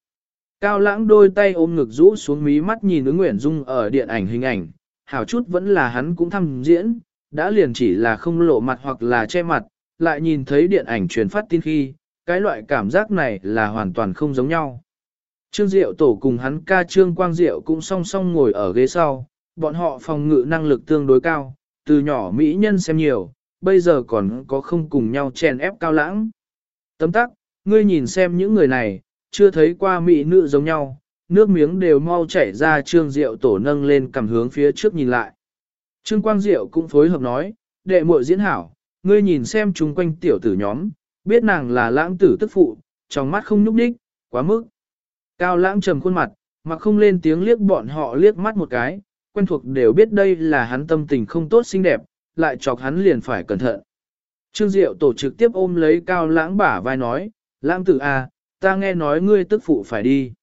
Cao lãng đôi tay ôm ngực rũ xuống mí mắt nhìn ứng Nguyễn Dung ở điện ảnh hình ảnh, hảo chút vẫn là hắn cũng thăm diễn, đã liền chỉ là không lộ mặt hoặc là che mặt, lại nhìn thấy điện ảnh truyền phát tin khi, cái loại cảm giác này là hoàn toàn không giống nhau. Trương Diệu tổ cùng hắn ca Trương Quang Diệu cũng song song ngồi ở ghế sau, bọn họ phòng ngự năng lực tương đối cao, từ nhỏ mỹ nhân xem nhiều, bây giờ còn có không cùng nhau chèn ép cao lãng. Tấm tắc, ngươi nhìn xem những người này, chưa thấy qua mỹ nữ giống nhau, nước miếng đều mau chảy ra Trương Diệu tổ nâng lên cầm hướng phía trước nhìn lại. Trương Quang Diệu cũng phối hợp nói, đệ muội diễn hảo, ngươi nhìn xem chung quanh tiểu tử nhóm, biết nàng là lãng tử tức phụ, trong mắt không nhúc đích, quá mức. Cao lãng trầm khuôn mặt, mà không lên tiếng liếc bọn họ liếc mắt một cái, quen thuộc đều biết đây là hắn tâm tình không tốt xinh đẹp, lại chọc hắn liền phải cẩn thận. Trương Diệu tổ trực tiếp ôm lấy cao lãng bả vai nói, lãng tử à, ta nghe nói ngươi tức phụ phải đi.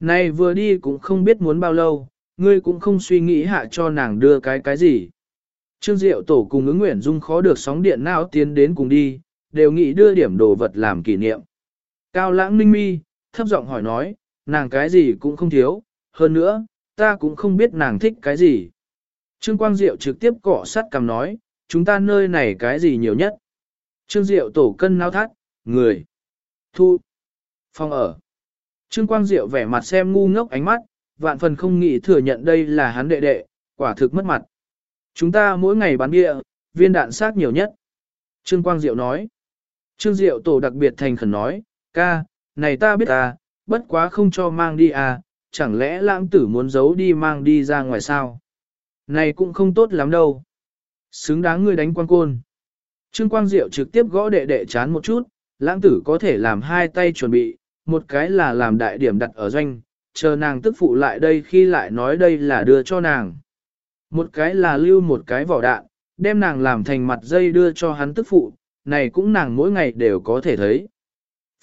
Này vừa đi cũng không biết muốn bao lâu, ngươi cũng không suy nghĩ hạ cho nàng đưa cái cái gì. Trương Diệu tổ cùng ứng nguyện dung khó được sóng điện não tiến đến cùng đi, đều nghĩ đưa điểm đồ vật làm kỷ niệm. Cao lãng ninh mi, thấp giọng hỏi nói, nàng cái gì cũng không thiếu, hơn nữa, ta cũng không biết nàng thích cái gì. Trương Quang Diệu trực tiếp cọ sắt cầm nói, chúng ta nơi này cái gì nhiều nhất. Trương Diệu tổ cân não thắt, người, thu, phòng ở. Trương Quang Diệu vẻ mặt xem ngu ngốc ánh mắt, vạn phần không nghĩ thừa nhận đây là hắn đệ đệ, quả thực mất mặt. Chúng ta mỗi ngày bán bia, viên đạn sát nhiều nhất. Trương Quang Diệu nói. Trương Diệu tổ đặc biệt thành khẩn nói, ca, này ta biết ta, bất quá không cho mang đi à, chẳng lẽ lãng tử muốn giấu đi mang đi ra ngoài sao? Này cũng không tốt lắm đâu. Xứng đáng ngươi đánh quan côn. Trương Quang Diệu trực tiếp gõ đệ đệ chán một chút, lãng tử có thể làm hai tay chuẩn bị, một cái là làm đại điểm đặt ở doanh, chờ nàng tức phụ lại đây khi lại nói đây là đưa cho nàng. Một cái là lưu một cái vỏ đạn, đem nàng làm thành mặt dây đưa cho hắn tức phụ, này cũng nàng mỗi ngày đều có thể thấy.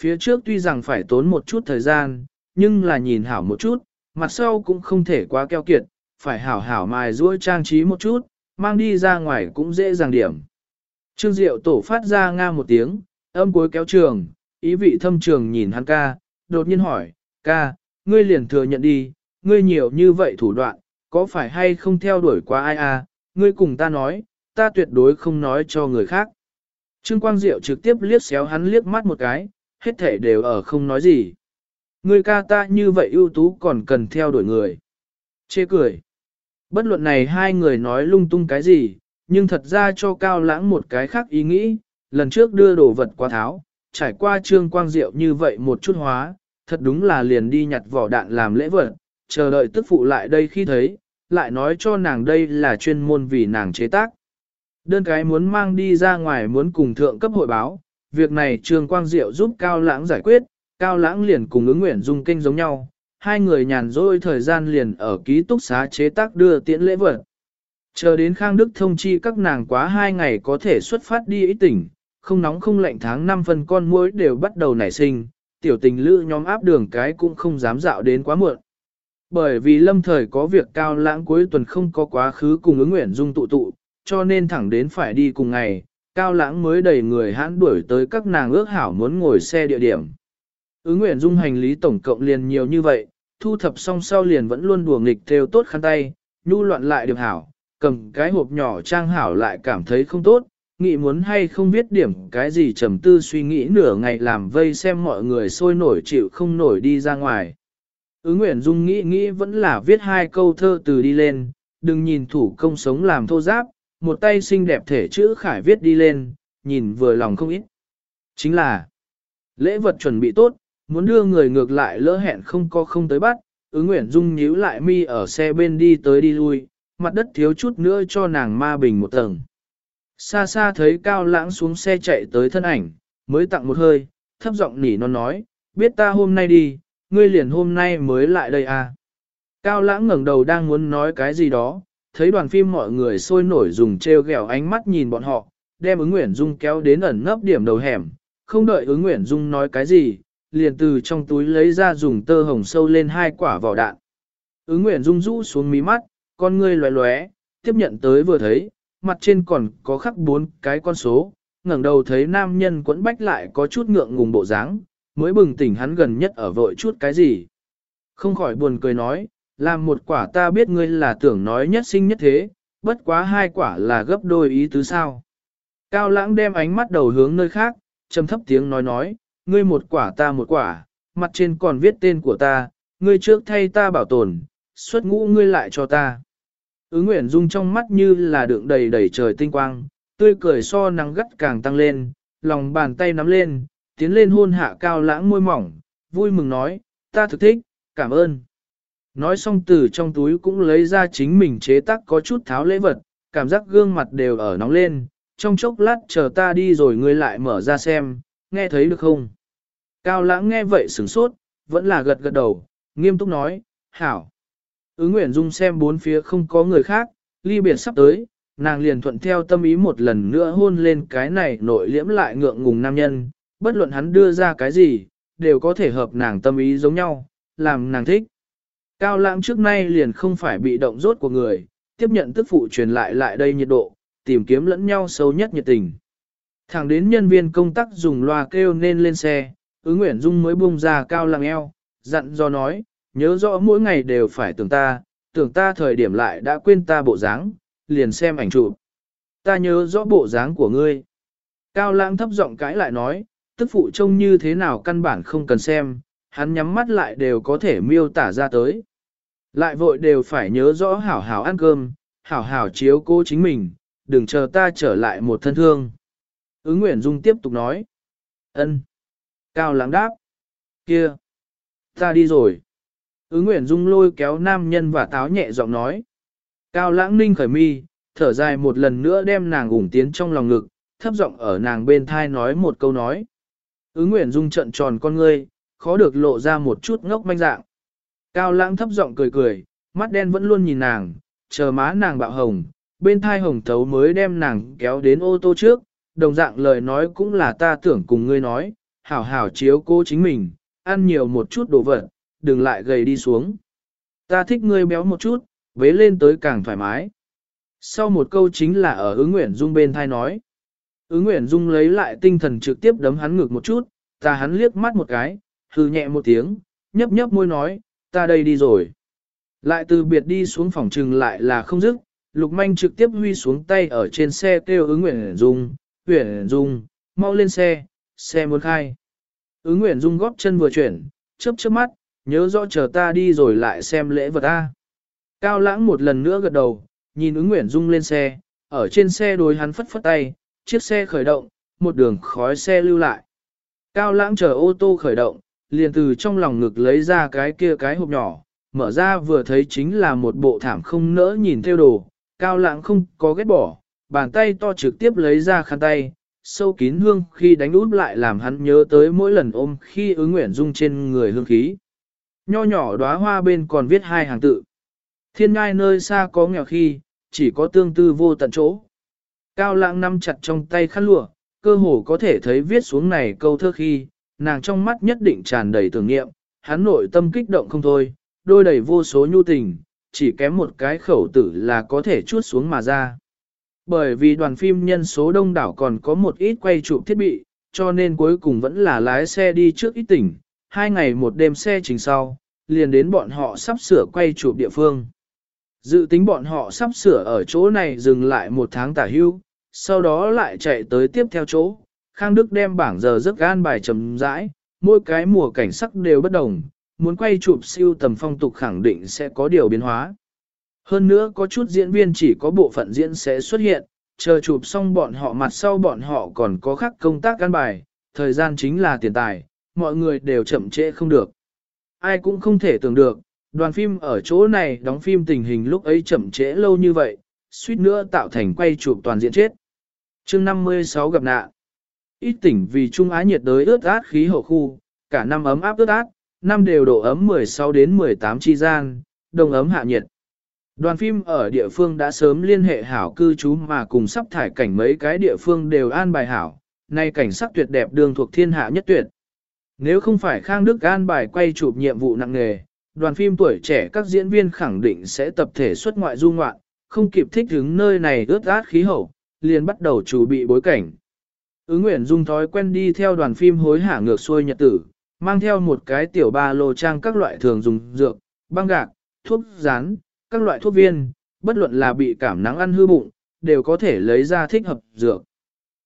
Phía trước tuy rằng phải tốn một chút thời gian, nhưng là nhìn hảo một chút, mặt sau cũng không thể quá keo kiệt, phải hảo hảo mài ruôi trang trí một chút, mang đi ra ngoài cũng dễ dàng điểm. Trương Diệu tổ phát ra nga một tiếng, âm cuối kéo trường, ý vị thâm trường nhìn hắn ca, đột nhiên hỏi, ca, ngươi liền thừa nhận đi, ngươi nhiều như vậy thủ đoạn, có phải hay không theo đuổi quá ai à, ngươi cùng ta nói, ta tuyệt đối không nói cho người khác. Trương Quang Diệu trực tiếp liếc xéo hắn liếc mắt một cái, hết thể đều ở không nói gì. Ngươi ca ta như vậy ưu tú còn cần theo đuổi người. Chê cười. Bất luận này hai người nói lung tung cái gì, nhưng thật ra cho Cao Lãng một cái khác ý nghĩ, lần trước đưa đồ vật qua tháo, trải qua trương quang diệu như vậy một chút hóa, thật đúng là liền đi nhặt vỏ đạn làm lễ vật, chờ đợi tức phụ lại đây khi thấy, lại nói cho nàng đây là chuyên môn vì nàng chế tác. Đơn cái muốn mang đi ra ngoài muốn cùng thượng cấp hội báo, việc này trương quang diệu giúp Cao Lãng giải quyết, Cao Lãng liền cùng ứng nguyện dung kinh giống nhau, hai người nhàn rỗi thời gian liền ở ký túc xá chế tác đưa tiễn lễ vật. Chờ đến Khang Đức thông chi các nàng quá hai ngày có thể xuất phát đi ý tỉnh, không nóng không lạnh tháng năm phần con muỗi đều bắt đầu nảy sinh, tiểu tình lữ nhóm áp đường cái cũng không dám dạo đến quá muộn. Bởi vì lâm thời có việc cao lãng cuối tuần không có quá khứ cùng ứng nguyện dung tụ tụ, cho nên thẳng đến phải đi cùng ngày, cao lãng mới đầy người hãn đuổi tới các nàng ước hảo muốn ngồi xe địa điểm. Ứng nguyện dung hành lý tổng cộng liền nhiều như vậy, thu thập xong sau liền vẫn luôn đùa nghịch theo tốt khăn tay, nhu loạn lại được hảo, cầm cái hộp nhỏ trang hảo lại cảm thấy không tốt, nghĩ muốn hay không viết điểm cái gì trầm tư suy nghĩ nửa ngày làm vây xem mọi người sôi nổi chịu không nổi đi ra ngoài. Ứng Nguyễn Dung nghĩ nghĩ vẫn là viết hai câu thơ từ đi lên, đừng nhìn thủ công sống làm thô giáp, một tay xinh đẹp thể chữ khải viết đi lên, nhìn vừa lòng không ít. Chính là, lễ vật chuẩn bị tốt, muốn đưa người ngược lại lỡ hẹn không có không tới bắt, ứng Nguyễn Dung nhíu lại mi ở xe bên đi tới đi lui, mặt đất thiếu chút nữa cho nàng ma bình một tầng. Xa xa thấy cao lãng xuống xe chạy tới thân ảnh, mới tặng một hơi, thấp giọng nỉ non nói, biết ta hôm nay đi, ngươi liền hôm nay mới lại đây à. Cao lãng ngẩng đầu đang muốn nói cái gì đó, thấy đoàn phim mọi người sôi nổi dùng treo gẹo ánh mắt nhìn bọn họ, đem ứng Nguyễn Dung kéo đến ẩn nấp điểm đầu hẻm, không đợi ứng Nguyễn Dung nói cái gì, liền từ trong túi lấy ra dùng tơ hồng sâu lên hai quả vỏ đạn. Ứng Nguyễn Dung rũ xuống mí mắt, con ngươi lóe lóe, tiếp nhận tới vừa thấy, mặt trên còn có khắc bốn cái con số, ngẩng đầu thấy nam nhân quẫn bách lại có chút ngượng ngùng bộ dáng, mới bừng tỉnh hắn gần nhất ở vội chút cái gì. Không khỏi buồn cười nói, làm một quả ta biết ngươi là tưởng nói nhất sinh nhất thế, bất quá hai quả là gấp đôi ý tứ sao. Cao lãng đem ánh mắt đầu hướng nơi khác, trầm thấp tiếng nói nói, ngươi một quả ta một quả, mặt trên còn viết tên của ta, ngươi trước thay ta bảo tồn, xuất ngũ ngươi lại cho ta. Ứng Nguyễn Dung trong mắt như là đựng đầy đầy trời tinh quang, tươi cười so nắng gắt càng tăng lên, lòng bàn tay nắm lên, tiến lên hôn hạ cao lãng môi mỏng, vui mừng nói, ta thực thích, cảm ơn. Nói xong từ trong túi cũng lấy ra chính mình chế tác có chút tháo lễ vật, cảm giác gương mặt đều ở nóng lên, trong chốc lát chờ ta đi rồi ngươi lại mở ra xem, nghe thấy được không? Cao lãng nghe vậy sửng sốt, vẫn là gật gật đầu, nghiêm túc nói, hảo. Ứng Nguyễn Dung xem bốn phía không có người khác, ly biệt sắp tới, nàng liền thuận theo tâm ý một lần nữa hôn lên cái này nội liễm lại ngượng ngùng nam nhân, bất luận hắn đưa ra cái gì, đều có thể hợp nàng tâm ý giống nhau, làm nàng thích. Cao lãng trước nay liền không phải bị động rốt của người, tiếp nhận tức phụ truyền lại lại đây nhiệt độ, tìm kiếm lẫn nhau sâu nhất nhiệt tình. Thẳng đến nhân viên công tác dùng loa kêu nên lên xe, ứng Nguyễn Dung mới buông ra cao lãng eo, dặn do nói, nhớ rõ mỗi ngày đều phải tưởng ta, tưởng ta thời điểm lại đã quên ta bộ dáng, liền xem ảnh chụp. Ta nhớ rõ bộ dáng của ngươi. Cao lãng thấp giọng cãi lại nói, tức phụ trông như thế nào căn bản không cần xem, hắn nhắm mắt lại đều có thể miêu tả ra tới. Lại vội đều phải nhớ rõ hảo hảo ăn cơm, hảo hảo chiếu cô chính mình, đừng chờ ta trở lại một thân thương. Ứng Nguyễn Dung tiếp tục nói. ân. Cao lãng đáp. Kia. Ta đi rồi. Ứng Nguyễn Dung lôi kéo nam nhân và táo nhẹ giọng nói. Cao lãng ninh khởi mi, thở dài một lần nữa đem nàng ủng tiến trong lòng ngực, thấp giọng ở nàng bên thai nói một câu nói. Ứng Nguyễn Dung trận tròn con ngươi, khó được lộ ra một chút ngốc manh dạng. Cao lãng thấp giọng cười cười, mắt đen vẫn luôn nhìn nàng, chờ má nàng bạo hồng, bên thai hồng thấu mới đem nàng kéo đến ô tô trước, đồng dạng lời nói cũng là ta tưởng cùng ngươi nói, hảo hảo chiếu cô chính mình, ăn nhiều một chút đồ vật, đừng lại gầy đi xuống. Ta thích ngươi béo một chút, vế lên tới càng thoải mái. Sau một câu chính là ở ứng Nguyễn Dung bên thai nói. Ứng Nguyễn Dung lấy lại tinh thần trực tiếp đấm hắn ngực một chút, ta hắn liếc mắt một cái, hư nhẹ một tiếng, nhấp nhấp môi nói, ta đây đi rồi. Lại từ biệt đi xuống phòng trừng lại là không dứt, Lục Manh trực tiếp huy xuống tay ở trên xe kêu ứng Nguyễn Dung, Nguyễn Dung, mau lên xe, xe muốn khai. Ứng Nguyễn Dung góp chân vừa chuyển, chớp chớp mắt, nhớ rõ chờ ta đi rồi lại xem lễ vật ta. Cao lãng một lần nữa gật đầu, nhìn ứng Nguyễn Dung lên xe, ở trên xe đối hắn phất phất tay, chiếc xe khởi động, một đường khói xe lưu lại. Cao lãng chờ ô tô khởi động, liền từ trong lòng ngực lấy ra cái kia cái hộp nhỏ, mở ra vừa thấy chính là một bộ thảm không nỡ nhìn theo đồ, cao lãng không có ghét bỏ, bàn tay to trực tiếp lấy ra khăn tay, sâu kín hương khi đánh út lại làm hắn nhớ tới mỗi lần ôm khi ứng nguyện dung trên người hương khí. Nho nhỏ đóa hoa bên còn viết hai hàng tự. Thiên ngai nơi xa có nghèo khi, chỉ có tương tư vô tận chỗ. Cao lãng nắm chặt trong tay khăn lụa, cơ hồ có thể thấy viết xuống này câu thơ khi, nàng trong mắt nhất định tràn đầy tưởng niệm, hắn nội tâm kích động không thôi, đôi đầy vô số nhu tình, chỉ kém một cái khẩu tử là có thể chuốt xuống mà ra. Bởi vì đoàn phim nhân số đông đảo còn có một ít quay chụp thiết bị, cho nên cuối cùng vẫn là lái xe đi trước ít tỉnh, hai ngày một đêm xe trình sau, liền đến bọn họ sắp sửa quay chụp địa phương. Dự tính bọn họ sắp sửa ở chỗ này dừng lại một tháng tả hưu, sau đó lại chạy tới tiếp theo chỗ. Khang Đức đem bảng giờ giấc gan bài chấm rãi, mỗi cái mùa cảnh sắc đều bất đồng, muốn quay chụp siêu tầm phong tục khẳng định sẽ có điều biến hóa. Hơn nữa có chút diễn viên chỉ có bộ phận diễn sẽ xuất hiện, chờ chụp xong bọn họ mặt sau bọn họ còn có khác công tác gan bài, thời gian chính là tiền tài, mọi người đều chậm trễ không được. Ai cũng không thể tưởng được, đoàn phim ở chỗ này đóng phim tình hình lúc ấy chậm trễ lâu như vậy, suýt nữa tạo thành quay chụp toàn diện chết. chương 56 gặp nạn. Ít tỉnh vì Trung Á nhiệt đới ướt át khí hậu khu, cả năm ấm áp ướt át, năm đều độ ấm 16 đến 18 chi gian, đồng ấm hạ nhiệt. Đoàn phim ở địa phương đã sớm liên hệ hảo cư trú mà cùng sắp thải cảnh mấy cái địa phương đều an bài hảo, nay cảnh sắc tuyệt đẹp đường thuộc thiên hạ nhất tuyệt. Nếu không phải Khang Đức an bài quay chụp nhiệm vụ nặng nghề, đoàn phim tuổi trẻ các diễn viên khẳng định sẽ tập thể xuất ngoại du ngoạn, không kịp thích ứng nơi này ướt át khí hậu, liền bắt đầu chuẩn bị bối cảnh. Ứng Nguyễn Dung thói quen đi theo đoàn phim hối hả ngược xuôi nhật tử, mang theo một cái tiểu ba lô trang các loại thường dùng dược, băng gạc, thuốc rán, các loại thuốc viên, bất luận là bị cảm nắng ăn hư bụng, đều có thể lấy ra thích hợp dược.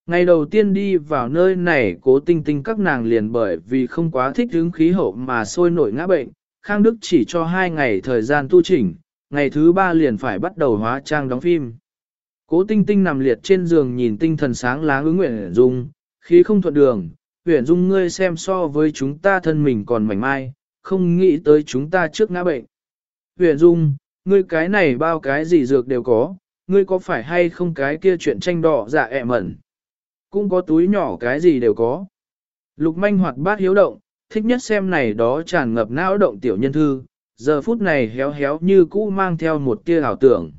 Ngày đầu tiên đi vào nơi này cố tinh tinh các nàng liền bởi vì không quá thích hứng khí hậu mà sôi nổi ngã bệnh, Khang Đức chỉ cho hai ngày thời gian tu chỉnh, ngày thứ ba liền phải bắt đầu hóa trang đóng phim. Cố tinh tinh nằm liệt trên giường nhìn tinh thần sáng láng ứng nguyện dung, khí không thuận đường, Nguyễn Dung ngươi xem so với chúng ta thân mình còn mảnh mai, không nghĩ tới chúng ta trước ngã bệnh. Nguyễn Dung, ngươi cái này bao cái gì dược đều có, ngươi có phải hay không cái kia chuyện tranh đỏ dạ ẹ mẩn. Cũng có túi nhỏ cái gì đều có. Lục manh hoạt bát hiếu động, thích nhất xem này đó tràn ngập não động tiểu nhân thư, giờ phút này héo héo như cũ mang theo một tia ảo tưởng.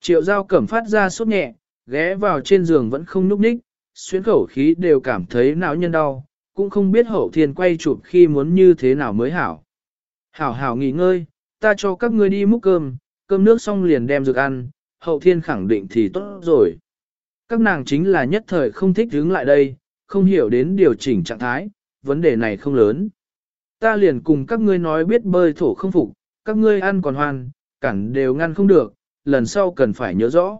Triệu giao cẩm phát ra sốt nhẹ, ghé vào trên giường vẫn không núp ních, xuyến khẩu khí đều cảm thấy não nhân đau, cũng không biết hậu thiên quay chụp khi muốn như thế nào mới hảo. Hảo hảo nghỉ ngơi, ta cho các ngươi đi múc cơm, cơm nước xong liền đem dược ăn, hậu thiên khẳng định thì tốt rồi. Các nàng chính là nhất thời không thích đứng lại đây, không hiểu đến điều chỉnh trạng thái, vấn đề này không lớn. Ta liền cùng các ngươi nói biết bơi thổ không phục, các ngươi ăn còn hoàn, cản đều ngăn không được, lần sau cần phải nhớ rõ.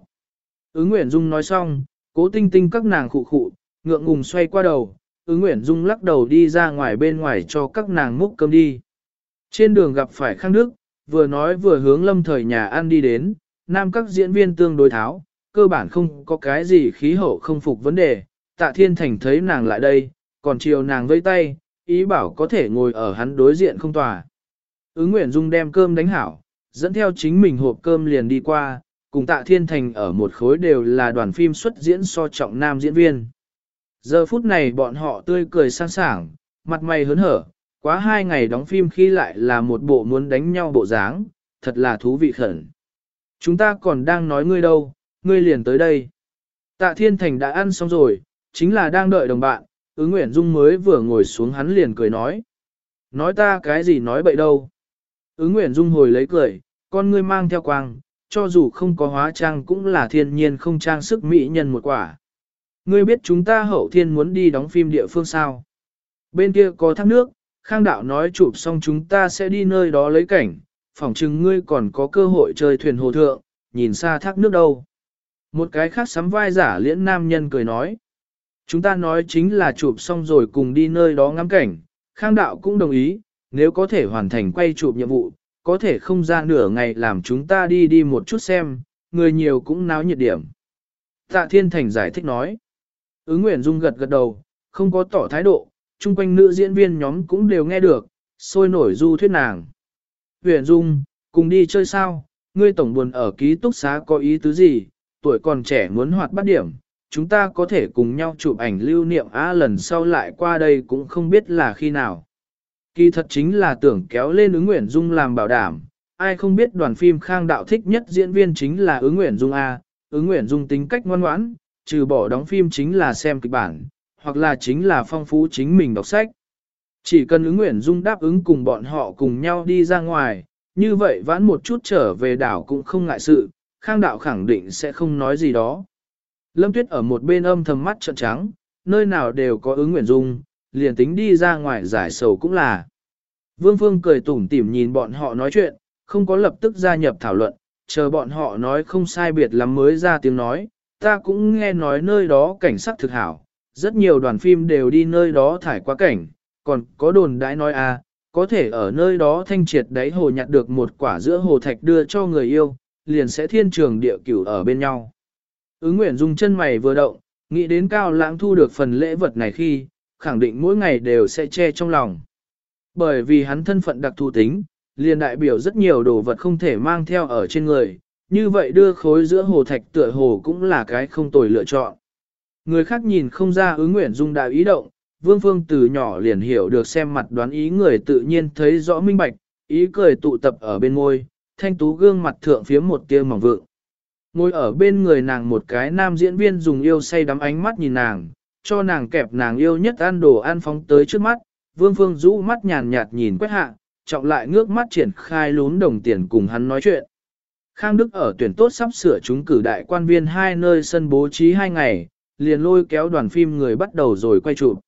Ứng Nguyễn Dung nói xong, Cố tinh tinh các nàng khụ khụ, ngượng ngùng xoay qua đầu, ứng Nguyễn Dung lắc đầu đi ra ngoài bên ngoài cho các nàng múc cơm đi. Trên đường gặp phải Khang Đức, vừa nói vừa hướng lâm thời nhà ăn đi đến, nam các diễn viên tương đối tháo, cơ bản không có cái gì khí hậu không phục vấn đề, tạ thiên thành thấy nàng lại đây, còn chiều nàng vây tay, ý bảo có thể ngồi ở hắn đối diện không tòa. Ứng Nguyễn Dung đem cơm đánh hảo, dẫn theo chính mình hộp cơm liền đi qua, cùng tạ thiên thành ở một khối đều là đoàn phim xuất diễn so trọng nam diễn viên. Giờ phút này bọn họ tươi cười sang sảng, mặt mày hớn hở, quá hai ngày đóng phim khi lại là một bộ muốn đánh nhau bộ dáng, thật là thú vị khẩn. Chúng ta còn đang nói ngươi đâu, ngươi liền tới đây. Tạ Thiên Thành đã ăn xong rồi, chính là đang đợi đồng bạn, ứng Nguyễn Dung mới vừa ngồi xuống hắn liền cười nói. Nói ta cái gì nói bậy đâu. Ứng Nguyễn Dung hồi lấy cười, con ngươi mang theo quang, cho dù không có hóa trang cũng là thiên nhiên không trang sức mỹ nhân một quả. Ngươi biết chúng ta hậu thiên muốn đi đóng phim địa phương sao? Bên kia có thác nước, Khang đạo nói chụp xong chúng ta sẽ đi nơi đó lấy cảnh, phỏng chừng ngươi còn có cơ hội chơi thuyền hồ thượng, nhìn xa thác nước đâu. Một cái khác sắm vai giả liễn nam nhân cười nói. Chúng ta nói chính là chụp xong rồi cùng đi nơi đó ngắm cảnh, Khang đạo cũng đồng ý, nếu có thể hoàn thành quay chụp nhiệm vụ, có thể không ra nửa ngày làm chúng ta đi đi một chút xem, người nhiều cũng náo nhiệt điểm. Tạ Thiên Thành giải thích nói. Ứng Nguyễn Dung gật gật đầu, không có tỏ thái độ, chung quanh nữ diễn viên nhóm cũng đều nghe được, sôi nổi du thuyết nàng. Nguyễn Dung, cùng đi chơi sao, ngươi tổng buồn ở ký túc xá có ý tứ gì, tuổi còn trẻ muốn hoạt bát điểm, chúng ta có thể cùng nhau chụp ảnh lưu niệm á lần sau lại qua đây cũng không biết là khi nào. Kỳ thật chính là tưởng kéo lên ứng Nguyễn Dung làm bảo đảm, ai không biết đoàn phim khang đạo thích nhất diễn viên chính là ứng Nguyễn Dung A, ứng Nguyễn Dung tính cách ngoan ngoãn, trừ bỏ đóng phim chính là xem kịch bản, hoặc là chính là phong phú chính mình đọc sách. Chỉ cần ứng Nguyễn Dung đáp ứng cùng bọn họ cùng nhau đi ra ngoài, như vậy vãn một chút trở về đảo cũng không ngại sự, khang đạo khẳng định sẽ không nói gì đó. Lâm Tuyết ở một bên âm thầm mắt trợn trắng, nơi nào đều có ứng Nguyễn Dung, liền tính đi ra ngoài giải sầu cũng là. Vương Phương cười tủm tỉm nhìn bọn họ nói chuyện, không có lập tức gia nhập thảo luận, chờ bọn họ nói không sai biệt lắm mới ra tiếng nói, ta cũng nghe nói nơi đó cảnh sắc thực hảo, rất nhiều đoàn phim đều đi nơi đó thải qua cảnh, còn có đồn đãi nói à, có thể ở nơi đó thanh triệt đáy hồ nhặt được một quả giữa hồ thạch đưa cho người yêu, liền sẽ thiên trường địa cửu ở bên nhau. Ứng Nguyễn dùng chân mày vừa động, nghĩ đến cao lãng thu được phần lễ vật này khi, khẳng định mỗi ngày đều sẽ che trong lòng. Bởi vì hắn thân phận đặc thù tính, liền đại biểu rất nhiều đồ vật không thể mang theo ở trên người, như vậy đưa khối giữa hồ thạch tựa hồ cũng là cái không tồi lựa chọn. Người khác nhìn không ra ứng nguyện dung đã ý động, Vương Phương từ nhỏ liền hiểu được xem mặt đoán ý người tự nhiên thấy rõ minh bạch, ý cười tụ tập ở bên môi, thanh tú gương mặt thượng phía một tia mỏng vượng. Ngồi ở bên người nàng một cái nam diễn viên dùng yêu say đắm ánh mắt nhìn nàng, cho nàng kẹp nàng yêu nhất ăn đồ ăn phóng tới trước mắt, Vương Phương rũ mắt nhàn nhạt nhìn quét hạ, trọng lại ngước mắt triển khai lún đồng tiền cùng hắn nói chuyện. Khang Đức ở tuyển tốt sắp sửa chúng cử đại quan viên hai nơi sân bố trí hai ngày, liền lôi kéo đoàn phim người bắt đầu rồi quay chụp.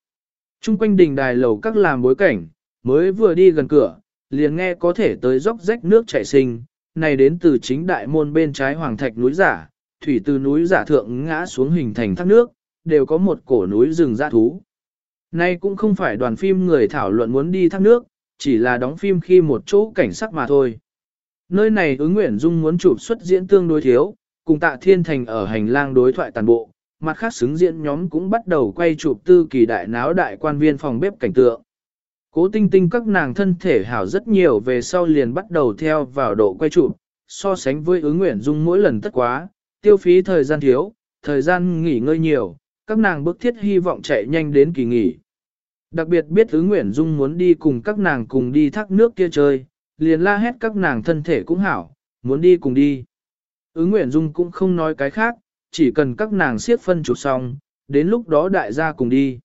Trung quanh đình đài lầu các làm bối cảnh, mới vừa đi gần cửa, liền nghe có thể tới dốc rách nước chảy sinh, này đến từ chính đại môn bên trái hoàng thạch núi giả, thủy từ núi giả thượng ngã xuống hình thành thác nước, đều có một cổ núi rừng dã thú. Nay cũng không phải đoàn phim người thảo luận muốn đi thác nước, chỉ là đóng phim khi một chỗ cảnh sắc mà thôi. Nơi này ứng nguyện dung muốn chụp xuất diễn tương đối thiếu, cùng tạ thiên thành ở hành lang đối thoại toàn bộ, mặt khác xứng diễn nhóm cũng bắt đầu quay chụp tư kỳ đại náo đại quan viên phòng bếp cảnh tượng. Cố tinh tinh các nàng thân thể hảo rất nhiều về sau liền bắt đầu theo vào độ quay chụp, so sánh với ứng nguyện dung mỗi lần tất quá, tiêu phí thời gian thiếu, thời gian nghỉ ngơi nhiều, các nàng bức thiết hy vọng chạy nhanh đến kỳ nghỉ. Đặc biệt biết ứng nguyện dung muốn đi cùng các nàng cùng đi thác nước kia chơi, liền la hét các nàng thân thể cũng hảo, muốn đi cùng đi. Ứng nguyện dung cũng không nói cái khác, chỉ cần các nàng siết phân chụp xong, đến lúc đó đại gia cùng đi.